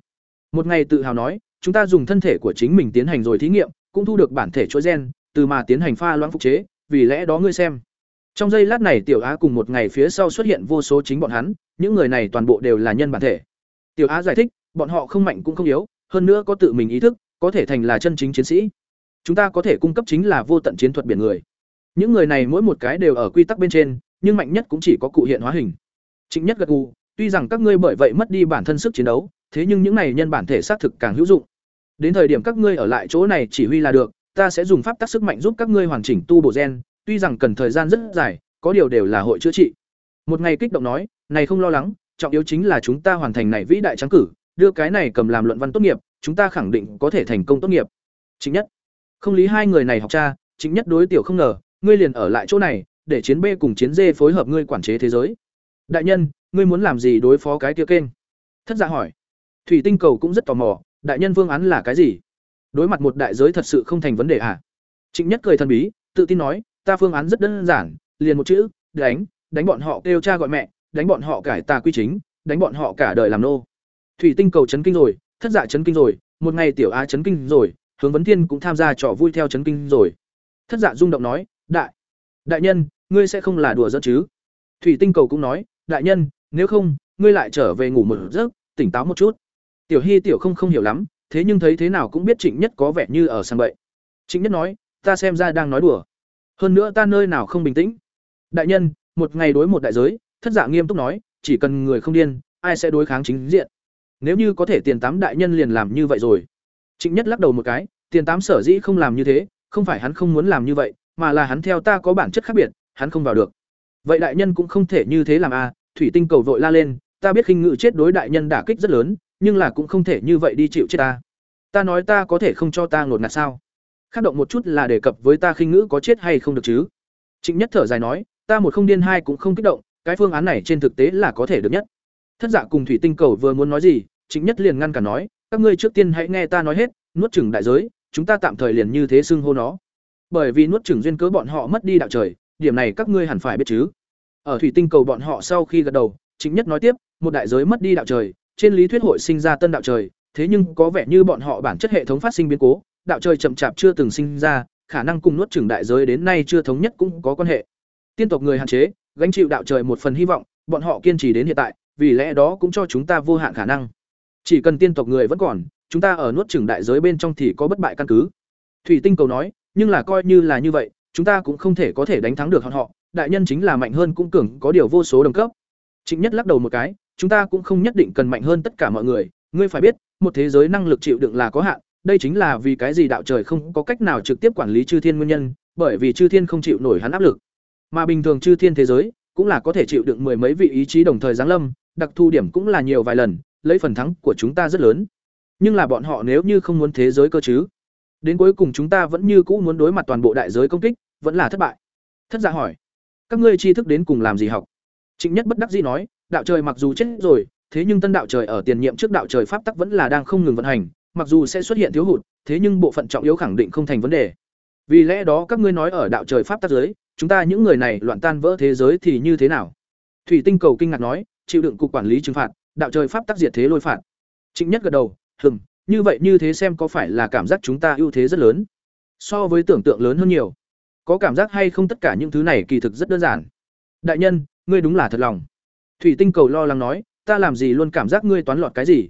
Một ngày tự hào nói, chúng ta dùng thân thể của chính mình tiến hành rồi thí nghiệm, cũng thu được bản thể chuỗi gen, từ mà tiến hành pha loãng phục chế, vì lẽ đó ngươi xem. Trong giây lát này Tiểu Á cùng một ngày phía sau xuất hiện vô số chính bọn hắn, những người này toàn bộ đều là nhân bản thể. Tiểu Á giải thích, bọn họ không mạnh cũng không yếu, hơn nữa có tự mình ý thức, có thể thành là chân chính chiến sĩ. Chúng ta có thể cung cấp chính là vô tận chiến thuật biển người. Những người này mỗi một cái đều ở quy tắc bên trên, nhưng mạnh nhất cũng chỉ có cụ hiện hóa hình. Trịnh Nhất gật gù, tuy rằng các ngươi bởi vậy mất đi bản thân sức chiến đấu, thế nhưng những này nhân bản thể xác thực càng hữu dụng. Đến thời điểm các ngươi ở lại chỗ này chỉ huy là được, ta sẽ dùng pháp tác sức mạnh giúp các ngươi hoàn chỉnh tu bổ gen, tuy rằng cần thời gian rất dài, có điều đều là hội chữa trị. Một ngày kích động nói, này không lo lắng, trọng yếu chính là chúng ta hoàn thành này vĩ đại trắng cử, đưa cái này cầm làm luận văn tốt nghiệp, chúng ta khẳng định có thể thành công tốt nghiệp. Chính nhất, không lý hai người này học cha, chính nhất đối tiểu không ngờ, ngươi liền ở lại chỗ này, để chiến B cùng chiến D phối hợp ngươi quản chế thế giới. Đại nhân, ngươi muốn làm gì đối phó cái kia kênh? Thất dạ hỏi. Thủy tinh cầu cũng rất tò mò, đại nhân vương án là cái gì? Đối mặt một đại giới thật sự không thành vấn đề à? Trịnh Nhất cười thần bí, tự tin nói, ta phương án rất đơn giản, liền một chữ, đánh, đánh bọn họ kêu cha gọi mẹ, đánh bọn họ cải tà quy chính, đánh bọn họ cả đời làm nô. Thủy tinh cầu chấn kinh rồi, thất dạ chấn kinh rồi, một ngày tiểu á chấn kinh rồi, hướng vấn thiên cũng tham gia trò vui theo chấn kinh rồi. Thất dạ rung động nói, đại, đại nhân, ngươi sẽ không là đùa dẫn chứ? Thủy tinh cầu cũng nói, đại nhân, nếu không, ngươi lại trở về ngủ một giấc, tỉnh táo một chút. Tiểu Hy tiểu không không hiểu lắm, thế nhưng thấy thế nào cũng biết Trịnh Nhất có vẻ như ở sang bậy. Trịnh Nhất nói, ta xem ra đang nói đùa. Hơn nữa ta nơi nào không bình tĩnh. Đại nhân, một ngày đối một đại giới, thất giả nghiêm túc nói, chỉ cần người không điên, ai sẽ đối kháng chính diện. Nếu như có thể tiền tám đại nhân liền làm như vậy rồi. Trịnh Nhất lắc đầu một cái, tiền tám sở dĩ không làm như thế, không phải hắn không muốn làm như vậy, mà là hắn theo ta có bản chất khác biệt, hắn không vào được. Vậy đại nhân cũng không thể như thế làm a, à, thủy tinh cầu vội la lên, ta biết khinh ngự chết đối đại nhân đả kích rất lớn, nhưng là cũng không thể như vậy đi chịu chết ta. Ta nói ta có thể không cho ta ngột ngạt sao? Khác động một chút là đề cập với ta khinh ngữ có chết hay không được chứ? Trịnh nhất thở dài nói ta một không điên hai cũng không kích động cái phương án này trên thực tế là có thể được nhất. Thất giả cùng thủy tinh cầu vừa muốn nói gì trịnh nhất liền ngăn cả nói các ngươi trước tiên hãy nghe ta nói hết nuốt chừng đại giới chúng ta tạm thời liền như thế xưng hô nó. Bởi vì nuốt chừng duyên cớ bọn họ mất đi đạo trời điểm này các ngươi hẳn phải biết chứ ở thủy tinh cầu bọn họ sau khi gật đầu trịnh nhất nói tiếp một đại giới mất đi đạo trời trên lý thuyết hội sinh ra tân đạo trời, thế nhưng có vẻ như bọn họ bản chất hệ thống phát sinh biến cố, đạo trời chậm chạp chưa từng sinh ra, khả năng cùng nuốt chửng đại giới đến nay chưa thống nhất cũng có quan hệ. Tiên tộc người hạn chế, gánh chịu đạo trời một phần hy vọng, bọn họ kiên trì đến hiện tại, vì lẽ đó cũng cho chúng ta vô hạn khả năng. Chỉ cần tiên tộc người vẫn còn, chúng ta ở nuốt chửng đại giới bên trong thì có bất bại căn cứ. Thủy Tinh cầu nói, nhưng là coi như là như vậy, chúng ta cũng không thể có thể đánh thắng được họ, đại nhân chính là mạnh hơn cũng cường có điều vô số đồng cấp. Trịnh Nhất lắc đầu một cái, chúng ta cũng không nhất định cần mạnh hơn tất cả mọi người, ngươi phải biết, một thế giới năng lực chịu đựng là có hạn, đây chính là vì cái gì đạo trời không có cách nào trực tiếp quản lý chư thiên nguyên nhân, bởi vì chư thiên không chịu nổi hắn áp lực. Mà bình thường chư thiên thế giới cũng là có thể chịu đựng mười mấy vị ý chí đồng thời giáng lâm, đặc thu điểm cũng là nhiều vài lần, lấy phần thắng của chúng ta rất lớn. Nhưng là bọn họ nếu như không muốn thế giới cơ chứ? Đến cuối cùng chúng ta vẫn như cũ muốn đối mặt toàn bộ đại giới công kích, vẫn là thất bại. Thất gia hỏi: "Các ngươi tri thức đến cùng làm gì học?" Trịnh Nhất bất đắc dĩ nói: "Đạo trời mặc dù chết rồi, thế nhưng tân đạo trời ở tiền nhiệm trước đạo trời pháp tắc vẫn là đang không ngừng vận hành, mặc dù sẽ xuất hiện thiếu hụt, thế nhưng bộ phận trọng yếu khẳng định không thành vấn đề. Vì lẽ đó các ngươi nói ở đạo trời pháp tắc giới, chúng ta những người này loạn tan vỡ thế giới thì như thế nào?" Thủy Tinh Cầu kinh ngạc nói: "Chịu đựng cục quản lý trừng phạt, đạo trời pháp tắc diệt thế lôi phạt." Trịnh Nhất gật đầu: hừng như vậy như thế xem có phải là cảm giác chúng ta ưu thế rất lớn so với tưởng tượng lớn hơn nhiều có cảm giác hay không tất cả những thứ này kỳ thực rất đơn giản. Đại nhân, ngươi đúng là thật lòng. Thủy tinh cầu lo lắng nói, ta làm gì luôn cảm giác ngươi toán lọt cái gì?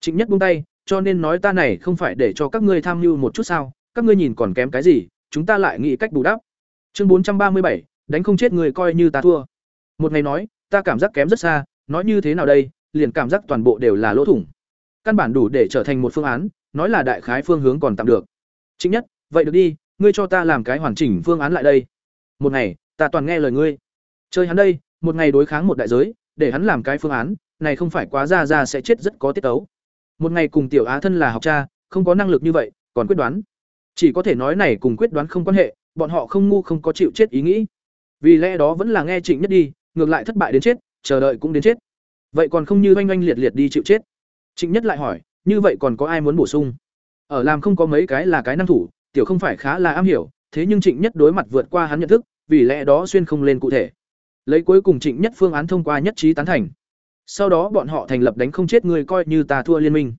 Trịnh nhất buông tay, cho nên nói ta này không phải để cho các ngươi tham mưu một chút sao, các ngươi nhìn còn kém cái gì, chúng ta lại nghĩ cách bù đắp. Chương bốn trăm ba mươi bảy, đánh không chết người coi như ta thua. Một ngày nói, ta cảm giác kém rất xa, nói như thế nào đây, liền cảm giác toàn bộ đều là lỗ thủng. Căn bản đủ để trở thành một phương án, nói là đại khái phương hướng còn tạm được. Chính nhất, vậy được đi ngươi cho ta làm cái hoàn chỉnh phương án lại đây. Một ngày ta toàn nghe lời ngươi. Chơi hắn đây một ngày đối kháng một đại giới để hắn làm cái phương án này không phải quá ra ra sẽ chết rất có tiết tấu. Một ngày cùng tiểu á thân là học cha không có năng lực như vậy còn quyết đoán. Chỉ có thể nói này cùng quyết đoán không quan hệ bọn họ không ngu không có chịu chết ý nghĩ. Vì lẽ đó vẫn là nghe trịnh nhất đi ngược lại thất bại đến chết chờ đợi cũng đến chết. Vậy còn không như oanh oanh liệt liệt đi chịu chết? Trịnh Nhất lại hỏi, như vậy còn có ai muốn bổ sung? Ở làm không có mấy cái là cái năng thủ, tiểu không phải khá là am hiểu, thế nhưng Trịnh Nhất đối mặt vượt qua hắn nhận thức, vì lẽ đó xuyên không lên cụ thể. Lấy cuối cùng Trịnh Nhất phương án thông qua nhất trí tán thành. Sau đó bọn họ thành lập đánh không chết người coi như ta thua liên minh.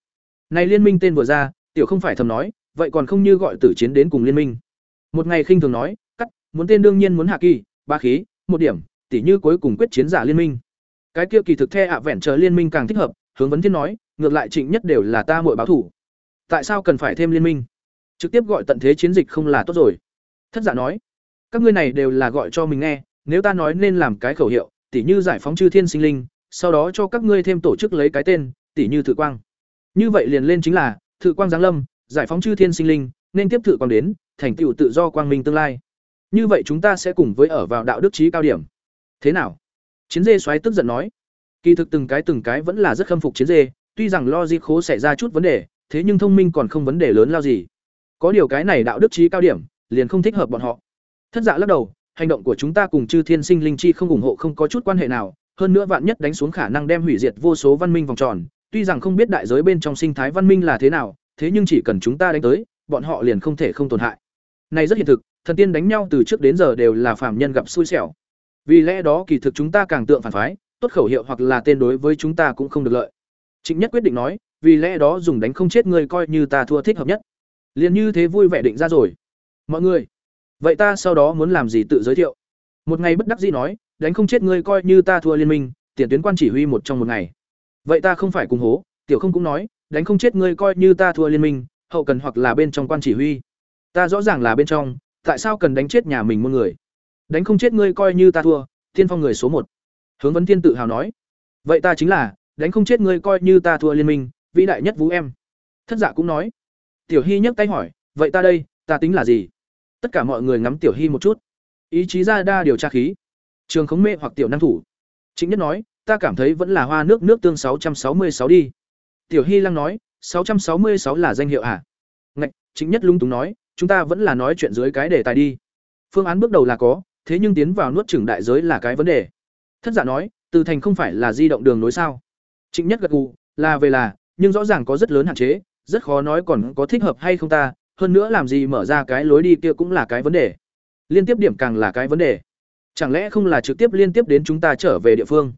Này liên minh tên vừa ra, tiểu không phải thầm nói, vậy còn không như gọi tử chiến đến cùng liên minh. Một ngày khinh thường nói, cắt, muốn tên đương nhiên muốn hạ kỳ, ba khí, một điểm, tỉ như cuối cùng quyết chiến giả liên minh. Cái kia kỳ thực the ạ vẹn chờ liên minh càng thích hợp, hướng vấn thiên nói, ngược lại trịnh nhất đều là ta muội báo thủ tại sao cần phải thêm liên minh trực tiếp gọi tận thế chiến dịch không là tốt rồi. Thất giả nói các ngươi này đều là gọi cho mình nghe nếu ta nói nên làm cái khẩu hiệu tỉ như giải phóng chư thiên sinh linh sau đó cho các ngươi thêm tổ chức lấy cái tên tỉ như thự quang. Như vậy liền lên chính là thự quang giáng lâm giải phóng chư thiên sinh linh nên tiếp thự quang đến thành tựu tự do quang minh tương lai. Như vậy chúng ta sẽ cùng với ở vào đạo đức trí cao điểm. Thế nào? Chiến dê xoáy tức giận nói kỳ thực từng cái từng cái vẫn là rất khâm phục chiến dê tuy rằng lo di khố xảy ra chút vấn đề, thế nhưng thông minh còn không vấn đề lớn lao gì. Có điều cái này đạo đức trí cao điểm, liền không thích hợp bọn họ. Thất dạ lắc đầu, hành động của chúng ta cùng chư thiên sinh linh chi không ủng hộ không có chút quan hệ nào, hơn nữa vạn nhất đánh xuống khả năng đem hủy diệt vô số văn minh vòng tròn, tuy rằng không biết đại giới bên trong sinh thái văn minh là thế nào, thế nhưng chỉ cần chúng ta đánh tới, bọn họ liền không thể không tổn hại. Này rất hiện thực, thần tiên đánh nhau từ trước đến giờ đều là phạm nhân gặp xui xẻo. Vì lẽ đó kỳ thực chúng ta càng tượng phản phái, tốt khẩu hiệu hoặc là tên đối với chúng ta cũng không được lợi. Trịnh Nhất quyết định nói, vì lẽ đó dùng đánh không chết người coi như ta thua thích hợp nhất. Liền như thế vui vẻ định ra rồi. Mọi người, vậy ta sau đó muốn làm gì tự giới thiệu? Một ngày bất đắc dĩ nói, đánh không chết ngươi coi như ta thua liên minh, tiền tuyến quan chỉ huy một trong một ngày. Vậy ta không phải cùng hố, tiểu không cũng nói, đánh không chết ngươi coi như ta thua liên minh, hậu cần hoặc là bên trong quan chỉ huy. Ta rõ ràng là bên trong, tại sao cần đánh chết nhà mình một người? Đánh không chết ngươi coi như ta thua, tiên phong người số một. Hướng vấn thiên tự hào nói. Vậy ta chính là, đánh không chết ngươi coi như ta thua liên minh vĩ đại nhất vũ em thất giả cũng nói tiểu hy nhấc tay hỏi vậy ta đây ta tính là gì? Tất cả mọi người ngắm tiểu hy một chút. Ý chí ra đa điều tra khí. Trường khống mê hoặc tiểu năng thủ. Chính nhất nói ta cảm thấy vẫn là hoa nước nước tương sáu trăm sáu mươi sáu đi. Tiểu hy lăng nói sáu trăm sáu mươi sáu là danh hiệu à? Ngạch chính nhất lung túng nói chúng ta vẫn là nói chuyện dưới cái đề tài đi. Phương án bước đầu là có thế nhưng tiến vào nuốt chửng đại giới là cái vấn đề. Thất giả nói từ thành không phải là di động đường nối sao? Trịnh Nhất gật gù, là về là, nhưng rõ ràng có rất lớn hạn chế, rất khó nói còn có thích hợp hay không ta, hơn nữa làm gì mở ra cái lối đi kia cũng là cái vấn đề. Liên tiếp điểm càng là cái vấn đề. Chẳng lẽ không là trực tiếp liên tiếp đến chúng ta trở về địa phương?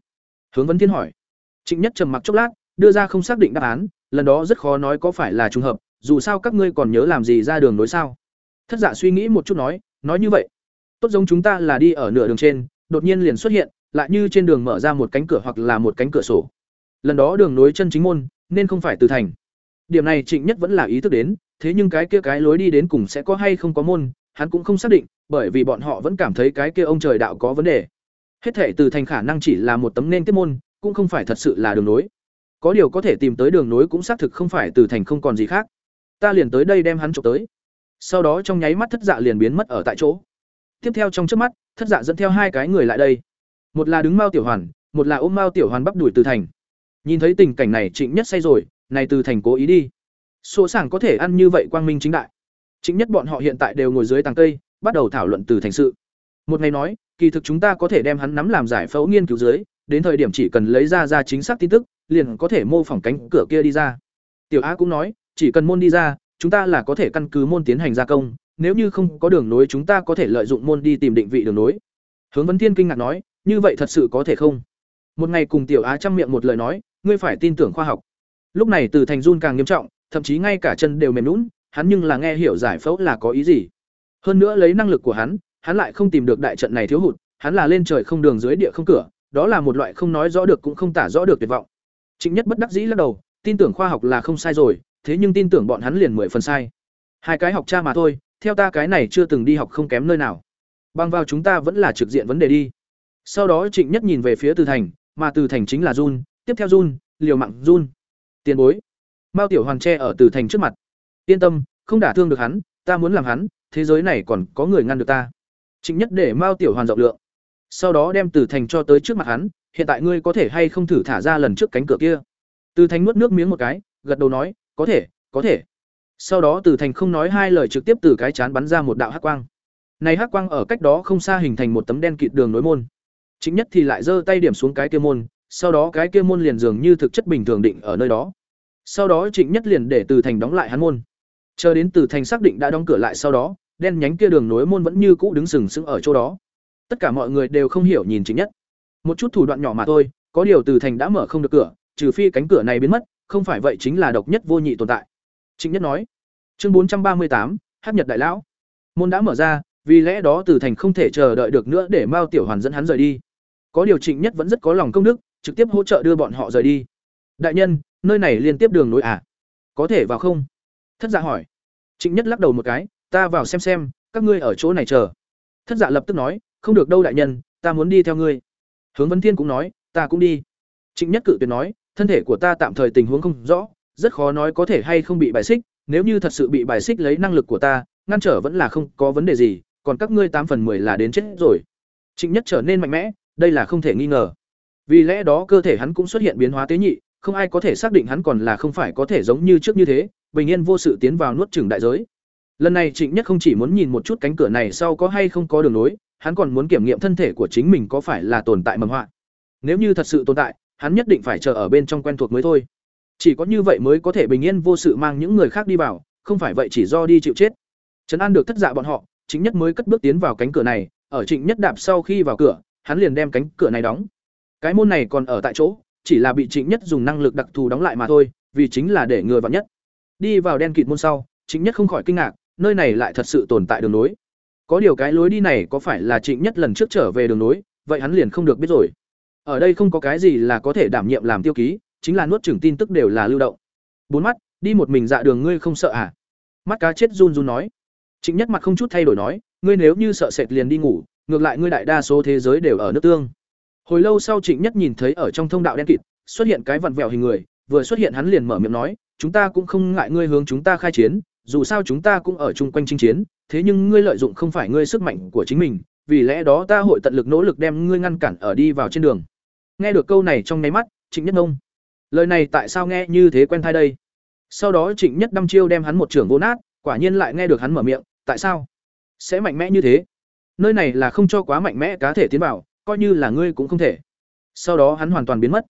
Hướng Vấn Thiên hỏi. Trịnh Nhất trầm mặc chốc lát, đưa ra không xác định đáp án, lần đó rất khó nói có phải là trùng hợp, dù sao các ngươi còn nhớ làm gì ra đường nối sao? Thất Dạ suy nghĩ một chút nói, nói như vậy, tốt giống chúng ta là đi ở nửa đường trên, đột nhiên liền xuất hiện, lại như trên đường mở ra một cánh cửa hoặc là một cánh cửa sổ lần đó đường nối chân chính môn nên không phải từ thành điểm này trịnh nhất vẫn là ý thức đến, thế nhưng cái kia cái lối đi đến cùng sẽ có hay không có môn, hắn cũng không xác định, bởi vì bọn họ vẫn cảm thấy cái kia ông trời đạo có vấn đề. Hết thể từ thành khả năng chỉ là một tấm nên tiếp môn, cũng không phải thật sự là đường nối. Có điều có thể tìm tới đường nối cũng xác thực không phải từ thành không còn gì khác. Ta liền tới đây đem hắn chụp tới. Sau đó trong nháy mắt thất dạ liền biến mất ở tại chỗ. Tiếp theo trong trước mắt, thất dạ dẫn theo hai cái người lại đây. Một là đứng mao tiểu hoàn, một là ôm mao tiểu hoàn bắp đuổi từ thành. Nhìn thấy tình cảnh này trịnh nhất say rồi này từ thành cố ý đi. Số sảng có thể ăn như vậy quang minh chính đại. Chính nhất bọn họ hiện tại đều ngồi dưới tàng cây, bắt đầu thảo luận từ thành sự. Một ngày nói, kỳ thực chúng ta có thể đem hắn nắm làm giải phẫu nghiên cứu dưới, đến thời điểm chỉ cần lấy ra ra chính xác tin tức, liền có thể mô phỏng cánh cửa kia đi ra. Tiểu á cũng nói, chỉ cần môn đi ra, chúng ta là có thể căn cứ môn tiến hành gia công, nếu như không có đường nối chúng ta có thể lợi dụng môn đi tìm định vị đường nối. Hướng vấn thiên kinh ngạc nói, như vậy thật sự có thể không? Một ngày cùng tiểu á chăm miệng một lời nói, ngươi phải tin tưởng khoa học lúc này từ thành run càng nghiêm trọng, thậm chí ngay cả chân đều mềm lún hắn nhưng là nghe hiểu giải phẫu là có ý gì. Hơn nữa lấy năng lực của hắn hắn lại không tìm được đại trận này thiếu hụt, hắn là lên trời không đường dưới địa không cửa, đó là một loại không nói rõ được cũng không tả rõ được tuyệt vọng. Trịnh nhất bất đắc dĩ lắc đầu, tin tưởng khoa học là không sai rồi, thế nhưng tin tưởng bọn hắn liền mười phần sai. Hai cái học cha mà thôi, theo ta cái này chưa từng đi học không kém nơi nào. Bằng vào chúng ta vẫn là trực diện vấn đề đi. Sau đó trịnh nhất nhìn về phía từ thành, mà từ thành chính là run tiếp theo run liều mạng run tiền bối. Mao tiểu hoàn tre ở từ thành trước mặt. Yên tâm, không đả thương được hắn, ta muốn làm hắn, thế giới này còn có người ngăn được ta. Chính nhất để mao tiểu hoàn rộng lượng. Sau đó đem từ thành cho tới trước mặt hắn, hiện tại ngươi có thể hay không thử thả ra lần trước cánh cửa kia? Từ thành nuốt nước miếng một cái, gật đầu nói, có thể có thể. Sau đó từ thành không nói hai lời trực tiếp từ cái chán bắn ra một đạo hắc quang. Này hắc quang ở cách đó không xa hình thành một tấm đen kịt đường nối môn. Chính nhất thì lại giơ tay điểm xuống cái kia môn, sau đó cái kia môn liền dường như thực chất bình thường định ở nơi đó sau đó trịnh nhất liền để từ thành đóng lại hắn môn. Chờ đến từ thành xác định đã đóng cửa lại sau đó, đen nhánh kia đường nối môn vẫn như cũ đứng sừng sững ở chỗ đó. Tất cả mọi người đều không hiểu nhìn trịnh nhất. Một chút thủ đoạn nhỏ mà thôi, có điều từ thành đã mở không được cửa, trừ phi cánh cửa này biến mất, không phải vậy chính là độc nhất vô nhị tồn tại. Trịnh nhất nói, chương bốn trăm ba mươi tám hát nhật đại lão. Môn đã mở ra, vì lẽ đó từ thành không thể chờ đợi được nữa để mao tiểu hoàn dẫn hắn rời đi. Có điều trịnh nhất vẫn rất có lòng công đức, trực tiếp hỗ trợ đưa bọn họ rời đi. Đại nhân nơi này liên tiếp đường nối à? Có thể vào không? Thất dạ hỏi. Trịnh nhất lắc đầu một cái, ta vào xem xem, các ngươi ở chỗ này chờ. Thất dạ lập tức nói, không được đâu đại nhân, ta muốn đi theo ngươi. Hướng vấn thiên cũng nói, ta cũng đi. Trịnh nhất cự tuyệt nói, thân thể của ta tạm thời tình huống không rõ, rất khó nói có thể hay không bị bài xích, nếu như thật sự bị bài xích lấy năng lực của ta, ngăn trở vẫn là không có vấn đề gì, còn các ngươi tám phần mười là đến chết rồi. Trịnh nhất trở nên mạnh mẽ, đây là không thể nghi ngờ. Vì lẽ đó cơ thể hắn cũng xuất hiện biến hóa tế nhị không ai có thể xác định hắn còn là không phải có thể giống như trước như thế bình yên vô sự tiến vào nuốt chửng đại giới. Lần này trịnh nhất không chỉ muốn nhìn một chút cánh cửa này sau có hay không có đường lối, hắn còn muốn kiểm nghiệm thân thể của chính mình có phải là tồn tại mầm họa. Nếu như thật sự tồn tại hắn nhất định phải chờ ở bên trong quen thuộc mới thôi. Chỉ có như vậy mới có thể bình yên vô sự mang những người khác đi vào không phải vậy chỉ do đi chịu chết. Trấn an được thất dạ bọn họ Trịnh nhất mới cất bước tiến vào cánh cửa này ở trịnh nhất đạp sau khi vào cửa hắn liền đem cánh cửa này đóng. Cái môn này còn ở tại chỗ chỉ là bị trịnh nhất dùng năng lực đặc thù đóng lại mà thôi, vì chính là để người vào nhất. Đi vào đen kịt môn sau, trịnh nhất không khỏi kinh ngạc, nơi này lại thật sự tồn tại đường nối. Có điều cái lối đi này có phải là trịnh nhất lần trước trở về đường nối, vậy hắn liền không được biết rồi. Ở đây không có cái gì là có thể đảm nhiệm làm tiêu ký, chính là nuốt chửng tin tức đều là lưu động. Bốn mắt, đi một mình dạ đường ngươi không sợ à? Mắt cá chết run run nói. Trịnh nhất mặt không chút thay đổi nói, ngươi nếu như sợ sệt liền đi ngủ, ngược lại ngươi đại đa số thế giới đều ở nước tương hồi lâu sau trịnh nhất nhìn thấy ở trong thông đạo đen kịt, xuất hiện cái vặn vẹo hình người, vừa xuất hiện hắn liền mở miệng nói, chúng ta cũng không ngại ngươi hướng chúng ta khai chiến, dù sao chúng ta cũng ở chung quanh chinh chiến, thế nhưng ngươi lợi dụng không phải ngươi sức mạnh của chính mình, vì lẽ đó ta hội tận lực nỗ lực đem ngươi ngăn cản ở đi vào trên đường. Nghe được câu này trong nháy mắt, trịnh nhất nông lời này tại sao nghe như thế quen thai đây? Sau đó trịnh nhất đăm chiêu đem hắn một trưởng vô nát, quả nhiên lại nghe được hắn mở miệng, tại sao? Sẽ mạnh mẽ như thế? Nơi này là không cho quá mạnh mẽ cá thể tiến vào coi như là ngươi cũng không thể. Sau đó hắn hoàn toàn biến mất